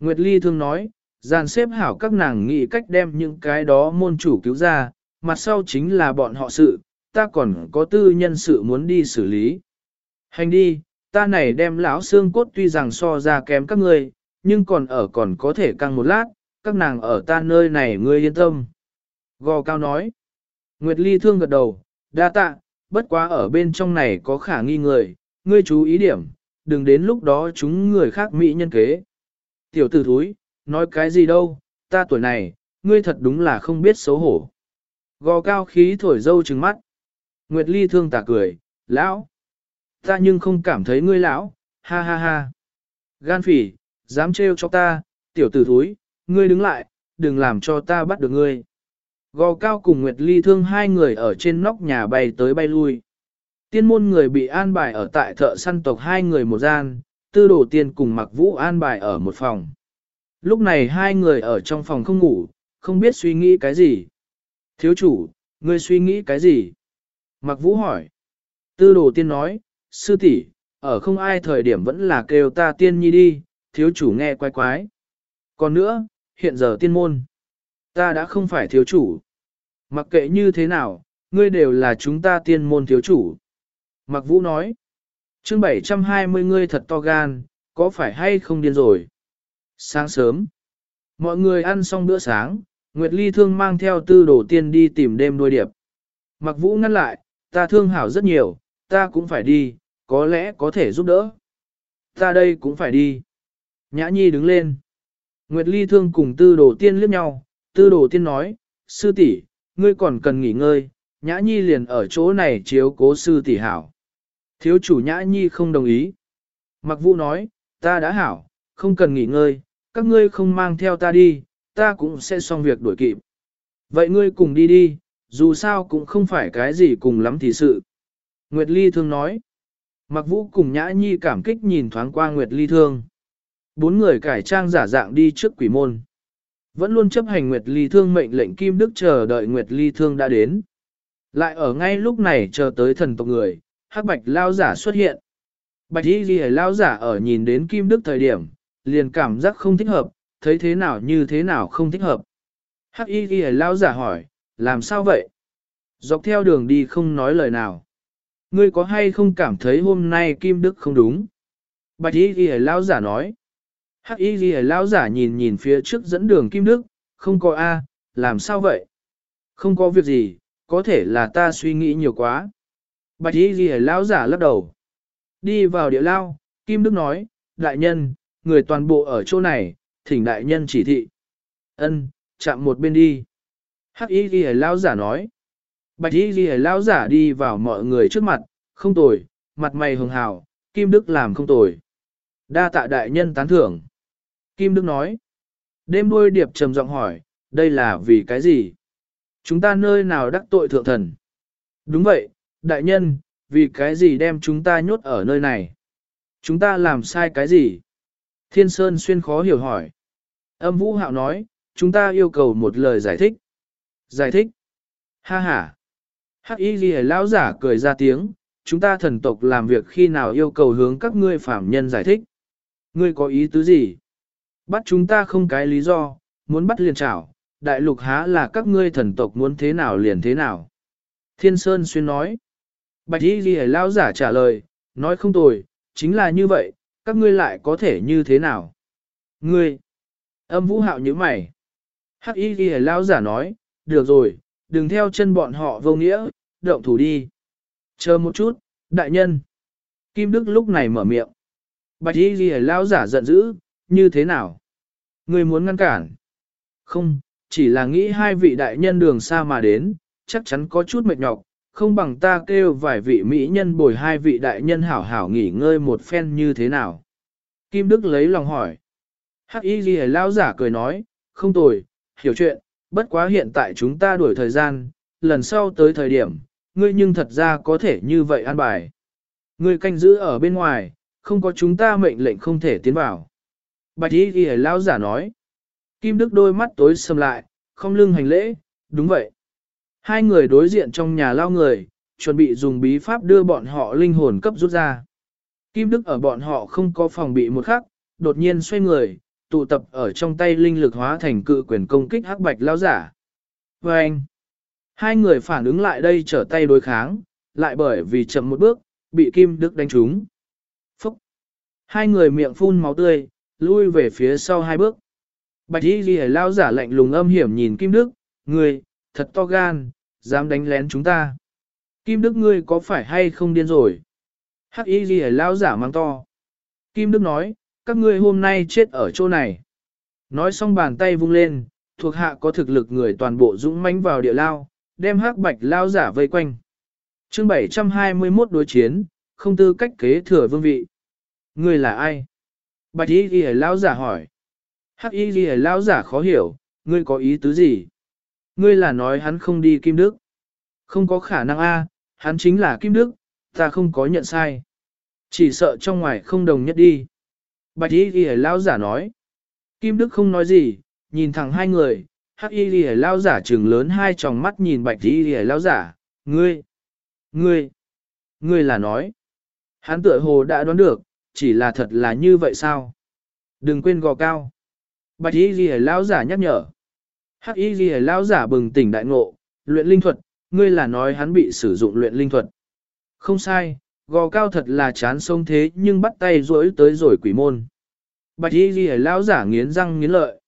Nguyệt Ly thương nói, dàn xếp hảo các nàng nghĩ cách đem những cái đó môn chủ cứu ra, mặt sau chính là bọn họ sự, ta còn có tư nhân sự muốn đi xử lý. Hành đi, ta này đem lão xương cốt tuy rằng so ra kém các ngươi, nhưng còn ở còn có thể căng một lát, các nàng ở ta nơi này ngươi yên tâm. Gò cao nói. Nguyệt Ly thương gật đầu, đa tạ, bất quá ở bên trong này có khả nghi người, ngươi chú ý điểm, đừng đến lúc đó chúng người khác mỹ nhân kế. Tiểu tử thúi, nói cái gì đâu, ta tuổi này, ngươi thật đúng là không biết xấu hổ. Gò cao khí thổi dâu trừng mắt. Nguyệt Ly thương tà cười, lão. Ta nhưng không cảm thấy ngươi lão, ha ha ha. Gan phỉ, dám trêu cho ta, tiểu tử thúi, ngươi đứng lại, đừng làm cho ta bắt được ngươi. Gò cao cùng Nguyệt Ly thương hai người ở trên nóc nhà bay tới bay lui. Tiên môn người bị an bài ở tại thợ săn tộc hai người một gian, tư đồ tiên cùng mặc vũ an bài ở một phòng. Lúc này hai người ở trong phòng không ngủ, không biết suy nghĩ cái gì. Thiếu chủ, ngươi suy nghĩ cái gì? Mặc vũ hỏi. Tư đồ tiên nói, sư tỷ, ở không ai thời điểm vẫn là kêu ta tiên nhi đi, thiếu chủ nghe quái quái. Còn nữa, hiện giờ tiên môn, ta đã không phải thiếu chủ. Mặc kệ như thế nào, ngươi đều là chúng ta tiên môn thiếu chủ. Mặc vũ nói, chương 720 ngươi thật to gan, có phải hay không điên rồi? Sáng sớm, mọi người ăn xong bữa sáng, Nguyệt Ly thương mang theo tư đồ tiên đi tìm đêm đuôi điệp. Mặc vũ ngăn lại, ta thương hảo rất nhiều, ta cũng phải đi, có lẽ có thể giúp đỡ. Ta đây cũng phải đi. Nhã Nhi đứng lên. Nguyệt Ly thương cùng tư đồ tiên liếc nhau, tư đồ tiên nói, sư tỷ, ngươi còn cần nghỉ ngơi, Nhã Nhi liền ở chỗ này chiếu cố sư tỷ hảo. Thiếu chủ Nhã Nhi không đồng ý. Mặc vũ nói, ta đã hảo, không cần nghỉ ngơi, các ngươi không mang theo ta đi, ta cũng sẽ xong việc đuổi kịp. Vậy ngươi cùng đi đi, dù sao cũng không phải cái gì cùng lắm thì sự. Nguyệt Ly Thương nói. Mặc vũ cùng Nhã Nhi cảm kích nhìn thoáng qua Nguyệt Ly Thương. Bốn người cải trang giả dạng đi trước quỷ môn. Vẫn luôn chấp hành Nguyệt Ly Thương mệnh lệnh Kim Đức chờ đợi Nguyệt Ly Thương đã đến. Lại ở ngay lúc này chờ tới thần tộc người, hắc bạch lao giả xuất hiện. Bạch y ghi lao giả ở nhìn đến Kim Đức thời điểm, liền cảm giác không thích hợp, thấy thế nào như thế nào không thích hợp. Hắc y ghi lao giả hỏi, làm sao vậy? Dọc theo đường đi không nói lời nào. Ngươi có hay không cảm thấy hôm nay Kim Đức không đúng? Bạch y ghi lao giả nói. Hắc y ghi lao giả nhìn nhìn phía trước dẫn đường Kim Đức, không có A, làm sao vậy? Không có việc gì, có thể là ta suy nghĩ nhiều quá. Bạch y ghi lao giả lắc đầu. Đi vào địa lao, Kim Đức nói, đại nhân, người toàn bộ ở chỗ này, thỉnh đại nhân chỉ thị. Ân, chạm một bên đi. Hắc y ghi lao giả nói. Bạch y ghi lao giả đi vào mọi người trước mặt, không tồi, mặt mày hường hào, Kim Đức làm không tồi. Đa tạ đại nhân tán thưởng. Kim Đức nói. Đêm đuôi điệp trầm giọng hỏi, đây là vì cái gì? Chúng ta nơi nào đắc tội thượng thần? Đúng vậy, đại nhân, vì cái gì đem chúng ta nhốt ở nơi này? Chúng ta làm sai cái gì? Thiên Sơn xuyên khó hiểu hỏi. Âm Vũ Hạo nói, chúng ta yêu cầu một lời giải thích. Giải thích? Ha ha. Hắc y ghi lão giả cười ra tiếng, chúng ta thần tộc làm việc khi nào yêu cầu hướng các ngươi phạm nhân giải thích. Ngươi có ý tứ gì? Bắt chúng ta không cái lý do, muốn bắt liền trảo, đại lục há là các ngươi thần tộc muốn thế nào liền thế nào. Thiên Sơn xuyên nói. Bạch y ghi lão giả trả lời, nói không tồi, chính là như vậy, các ngươi lại có thể như thế nào? Ngươi! Âm vũ hạo như mày. Hắc y ghi lão giả nói, được rồi, đừng theo chân bọn họ vô nghĩa, động thủ đi. Chờ một chút, đại nhân. Kim Đức lúc này mở miệng. Bạch y ghi lão giả giận dữ, như thế nào? Ngươi muốn ngăn cản? Không, chỉ là nghĩ hai vị đại nhân đường xa mà đến, chắc chắn có chút mệt nhọc, không bằng ta kêu vài vị mỹ nhân bồi hai vị đại nhân hảo hảo nghỉ ngơi một phen như thế nào. Kim Đức lấy lòng hỏi. Hắc y ghi lao giả cười nói, không tồi, hiểu chuyện, bất quá hiện tại chúng ta đuổi thời gian, lần sau tới thời điểm, ngươi nhưng thật ra có thể như vậy an bài. Ngươi canh giữ ở bên ngoài, không có chúng ta mệnh lệnh không thể tiến vào. Bạch y ghi lao giả nói. Kim Đức đôi mắt tối sầm lại, không lưng hành lễ, đúng vậy. Hai người đối diện trong nhà lao người, chuẩn bị dùng bí pháp đưa bọn họ linh hồn cấp rút ra. Kim Đức ở bọn họ không có phòng bị một khắc, đột nhiên xoay người, tụ tập ở trong tay linh lực hóa thành cự quyền công kích hắc bạch lao giả. Và anh, hai người phản ứng lại đây trở tay đối kháng, lại bởi vì chậm một bước, bị Kim Đức đánh trúng. Phúc! Hai người miệng phun máu tươi, lui về phía sau hai bước. Bạch y ghi lao giả lạnh lùng âm hiểm nhìn Kim Đức, người, thật to gan, dám đánh lén chúng ta. Kim Đức ngươi có phải hay không điên rồi? Hắc y ghi lao giả mang to. Kim Đức nói, các ngươi hôm nay chết ở chỗ này. Nói xong bàn tay vung lên, thuộc hạ có thực lực người toàn bộ dũng mãnh vào địa lao, đem hắc bạch lao giả vây quanh. chương 721 đối chiến, không tư cách kế thừa vương vị. Ngươi là ai? Bạch y ghi lao giả hỏi. Hắc y ghi lao giả khó hiểu, ngươi có ý tứ gì? Ngươi là nói hắn không đi Kim Đức. Không có khả năng a, hắn chính là Kim Đức, ta không có nhận sai. Chỉ sợ trong ngoài không đồng nhất đi. Bạch y ghi lao giả nói. Kim Đức không nói gì, nhìn thẳng hai người, hắc y ghi lao giả trừng lớn hai tròng mắt nhìn bạch y ghi lao giả, ngươi, ngươi, ngươi là nói. Hắn tựa hồ đã đoán được, chỉ là thật là như vậy sao? Đừng quên gò cao. Bạch y ghi lão giả nhắc nhở. Hắc y ghi lão giả bừng tỉnh đại ngộ, luyện linh thuật, ngươi là nói hắn bị sử dụng luyện linh thuật. Không sai, gò cao thật là chán sông thế nhưng bắt tay rỗi tới rồi quỷ môn. Bạch y ghi lão giả nghiến răng nghiến lợi.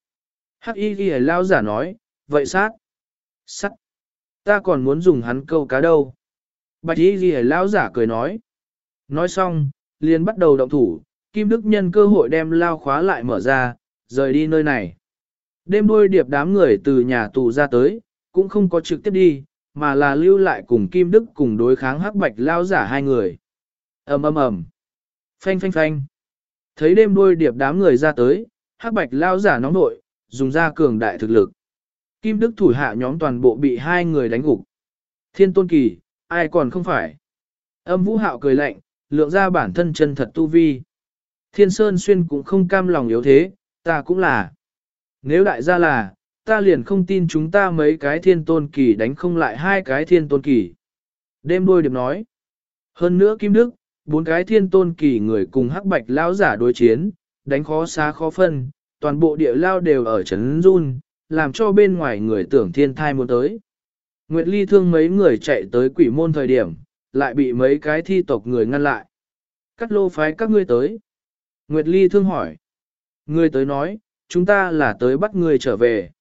Hắc y ghi lão giả nói, vậy sát. sát. Ta còn muốn dùng hắn câu cá đâu. Bạch y ghi lão giả cười nói. Nói xong, liền bắt đầu động thủ, Kim Đức nhân cơ hội đem lao khóa lại mở ra, rời đi nơi này. Đêm đuôi điệp đám người từ nhà tù ra tới, cũng không có trực tiếp đi, mà là lưu lại cùng Kim Đức cùng đối kháng hắc bạch lao giả hai người. ầm ầm ầm, phanh phanh phanh. Thấy đêm đuôi điệp đám người ra tới, hắc bạch lao giả nóng nội, dùng ra cường đại thực lực. Kim Đức thủ hạ nhóm toàn bộ bị hai người đánh gục. Thiên tôn kỳ, ai còn không phải. Âm vũ hạo cười lạnh, lượng ra bản thân chân thật tu vi. Thiên Sơn Xuyên cũng không cam lòng yếu thế, ta cũng là. Nếu đại gia là, ta liền không tin chúng ta mấy cái thiên tôn kỳ đánh không lại hai cái thiên tôn kỳ. Đêm đôi điệp nói. Hơn nữa Kim Đức, bốn cái thiên tôn kỳ người cùng hắc bạch lao giả đối chiến, đánh khó xa khó phân, toàn bộ địa lao đều ở chấn run, làm cho bên ngoài người tưởng thiên thai muốn tới. Nguyệt Ly thương mấy người chạy tới quỷ môn thời điểm, lại bị mấy cái thi tộc người ngăn lại. Cắt lô phái các ngươi tới. Nguyệt Ly thương hỏi. Ngươi tới nói, chúng ta là tới bắt ngươi trở về.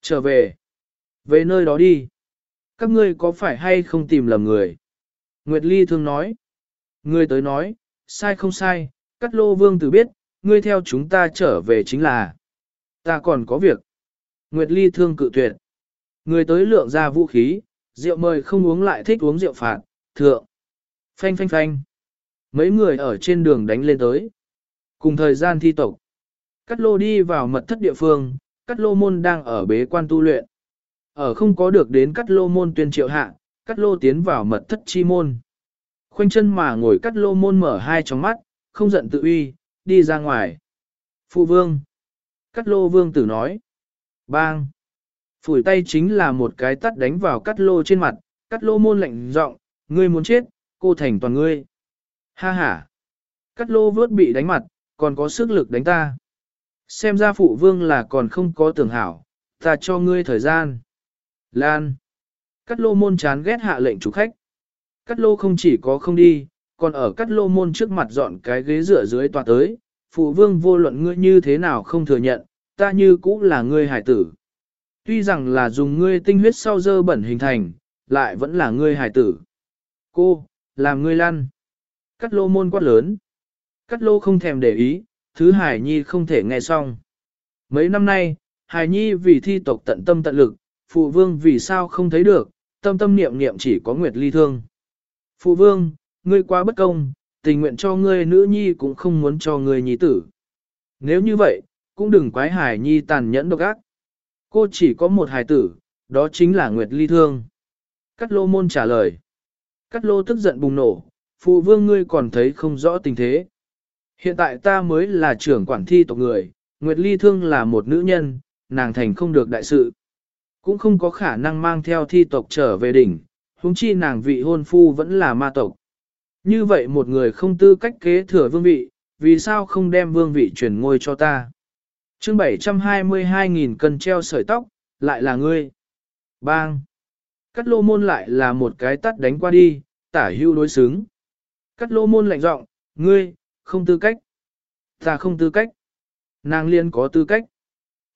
Trở về. Về nơi đó đi. Các ngươi có phải hay không tìm lầm người? Nguyệt Ly thương nói. Ngươi tới nói, sai không sai, cắt lô vương tử biết, ngươi theo chúng ta trở về chính là. Ta còn có việc. Nguyệt Ly thương cự tuyệt. Người tới lượng ra vũ khí, rượu mời không uống lại thích uống rượu phạt, thượng. Phanh phanh phanh. Mấy người ở trên đường đánh lên tới. Cùng thời gian thi tộc. Cắt lô đi vào mật thất địa phương, cắt lô môn đang ở bế quan tu luyện. Ở không có được đến cắt lô môn tuyên triệu hạ, cắt lô tiến vào mật thất chi môn. Khoanh chân mà ngồi cắt lô môn mở hai tròng mắt, không giận tự uy, đi ra ngoài. Phụ vương. Cắt lô vương tử nói. Bang. Phủi tay chính là một cái tắt đánh vào cắt lô trên mặt, cắt lô môn lạnh giọng, ngươi muốn chết, cô thành toàn ngươi. Ha ha. Cắt lô vớt bị đánh mặt, còn có sức lực đánh ta. Xem ra phụ vương là còn không có tưởng hảo, ta cho ngươi thời gian. Lan. Cắt lô môn chán ghét hạ lệnh chủ khách. Cắt lô không chỉ có không đi, còn ở cắt lô môn trước mặt dọn cái ghế dựa dưới tòa tới. Phụ vương vô luận ngươi như thế nào không thừa nhận, ta như cũ là ngươi hải tử. Tuy rằng là dùng ngươi tinh huyết sau dơ bẩn hình thành, lại vẫn là ngươi hải tử. Cô, làm ngươi lăn. Cắt lô môn quát lớn. Cắt lô không thèm để ý, thứ hải nhi không thể nghe xong. Mấy năm nay, hải nhi vì thi tộc tận tâm tận lực, phụ vương vì sao không thấy được, tâm tâm niệm niệm chỉ có nguyệt ly thương. Phụ vương, ngươi quá bất công, tình nguyện cho ngươi nữ nhi cũng không muốn cho ngươi nhi tử. Nếu như vậy, cũng đừng quái hải nhi tàn nhẫn độc ác. Cô chỉ có một hài tử, đó chính là Nguyệt Ly Thương. Cắt lô môn trả lời. Cắt lô tức giận bùng nổ, phụ vương ngươi còn thấy không rõ tình thế. Hiện tại ta mới là trưởng quản thi tộc người, Nguyệt Ly Thương là một nữ nhân, nàng thành không được đại sự. Cũng không có khả năng mang theo thi tộc trở về đỉnh, huống chi nàng vị hôn phu vẫn là ma tộc. Như vậy một người không tư cách kế thừa vương vị, vì sao không đem vương vị truyền ngôi cho ta? chương 722.000 cân treo sợi tóc, lại là ngươi. Bang! Cắt lô môn lại là một cái tắt đánh qua đi, tả hưu đối xứng. Cắt lô môn lạnh giọng, ngươi, không tư cách. Ta không tư cách. Nàng liên có tư cách.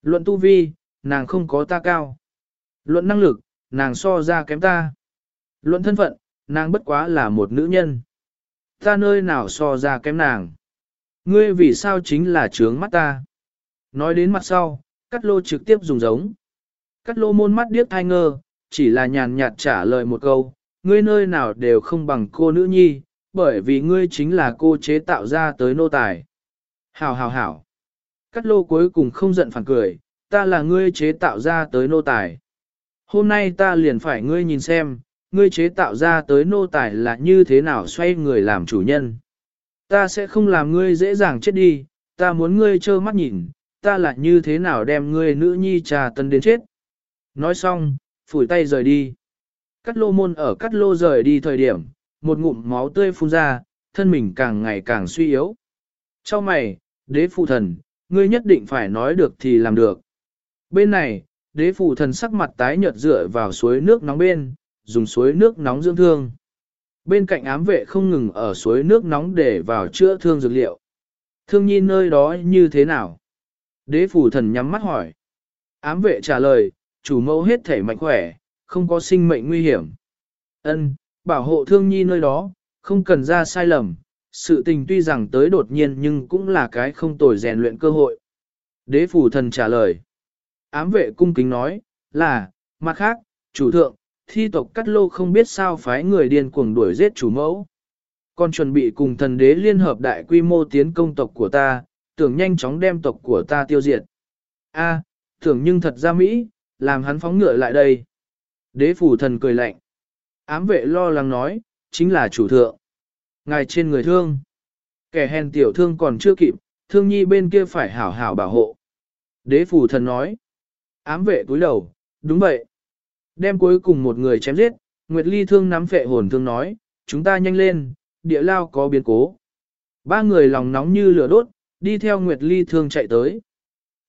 Luận tu vi, nàng không có ta cao. Luận năng lực, nàng so ra kém ta. Luận thân phận, nàng bất quá là một nữ nhân. Ta nơi nào so ra kém nàng. Ngươi vì sao chính là trướng mắt ta. Nói đến mặt sau, cắt lô trực tiếp dùng giống. Cắt lô môn mắt điếc thai ngơ, chỉ là nhàn nhạt trả lời một câu, ngươi nơi nào đều không bằng cô nữ nhi, bởi vì ngươi chính là cô chế tạo ra tới nô tài. Hảo hảo hảo. Cắt lô cuối cùng không giận phản cười, ta là ngươi chế tạo ra tới nô tài. Hôm nay ta liền phải ngươi nhìn xem, ngươi chế tạo ra tới nô tài là như thế nào xoay người làm chủ nhân. Ta sẽ không làm ngươi dễ dàng chết đi, ta muốn ngươi trơ mắt nhìn, ta là như thế nào đem ngươi nữ nhi trà tân đến chết. Nói xong, phủi tay rời đi. Cắt lô môn ở cắt lô rời đi thời điểm, một ngụm máu tươi phun ra, thân mình càng ngày càng suy yếu. Cho mày, đế phụ thần, ngươi nhất định phải nói được thì làm được. Bên này, đế phụ thần sắc mặt tái nhợt dựa vào suối nước nóng bên, dùng suối nước nóng dưỡng thương. Bên cạnh ám vệ không ngừng ở suối nước nóng để vào chữa thương dược liệu. Thương nhi nơi đó như thế nào? Đế phủ thần nhắm mắt hỏi. Ám vệ trả lời, chủ mẫu hết thể mạnh khỏe, không có sinh mệnh nguy hiểm. Ân, bảo hộ thương nhi nơi đó, không cần ra sai lầm. Sự tình tuy rằng tới đột nhiên nhưng cũng là cái không tồi rèn luyện cơ hội. Đế phủ thần trả lời. Ám vệ cung kính nói, là, mặt khác, chủ thượng, thi tộc cắt lô không biết sao phái người điên cuồng đuổi giết chủ mẫu. Còn chuẩn bị cùng thần đế liên hợp đại quy mô tiến công tộc của ta, tưởng nhanh chóng đem tộc của ta tiêu diệt. A, tưởng nhưng thật ra Mỹ, làm hắn phóng ngựa lại đây. Đế phủ thần cười lạnh. Ám vệ lo lắng nói, chính là chủ thượng. Ngài trên người thương. Kẻ hèn tiểu thương còn chưa kịp, thương nhi bên kia phải hảo hảo bảo hộ. Đế phủ thần nói. Ám vệ cúi đầu, đúng vậy. Đem cuối cùng một người chém giết, Nguyệt Ly thương nắm phệ hồn thương nói, chúng ta nhanh lên, địa lao có biến cố. Ba người lòng nóng như lửa đốt, đi theo Nguyệt Ly thương chạy tới.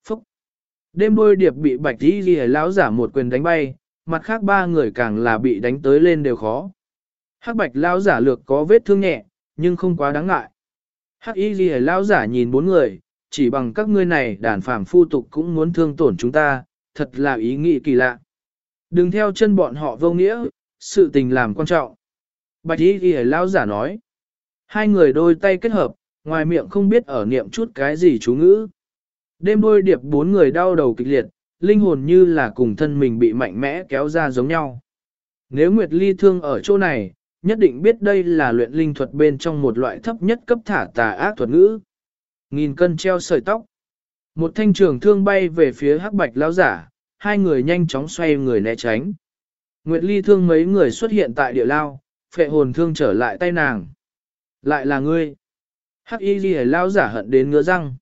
Phúc! Đêm đôi điệp bị bạch đi ghi lão giả một quyền đánh bay, mặt khác ba người càng là bị đánh tới lên đều khó. Hắc bạch lão giả lược có vết thương nhẹ, nhưng không quá đáng ngại. Hắc y ghi lão giả nhìn bốn người, chỉ bằng các ngươi này đàn phàm phu tục cũng muốn thương tổn chúng ta, thật là ý nghĩ kỳ lạ. Đừng theo chân bọn họ vô nghĩa, sự tình làm quan trọng. Bạch y ghi lão giả nói. Hai người đôi tay kết hợp, ngoài miệng không biết ở niệm chút cái gì chú ngữ. Đêm đôi điệp bốn người đau đầu kịch liệt, linh hồn như là cùng thân mình bị mạnh mẽ kéo ra giống nhau. Nếu Nguyệt Ly thương ở chỗ này, nhất định biết đây là luyện linh thuật bên trong một loại thấp nhất cấp thả tà ác thuật ngữ. Nghìn cân treo sợi tóc. Một thanh trường thương bay về phía hắc bạch lão giả, hai người nhanh chóng xoay người né tránh. Nguyệt Ly thương mấy người xuất hiện tại địa lao, phệ hồn thương trở lại tay nàng. Lại là ngươi. Hắc y ghi Lão giả hận đến ngứa răng.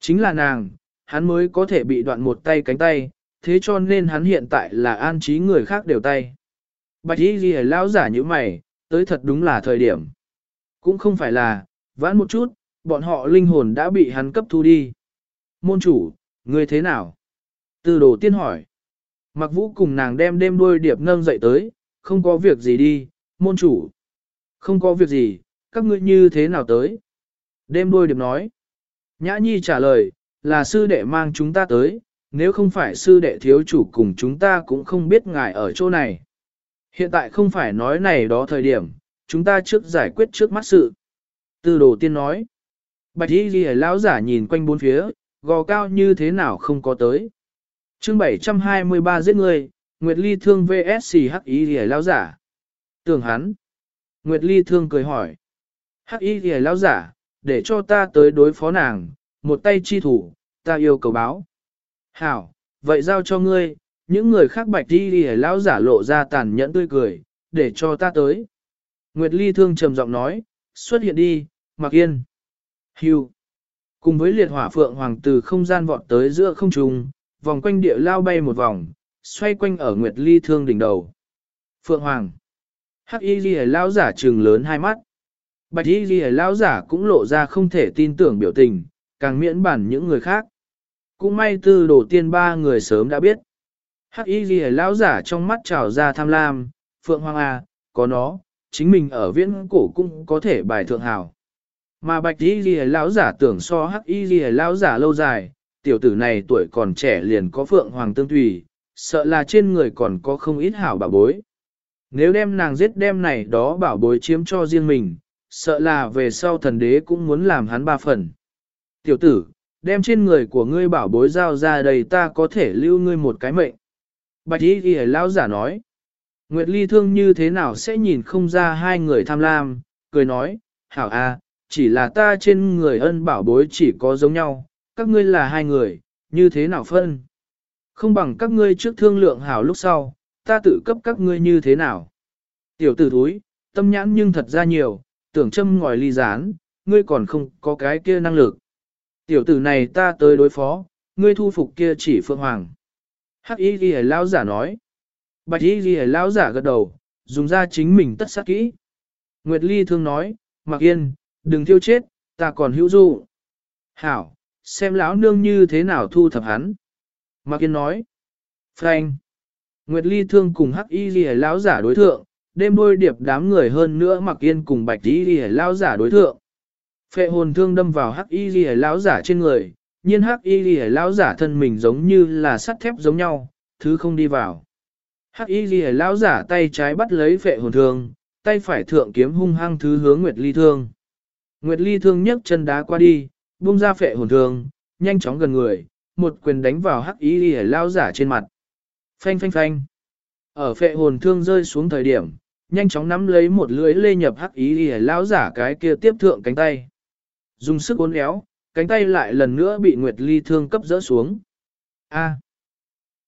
Chính là nàng, hắn mới có thể bị đoạn một tay cánh tay, thế cho nên hắn hiện tại là an trí người khác đều tay. Bạch y ghi lão giả như mày, tới thật đúng là thời điểm. Cũng không phải là, vãn một chút, bọn họ linh hồn đã bị hắn cấp thu đi. Môn chủ, ngươi thế nào? Từ đồ tiên hỏi. Mặc vũ cùng nàng đem đêm đuôi điệp nâng dậy tới, không có việc gì đi, môn chủ. Không có việc gì, các ngươi như thế nào tới? Đêm đuôi điệp nói. Nhã nhi trả lời, là sư đệ mang chúng ta tới, nếu không phải sư đệ thiếu chủ cùng chúng ta cũng không biết ngài ở chỗ này. Hiện tại không phải nói này đó thời điểm, chúng ta trước giải quyết trước mắt sự. Từ đồ tiên nói. Bạch y ghi lão giả nhìn quanh bốn phía, gò cao như thế nào không có tới. chương 723 giết người, Nguyệt Ly thương VSC hắc y ghi lão giả. Tưởng hắn. Nguyệt Ly thương cười hỏi. Hắc y ghi lão giả, để cho ta tới đối phó nàng, một tay chi thủ, ta yêu cầu báo. Hảo, vậy giao cho ngươi, những người khác bạch đi đi lão giả lộ ra tàn nhẫn tươi cười, để cho ta tới. Nguyệt Ly thương trầm giọng nói, xuất hiện đi, mặc yên. Hưu. Cùng với liệt hỏa phượng hoàng từ không gian vọt tới giữa không trung, vòng quanh địa lao bay một vòng, xoay quanh ở Nguyệt Ly thương đỉnh đầu. Phượng hoàng. Hắc y ghi lão giả trừng lớn hai mắt. Bạch y ghi lão giả cũng lộ ra không thể tin tưởng biểu tình, càng miễn bản những người khác. Cũng may tư đồ tiên ba người sớm đã biết. Hắc y ghi lão giả trong mắt trào ra tham lam, phượng hoàng A, có nó, chính mình ở viễn cổ cũng có thể bài thượng hảo. Mà bạch y ghi lão giả tưởng so hắc y ghi lão giả lâu dài, tiểu tử này tuổi còn trẻ liền có phượng hoàng tương tùy, sợ là trên người còn có không ít hảo bảo bối. Nếu đem nàng giết đem này đó bảo bối chiếm cho riêng mình, sợ là về sau thần đế cũng muốn làm hắn ba phần. Tiểu tử, đem trên người của ngươi bảo bối giao ra đây ta có thể lưu ngươi một cái mệnh. Bạch y ghi lão giả nói. Nguyệt Ly thương như thế nào sẽ nhìn không ra hai người tham lam, cười nói, hảo a, chỉ là ta trên người ân bảo bối chỉ có giống nhau, các ngươi là hai người, như thế nào phân? Không bằng các ngươi trước thương lượng hảo lúc sau, ta tự cấp các ngươi như thế nào? Tiểu tử thúi, tâm nhãn nhưng thật ra nhiều, tưởng châm ngòi ly rán, ngươi còn không có cái kia năng lực. Tiểu tử này ta tới đối phó, ngươi thu phục kia chỉ phượng hoàng. Hắc y ghi lão giả nói. Bạch y ghi lão giả gật đầu, dùng ra chính mình tất sát kỹ. Nguyệt Ly thương nói, Mặc Yên, đừng thiêu chết, ta còn hữu dụ. Hảo, xem lão nương như thế nào thu thập hắn. Mạc Yên nói, Frank. Nguyệt Ly thương cùng hắc y ghi lão giả đối thượng, đêm đôi điệp đám người hơn nữa Mạc Yên cùng bạch y ghi lão giả đối thượng. Phệ hồn thương đâm vào hắc y ghi lão giả trên người, nhiên hắc y ghi lão giả thân mình giống như là sắt thép giống nhau, thứ không đi vào. Hắc y ghi lão giả tay trái bắt lấy phệ hồn thương, tay phải thượng kiếm hung hăng thứ hướng Nguyệt Ly thương. Nguyệt Ly thương nhấc chân đá qua đi, buông ra phệ hồn thương, nhanh chóng gần người, một quyền đánh vào hắc y ghi lão giả trên mặt. Phanh phanh phanh. Ở phệ hồn thương rơi xuống thời điểm, nhanh chóng nắm lấy một lưỡi lê nhập hắc ý ghi lão giả cái kia tiếp thượng cánh tay. Dùng sức uốn éo, cánh tay lại lần nữa bị Nguyệt Ly thương cấp rỡ xuống. A.